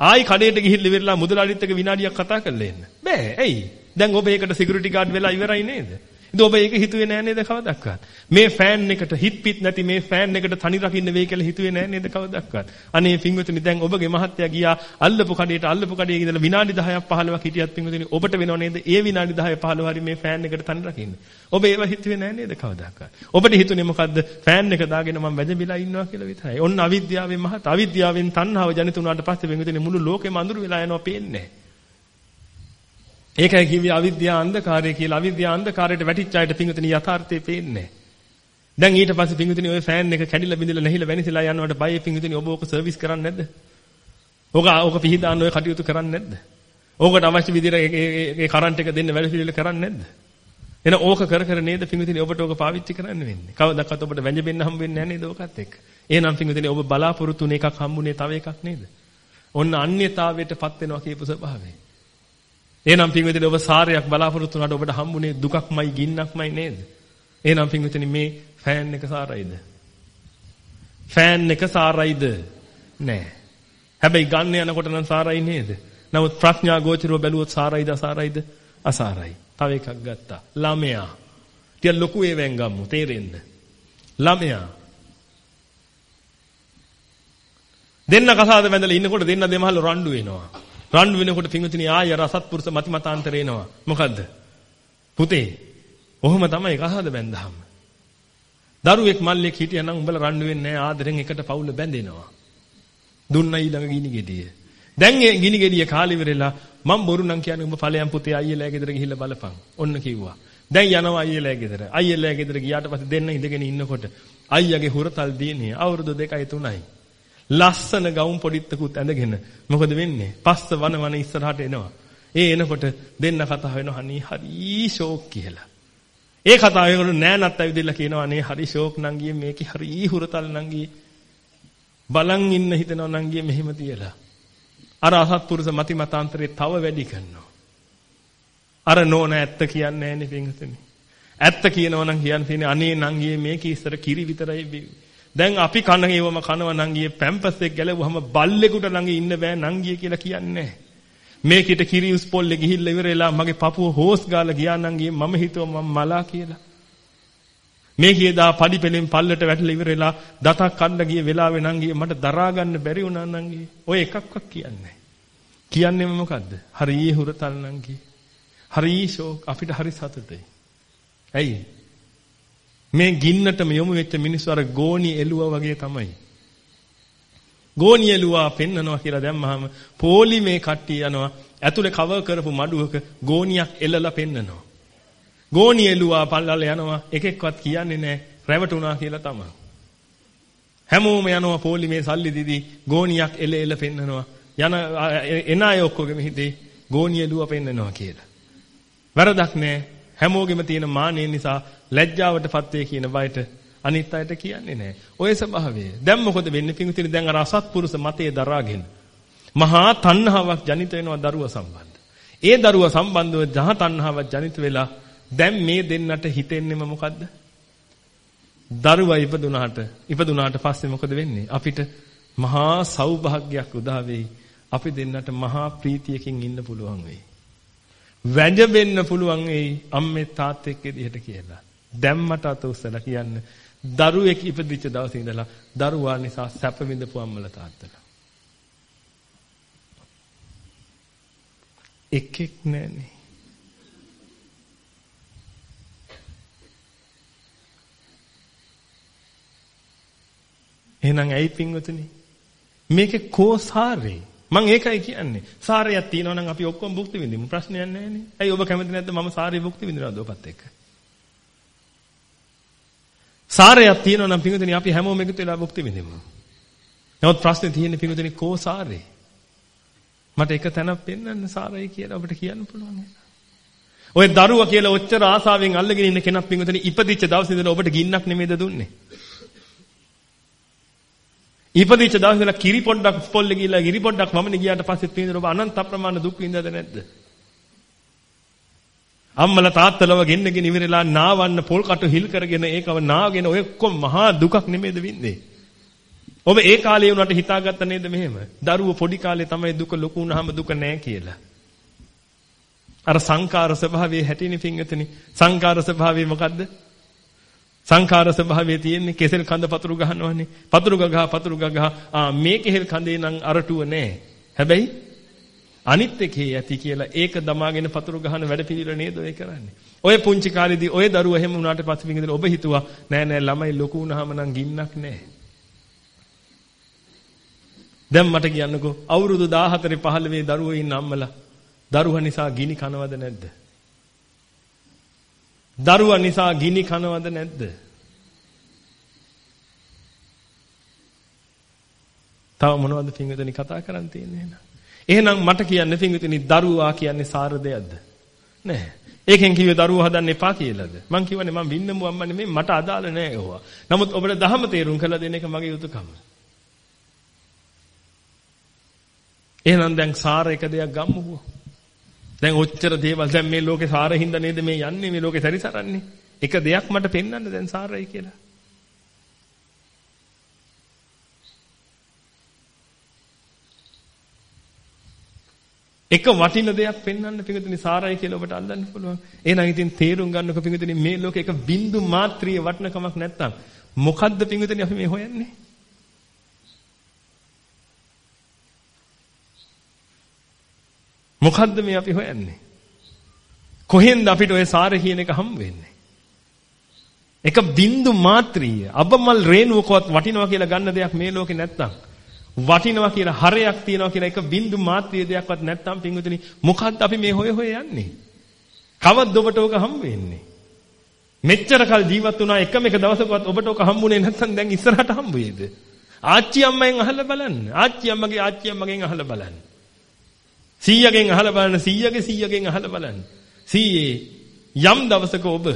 ආයි කඩේට ගිහිල්ලා ඉවරලා මුදලාලිත් එක්ක විනාඩියක් කතා කරලා එන්න. බෑ. ඇයි? දැන් ඔබ ඒකට සිකියුරිටි ගාඩ් වෙලා ඉවරයි නේද? ඉතින් ඔබ ඒක හිතුවේ නෑ නේද කවදක්වත්? මේ ෆෑන් එකට හිට පිට නැති මේ ෆෑන් එකට තනි රකින්න වෙයි කියලා හිතුවේ නෑ නේද කවදක්වත්? අනේ පින්වතුනි දැන් ඔබගේ මහත්තයා ගියා අල්ලපු කඩේට අල්ලපු කඩේ ඉඳලා විනාඩි 10ක් 15ක් හිටියත් පින්වතුනි ඔබට වෙනව නේද? ඒ විනාඩි 10 15 හරි මේ ෆෑන් එකට තනි රකින්න. ඔබ ඒව හිතුවේ නෑ නේද කවදක්වත්? ඔබට හිතුනේ මොකද්ද? ෆෑන් එක දාගෙන මම වැජඹිලා ඉන්නවා කියලා විතරයි. ඔන්න අවිද්‍යාවෙන් මහත් අවිද්‍යාවෙන් තණ්හාව ජනිත වුණාට පස්සේ පින්වතුනි මුළු ලෝකෙම අඳුරු වෙලා යනවා පේන්නේ නෑ. ඒකයි කිව්වේ අවිද්‍යා අන්ධකාරය කියලා. අවිද්‍යා අන්ධකාරයට වැටිච්ච අයට පිංගුතුනි යථාර්ථය පේන්නේ දැන් ඊට පස්සේ පිංගුතුනි ওই ෆෑන් එක කැඩිලා බිඳිලා නැහිලා වෙනිසලා යනවට බය පිංගුතුනි ඔබ ඕක සර්විස් කරන්නේ නැද්ද? ඕක ඕක පිහිදාන්න ඔය කටයුතු කරන්නේ නැද්ද? ඕකට අවශ්‍ය විදිහට ඒ කරන්ට් එක දෙන්න වැඩ පිළිවෙල කරන්නේ නැද්ද? එන ඕක කර කර නේද පිංගුතුනි ඔබට ඕක පාවිච්චි කරන්න වෙන්නේ. කවදාවත් ඔබට වැඳෙන්න හම්බ වෙන්නේ නැහැ නේද ඕකත් එක්ක. එහෙනම් පිංගුතුනි ඔබ බලාපොරොත්තු වෙන එකක් හම්බුනේ තව එකක් නේද? ඔන්න අන්‍යතාවයට පත් වෙනවා කියපු ස්වභාවය. එහෙනම් පින්විතනි ඔබ සාරයක් බලාපොරොත්තු වුණාට ඔබට හම්බුනේ දුකක්මයි ගින්නක්මයි නේද? එහෙනම් පින්විතනි මේ ෆෑන් එක සාරයිද? ෆෑන් එක සාරයිද? නෑ. හැබැයි ගන්න යනකොට නම් සාරයි නේද? නමුත් ප්‍රඥා ගෝචරව බැලුවොත් සාරයිද අසාරයිද? අසාරයි. තව එකක් ගත්තා. ළමයා. ටික ලොකු ඒවෙන් ගම්මු තේරෙන්න. ළමයා. දෙන්න කසාද වැඳලා ඉන්නකොට දෙන්න දෙමහල් රණ්ඩු වෙනවා. රණ්ඩු වෙනකොට පිංගුතුනි ආය රසත්පුරුෂ මතිමතාන්තර එනවා. මොකද්ද? පුතේ. ඔහොම තමයි කසාද බැඳහම. දරුවෙක් මල්ලෙක් හිටියනම් උඹලා රණ්ඩු වෙන්නේ නැහැ ආදරෙන් එකට පවුල බැඳෙනවා. දුන්න ඊළඟ ගිනි ගෙඩිය. දැන් ඒ ගිනි ගෙඩිය කාලි ඉවරලා මම බොරු නම් කියන්නේ උඹ ඵලයන් පුතේ අයියලා ගෙදර ගිහිල්ලා බලපන්. ඔන්න කිව්වා. දැන් යනවා අයියලා ගෙදර. අයියලා ගෙදර ගියාට පස්සේ දෙන්න ඉඳගෙන ඉන්නකොට අයියාගේ හුරතල් දිනේ අවුරුදු 2යි 3යි. ලස්සන ගවුම් පොඩිත්තකුත් ඇඳගෙන මොකද වෙන්නේ? පස්ස වන වන ඉස්සරහට එනවා. ඒ එනකොට දෙන්න කතා වෙනවා අනේ හරි ෂෝක් කියලා. ඒ කතාව වෙනකොට නෑනත් ඇවිදilla කියනවා අනේ හරි ෂෝක් නංගියේ මේකේ හරි හුරතල් නංගියේ බලන් ඉන්න හිතනවා නංගියේ මෙහෙම තියලා. අර අසත්පුරුෂ මති මතාන්තරේ තව වැඩි කරනවා. අර නෝන ඇත්ත කියන්නේ නෑනේ පින්හතනේ. ඇත්ත කියනවා නම් කියන්න තියෙන්නේ අනේ නංගියේ මේක ඉස්සර කිරි විතරයි දැන් අපි කන ඒවම කනවා නංගියේ පැම්පස් එක ගැලවුවම බල්ලෙකුට ළඟ ඉන්න බෑ නංගිය කියලා කියන්නේ. මේකිට කිරියුස් පොල්ලේ ගිහිල්ලා ඉවරලා මගේ පපුව හොස් ගාලා ගියා නංගියේ මම හිතුවා මම මලා කියලා. මේ කීදා පඩිපෙලෙන් පල්ලට වැටලා ඉවරලා දතක් කන්න ගිය වෙලාවේ නංගියේ මට දරා ගන්න බැරි වුණා නංගියේ ඔය එකක්වත් කියන්නේ. කියන්නේ මොකද්ද? හරි හුරතල් නංගියේ හරි ෂෝක් අපිට හරි සතුටුයි. ඇයි? මේ ගින්නටම යොමු වෙච්ච මිනිස්සු අර ගෝණි එළුවා වගේ තමයි. ගෝණි එළුවා පෙන්නනවා කියලා දැම්මහම පොලිමේ කට්ටිය යනවා ඇතුලේ කවර් කරපු මඩුවක ගෝණියක් එල්ලලා පෙන්නනවා. ගෝණි එළුවා පල්ලල යනවා එකෙක්වත් කියන්නේ නැහැ රැවටුණා කියලා තමයි. හැමෝම යනවා පොලිමේ සල්ලි දීදී ගෝණියක් එල එල පෙන්නනවා. යන එන අය ඔක්කොගෙම හිතේ ගෝණි එළුවා පෙන්නනවා කියලා. වැරදක් නෑ. හැමෝගෙම තියෙන මානෙ නිසා ලැජ්ජාවටපත් වේ කියන බයට අනිත් අයට කියන්නේ නෑ. ඔය ස්වභාවය. දැන් මොකද වෙන්නේ? පිංගුතුනි දැන් අර අසත්පුරුෂ මතයේ දරාගෙන මහා තණ්හාවක් ජනිත වෙනවා දරුවා සම්බන්ධ. ඒ දරුවා සම්බන්ධව ජහ තණ්හාවක් ජනිත වෙලා දැන් මේ දෙන්නට හිතෙන්නේම මොකද්ද? දරුවා ඉපදුනාට ඉපදුනාට පස්සේ මොකද වෙන්නේ? අපිට මහා සෞභාග්‍යයක් උදා වෙයි. අපි දෙන්නට මහා ප්‍රීතියකින් ඉන්න පුළුවන් වෙයි. වැජබෙන්න පුළුවන් ඒ අම්මේ තාත්තෙක් විදිහට කියලා. දැම්මට අත උස්සලා කියන්න දරුවෙක් ඉපදිච්ච දවසේ ඉඳලා දරුවා නිසා සැප විඳපු අම්මලා තාත්තලා. එකෙක් නැනේ. එහෙනම් ඇයි පින්වතුනි? මේකේ කෝසාරේ මම ඒකයි කියන්නේ. සාරයක් තියෙනවා නම් අපි ඔක්කොම භුක්ති විඳිමු. ප්‍රශ්නයක් නැහැනේ. ඇයි ඔබ කැමති නැද්ද මම සාරේ භුක්ති විඳිනවද ඔබත් එක්ක? සාරයක් තියෙනවා නම් පින්විතනි අපි හැමෝම එකතු වෙලා භුක්ති විඳිමු. නමුත් ප්‍රශ්නේ තියෙන්නේ පින්විතනි කෝ සාරේ? මට එක තැනක් පෙන්වන්න සාරයි කියලා ඔබට කියන්න පුළුවන්. ඔය දරුවා කියලා ඔච්චර ආසාවෙන් අල්ලගෙන ඉන්න කෙනෙක් පින්විතනි ඉපදිච්ච දවසේ ඉඳලා ඔබට ගින්නක් නෙමෙයිද දුන්නේ? ඉපදිච්ච දවසේ ඉඳලා කිරි පොඩ්ඩක් පොල්ලේ ගිහිල්ලා කිරි පොඩ්ඩක් වමනේ ගියාට පස්සෙත් පින්දර ඔබ අනන්ත අප්‍රමාණ දුක් විඳද නැද්ද? අම්මලා තාත්තලව ගෙන්නගෙන ඉවරලා නාවන්න පොල් කටු හිල් කරගෙන ඒකව නාගෙන ඔය ඔක්කොම මහා දුකක් නෙමෙයිද වින්දේ? ඔබ ඒ කාලේ වුණාට හිතාගත්ත නේද මෙහෙම? දරුවෝ පොඩි කාලේ තමයි දුක ලොකු වුණාම දුක නැහැ කියලා. අර සංකාර ස්වභාවයේ හැටිනේ පින්වතුනි. සංකාර ස්වභාවය මොකද්ද? සංඛාර ස්වභාවයේ තියෙන්නේ කෙසෙල් කඳ පතුරු ගහනවනේ. පතුරු ගහ පතුරු ගහ ආ මේ කෙහෙල් කඳේ නම් අරටුව නෑ. හැබැයි අනිත් එකේ ඇති කියලා ඒක දමාගෙන පතුරු ගහන වැඩ පිළිවෙල නේද ඔය කරන්නේ. ඔය පුංචි කාලේදී ඔය දරුවා එහෙම වුණාට පස්සේ වින්දින ඔබ හිතුවා නෑ නෑ ළමයි ලොකු වුණාම නම් ගින්නක් නෑ. දැන් මට කියන්නකෝ අවුරුදු 14 15 දරුවෝ ඉන්න අම්මලා දරුවා නිසා ගිනි කනවද නැද්ද? දරුවා නිසා ගිනි කනවද නැද්ද? තව මොනවද පින්විතනි කතා කරන් තියෙන්නේ එහෙනම්? එහෙනම් මට කියන්න පින්විතනි දරුවා කියන්නේ සාර දෙයක්ද? නෑ. ඒකෙන් කිව්වේ දරුවෝ හදන්න එපා කියලාද? මං කියවනේ මං වින්නමු අම්මා නෙමෙයි මට අදාළ නෑ ඒවා. නමුත් ඔබට දහම තේරුම් කරලා දෙන එක මගේ යුතුයකම. එහෙනම් දැන් සාර එක දෙයක් ගම්මුකෝ. දැන් ඔච්චර දේවල් දැන් මේ ලෝකේ සාරින්ද නේද මේ යන්නේ මේ ලෝකේ සැරිසරන්නේ. එක දෙයක් මට පෙන්වන්න දැන් සාරයි කියලා. එක වටින දෙයක් පෙන්වන්න පිඟුතුනි සාරයි කියලා ඔබට අල්ලන්න පුළුවන්. එහෙනම් ඉතින් තේරුම් ගන්නකො පිඟුතුනි මේ ලෝකේ එක බින්දු මාත්‍රිය වටිනකමක් නැත්තම් මොකද්ද පිඟුතුනි අපි මේ හොයන්නේ? මොකද්ද මේ අපි හොයන්නේ? කොහෙන්ද අපිට ওই සාර කියන එක හම් වෙන්නේ? එක බින්දු මාත්‍රිය අබමල් රේණුවකවත් වටිනවා කියලා ගන්න දෙයක් මේ ලෝකේ නැත්තම් වටිනවා කියලා හරයක් තියනවා කියලා එක බින්දු මාත්‍රිය දෙයක්වත් නැත්තම් පින්විතනි මොකද්ද අපි මේ හොය හොය යන්නේ? කවද්ද ඔබට ඕක හම් වෙන්නේ? මෙච්චර කල් ජීවත් වුණා එකම එක දවසකවත් ඔබට ඕක හම්බුනේ නැත්නම් දැන් ඉස්සරහට හම්බ වේද? ආච්චි අම්මෙන් අහලා බලන්න. ආච්චි අම්මගේ ආච්චි අම්මගෙන් අහලා බලන්න. සීයගෙන් අහලා බලන්න සීයගේ සීයගෙන් අහලා බලන්න. සීයේ යම් දවසක ඔබ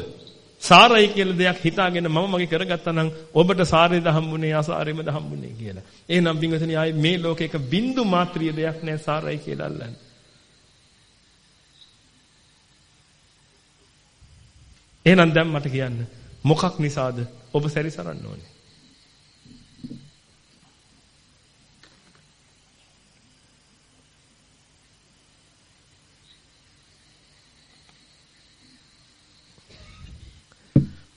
සාරයි කියලා දෙයක් හිතාගෙන මම මගේ කරගත්තා නම් ඔබට සාරේද හම්බුනේ අසාරේමද හම්බුනේ කියලා. එහෙනම් පින්වතුනි ආයේ මේ ලෝකේක බින්දු මාත්‍රිය දෙයක් නැහැ සාරයි කියලා අල්ලන්නේ. එහෙනම් දැන් මට කියන්න මොකක් නිසාද ඔබ සැරිසරන්න ඕනේ?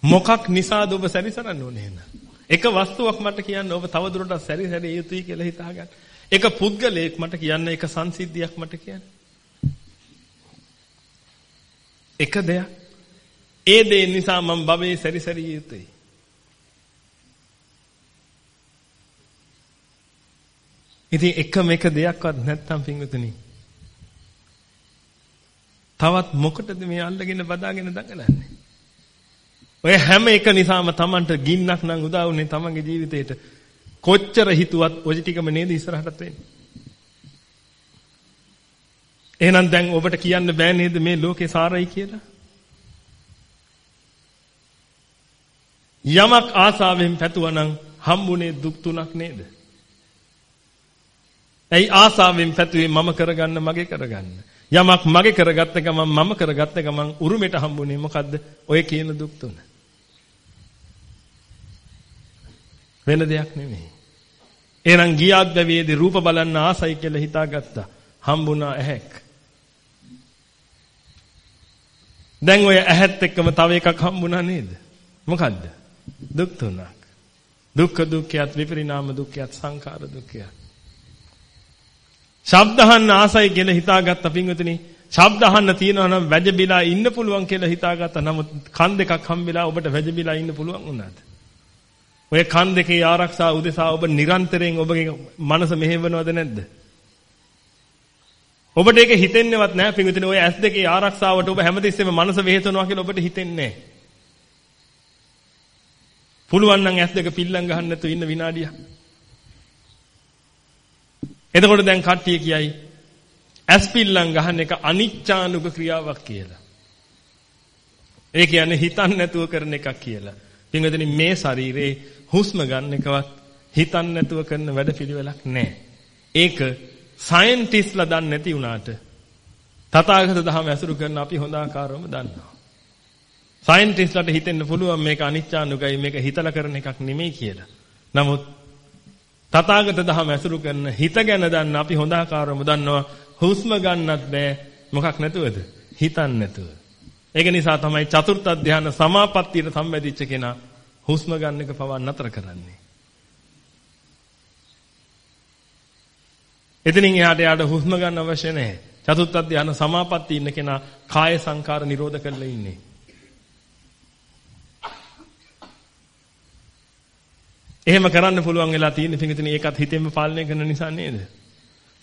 මොකක් නිසාද ඔබ සැරිසරන්න ඕනේ එහෙනම්? එක වස්තුවක් මට කියන්න ඔබ තවදුරටත් සැරිසැරිය යුතුයි කියලා හිතාගන්න. එක පුද්ගලයෙක් මට කියන්න එක සංසිද්ධියක් මට කියන්න. එක දෙයක්. ඒ දේ නිසා මම භවයේ සැරිසැරිය යුතුයි. ඉතින් එකම එක දෙයක්වත් නැත්තම් පින්වතුනි. තවත් මොකටද මේ අල්ලගෙන බදාගෙන දඟලන්නේ? ඔය හැම එක නිසාම Tamanට ගින්නක් නම් උදා වුනේ Tamanගේ ජීවිතේට. කොච්චර හිතුවත් ඔය ටිකම නේද ඉස්සරහටත් වෙන්නේ. එහෙනම් දැන් ඔබට කියන්න බෑ නේද මේ ලෝකේ සාරයි කියලා? යමක් ආසාවෙන් පැතුවනම් හම්බුනේ දුක් තුනක් නේද? ඇයි ආසාවෙන් පැතුවේ මම කරගන්න මගේ කරගන්න. යමක් මගේ කරගත්ත ගමන් මම කරගත්ත ගමන් උරුමෙට හම්බුනේ මොකද්ද? ඔය කියන දුක් තුන. වෙන දෙයක් නෙමෙයි. එහෙනම් ගියාත් බැවියේදී රූප බලන්න ආසයි කියලා හිතාගත්තා. හම්බුණා ඇහැක්. දැන් ඔය ඇහත් එක්කම තව එකක් හම්බුණා නේද? මොකද්ද? දුක් තුනක්. දුක්ඛ දුක්ඛයත් විපරිණාම දුක්ඛයත් සංඛාර දුක්ඛයත්. ශබ්ද අහන්න ආසයි කියලා හිතාගත්ත පින්වතුනි ශබ්ද අහන්න තියෙනවා නම් වැජබිලා ඉන්න පුළුවන් කියලා හිතාගත්තා. නමුත් කන් දෙකක් හම්බෙලා ඔබට වැජබිලා ඉන්න පුළුවන් වුණාද? ඔය කන් දෙකේ ආරක්ෂා උදෙසා ඔබ නිරන්තරයෙන් ඔබගේ මනස මෙහෙවනවද නැද්ද? ඔබට ඒක හිතෙන්නේවත් නැහැ පින්විතනේ ඔය ඇස් දෙකේ ආරක්ෂාවට ඔබ හැමතිස්සෙම මනස වෙහෙතනවා කියලා ඔබට හිතෙන්නේ නැහැ. පුළුවන් නම් ඇස් දෙක පිල්ලම් ගහන්න නැතුව ඉන්න විනාඩියක්. එතකොට දැන් කට්ටිය කියයි ඇස් පිල්ලම් ගහන එක අනිච්චානුක ක්‍රියාවක් කියලා. ඒ කියන්නේ හිතන්නේ නැතුව කරන එකක් කියලා. පින්වතුනි මේ ශරීරේ හුස්ම ගන්න එකවත් හිතන්නේ නැතුව කරන වැඩපිළිවෙලක් නැහැ. ඒක සයන්ටිස්ලා දන්නේ නැති වුණාට තථාගත දහම ඇසුරු කරන අපි හොඳ ආකාරවම දන්නවා. සයන්ටිස්ලාට හිතෙන්න පුළුවන් මේක අනිච්චානුගයි මේක හිතලා කරන එකක් නෙමෙයි කියලා. නමුත් තථාගත දහම ඇසුරු කරන හිත ගැන දන්න අපි හොඳ ආකාරවම දන්නවා හුස්ම ගන්නත් බෑ මොකක් නැතුවද? හිතන්නේ නැතුව. ඒක නිසා තමයි චතුර්ථ ධානය සමාපත්තියට සම්බන්ධිච්ච කෙනා හුස්ම ගන්න එක පවා නතර කරන්නේ. එතනින් එහාට යාට හුස්ම ගන්න අවශ්‍ය නැහැ. චතුත්ථ ධානය සමාපatti ඉන්න කෙනා කාය සංකාර නිරෝධ කරලා ඉන්නේ. එහෙම කරන්න පුළුවන් වෙලා තියෙන පිංගුතුනි ඒකත් හිතෙන්ම පාලනය කරන නිසා නේද?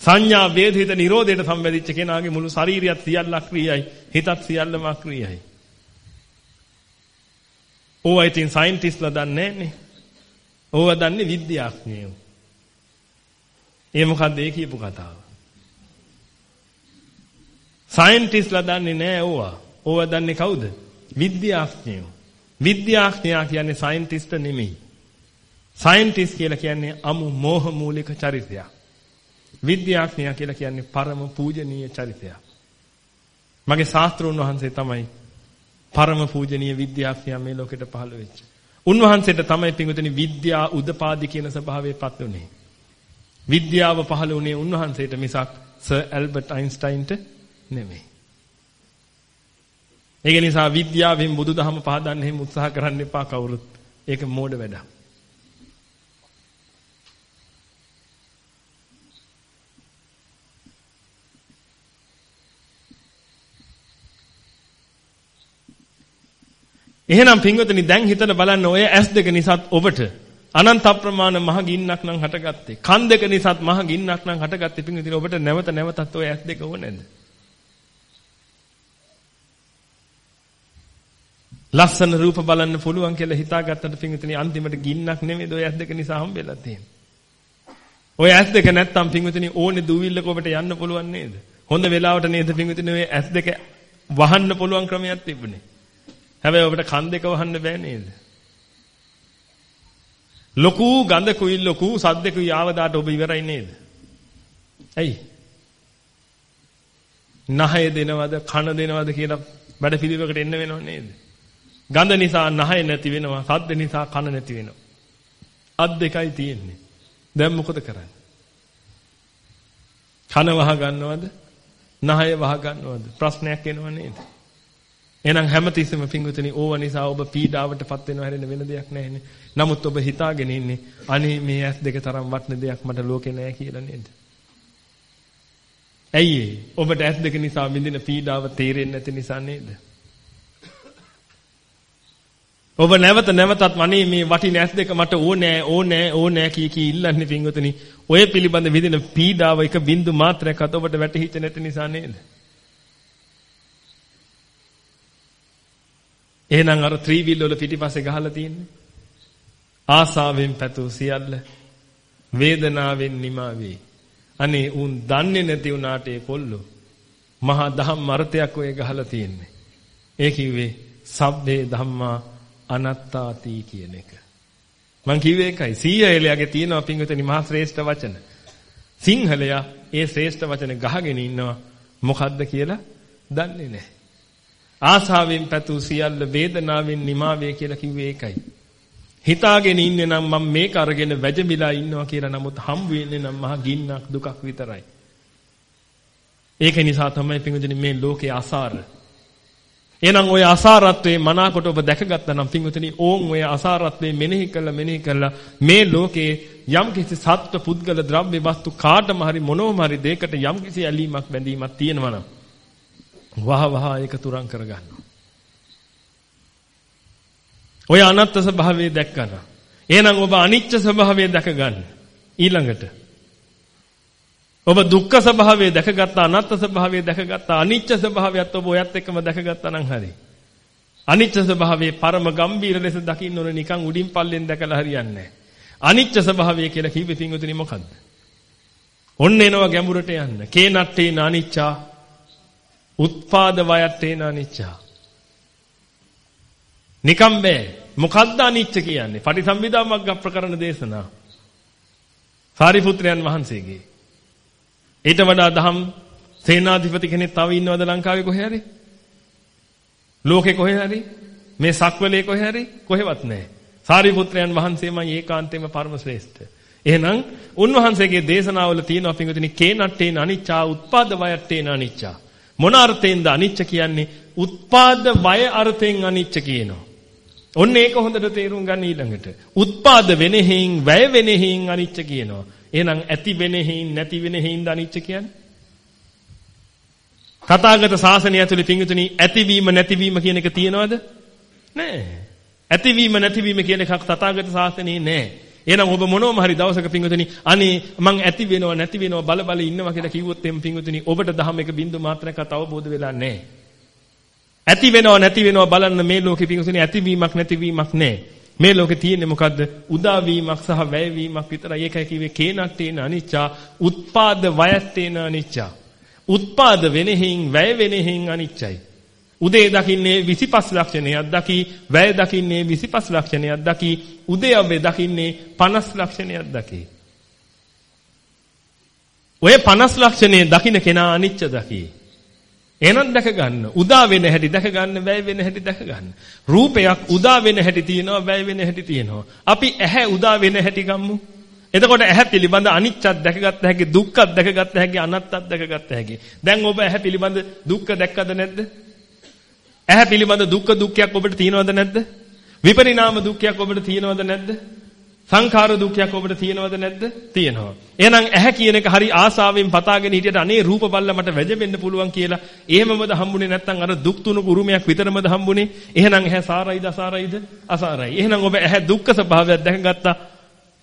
සංඥා වේදිත නිරෝධයට සම්බන්ධිච්ච කෙනාගේ මුළු ශරීරයත් සියල්ල අක්‍රියයි, හිතත් සියල්ලම අක්‍රියයි. ඕවා ඉතින් සයන්ටිස්ලා දන්නේ නැන්නේ. ඕවා දන්නේ විද්‍යාඥයෝ. ඒ මොකද්ද ඒ කියපු කතාව? සයන්ටිස්ලා දන්නේ නැහැ ඕවා. ඕවා දන්නේ කවුද? විද්‍යාඥයෝ. විද්‍යාඥයා කියන්නේ සයන්ටිස්ට නෙමෙයි. සයන්ටිස්ට් කියලා කියන්නේ අමු මෝහ මූලික චරිතයක්. විද්‍යාඥයා කියලා කියන්නේ පරම පූජනීය චරිතයක්. මගේ ශාස්ත්‍රෝන් වහන්සේ තමයි පරම පූජනීය විද්‍යාඥයා මේ ලෝකෙට පහළ වෙච්ච. උන්වහන්සේට තමයි පිඟුතුනි විද්‍යා උදපාදි කියන ස්වභාවයපත් උනේ. විද්‍යාව පහළ වුණේ උන්වහන්සේට මිසක් සර් ඇල්බර්ට් අයින්ස්ටයින්ට නෙමෙයි. ඒක නිසා විද්‍යාවෙන් බුදුදහම පහදන්න එහෙම උත්සාහ කරන්න එපා කවුරුත්. ඒක මෝඩ වැඩක්. එහෙනම් පින්වතුනි දැන් හිතලා බලන්න ඔය ඇස් දෙක නිසාත් ඔබට අනන්ත අප්‍රමාණ මහ ගින්නක් නම් හටගත්තේ. කන් දෙක නිසාත් මහ ගින්නක් නම් හටගත්තේ පින්වතුනි ඔබට නැවත නැවතත් ඔය ඇස් දෙක ඕනේද? ලස්සන රූප බලන්න පුළුවන් කියලා හිතාගත්තට පින්විතනි අන්තිමට ගින්නක් නෙමෙයි ඔය ඇස් දෙක නිසා හම්බෙලා තියෙන්නේ. ඔය ඇස් දෙක නැත්තම් පින්විතනි ඕනේ දුවිල්ලක ඔබට යන්න පුළුවන් නේද? හොඳ වෙලාවට නේද පින්විතනි ඔය ඇස් දෙක වහන්න පුළුවන් ක්‍රමයක් තිබුණේ. හැබැයි ඔබට කන් දෙක වහන්න බෑ නේද? ලොකු ගඳකුයි ලොකු සද්දකුයි ආවදාට ඔබ ඉවරයි නේද? ඇයි? නහය දෙනවද කන දෙනවද කියලා වැඩ පිළිවෙලකට එන්න වෙනව නේද? ගඳ නිසා නහය නැති වෙනවා, සද්ද නිසා කන නැති වෙනවා. අත් දෙකයි තියෙන්නේ. දැන් මොකද කරන්නේ? කන වහ ගන්නවද? නහය වහ ගන්නවද? ප්‍රශ්නයක් එනව නේද? එහෙනම් හැමතිස්සෙම පිංගුතුනි ඕව නිසා ඔබ පීඩාවටපත් වෙනව හැරෙන්න වෙන දෙයක් නැහැනේ. නමුත් ඔබ හිතාගෙන ඉන්නේ අනේ මේ ඇස් දෙක තරම් වටින දෙයක් මට ලෝකේ නැහැ කියලා නේද? ඇයි ඔබට ඇස් දෙක නිසා විඳින පීඩාව තේරෙන්නේ නැති නිසා නේද? ඔබ නැවත නැවතත් අනේ මේ වටින ඇස් දෙක මට ඕනෑ ඕනෑ ඕනෑ කී කී ඉල්ලන්නේ පිංගුතුනි. ඔය පිළිබඳ විඳින පීඩාව එක බින්දු මාත්‍රයක්වත් ඔබට වැටහිච්ච නැති නිසා නේද? එහෙනම් අර ත්‍රිවිල් වල පිටිපස්සේ ගහලා තියෙන්නේ. ආසාවෙන් පැතූ සියල්ල වේදනාවෙන් නිමා වේ. අනේ උන් දන්නේ නැති උනාට ඒ කොල්ලෝ මහා දහම් අර්ථයක් ඔය ගහලා තියෙන්නේ. ඒ කිව්වේ සබ්බේ ධම්මා අනත්තාති කියන එක. මං කිව්වේ ඒකයි. සීයලයාගේ තියෙනවා පින්විතනි මහා ශ්‍රේෂ්ඨ වචන. සිංහලයා ඒ ශ්‍රේෂ්ඨ වචන ගහගෙන ඉන්නවා මොකද්ද කියලා දන්නේ නැහැ. ආසාවෙන් පැතු සියල්ල වේදනාවෙන් නිමා වේ කියලා කිව්වේ ඒකයි. හිතාගෙන ඉන්නේ නම් මම මේක අරගෙන වැජබිලා ඉන්නවා කියලා නමුත් හම් වෙන්නේ නම් මහා ගින්නක් දුකක් විතරයි. ඒක නිසා තමයි පින්විතනි මේ ලෝකේ අසාර. එහෙනම් ওই අසාරත්වයේ මනාකොට ඔබ දැකගත්තා නම් පින්විතනි ඕන් ඔය අසාරත්වයේ මෙනෙහි කළා මෙනෙහි කළා මේ ලෝකේ යම් කිසි සත්ව පුද්ගල ද්‍රව්‍ය වස්තු කාටම හරි මොනෝම හරි දෙයකට යම් කිසි ඇලීමක් බැඳීමක් තියෙනවා නම් වහ වහ ඒක තුරන් කරගන්නවා. ඔය අනත්ත් ස්වභාවය දැක්කම එහෙනම් ඔබ අනිච්ච ස්වභාවය දැක ගන්න. ඊළඟට ඔබ දුක්ඛ ස්වභාවය දැකගත්තා අනත්ත් ස්වභාවය දැකගත්තා අනිච්ච ස්වභාවයත් ඔබ ඔයත් එක්කම දැකගත්තා නම් හරි. අනිච්ච ස්වභාවයේ පරම ගම්බීර ලෙස දකින්න ඕන නිකන් උඩින් පල්ලෙන් දැකලා හරියන්නේ නැහැ. අනිච්ච ස්වභාවය කියලා කිව්වේ පින්වතුනි මොකද්ද? ඔන්න එනවා ගැඹුරට යන්න. කේනට්ටේ නානිච්චා උත්පාද වයත්තේන අනිච්චා. නිකම් බෑ. මොකද්ද අනිච්ච කියන්නේ? පටිසම්භිදා මග්ග ප්‍රකරණ දේශනා. සාරිපුත්‍රයන් වහන්සේගේ. ඊට වඩා දහම් සේනාධිපති කෙනෙක් තව ඉන්නවද ලංකාවේ කොහේ හරි? ලෝකේ කොහේ හරි? මේ සක්වලේ කොහේ හරි? කොහෙවත් නැහැ. සාරිපුත්‍රයන් වහන්සේමයි ඒකාන්තයෙන්ම පරම ශ්‍රේෂ්ඨ. එහෙනම් උන්වහන්සේගේ දේශනාවල තියෙනවා පින්වතුනි කේනට්ටේන අනිච්චා උත්පාද වයත්තේන අනිච්චා මොන අර්ථයෙන්ද අනිච්ච කියන්නේ? උත්පාද වය අර්ථයෙන් අනිච්ච කියනවා. ඔන්න ඒක හොඳට තේරුම් ගන්න ඊළඟට. උත්පාද වෙනෙහින් වැය වෙනෙහින් අනිච්ච කියනවා. එහෙනම් ඇති වෙනෙහින් නැති වෙනෙහින් අනිච්ච කියන්නේ? තථාගත ශාසනය ඇතුලේ පිංගුතුනි ඇතිවීම නැතිවීම කියන එක තියෙනවද? නැහැ. ඇතිවීම නැතිවීම කියන එකක් තථාගත ශාසනයේ නැහැ. එහෙනම් ඔබ මොනෝම හරි දවසක පිංගුතුනි අනේ මං ඇති වෙනව නැති වෙනව බල බල ඉන්නවා කියලා කිව්වොත් එම් පිංගුතුනි ඔබට දහම එක බින්දු මාත්‍රයක්වත් අවබෝධ වෙලා නැහැ. ඇති වෙනව නැති වෙනව බලන්න මේ ලෝකේ පිංගුතුනි ඇතිවීමක් නැතිවීමක් නැහැ. මේ ලෝකේ තියෙන්නේ මොකද්ද? උදාවීමක් සහ වැයවීමක් විතරයි. ඒකයි කිව්වේ කේනක් තේන අනිච්චා, උත්පාද වයස් තේන අනිච්චා. උත්පාද වෙනෙහින් වැය වෙනෙහින් අනිච්චයි. උදේ දකින්නේ 25 ලක්ෂණයක් දකි, වැය දකින්නේ 25 ලක්ෂණයක් දකි, උදයව්වේ දකින්නේ 50 ලක්ෂණයක් දකි. ඔය 50 ලක්ෂණයේ දකින්න කෙනා අනිච්ච දකි. එහෙනම් දැක ගන්න. උදා වෙන හැටි දැක ගන්න, වැය වෙන හැටි දැක ගන්න. රූපයක් උදා වෙන හැටි තියෙනවා, වැය වෙන හැටි තියෙනවා. අපි ඇහැ උදා වෙන හැටි ගමු. එතකොට ඇහැ පිළිබඳ අනිච්චත් දැකගත්ත හැකි, දුක්ඛත් දැකගත්ත හැකි, අනත්තත් දැකගත්ත හැකි. දැන් ඔබ ඇහැ පිළිබඳ දුක්ඛ දැක්කද නැද්ද? ඇහැ පිළිබඳ දුක්ඛ දුක්ඛයක් ඔබට තියෙනවද නැද්ද? විපරිණාම දුක්ඛයක් ඔබට තියෙනවද නැද්ද? සංඛාර දුක්ඛයක් ඔබට තියෙනවද නැද්ද? තියෙනවා. එහෙනම් ඇහැ කියන එක හරි ආසාවෙන් පතාගෙන හිටියට අනේ රූප බල්ලා මට වැජෙන්න පුළුවන් කියලා එහෙමමද හම්බුනේ නැත්නම් අර දුක් තුනක උරුමයක් විතරමද හම්බුනේ? එහෙනම් ඇහැ සාරයිද අසාරයිද? අසාරයි. එහෙනම් ඔබ ඇහැ දුක්ඛ ස්වභාවයක් දැකගත්තා.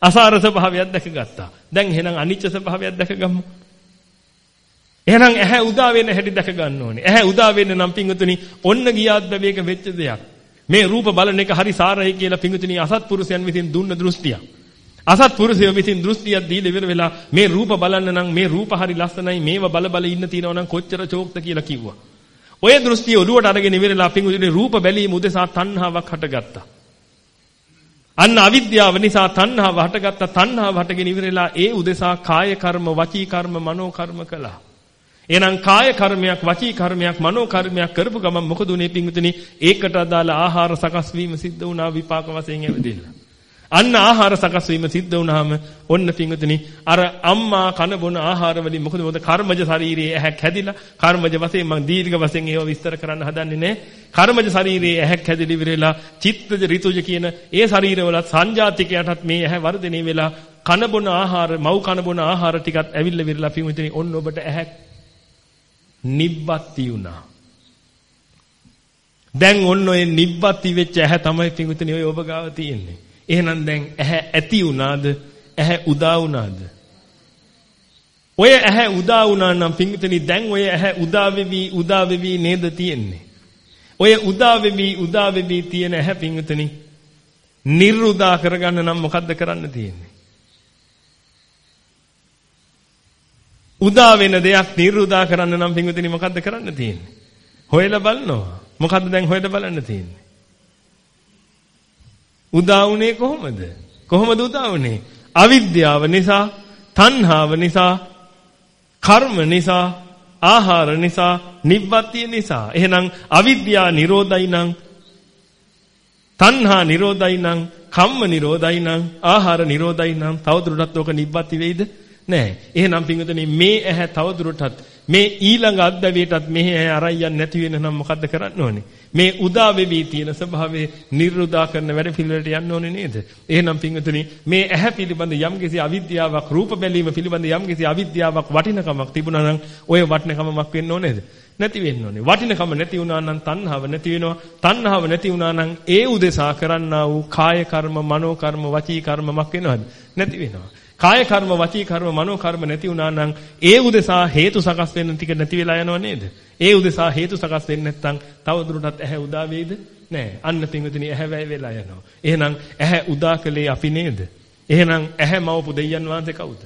අසාර ස්වභාවයක් දැකගත්තා. දැන් එහෙනම් අනිච්ච ස්වභාවයක් දැකගමු. එහෙනම් ඇහැ උදා වෙන හැටි දැක ගන්න ඕනේ. ඇහැ උදා වෙන්න නම් පිංගුතුනි ඔන්න ගියාත් බැබේක වෙච්ච දෙයක්. මේ රූප බලන එක හරි සාරයි කියලා පිංගුතුනි අසත්පුරුෂයන් විසින් දුන්න දෘෂ්ටියක්. අසත්පුරුෂයෝ විසින් දෘෂ්ටියක් දීලා ඉවර වෙලා මේ රූප බලන්න නම් මේ රූප හරි ලස්සනයි මේව බල බල ඉන්න තියෙනවා නම් කොච්චර චෝක්ද කියලා කිව්වා. ඔය දෘෂ්ටිය ඔළුවට අරගෙන ඉවරලා පිංගුතුනි රූප බැලීම උදෙසා තණ්හාවක් හටගත්තා. අන්න අවිද්‍යාව නිසා තණ්හාව හටගත්තා තණ්හාව හටගෙන ඉවරලා ඒ උදෙසා කාය කර්ම වචී කර්ම මනෝ කර්ම කළා. එහෙනම් කාය කර්මයක් වචී කර්මයක් මනෝ කර්මයක් කරපු ගමන් මොකද උනේ පිංගුතුනි ඒකට අදාළ ආහාර සකස් වීම සිද්ධ වුණා විපාක වශයෙන් ඇවිදilla. අන්න ආහාර සකස් වීම සිද්ධ වුණාම ඔන්න පිංගුතුනි අර අම්මා කන බොන ආහාර වලින් මොකද මොකද කර්මජ ශරීරයේ ඇහැක් හැදිලා කර්මජ වශයෙන් මම දීර්ඝ වශයෙන් ඒව විස්තර කරන්න හදන්නේ නැහැ. කර්මජ ශරීරයේ ඇහැක් හැදිලි විරලා චිත්තජ ඍතුජ කියන ඒ ශරීරවලත් සංජාතිකයටත් මේ ඇහැ වර්ධනය වෙලා කන බොන ආහාර මව් කන බොන ආහාර ටිකත් ඇවිල්ලා විරලා පිංගුතුනි ඔන්න ඔබට ඇහැක් නිබ්බත්ති වුණා. දැන් ඔන්න ඔය නිබ්බත්ති වෙච්ච ඇහැ තමයි පිඟුතුනි ඔය ඔබ ගාව තියෙන්නේ. එහෙනම් දැන් ඇහැ ඇති වුණාද? ඇහැ උදා වුණාද? ඔය ඇහැ උදා වුණා නම් පිඟුතුනි දැන් ඔය ඇහැ උදා වෙවි උදා වෙවි නේද තියෙන්නේ. ඔය උදා වෙවි උදා වෙවි තියෙන ඇහැ පිඟුතුනි නිර්උදා කරගන්න නම් මොකද්ද කරන්න තියෙන්නේ? උදා වෙන දෙයක් නිර්උදා කරන්න නම් පින්විතනි මොකද්ද කරන්න තියෙන්නේ? හොයලා බලනවා. මොකද්ද දැන් හොයලා බලන්න තියෙන්නේ? උදා වුණේ කොහොමද? කොහොමද උදා වුණේ? අවිද්‍යාව නිසා, තණ්හාව නිසා, කර්ම නිසා, ආහාර නිසා, නිබ්බත්තිය නිසා. එහෙනම් අවිද්‍යාව නිරෝධයි නම් තණ්හා නිරෝධයි නම් කම්ම නිරෝධයි නම් ආහාර නිරෝධයි නම් තවදුරටත් ඕක නිබ්බත්ති වෙයිද? නෑ. එහෙනම් පින්වතුනි මේ ඇහැ තවදුරටත් මේ ඊළඟ අද්දවේටත් මෙහි ඇහැ අරන් යන්නේ නැති වෙන නම් මොකද්ද කරන්න ඕනේ? මේ උදා වෙවි තියෙන ස්වභාවයේ නිර්උදා කරන වැඩ පිළිවෙලට යන්න ඕනේ නේද? එහෙනම් පින්වතුනි මේ ඇහැ පිළිබඳ යම්කිසි අවිද්‍යාවක් රූප බැලීම පිළිබඳ යම්කිසි අවිද්‍යාවක් වටිනකමක් තිබුණා නම් ඔය වටිනකමක් වෙන්න ඕනේද? නැති වෙන්න ඕනේ. වටිනකම නැති වුණා නම් තණ්හාව නැති වෙනවා. තණ්හාව නැති වුණා නම් ඒ උදෙසා කරන්නා වූ කාය කර්ම, මනෝ කර්ම, වචී කර්මමක් වෙනවද? නැති වෙනවා. කාය කර්ම, වචී කර්ම, මනෝ කර්ම නැති වුණා නම් ඒ උදෙසා හේතු සකස් වෙන්න ටික නැති වෙලා යනව නේද? ඒ උදෙසා හේතු සකස් වෙන්නේ නැත්නම් තව දුරටත් ඇහැ උදා වෙයිද? නෑ. අන්න පින්විතනි ඇහැ වැය වෙලා යනවා. එහෙනම් ඇහැ උදා කළේ අපි නේද? එහෙනම් ඇහැ මවපු දෙවියන් වහන්සේ කවුද?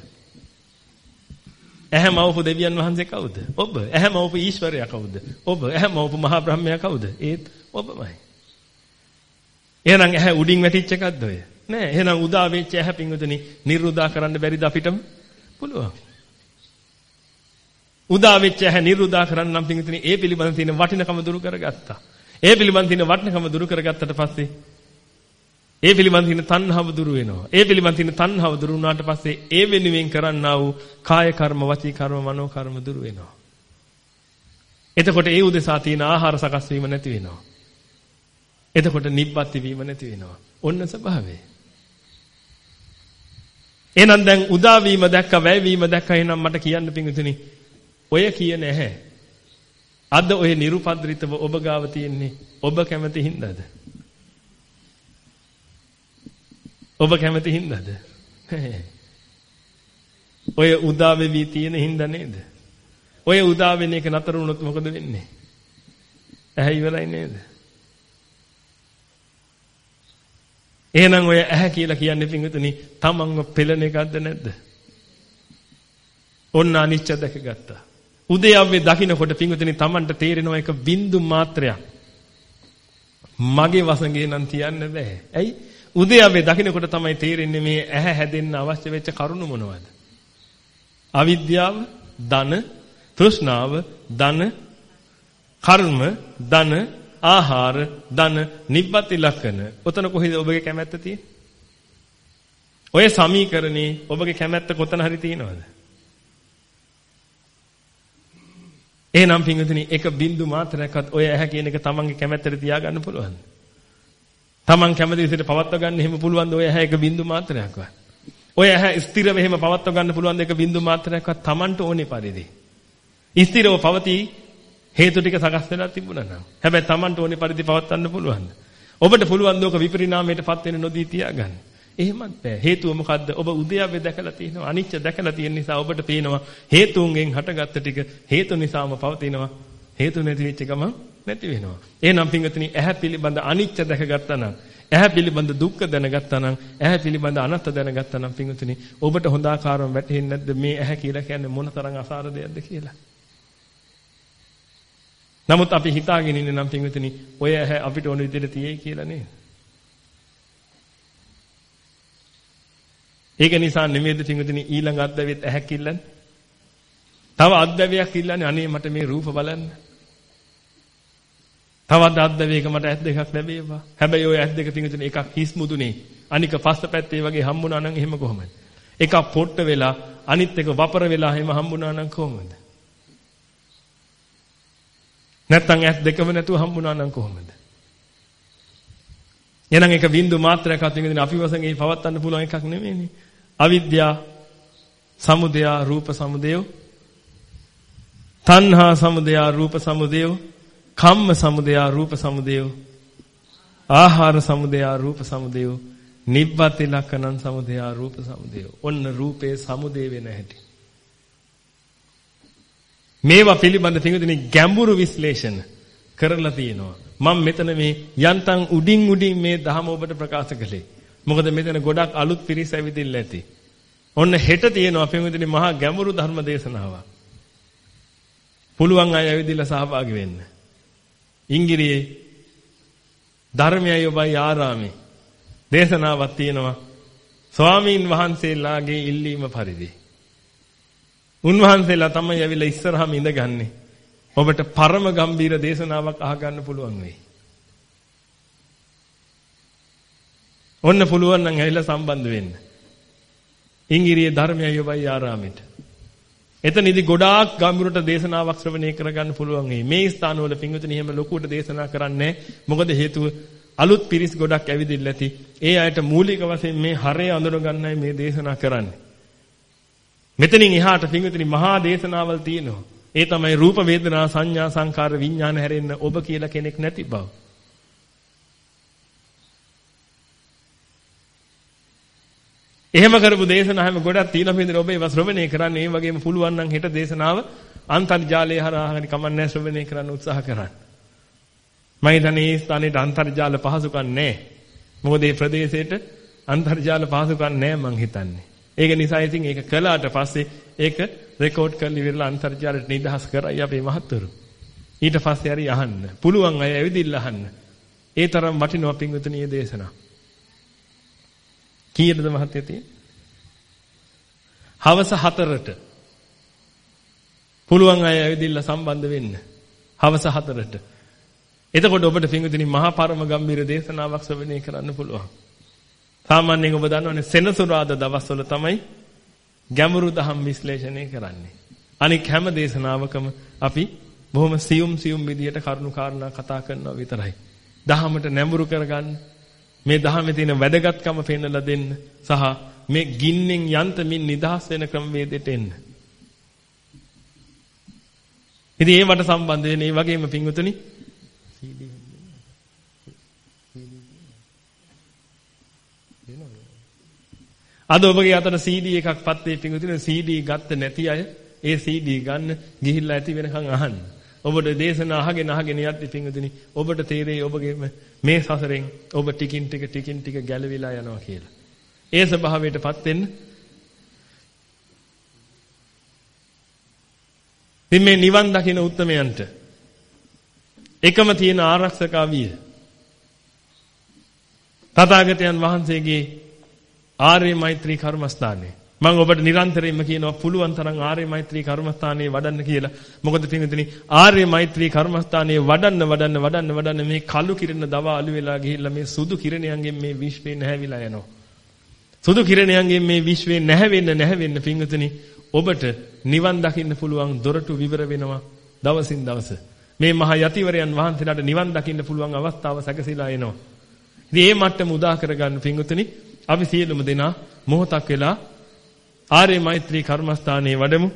ඇහැ මවපු දෙවියන් වහන්සේ කවුද? ඔබ. ඇහැ මවපු ඊශ්වරයා කවුද? ඔබ. ඇහැ මවපු මහා බ්‍රහ්මයා කවුද? ඒත් ඔබමයි. එහෙනම් ඇහැ උඩින් වැටිච්ච එකක්ද ඔය? නෑ එහෙනම් උදා වෙච්ච ඇහැ පිංගුතුනි නිර්උදා කරන්න බැරිද අපිටම? පුළුවන්. උදා වෙච්ච ඇහැ නිර්උදා කරන්න නම් පිංගුතුනි ඒ පිළිබඳ තියෙන වටිනකම දුරු කරගත්තා. ඒ පිළිබඳ තියෙන වටිනකම දුරු කරගත්තට පස්සේ ඒ පිළිබඳ තියෙන තණ්හාව දුරු වෙනවා. ඒ පිළිබඳ තියෙන තණ්හාව දුරු වුණාට පස්සේ ඒ වෙනුවෙන් කරන්නා වූ කාය කර්ම, වචී කර්ම, මනෝ කර්ම දුරු වෙනවා. එතකොට ඒ උදෙසා තියෙන ආහාර සකස් වීම නැති වෙනවා. එතකොට නිබ්බත්ති වීම නැති වෙනවා. ඔන්න ස්වභාවය. එහෙනම් දැන් උදා වීම දැක්ක වැය වීම දැක්ක. එහෙනම් මට කියන්න පිංගුතුනි ඔය කියන ඇහැ අද ඔය nirupadritaව ඔබ ගාව තියෙන්නේ ඔබ කැමති හින්දාද? ඔබ කැමති හින්දාද? ඔය උදා වෙවි තියෙන හින්දා නේද? ඔය උදා වෙන එක නතර වුණොත් මොකද වෙන්නේ? ඇහැ ඉවරයි නේද? එහෙනම් ඔය ඇහැ කියලා කියන්නේ පින්විතනි තමන්ව පෙළන එකක්ද නැද්ද? ඔන්න අනිච්ච දැකගත්තා. උදයව්වේ දකින්නකොට පින්විතනි තමන්ට තේරෙනවා එක බින්දු මාත්‍රයක්. මගේ වසඟේ නම් තියන්න බෑ. ඇයි? උදයව්වේ දකින්නකොට තමයි තේරෙන්නේ මේ ඇහැ හැදෙන්න අවශ්‍ය වෙච්ච කරුණු මොනවද? අවිද්‍යාව, ධන, තෘෂ්ණාව, ධන, කර්ම, ධන, ආහාර, ධන, නිබ්බති ලක්ෂණ. ඔතන කොහෙද ඔබගේ කැමැත්ත තියෙන්නේ? ඔය සමීකරණේ ඔබගේ කැමැත්ත කොතන හරි තියෙනවද? එහෙනම් පින්විතනි එක බින්දු මාත්‍රයක්වත් ඔය ඇහැ කියන එක තමන්ගේ කැමැත්තට තියාගන්න පුළුවන්ද? තමන් කැමති විදිහට පවත්වා ගන්න එහෙම පුළුවන්ද ඔය ඇහැ එක බින්දු මාත්‍රයක්වත්? ඔය ඇහැ ස්ථිරව එහෙම පවත්වා ගන්න පුළුවන්ද එක බින්දු මාත්‍රයක්වත් තමන්ට ඕනේ පරිදි? ස්ථිරව පවතී හේතු ටික සකස් වෙලා තිබුණා නම්. හැබැයි තමන්ට ඕනේ පරිදි පවත්වන්න පුළුවන්ද? ඔබට පුළුවන් දෝක විපරිණාමයටපත් වෙන්න නොදී තියාගන්න. එහෙමත් බෑ. හේතුව මොකද්ද? ඔබ උදයවේ දැකලා තියෙනවා. අනිච්ච දැකලා තියෙන නිසා ඔබට පේනවා හේතුන්ගෙන් හටගත්ත ටික හේතු නිසාම පවතිනවා. හේතු නැති වෙච්ච ගමන් නැති වෙනවා. එහෙනම් පින්වතුනි ඇහැ පිළිබඳ අනිච්ච දැකගත්තා නම් ඇහැ පිළිබඳ දුක්ඛ දැනගත්තා නම් ඇහැ පිළිබඳ අනත්ත දැනගත්තා නම් පින්වතුනි ඔබට හොඳ ආකාරව වැටහෙන්නේ නැද්ද මේ ඇහැ කියලා කියන්නේ මොන තරම් අසාර දෙයක්ද කියලා? නමුත් අපි හිතාගෙන ඉන්නේ නම් පින්වතුනි ඔය ඇහැ අපිට ඕන විදිහට තියෙයි කියලා නේද? ඒක නිසා නෙමෙයිද පින්වතුනි ඊළඟ අද්දවෙත් ඇහැක් ඉල්ලන්නේ. තව අද්දවයක් ඉල්ලන්නේ අනේ මට මේ රූප බලන්න. තවත් අද්දවයක මට ඇස් දෙකක් ලැබේවා. හැබැයි ওই ඇස් දෙක පින්වතුනි එකක් හිස් මුදුනේ. අනික පස්ස පැත්තේ වගේ හම්බුණා නම් එහෙම කොහොමද? එකක් පොට්ට වෙලා අනිත් එක වපර වෙලා එහෙම හම්බුණා නම් කොහොමද? නැත්තම් ඇස් දෙකම නැතුව හම්බුණා නම් කොහොමද? එහෙනම් ඒක බින්දු මාත්‍රයක් අතින් අපි වශයෙන් ඒ පවත්වන්න පුළුවන් එකක් නෙමෙයිනේ. අවිද්‍යා සමුදය රූප සමුදය. තණ්හා සමුදය රූප සමුදය. කම්ම සමුදය රූප සමුදය. ආහාර සමුදය රූප සමුදය. නිබ්බති ලක්ෂණං සමුදය රූප සමුදය. ඔන්න රූපේ සමුදය වෙන හැටි. මේවා පිළිබඳ තිඟුදිනේ ගැඹුරු විශ්ලේෂණ කරලා තියෙනවා මම මෙතන මේ යන්තම් උඩින් උඩින් මේ ධහම ඔබට ප්‍රකාශ කළේ මොකද මෙතන ගොඩක් අලුත් පිරිස ඇවිදින්න ඇති. ඔන්න හෙට තියෙනවා අපේ මෙතන මහා ගැඹුරු ධර්ම දේශනාවක්. පුළුවන් අය ඇවිදilla සහභාගී වෙන්න. ඉංගිරියේ ධර්මයයි ඔබයි ආරාමේ දේශනාවක් තියෙනවා. ස්වාමීන් වහන්සේලාගේ ඉල්ලීම පරිදි. උන්වහන්සේලා තමයි ඇවිල්ලා ඉස්සරහම ඉඳගන්නේ. ඔබට පරම ගම්බීර දේශනාවක් අහගන්න පුළුවන් වෙයි. ඔන්න පුළුවන් නම් ඇවිල්ලා සම්බන්ධ වෙන්න. ඉංගිරියේ ධර්මයයි ඔබයි ආරාමෙට. එතනදි ගොඩාක් ගැඹුරට දේශනාවක් ශ්‍රවණය කරගන්න පුළුවන් වෙයි. මේ ස්ථානවල පින්විතනි එහෙම ලොකුවට දේශනා කරන්නේ මොකද හේතුව අලුත් පිරිස් ගොඩක් ඇවිදින්න ඇති. ඒ අයට මූලික වශයෙන් මේ හරය අඳුර ගන්නයි මේ දේශනා කරන්නේ. මෙතනින් එහාට පින්විතනි මහා දේශනාවල් තියෙනවා. ඒ තමයි රූප වේදනා සංඥා සංකාර විඥාන හැරෙන්න ඔබ කියලා කෙනෙක් නැති බව. එහෙම කරපු දේශනා හැම ගොඩක් තියෙනවා පින්දින ඔබ ඒවා ශ්‍රවණය කරන්න ඒ වගේම පුළුවන් නම් හෙට දේශනාව අන්තර්ජාලය හරහා හරි කමන්නේ ශ්‍රවණය කරන්න උත්සාහ කරන්න. මම හිතන්නේ මේ ස්ථානෙට අන්තර්ජාල පහසුකම් නැහැ. මොකද මේ ප්‍රදේශයට අන්තර්ජාල පහසුකම් නැහැ මං හිතන්නේ. ඒක නිසා ඉතින් ඒක කළාට පස්සේ ඒක රෙකෝඩ් කරලා ඉවරලා අන්තර්ජාලයට නිදහස් කරයි අපේ මහත්වරු. ඊට පස්සේ හරි අහන්න. පුළුවන් අය ඇවිදින්න අහන්න. ඒ තරම් වටිනවා පින්විතනී දේශනා. කීයටද මහත්තයා තියෙන්නේ? හවස 4ට. පුළුවන් අය ඇවිදilla සම්බන්ධ වෙන්න. හවස 4ට. එතකොට ඔබට පින්විතනි මහා පරම ගම්බීර දේශනාවක් ශ්‍රවණය කරන්න පුළුවන්. සාමාන්‍යයෙන් ඔබ දන්නවනේ සෙනසුරාදා දවස්වල තමයි ගැඹුරු දහම් විශ්ලේෂණය කරන්නේ. අනික හැම දේශනාවකම අපි බොහොම සියුම් සියුම් විදියට කරුණු කාරණා කතා කරනවා විතරයි. දහමට නැඹුරු කරගන්න මේ දහමේ තියෙන වැදගත්කම පෙන්වලා දෙන්න සහ මේ ගින්නෙන් යන්තමින් නිදහස් වෙන ක්‍රමවේදයට එන්න. ඉතින් ඒවට සම්බන්ධ වෙන ඒ වගේම පින්වතුනි අද ඔබගේ අතට CD එකක් පත්තේ පින්වතුනි CD ගත්ත නැති අය ඒ CD ගන්න ගිහිල්ලා ඇති වෙනකන් අහන්න. ඔබට දේශනා අහගෙන අහගෙන යද්දි පින්වතුනි ඔබට තේරෙයි ඔබගේ මේ සසරෙන් ඔබ ටිකින් ටික ටිකින් ටික ගැලවිලා යනවා කියලා. ඒ ස්වභාවයටපත් වෙන්න ඉතින් මේ නිවන් දකින උත්මයන්ට එකම තියෙන ආරක්ෂකාවිය තථාගතයන් වහන්සේගේ ආර්ය මෛත්‍රී කර්මස්ථානයේ මම ඔබට නිරන්තරයෙන්ම කියනවා පුළුවන් තරම් ආර්ය මෛත්‍රී කර්මස්ථානයේ වඩන්න කියලා. මොකද පින්විතනි ආර්ය මෛත්‍රී කර්මස්ථානයේ වඩන්න වඩන්න වඩන්න වඩන්න මේ කළු කිරණ දව අලු වෙලා ගිහිල්ලා මේ සුදු කිරණයන්ගෙන් මේ විශ්වේ නැහැවිලා යනවා. සුදු කිරණයන්ගෙන් මේ විශ්වේ නැහැවෙන්න නැහැවෙන්න පින්විතනි ඔබට නිවන් දකින්න පුළුවන් දොරටු විවර වෙනවා දවසින් දවස. මේ මහා යතිවරයන් වහන්සේලාට නිවන් දකින්න පුළුවන් අවස්ථාව සැකසීලා එනවා. ඉතින් මේ මට්ටම උදා කරගන්න පින්විතනි අපි සියලුම දෙනා මොහොතක් වෙලා ආර්ය මෛත්‍රී කර්මස්ථානයේ වඩමු.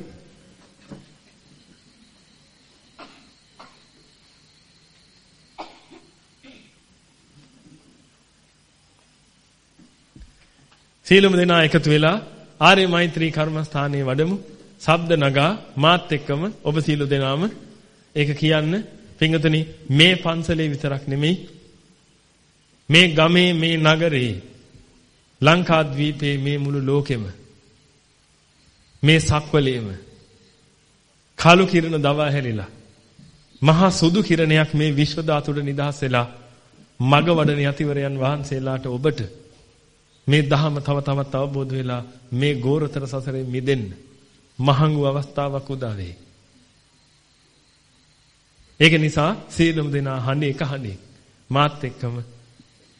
සීලමු දෙනා එකතු වෙලා ආර්ය මෛත්‍රී කර්මස්ථානයේ වඩමු. ශබ්ද නගා මාත් එක්කම ඔබ සීල දෙනාම ඒක කියන්න පින්වතුනි මේ පන්සලේ විතරක් නෙමෙයි මේ ගමේ මේ නගරේ ලංකාද්වීපයේ මේ මුළු ලෝකෙම මේ සක්වලේම කළු කිරණ දවා හැරිලා මහා සුදු කිරණයක් මේ විශ්ව ධාතුවට නිදහස් වෙලා මග වඩන යතිවරයන් වහන්සේලාට ඔබට මේ ධහම තව තවත් අවබෝධ වෙලා මේ ගෝරතර සසරෙන් මිදෙන්න මහඟු අවස්ථාවක් උදා වෙයි. ඒක නිසා සීලම දෙනා හඬ එක හඬේ මාත් එක්කම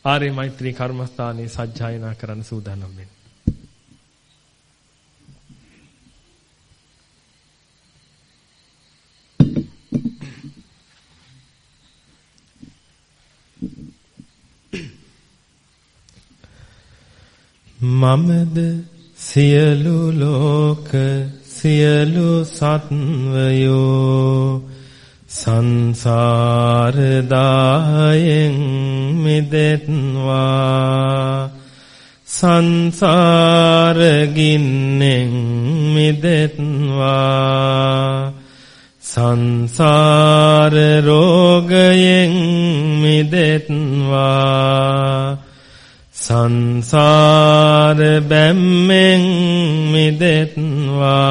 ආර්ය මෛත්‍රී කර්මස්ථානයේ සජ්ජායනා කරන්න සූදානම් වෙන්න. මමද සියලු ලෝක සියලු සත්වයෝ සංසාර දායෙන් මිදෙත්වා. සංසාර ගින්නෙන් මිදෙත්වා. සංසාර රෝගයෙන් මිදෙත්වා. සංසාර බැම්මෙන් මිදෙත්වා.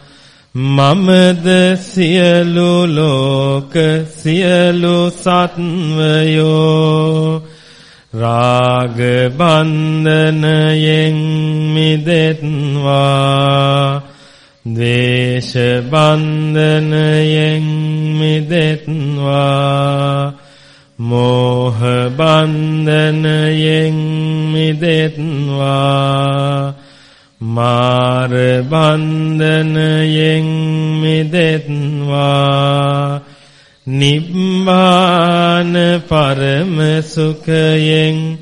මමද සියලු ලෝක සියලු සත්වයෝ රාග බන්ධනයෙන් මිදෙත්වා ද්වේෂ බන්ධනයෙන් මිදෙත්වා මෝහ බන්ධනයෙන් මිදෙත්වා මාර බන්ධනයෙන් මිදෙත්වා නිබ්බාන පරම සුඛයෙන්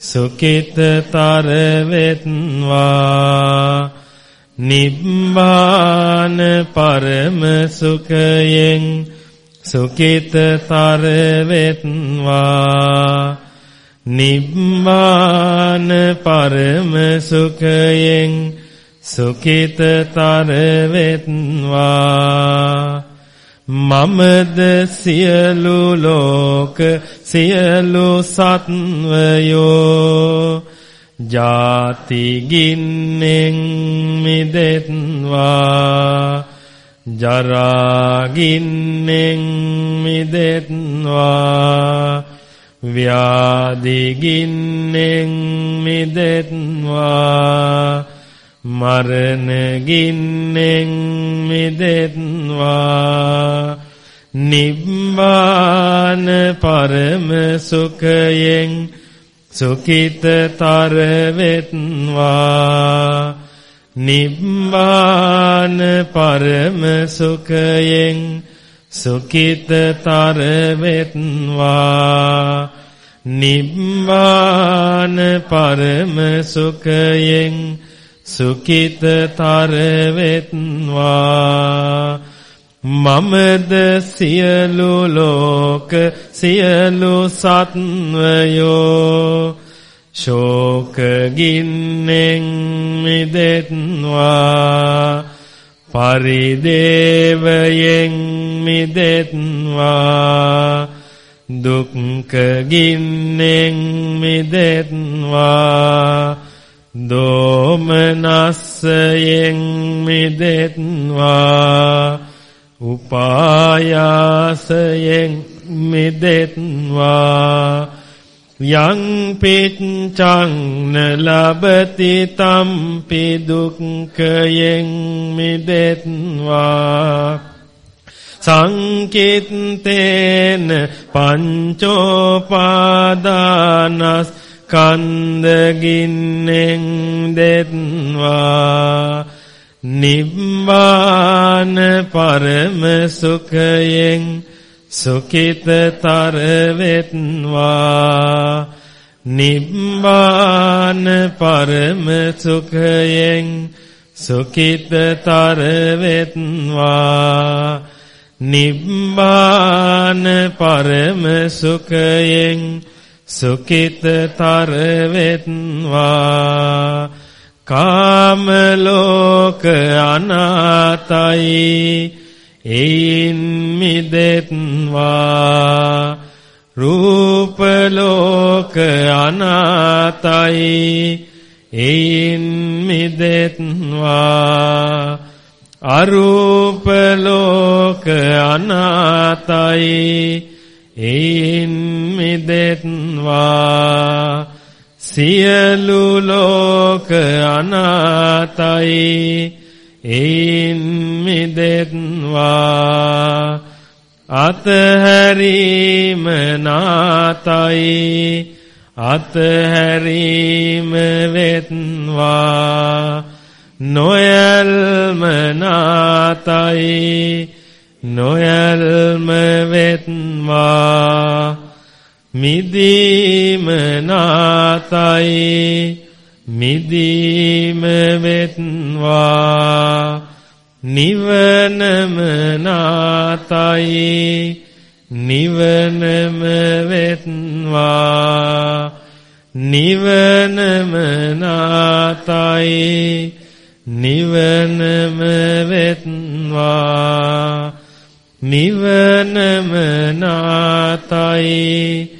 සුඛිතතර වෙත්වා නිබ්බාන පරම සුඛයෙන් සුකිතතර වෙත්වා නිබ්බාන පරම සුඛයෙන් සුකිතතර වෙත්වා මමද සියලු ලෝක සියලු සත්වයෝ ජාති ගින්නෙන් මිදෙත්වා. ජරාගින්නෙන් මිදෙත්වා. ව්‍යාධිගින්නෙන් මිදෙත්වා මරණගින්නෙන් මිදෙත්වා. නිබ්බාන පරම සුඛයෙන් සුඛිතතර වෙත්වා නිබ්බාන පරම සුඛයෙන් සුඛිතතර වෙත්වා නිබ්බාන පරම සුඛයෙන් සුඛිතතර වෙත්වා මමද සියලු ලෝක සියලු සත්වයෝ ශෝක ගින්නෙන් මිදෙත්වා. පරිදේවයෙන් මිදෙත්වා දුක්ඛ ගින්නෙන් මිදෙත්වා දෝමනස්සයෙන් මිදෙත්වා උපායාසයෙන් මිදෙත්වා යං පිච්ඡං ලබති තම්පි දුක්ඛයෙන් මිදෙත්වා සංකිත්තේන පංචෝපාදානස් කන්දගින්නෙන් දෙත්වා නිබ්බාන පරම සුඛයෙන් සුකිතතර වෙත්වා නිබ්බාන පරම සුඛයෙන් සුකිතතර වෙත්වා නිබ්බාන පරම සුඛයෙන් සුකිතතර වෙත්වා කාම ලෝක අනාතයි එයින් මිදෙත්වා රූප ලෝක අනාතයි. එයින් මිදෙත්වා අරූප ලෝක අනාතයි. එයින් මිදෙත්වා සියලු ලෝක අනාතයි. එයින් මිදෙත්වා අතහැරීම නාතයි අතහැරීම වෙත්වා නොයල්ම නාතයි නොයල්ම වෙත්වා මිදීම නාතයි මිදීම වෙත්වා. නිවනම නාතයි. නිවනම වෙත්වා. නිවනම නාතයි. නිවනම වෙත්වා. නිවනම නාතයි.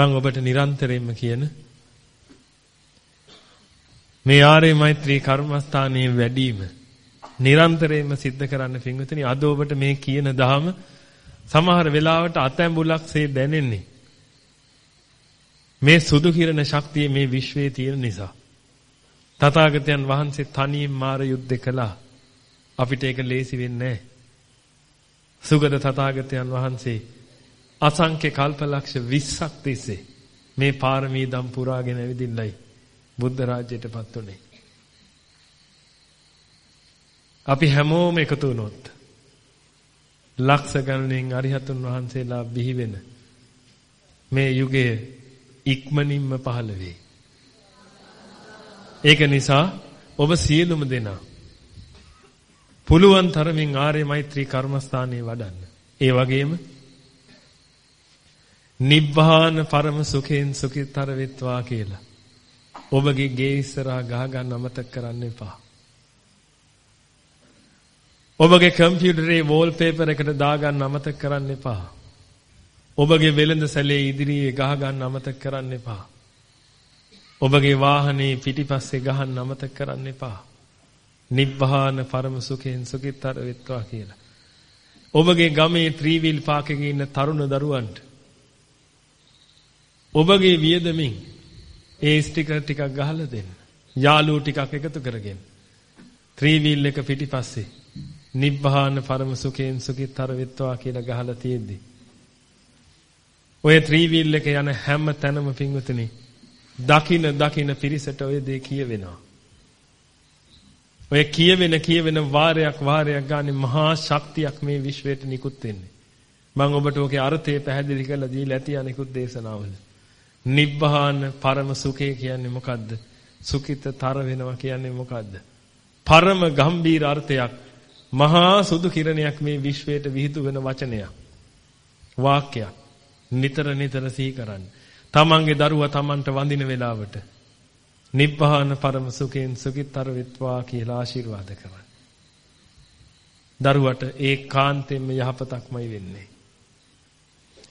මම ඔබට නිරන්තරයෙන්ම කියන මේ ආර්ය මෛත්‍රී කර්මස්ථානයේ වැඩිම නිරන්තරයෙන්ම සිද්ධ කරන්න පින්වතුනි අද ඔබට මේ කියන දහම සමහර වෙලාවට අතැඹුලක්සේ දැනෙන්නේ මේ සුදු කිරණ ශක්තිය මේ විශ්වයේ තියෙන නිසා තථාගතයන් වහන්සේ තනියෙන් මාර යුද්ධ කළා. අපිට ඒක ලේසි වෙන්නේ නැහැ. සුගත තථාගතයන් වහන්සේ අසංඛ්‍ය කල්පලක්ෂ 20ක් තිස්සේ මේ පාරමී දම් පුරාගෙන ඇවිදින්නයි බුද්ධ රාජ්‍යයටපත් උනේ. අපි හැමෝම එකතු වුණොත් ලක්ෂ ගණනින් අරිහතුන් වහන්සේලා බිහි වෙන මේ යුගයේ ඉක්මනින්ම පහළ වෙයි. ඒක නිසා ඔබ සියලුම දෙනා පුළුවන් තරමින් ආර්ය මෛත්‍රී කර්මස්ථානයේ වඩන්න. ඒ වගේම නිබ්බාන පරම සුඛෙන් සුඛිතර වෙත්වා කියලා. ඔබගේ ගේ ඉස්සරහා ගහ ගන්න අමතක කරන්න එපා. ඔබගේ කම්පියුටරේ වෝල්පේපර් එකට දාගන්න අමතක කරන්න එපා. ඔබගේ වෙළඳ සැලේ ඉදිරියේ ගහ ගන්න අමතක කරන්න එපා. ඔබගේ වාහනේ පිටිපස්සේ ගහන්න අමතක කරන්න එපා. නිබ්බාන පරම සුඛෙන් සුඛිතර වෙත්වා කියලා. ඔබගේ ගමේ ත්‍රිවිල් පාකකේ ඉන්න තරුණ දරුවන්ට ඔබගේ වියදමින් ඒ ස්ටිකර් ටිකක් ගහලා දෙන්න. යාළුවෝ ටිකක් එකතු කරගෙන. ත්‍රිවිල් එක පිටිපස්සේ නිබ්බාන පරම සුඛෙන් සුඛිතර වෙත්වා කියලා ගහලා තියෙද්දි. ඔය ත්‍රිවිල් එක යන හැම තැනම පින්වතුනි දකින දකින පිරිසට ඔය දේ කියවෙනවා. ඔය කියවෙන කියවෙන වාරයක් වාරයක් ගානේ මහා ශක්තියක් මේ විශ්වයට නිකුත් වෙන්නේ. මම ඔබට ඔකේ අර්ථය පැහැදිලි කරලා දීලා ඇති අනිකුත් දේශනාවල. නිබ්බාන පරම සුඛය කියන්නේ මොකද්ද? සුඛිතතර වෙනවා කියන්නේ මොකද්ද? පරම ගම්බීර අර්ථයක් මහා සුදු කිරණයක් මේ විශ්වයට විහිදු වෙන වචනයක්. වාක්‍යයක්. නිතර නිතර සිහි කරන්න. තමන්ගේ දරුවා තමන්ට වඳින වෙලාවට නිබ්බාන පරම සුඛෙන් සුඛිතර වෙත්වා කියලා ආශිර්වාද කරන්න. දරුවට ඒකාන්තයෙන්ම යහපතක්මයි වෙන්නේ.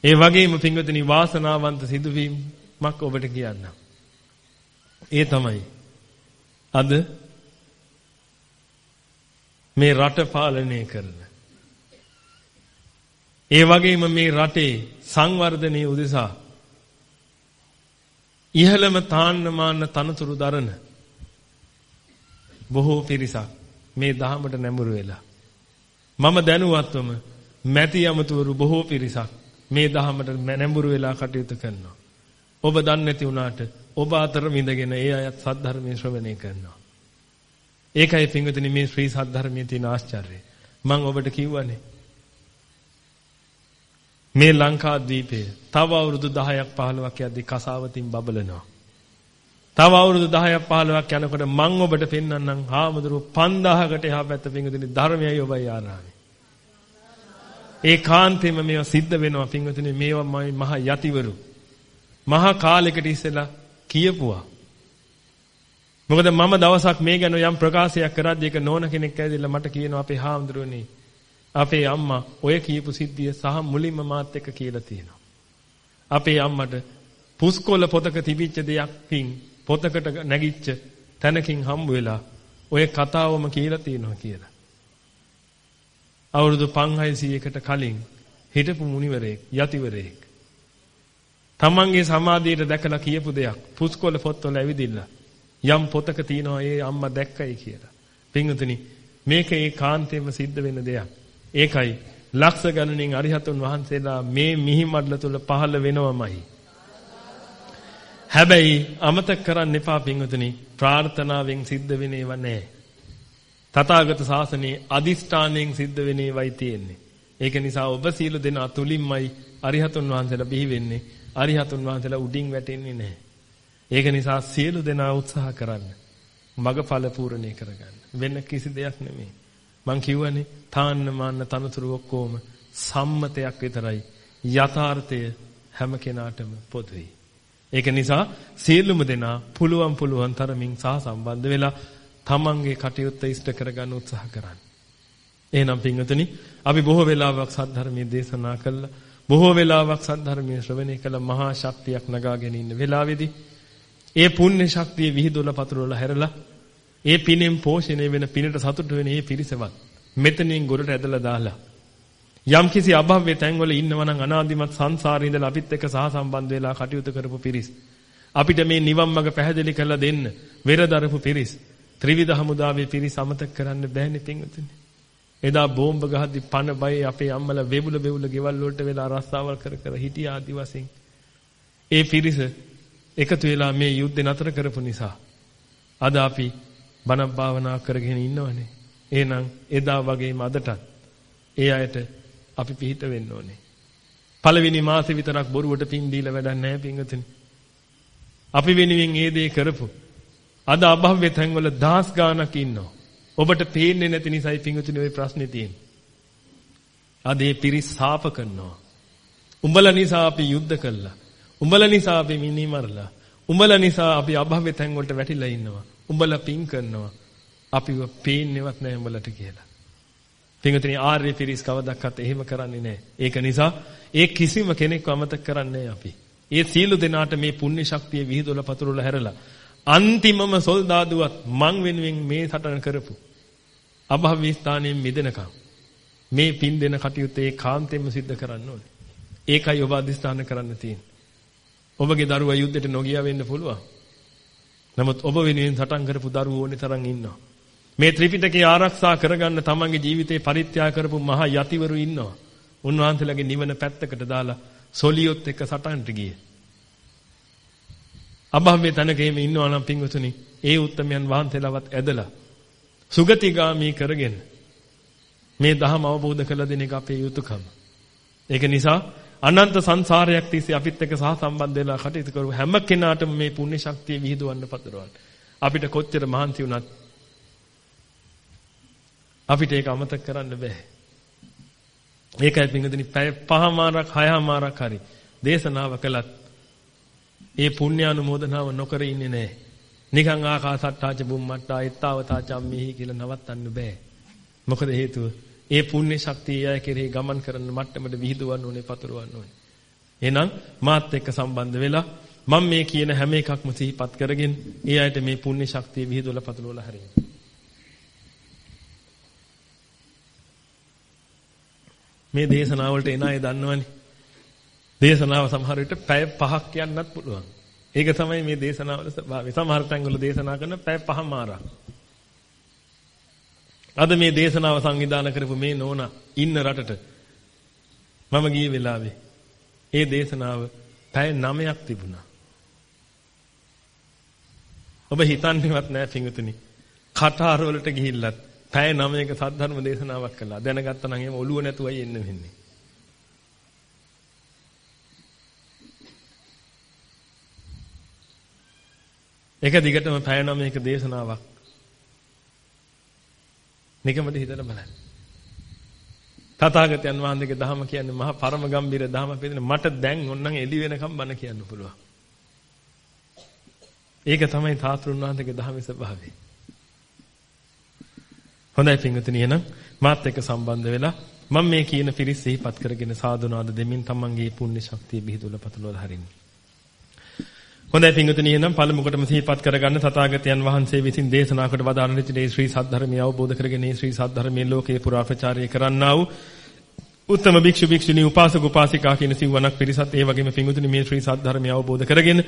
ඒ වගේම පින්වතුනි වාසනාවන්ත සිදුවීමක් ඔබට කියන්නම්. ඒ තමයි අද මේ රට පාලනය කරන ඒ වගේම මේ රටේ සංවර්ධනයේ උදෙසා ඉහළම තාන්නමාන තනතුරු දරන බොහෝ පිරිසක් මේ දහමට නැඹුරු වෙලා මම දැනුවත්වම මැති යමතුවරු බොහෝ පිරිසක් මේ දහමට නැඹුරු වෙලා කටයුතු කරනවා. ඔබ දන්නේ නැති වුණාට ඔබ අතර විඳගෙන ඒ අයත් සද්ධර්මයේ ශ්‍රවණය කරනවා. ඒකයි පින්විතනි මේ ශ්‍රී සද්ධර්මයේ තියෙන ආශ්චර්යය. මම ඔබට කිව්වනේ මේ ලංකාද්වීපය තව අවුරුදු 10ක් 15ක් යද්දි කසාවතින් බබලනවා. තව අවුරුදු 10ක් 15ක් යනකොට මං ඔබට පෙන්වන්නම් හාමුදුරුවෝ 5000කට එහා පැත්ත පිංගුතුනි ධර්මයයි ඔබයි ආරාමේ. ඒ කාන්තේම මේවා සිද්ධ වෙනවා පිංගුතුනි මේවා මහ යතිවරු. මහා කාලයකට ඉස්සෙල්ලා කියපුවා. මොකද මම දවසක් මේ ගැන යම් ප්‍රකාශයක් කරද්දී ඒක නෝන කෙනෙක් ඇවිදලා මට කියනවා අපේ හාමුදුරුවනේ අපේ අම්මා ඔය කියපු සිද්ධිය සහ මුලින්ම මාත් එක්ක කියලා තියෙනවා. අපේ අම්මට පුස්කොළ පොතක තිබිච්ච දෙයක්කින් පොතකට නැගිච්ච තැනකින් හම්බ වෙලා ඔය කතාවම කියලා තියෙනවා කියලා. අවුරුදු 5600කට කලින් හිටපු මුනිවරයෙක් යතිවරයෙක් තමන්ගේ සමාධියට දැකලා කියපු දෙයක් පුස්කොළ පොත්වල ඇවිදින්න යම් පොතක තියෙනවා ඒ අම්මා දැක්කයි කියලා. පින්වතුනි මේක ඒ කාන්තේම සිද්ධ වෙන දෙයක්. ඒකයි ලක්ෂ ගණනින් අරිහතුන් වහන්සේලා මේ මිහිමඩල තුල පහළ වෙනවමයි. හැබැයි අමතක කරන්න එපා පින්වතුනි ප්‍රාර්ථනාවෙන් සිද්ධ වෙන ඒවා නෑ. තථාගත ශාසනයේ අදිෂ්ඨානයෙන් සිද්ධ වෙන ඒවයි තියෙන්නේ. ඒක නිසා ඔබ සීල දෙන අතුලින්මයි අරිහතුන් වහන්සේලා බිහි වෙන්නේ. අරිහතුන් වහන්සේලා උඩින් වැටෙන්නේ නැහැ. ඒක නිසා සියලු දෙනා උත්සාහ කරන්න. මගඵල පූර්ණේ කරගන්න. වෙන කිසි දෙයක් නෙමෙයි. මං කියවනේ තාන්න මාන්න තනතුරු ඔක්කොම සම්මතයක් විතරයි. යථාර්ථය හැම කෙනාටම පොදුයි. ඒක නිසා සියලුම දෙනා පුළුවන් පුළුවන් තරමින් සහ සම්බන්ධ වෙලා තමන්ගේ කටයුත්ත ඉෂ්ට කරගන්න උත්සාහ කරන්න. එහෙනම් පින්වතුනි අපි බොහෝ වෙලාවක් සද්ධර්මයේ දේශනා කළා. බොහෝ වෙලාවක් සද්ධර්මයේ ශ්‍රවණය කළ මහා ශක්තියක් නගාගෙන ඉන්න වෙලාවේදී ඒ පුණ්‍ය ශක්තිය විහිදුවලා පතුරවලා හැරලා ඒ පිනෙන් පෝෂණය වෙන පිනට සතුට වෙන මේ පිරිසවත් මෙතනින් ගොඩට ඇදලා දාලා යම්කිසි අභව්‍ය තැන්වල ඉන්නවා නම් අනාදිමත් සංසාරේ ඉඳලා අපිත් එක්ක සහසම්බන්ධ වෙලා කටයුතු කරපු පිරිස්. අපිට මේ නිවන් මඟ පැහැදිලි කරලා දෙන්න වෙරදරපු පිරිස්. ත්‍රිවිධ හමුදාවේ පිරිස් අමතක කරන්න බෑනේ පින්වතුනි. එදා බෝම්බ ගහද්දි පණ බය අපේ අම්මලා වෙබුල වෙබුල ගෙවල් වලට වෙලා රස්සාවල් කර කර හිටියා ආදි වශයෙන් ඒ පිරිස එකතු වෙලා මේ යුද්ධේ නතර කරපු නිසා අද අපි බණක් භාවනා කරගෙන ඉන්නවනේ. එහෙනම් එදා වගේම අදටත් ඒ අයට අපි පිහිට වෙන්න ඕනේ. පළවෙනි මාසේ විතරක් බොරුවට පින් දීලා වැඩක් නැහැ පින්වතුනි. අපි වෙනුවෙන් ඒ දේ කරපු අද අභව්‍ය තැන්වල දහස් ගාණක් ඉන්නවා. ඔබට පේන්නේ නැති නිසායි පින්වතුනි ওই ප්‍රශ්නේ තියෙන්නේ. අද ඒ පිරිස් සාප කරනවා. උඹලා නිසා අපි යුද්ධ කළා. උඹලා නිසා අපි මිනි මරලා. උඹලා නිසා අපි අභව්‍ය තැන් වලට වැටිලා ඉන්නවා. උඹලා පින් කරනවා. අපිව පේන්නේවත් නැහැ උඹලට කියලා. පින්වතුනි ආර්ය පිරිස් කවදක්වත් එහෙම කරන්නේ නැහැ. ඒක නිසා ඒ කිසිම කෙනෙක්ව අමතක කරන්නේ අපි. ඒ සීල දෙනාට මේ පුණ්‍ය ශක්තිය විහිදුවලා පතුරවලා හැරලා අන්තිමම සොල්දාදුවත් මං වෙනුවෙන් මේ සටන කරපු අභව්‍ය ස්ථානයෙන් මිදෙනකම් මේ පින් දෙන කටයුත්ත ඒ කාන්තෙන්ම සිද්ධ කරන්න ඕනේ. ඒකයි ඔබ අධිෂ්ඨාන කරන්න තියෙන්නේ. ඔබගේ දරුවා යුද්ධයට නොගියා වෙන්න පුළුවන්. නමුත් ඔබ වෙනුවෙන් සටන් කරපු දරුවෝ ඕනේ තරම් ඉන්නවා. මේ ත්‍රිපිටකය ආරක්ෂා කරගන්න තමන්ගේ ජීවිතේ පරිත්‍යාග කරපු මහා යතිවරු ඉන්නවා. උන්වහන්සේලාගේ නිවන පැත්තකට දාලා සොලියොත් එක්ක සටන්ට ගියේ. අභව්‍ය තැනක එහෙම ඉන්නවා නම් පින්වතුනි ඒ උත්තමයන් වහන්සේලාවත් ඇදලා සුගතිගාමි කරගෙන මේ ධහම අවබෝධ කළ දෙන එක අපේ යුතුයකම. ඒක නිසා අනන්ත සංසාරයක් තිස්සේ අපිත් එක්ක සහ සම්බන්ධ වෙලා කටයුතු කරු හැම කෙනාටම මේ පුණ්‍ය ශක්තිය විහිදුවන්න පතරවන්න. අපිට කොච්චර මහන්සි වුණත් අපිට ඒක අමතක කරන්න බෑ. ඒකයි පින්වතුනි පැය පහමාරක් හයමාරක් හරි දේශනාව කළත් ඒ පුණ්‍යානුමෝදනාව නොකර ඉන්නේ නැහැ. නිකං ආකාසට්ටාච බුම්මට්ටා ඊත්තාවතා චම්මේහි කියලා නවත්තන්න බෑ. මොකද හේතුව ඒ පුණ්‍ය ශක්තිය අය කෙරෙහි ගමන් කරන මට්ටමට විහිදුවන්න ඕනේ පතුරවන්න ඕනේ. එහෙනම් මාත් එක්ක සම්බන්ධ වෙලා මම මේ කියන හැම එකක්ම සිහිපත් කරගෙන ඒ අයට මේ පුණ්‍ය ශක්තිය විහිදුවලා පතුරවලා හරියන්න. මේ දේශනාවලට එන අය දන්නවනේ. දේශනාව සමහර විට පැය 5ක් යන්නත් පුළුවන්. ඒක තමයි මේ දේශනාවල ස්වභාවය. සමහර තැන්වල දේශනා කරන පැය 5මාරක්. අද මේ දේශනාව සංවිධානය කරපු මේ නෝනා ඉන්න රටට මම ගිය වෙලාවේ ඒ දේශනාව පැය 9ක් තිබුණා. ඔබ හිතන්නේවත් නෑ පිංගුතුනි. කටාර වලට ගිහිල්ලත් පැය 9ක සද්ධර්ම දේශනාවක් කළා. දැනගත්තා නම් එහෙම ඔළුව නැතුවයි එන්න වෙන්නේ. එක දිගටම පැය 9ක දේශනාවක්. නිකමද හිතලා බලන්න. තථාගතයන් වහන්සේගේ ධහම කියන්නේ මහා පරම ගම්බීර ධහම පිළිදෙන මට දැන් ඕනනම් එළි වෙනකම් බණ කියන්න පුළුවන්. ඒක තමයි තාතුරුන් වහන්සේගේ ධහමේ ස්වභාවය. හොඳයි පින්වතුනි එහෙනම් මාත් එක්ක සම්බන්ධ වෙලා මම මේ කියන පිරිස සිහිපත් කරගෙන සාදුනාද දෙමින් තමන්ගේ පුණ්‍ය ශක්තිය බිහිදුල පතුලවල හරින්නේ. හොඳයි පින්වතුනි එහෙනම් පළමුවටම සිහිපත් කරගන්න තථාගතයන් වහන්සේ විසින් දේශනා කොට වදාළන විදිහේ ශ්‍රී සද්ධර්මය අවබෝධ කරගෙන මේ ශ්‍රී සද්ධර්මයේ ලෝකේ පුරා ප්‍රචාරය කරන්නා වූ උත්තම භික්ෂු භික්ෂුණී උපාසක උපාසිකා කියන සිව්වණක් පිරිසත් ඒ වගේම පිංගුතුනි මේ ශ්‍රී සද්ධර්මය අවබෝධ කරගෙන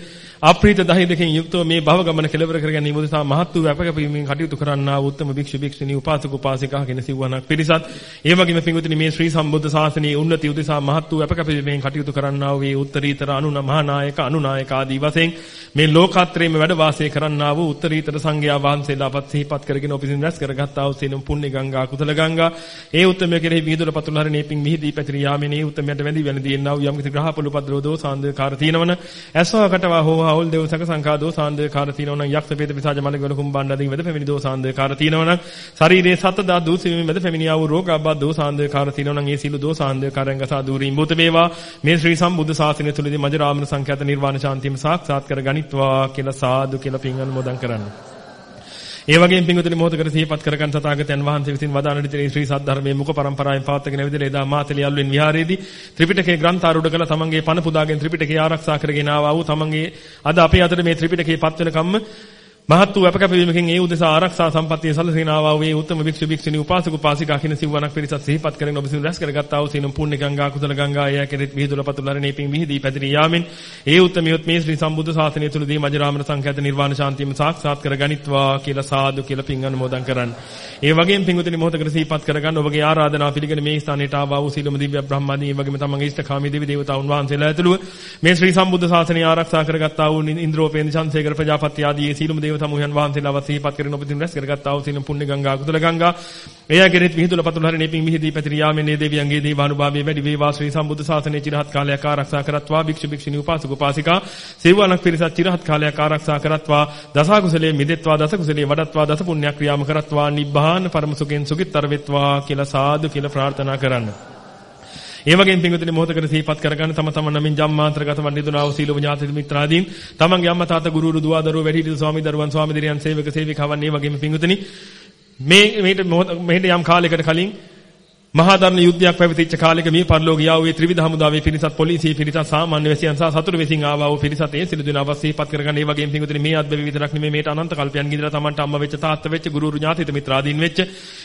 අප්‍රීත දහිදකින් යුක්තව මේ භව ගමන කෙලවර කර ගැනීම උදෙසා මහත් වූ අපකපීමෙන් කටයුතු කරන්නා වූ උත්තම භික්ෂු භික්ෂුණී උපාසක උපාසිකා කියන සිව්වණක් පිරිසත් ඒ වගේම පිංගුතුනි මේ ශ්‍රී සම්බුද්ධ ශාසනයේ උන්නති උදෙසා මහත් වූ අපකපීමෙන් කටයුතු කරන්නා වූ උත්තරීතර අනුන මහානායක අනුනායක ආදී වශයෙන් මේ ලෝකාත්‍රයේම වැඩ වාසය කරන්නා වූ උත්තරීතර සංඝයා වහන්සේලාපත් සිහිපත් කරගෙන ඔපිසින් රැස් කරගත්තා වූ සිනුම් පුණ්‍ය ගංගා කුසල ගංගා ඒ උත්තමය කෙරෙහි විහිදුල පතුල හරිනේ පිං මිහිදී පැතිරී යාමේ උත්තමයට වැඳි වැඳි එන්නා වූ යම්කිසි ග්‍රහපොළු පද්‍රෝ දෝසාන්දකාර තියෙනවන ඇස්වා කටවා හෝ හවුල් දෙව් සක සංඛා දෝසාන්දකාර තියෙනවන යක්ෂ පේත පිසාජ මලගල කුම්බණ්ඩ දින් වෙද පැමිණි දෝසාන්දකාර තියෙනවන ශරීරයේ සතදා දූසිමින් වෙද පැමිණියා වූ රෝගාබ්බා දෝසාන්දකාර තියෙනවන ඒ සීල දෝසාන්දකාරයන් ගසා දූරින් බුත වේවා මේ ශ්‍රී සම්බුද්ධ ශාසනය තුලදී මජරාමන සංඛ්‍යාත නිර්වාණ ශාන්තියම සාක්ෂාත් කර ගනිත්වා කියලා සාදු කියලා පින් අනුමෝදන් කරන්නේ. ඒ වගේම පින්වතුනි මොහොතකට සිහිපත් කරගන්න තථාගතයන් වහන්සේ විසින් වදාළ විදිහේ ශ්‍රී සද්ධර්මයේ මුඛ පරම්පරාවෙන් පවත්වාගෙන ඇවිදලා එදා මාතලේ අල්වෙන් විහාරයේදී ත්‍රිපිටකයේ ග්‍රන්ථාරූඪ කළ. තමන්ගේ පණ පුදාගෙන ත්‍රිපිටකය ආරක්ෂා කරගෙන ආවා වූ තමන්ගේ අද අපේ අතට මේ ත්‍රිපිටකයේ පත් වෙන කම්ම මහත් වූ අපකැපවීමකින් ඒ උදෙසා ආරක්ෂා සම්පත්තිය සැලසෙන ආවා වූ උත්තම භික්ෂු භික්ෂුණී උපාසක උපාසිකා කින සිවණක් පිරිසත් සිහිපත් කරගෙන ඔබ සිල් රැස් කරගත්තා වූ සීනම් පුණ්‍ය ගංගා කුසල ගංගා එය කෙරෙත් විහිදුල පතුලරණේ පිං විහිදී පැතිරී යාමෙන් ඒ උත්තමියොත් මේ ශ්‍රී සම්බුද්ධ ශාසනය තුලදී මජරාමන සංඛ්‍යාත නිර්වාණ ශාන්තියම සාක්ෂාත් කර ගනිත්වා කියලා සාදු කියලා පිං අනුමෝදන් කරන්න. ඒ වගේම පිංගුතුනි මොහොතකට සිහිපත් කරගන්න ඔබගේ ආරාධනාව පිළිගෙන මේ ස්ථානයට ආවා වූ සීලම දිව්‍ය බ්‍රහ්මාදී ඒ වගේම තමන්ගේ ඉෂ්ඨකාමී දෙවි දේවතාවුන් වහන්සේලා ඇතුළුව මේ ශ්‍රී සම්බුද්ධ ශාසනය ආරක්ෂා කරගත්තා වූ ඉන්ද්‍රෝපේන්ද්‍ර චන්සේකර ප්‍රජාපති ආදී සීලම දේවතමුයන් වහන්සේලා වහන්සේලාව සිහිපත් කරගෙන ඔබ දින රැස් කරගත්තා වූ සිනම් පුණ්‍ය ගංගා කුසල ගංගා. එයා කෙරෙහි විහිදුල පතුල හරිනේ පිං විහිදී පැතිර යාමේ නේ දෙවියන්ගේ දේවානුභාවයේ වැඩි වේවා. ශ්‍රී සම්බුද්ධ ශාසනයේ চিරහත් කාලයක් ආරක්ෂා කරත්වා. භික්ෂු භික්ෂුණී උපාසක උපාසිකා සේවණක් පිරිසත් চিරහත් කාලයක් ආරක්ෂා කරත්වා. දස කුසලයේ මිදෙත්වා දස කුසලයේ වඩත්වා දස පුණ්‍ය ක්‍රියාම කරත්වා. නිබ්බාන පරම සුඛෙන් සුඛිතර වෙත්වා කියලා සාදු කියලා ප්‍රාර්ථනා කරන්න. ඒ වගේම පින්විතනේ මොහොතකට සිහිපත් කරගන්න තම තම නමින් ජම්මාන්තරගත වන්දිතුනා වූ සීලව ඥාති මිත්‍රාදීන්. තමන්ගේ අම්මා තාත්තා ගුරුවරු දුවා දරුවෝ වැඩිහිටි ස්වාමි දරුවන් ස්වාමි දිරියන් සේවක සේවිකාවන් ඒ වගේම පින්විතනි මේ මේට මෙහෙට යම් කාලයකට කලින් මහා ධර්ම යුද්ධයක් පැවතිච්ච කාලෙක මේ පරිලෝක යාව වේ ත්‍රිවිධ හමුදාවේ පිරිසත් පොලිසිය පිරිසත් සාමාන්‍ය වැසියන් සහ සතුරු වැසියන් ආවා වූ පිරිසත් ඒ සිළු දෙනා අවශ්‍යපත් කරගන්න. ඒ වගේම පිඟුතුනි මේ අද්භව විතරක් නෙමෙයි මේට අනන්ත කල්පයන් ගිදලා Tamanට අම්මා වෙච්ච තාත්තා වෙච්ච ගුරුරු ඥාතිත මිත්‍රාදීන් වෙච්ච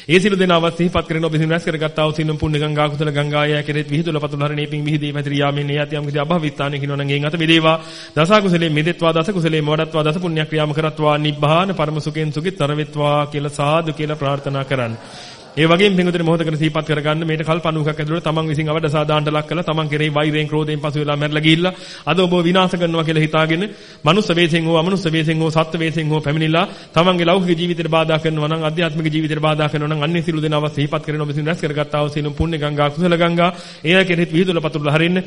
ඒ සිළු දෙනා අවශ්‍යපත් කරගෙන ඔබ විසින් රැස් කරගත්තා වූ සින්නම් පුණ්‍ය ගංගා කුසල ගංගාය කෙරෙත් විහිදුල පතුල හරණේ පිං විහිදී පැතිරී යාමෙන් ඒ යතියම් කිසි අභවිස්ථානයේ කිනවනම් ගෙන් අත මෙදේවා. දස කුසලේ මෙදෙත්වා දස කුසලේ මොඩත්වා දස පුණ්‍ය ක්‍රියාම කරත්වා නිබ්බාන පරම සුඛෙන් සුඛිතර වෙත්වා කියලා සාදු කියලා ප්‍රාර්ථනා කරන්නේ. ඒ වගේම පින්වතුනි මොහොතකට සිහිපත් කරගන්න මේට කල්ප 90ක් ඇතුළත තමන් විසින් අවඩ සාදාන්ට ලක් කළා. තමන් කෙරෙහි වෛරයෙන් ක්‍රෝධයෙන් පසු වෙලා මැරලා ගිහිල්ලා අද ඔබ විනාශ කරනවා කියලා හිතාගෙන මනුස්ස වේසෙන් හෝ අමනුස්ස වේසෙන් හෝ සත්ත්ව වේසෙන් හෝ පැමිණිලා තමන්ගේ ලෞකික ජීවිතයට බාධා කරනවා නම් අධ්‍යාත්මික ජීවිතයට බාධා කරනවා නම් අන්නේ සිළු දෙනාව සිහිපත් කරගෙන ඔබ විසින් රැස් කරගත්තා වූ සියලු පුණ්‍ය ගංගා කුසල ගංගා එය කෙරෙහි විහිදුල පතුරුල හරින්න.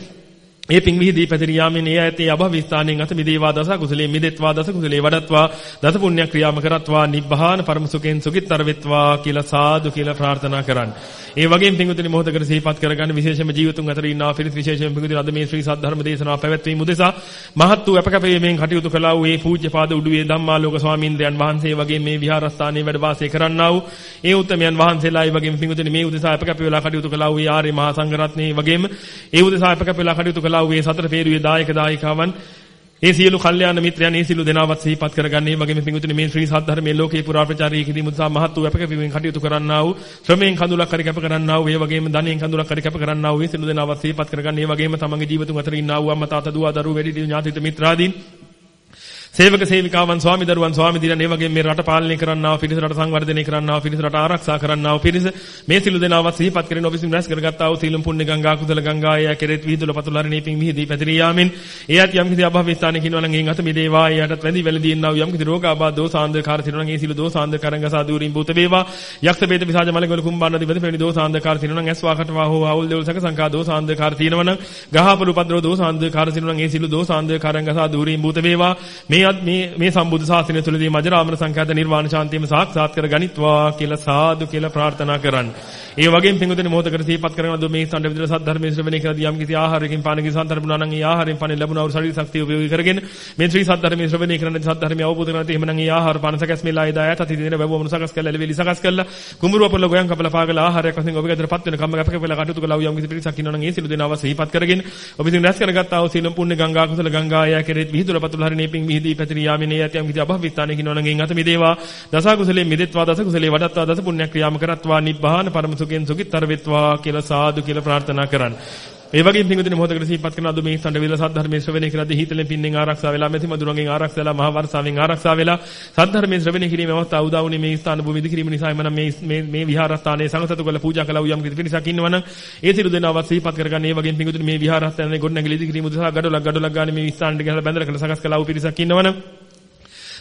ඒ පිං විහිදී පැතිර යාමෙන් ඒ ඇතේ අභව ස්ථානයෙන් අත මිදේවා දස කුසලේ මිදෙත්වා දස කුසලේ වඩත්වා දස පුණ්‍ය ක්‍රියාම කරත්වා නිබ්බහාන පරම සුඛෙන් සුඛිතර වෙත්වා කියලා සාදු කියලා ප්‍රාර්ථනා කරන්න. ඒ වගේම පිංගුතුනි මොහොතකට සිහිපත් කරගන්න විශේෂම ජීවිතුන් අතර ඉන්නා පිරිස් විශේෂයෙන් පිංගුතුනි අද මේ ශ්‍රී සද්ධර්ම දේශනාව පැවැත්වීම උදෙසා මහත් වූ අපකපීමෙන් කටයුතු කළා වූ ඒ පූජ්‍යපාද උඩුවේ ධම්මාලෝක ස්වාමීන්ද්‍රයන් වහන්සේ වගේ මේ විහාරස්ථානයේ වැඩ වාසය කරන්නා වූ ඒ උත්තමයන් වහන්සේලා ඒ වගේම පිංගුතුනි මේ උදෙසා අපකපී වෙලා කටයුතු කළා වූ ආර්ය මහා සංඝරත්නයේ වගේම ඒ උදෙසා අපකපී වෙලා කටයුතු කළා වූ ඒ සතර පෙරුවේ දායක දායිකාවන් ඒ සියලු කල්යාණ මිත්‍රයන් ඒ සියලු දෙනාවත් සිහිපත් කරගන්න. මේ වගේම පිඟුතුනි මේ ශ්‍රී සද්ධර්මයේ ලෝකේ පුරා ප්‍රචාරය කිරීම උදෙසා මහත් වූ අපකපීමෙන් කටයුතු කරන්නා වූ ශ්‍රමයෙන් කඳුලක් හරි කැප කරන්නා වූ ඒ වගේම ධනයෙන් කඳුලක් හරි කැප කරන්නා වූ ඒ සියලු දෙනාවත් සිහිපත් කරගන්න. ඒ වගේම තමන්ගේ ජීවිතුන් අතර ඉන්නා වූ අම්මා තාත්තා දුව දරුවෝ වැඩිහිටි ඥාතිත මිත්‍රාදීන් සේවක සේවිකාවන් ස්වාමි දරුවන් ස්වාමි දිනන ඒ වගේ මේ රට පාලනය කරන්නා වූ පිරිස රට සංවර්ධනය කරන්නා වූ පිරිස රට ආරක්ෂා කරන්නා වූ පිරිස මේ සිළු දෙනාවත් සිහිපත් කරගෙන ඔබ විසින් රැස් කරගත්තා වූ සීලම් පුණ්‍ය ගංගා කුසල ගංගා ය කෙරෙත් විහිදුල පතුලරණී පිං විහිදී පැතිරී යාමෙන් එයත් යම් කිසි අභව ස්ථානයක ඉන්නවා නම් එයින් අත මිදේවා එයටත් වැඳි වැළඳී ඉන්නා වූ යම් කිසි රෝගාබාධ දෝසාන්දකාර තිරනවා නම් ඒ සිළු දෝසාන්දකාරං ගසා දූරින් භූත වේවා. යක්ෂ වේද විසාජ මලගල කුම්බාන දිවද පෙරණි දෝසාන්දකාර තිරනවා නම් ඇස්වා කටවා හෝ ආවුල් දෙවල් සක සංකා දෝසාන්දකාර තිරනවා නම් ගහපළු පද්‍රෝ දෝසාන්දකාර තිරනවා නම් ඒ සිළු දෝසාන්දකාරං ගසා දූරින් භූත වේවා. මේ මේ මේ සම්බුද්ධ ශාසනය තුළදී මජරාමර සංඛ්‍යාත නිර්වාණ ශාන්තියම සාක්ෂාත් කර ගනිත්වා කියලා සාදු කියලා ප්‍රාර්ථනා කරන්න. ඒ වගේම පින්වතුනි මොහොතකට සිහිපත් කරගෙන අද මේ සම්ඩ විතර සද්ධර්මයේ ශ්‍රවණය කරලා යම් කිසි ආහාරයකින් පානකින් සන්තරපුණා නම් ඒ ආහාරයෙන් පානෙන් ලැබුණා වූ ශරීර ශක්තිය උපයෝගී කරගෙන මේ ශ්‍රී සද්ධර්මයේ ශ්‍රවණය කරන සද්ධර්මය අවබෝධ කරගන්න එහෙමනම් ඒ ආහාර පාන සකස් මෙලා එදායත් අති දින බැබුවම සකස් කළා ලෙවෙලි සකස් කළා කුඹුර අපල ගෝයන් කපලා පාගලා ආහාරයක් වශයෙන් ඔබ ගෙදරපත් වෙන කම්ම කැප කැපලා කටයුතු කළා යම් කිසි පිරිසක් ඉන්නවා නම් ඒ සිළු දෙනාව සිහිපත් කරගෙන ඔබ ඉතින් රැස් කරගත්තා වූ සීලම් පුණ්‍ය ගංගා කුසල ගංගා ය කෙරෙත් විහිදුල පතුල හරිනේ පිං විහිදී පැතිරී යාමිනේ යති යම් කිසි අභව විස්ථානයක ඉන්නවා නම් එයින් අත මිදේවා දස කුසලේ මිදෙත්වා දස කුසලේ වඩත්වා දස පුණ්‍ය ක්‍රියාම කරත්වා නිබ්බාන පරම සුඛෙන් සුඛිතර වෙත්වා කියලා සාදු කියලා ප්‍රාර්ථනා කරන්න. ඒ වගේම පින්විතනේ මොහොතකට සිහිපත් කරන අද මේ සඳ විල සද්ධර්මයේ ශ්‍රවණය කරද්දී හීතලෙන් පින්නෙන් ආරක්ෂා වෙලා මෙති මදුරන්ගෙන් ආරක්ෂා වෙලා මහා වර්ෂාවෙන් ආරක්ෂා වෙලා සද්ධර්මයේ ශ්‍රවණය කිරීමේ අවස්ථාව උදා වුණේ මේ ස්ථාන භූමි ඉදිකිරීම නිසා එමනම් මේ මේ මේ විහාරස්ථානයේ සංසතු කළ පූජා කළා වූ යම් කිසි පිරිසක් ඉන්නවනම් ඒ සිළු දෙනාවත් සිහිපත් කරගන්න. ඒ වගේම පින්විතනේ මේ විහාරස්ථානයේ ගොඩනැගිලි ඉදිකිරීම උදෙසා ගඩොලක් ගඩොලක් ගන්න මේ ස්ථානෙට ගහලා බැඳලා කළ සකස් කළා වූ පිරිසක් ඉන්නවනම්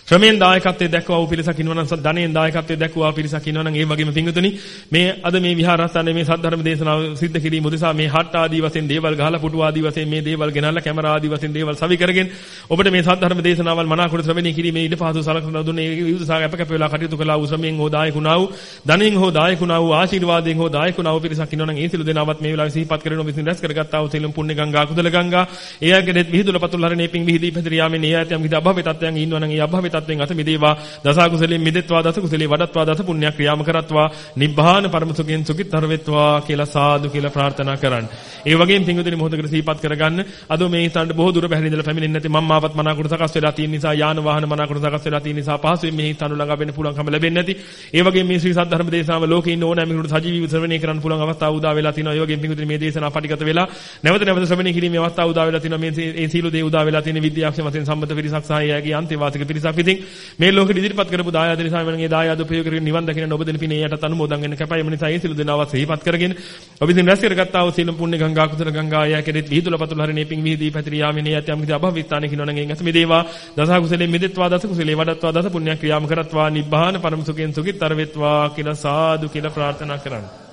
ශ්‍රමයෙන් දායකත්වයේ දැක්වූ පිරිසක් ඉන්නවනම් ධනෙන් දායකත්වයේ දැක්වූ පිරිසක් ඉන්නවනම් ඒ වගේම පිංගුතුනි මේ අද මේ විහාරස්ථානයේ මේ සද්ධර්ම දේශනාව සිද්ධ කිරීම උදෙසා මේ හට් ආදී වශයෙන් දේවල් ගහලා පුටු ආදී වශයෙන් මේ දේවල් ගෙනල්ලා කැමරා ආදී වශයෙන් දේවල් සවි කරගෙන ඔබට මේ සද්ධර්ම දේශනාවල් මනාකොට ශ්‍රවණය කිරීමේ ඉඩ පහසු සලකන දුන්නේ ඒ උදෙසා අප කැප වෙලා කටයුතු කළා වූ ශ්‍රමයෙන් හෝ දායකුණා වූ ධනෙන් හෝ දායකුණා වූ ආශිර්වාදයෙන් හෝ දායකුණා වූ පිරිසක් ඉන්නවනම් ඒ සිළු දෙනාවත් මේ වෙලාවේ සිහිපත් කරගෙන ඔබ විසින් රැස් කරගත්තා වූ සිළුම් පුණ්‍ය ගංගා කුදල ගංගා ඒ අයගේ විහිදුල පතුල් හරණේ පිං විහිදී පැතිරියාමෙන් ඒ අයත් යම් කිසි අභව්‍ය තත්ත්වයන් ඉන්නවනම් ඒ අභව්‍ය තත්ත්වයෙන් අත මිදේවා දස කුසලයෙන් මිදෙත්වා දස කුසලේ වඩත්වා දස පුණ්‍ය ක්‍රියාම කරත්වා නිබ්බාන පරම සුඛයෙන් සුඛිතර වෙත්වා කියලා සාදු කියලා ප්‍රාර්ථනා කරන්න. ඒ වගේම පින්වතුනි මොහොතකට සිහිපත් කරගන්න අද මේ ස්ථානට බොහෝ දුර පැහැදිලි ඉඳලා පැමිණෙන්නේ නැති මම්මාවත් මනාකොට සකස් වෙලා තියෙන නිසා යාන වාහන මනාකොට සකස් වෙලා තියෙන නිසා පහසුවෙන් මේ ස්ථාන ළඟා වෙන්න පුළුවන්කම ලැබෙන්නේ නැති. ඒ වගේම මේ ශ්‍රී සද්ධර්ම දේශනාව ලෝකේ ඉන්න ඕනෑම කෙනෙකුට සජීවීව ශ්‍රවණය කරන්න පුළුවන් අවස්ථාව උදා වෙලා තිනවා. ඒ වගේම පින්වතුනි මේ දේශනාව පටිගත වෙලා නැවත නැවත ශ්‍රවණය කිරීමේ අවස්ථාව උදා වෙලා තිනවා. මේ ඒ සීල දේ උදා වෙලා තියෙන විද්‍යාක්ෂ වශයෙන් සම්බන්ධ පිරිසක් සහ එයාගේ අන්තේවාසික පිරිසක් විසින් මේ ලෝකෙ ඉදිරිපත් කරපු දායාද නිසා මනගේ දායාද උපයෝග කරගෙන නිවන් දකින්න ඔබ දෙන පිනේ යටත් අනුමෝදන් වෙන්න කැපයි. එම නිසා ඒ සිළු දෙනාව සිහිපත් කරගෙන ඔබ විසින් රැස් කරගත්තා වූ සීලම් පුණ්‍ය ගංගා කුසල ගංගා ය කෙරෙත් විහිදුල පතුල හරිනේ පිං විහිදී පැතිරී යාමිනේ යති යම් කිසි අභවිස්ථානයේ කිනවනම් එන් අත මෙදේවා දස කුසලේ මෙදෙත්වා දස කුසලේ වඩත්වා දස පුණ්‍ය ක්‍රියාම කරත්වා. නිබ්බාන පරම සුඛෙන් සුඛිතර වෙත්වා කියලා සාදු කියලා ප්‍රාර්ථනා කරන්නේ.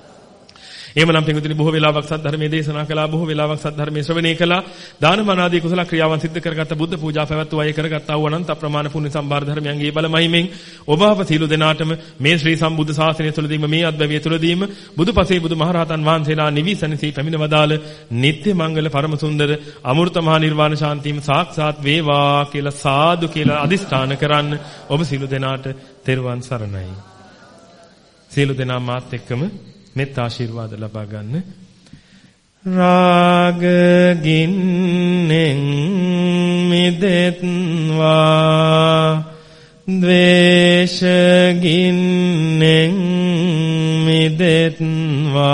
එහෙමනම් පින්විතනි බොහෝ වෙලාවක් සද්ධර්මයේ දේශනා කළා බොහෝ වෙලාවක් සද්ධර්මයේ ශ්‍රවණය කළා දානමාන ආදී කුසල ක්‍රියාවන් සිද්ධ කරගත්ත බුද්ධ පූජා පැවැත්වුවා ඒ කරගත්තා වූ අනන්ත ප්‍රමාණ පුණ්‍ය සම්භාර ධර්මයන්ගේ බලමහිමෙන් ඔබ අප සීල දෙනාටම මේ ශ්‍රී සම්බුද්ධ ශාසනය තුළදීම මේ අද්භවය තුළදීම බුදුපසේ බුදුමහරහතන් වහන්සේලා නිවිසනසී පැමිණ වදාළ නිත්‍ය මංගල පරම සුන්දර අමෘත මහා නිර්වාණ ශාන්තියම සාක්ෂාත් වේවා කියලා සාදු කියලා අදිස්ථාන කරන්න ඔබ සීල දෙනාට තෙරුවන් සරණයි. සීල දෙනා මාත් එක්කම මෙත් ආශිර්වාද ලබා ගන්න. රාග ගින්නෙන් මිදෙත්වා ද්වේෂ ගින්නෙන් මිදෙත්වා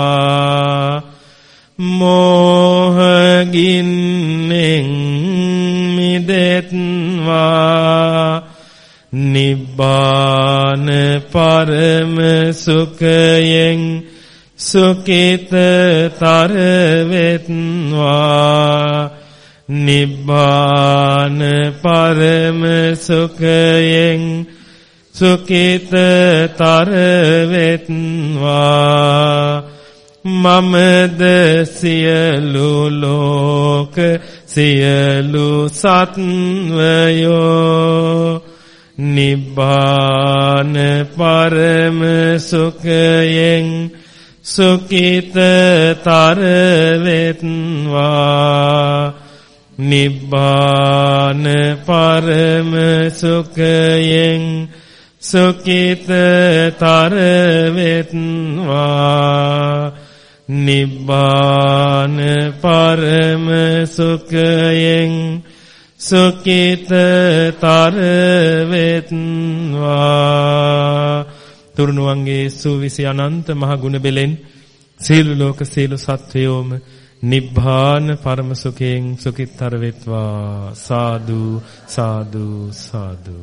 මෝහ ගින්නෙන් මිදෙත්වා නිබ්බාන පරම සුඛයෙන් සුකිතතර වෙත්වා නිබ්බාන පරම සුඛයෙන් සුකිතතර වෙත්වා මමද සියලු ලෝක සියලු සත්වයෝ නිබ්බාන පරම සුඛයෙන් සුකිතතර වෙත්වා නිබ්බාන පරම සුඛයෙන් සුකිතතර වෙත්වා නිබ්බාන පරම සුඛයෙන් සුකිතතර වෙත්වා තුරුණුවන්ගේ සූවිසි අනන්ත මහ ගුණ බෙලෙන් සීල ලෝක සීල සත්වයෝම නිබ්බාන පරම සුඛයෙන් සුඛිතතර වෙත්වා. සාදු සාදු සාදු.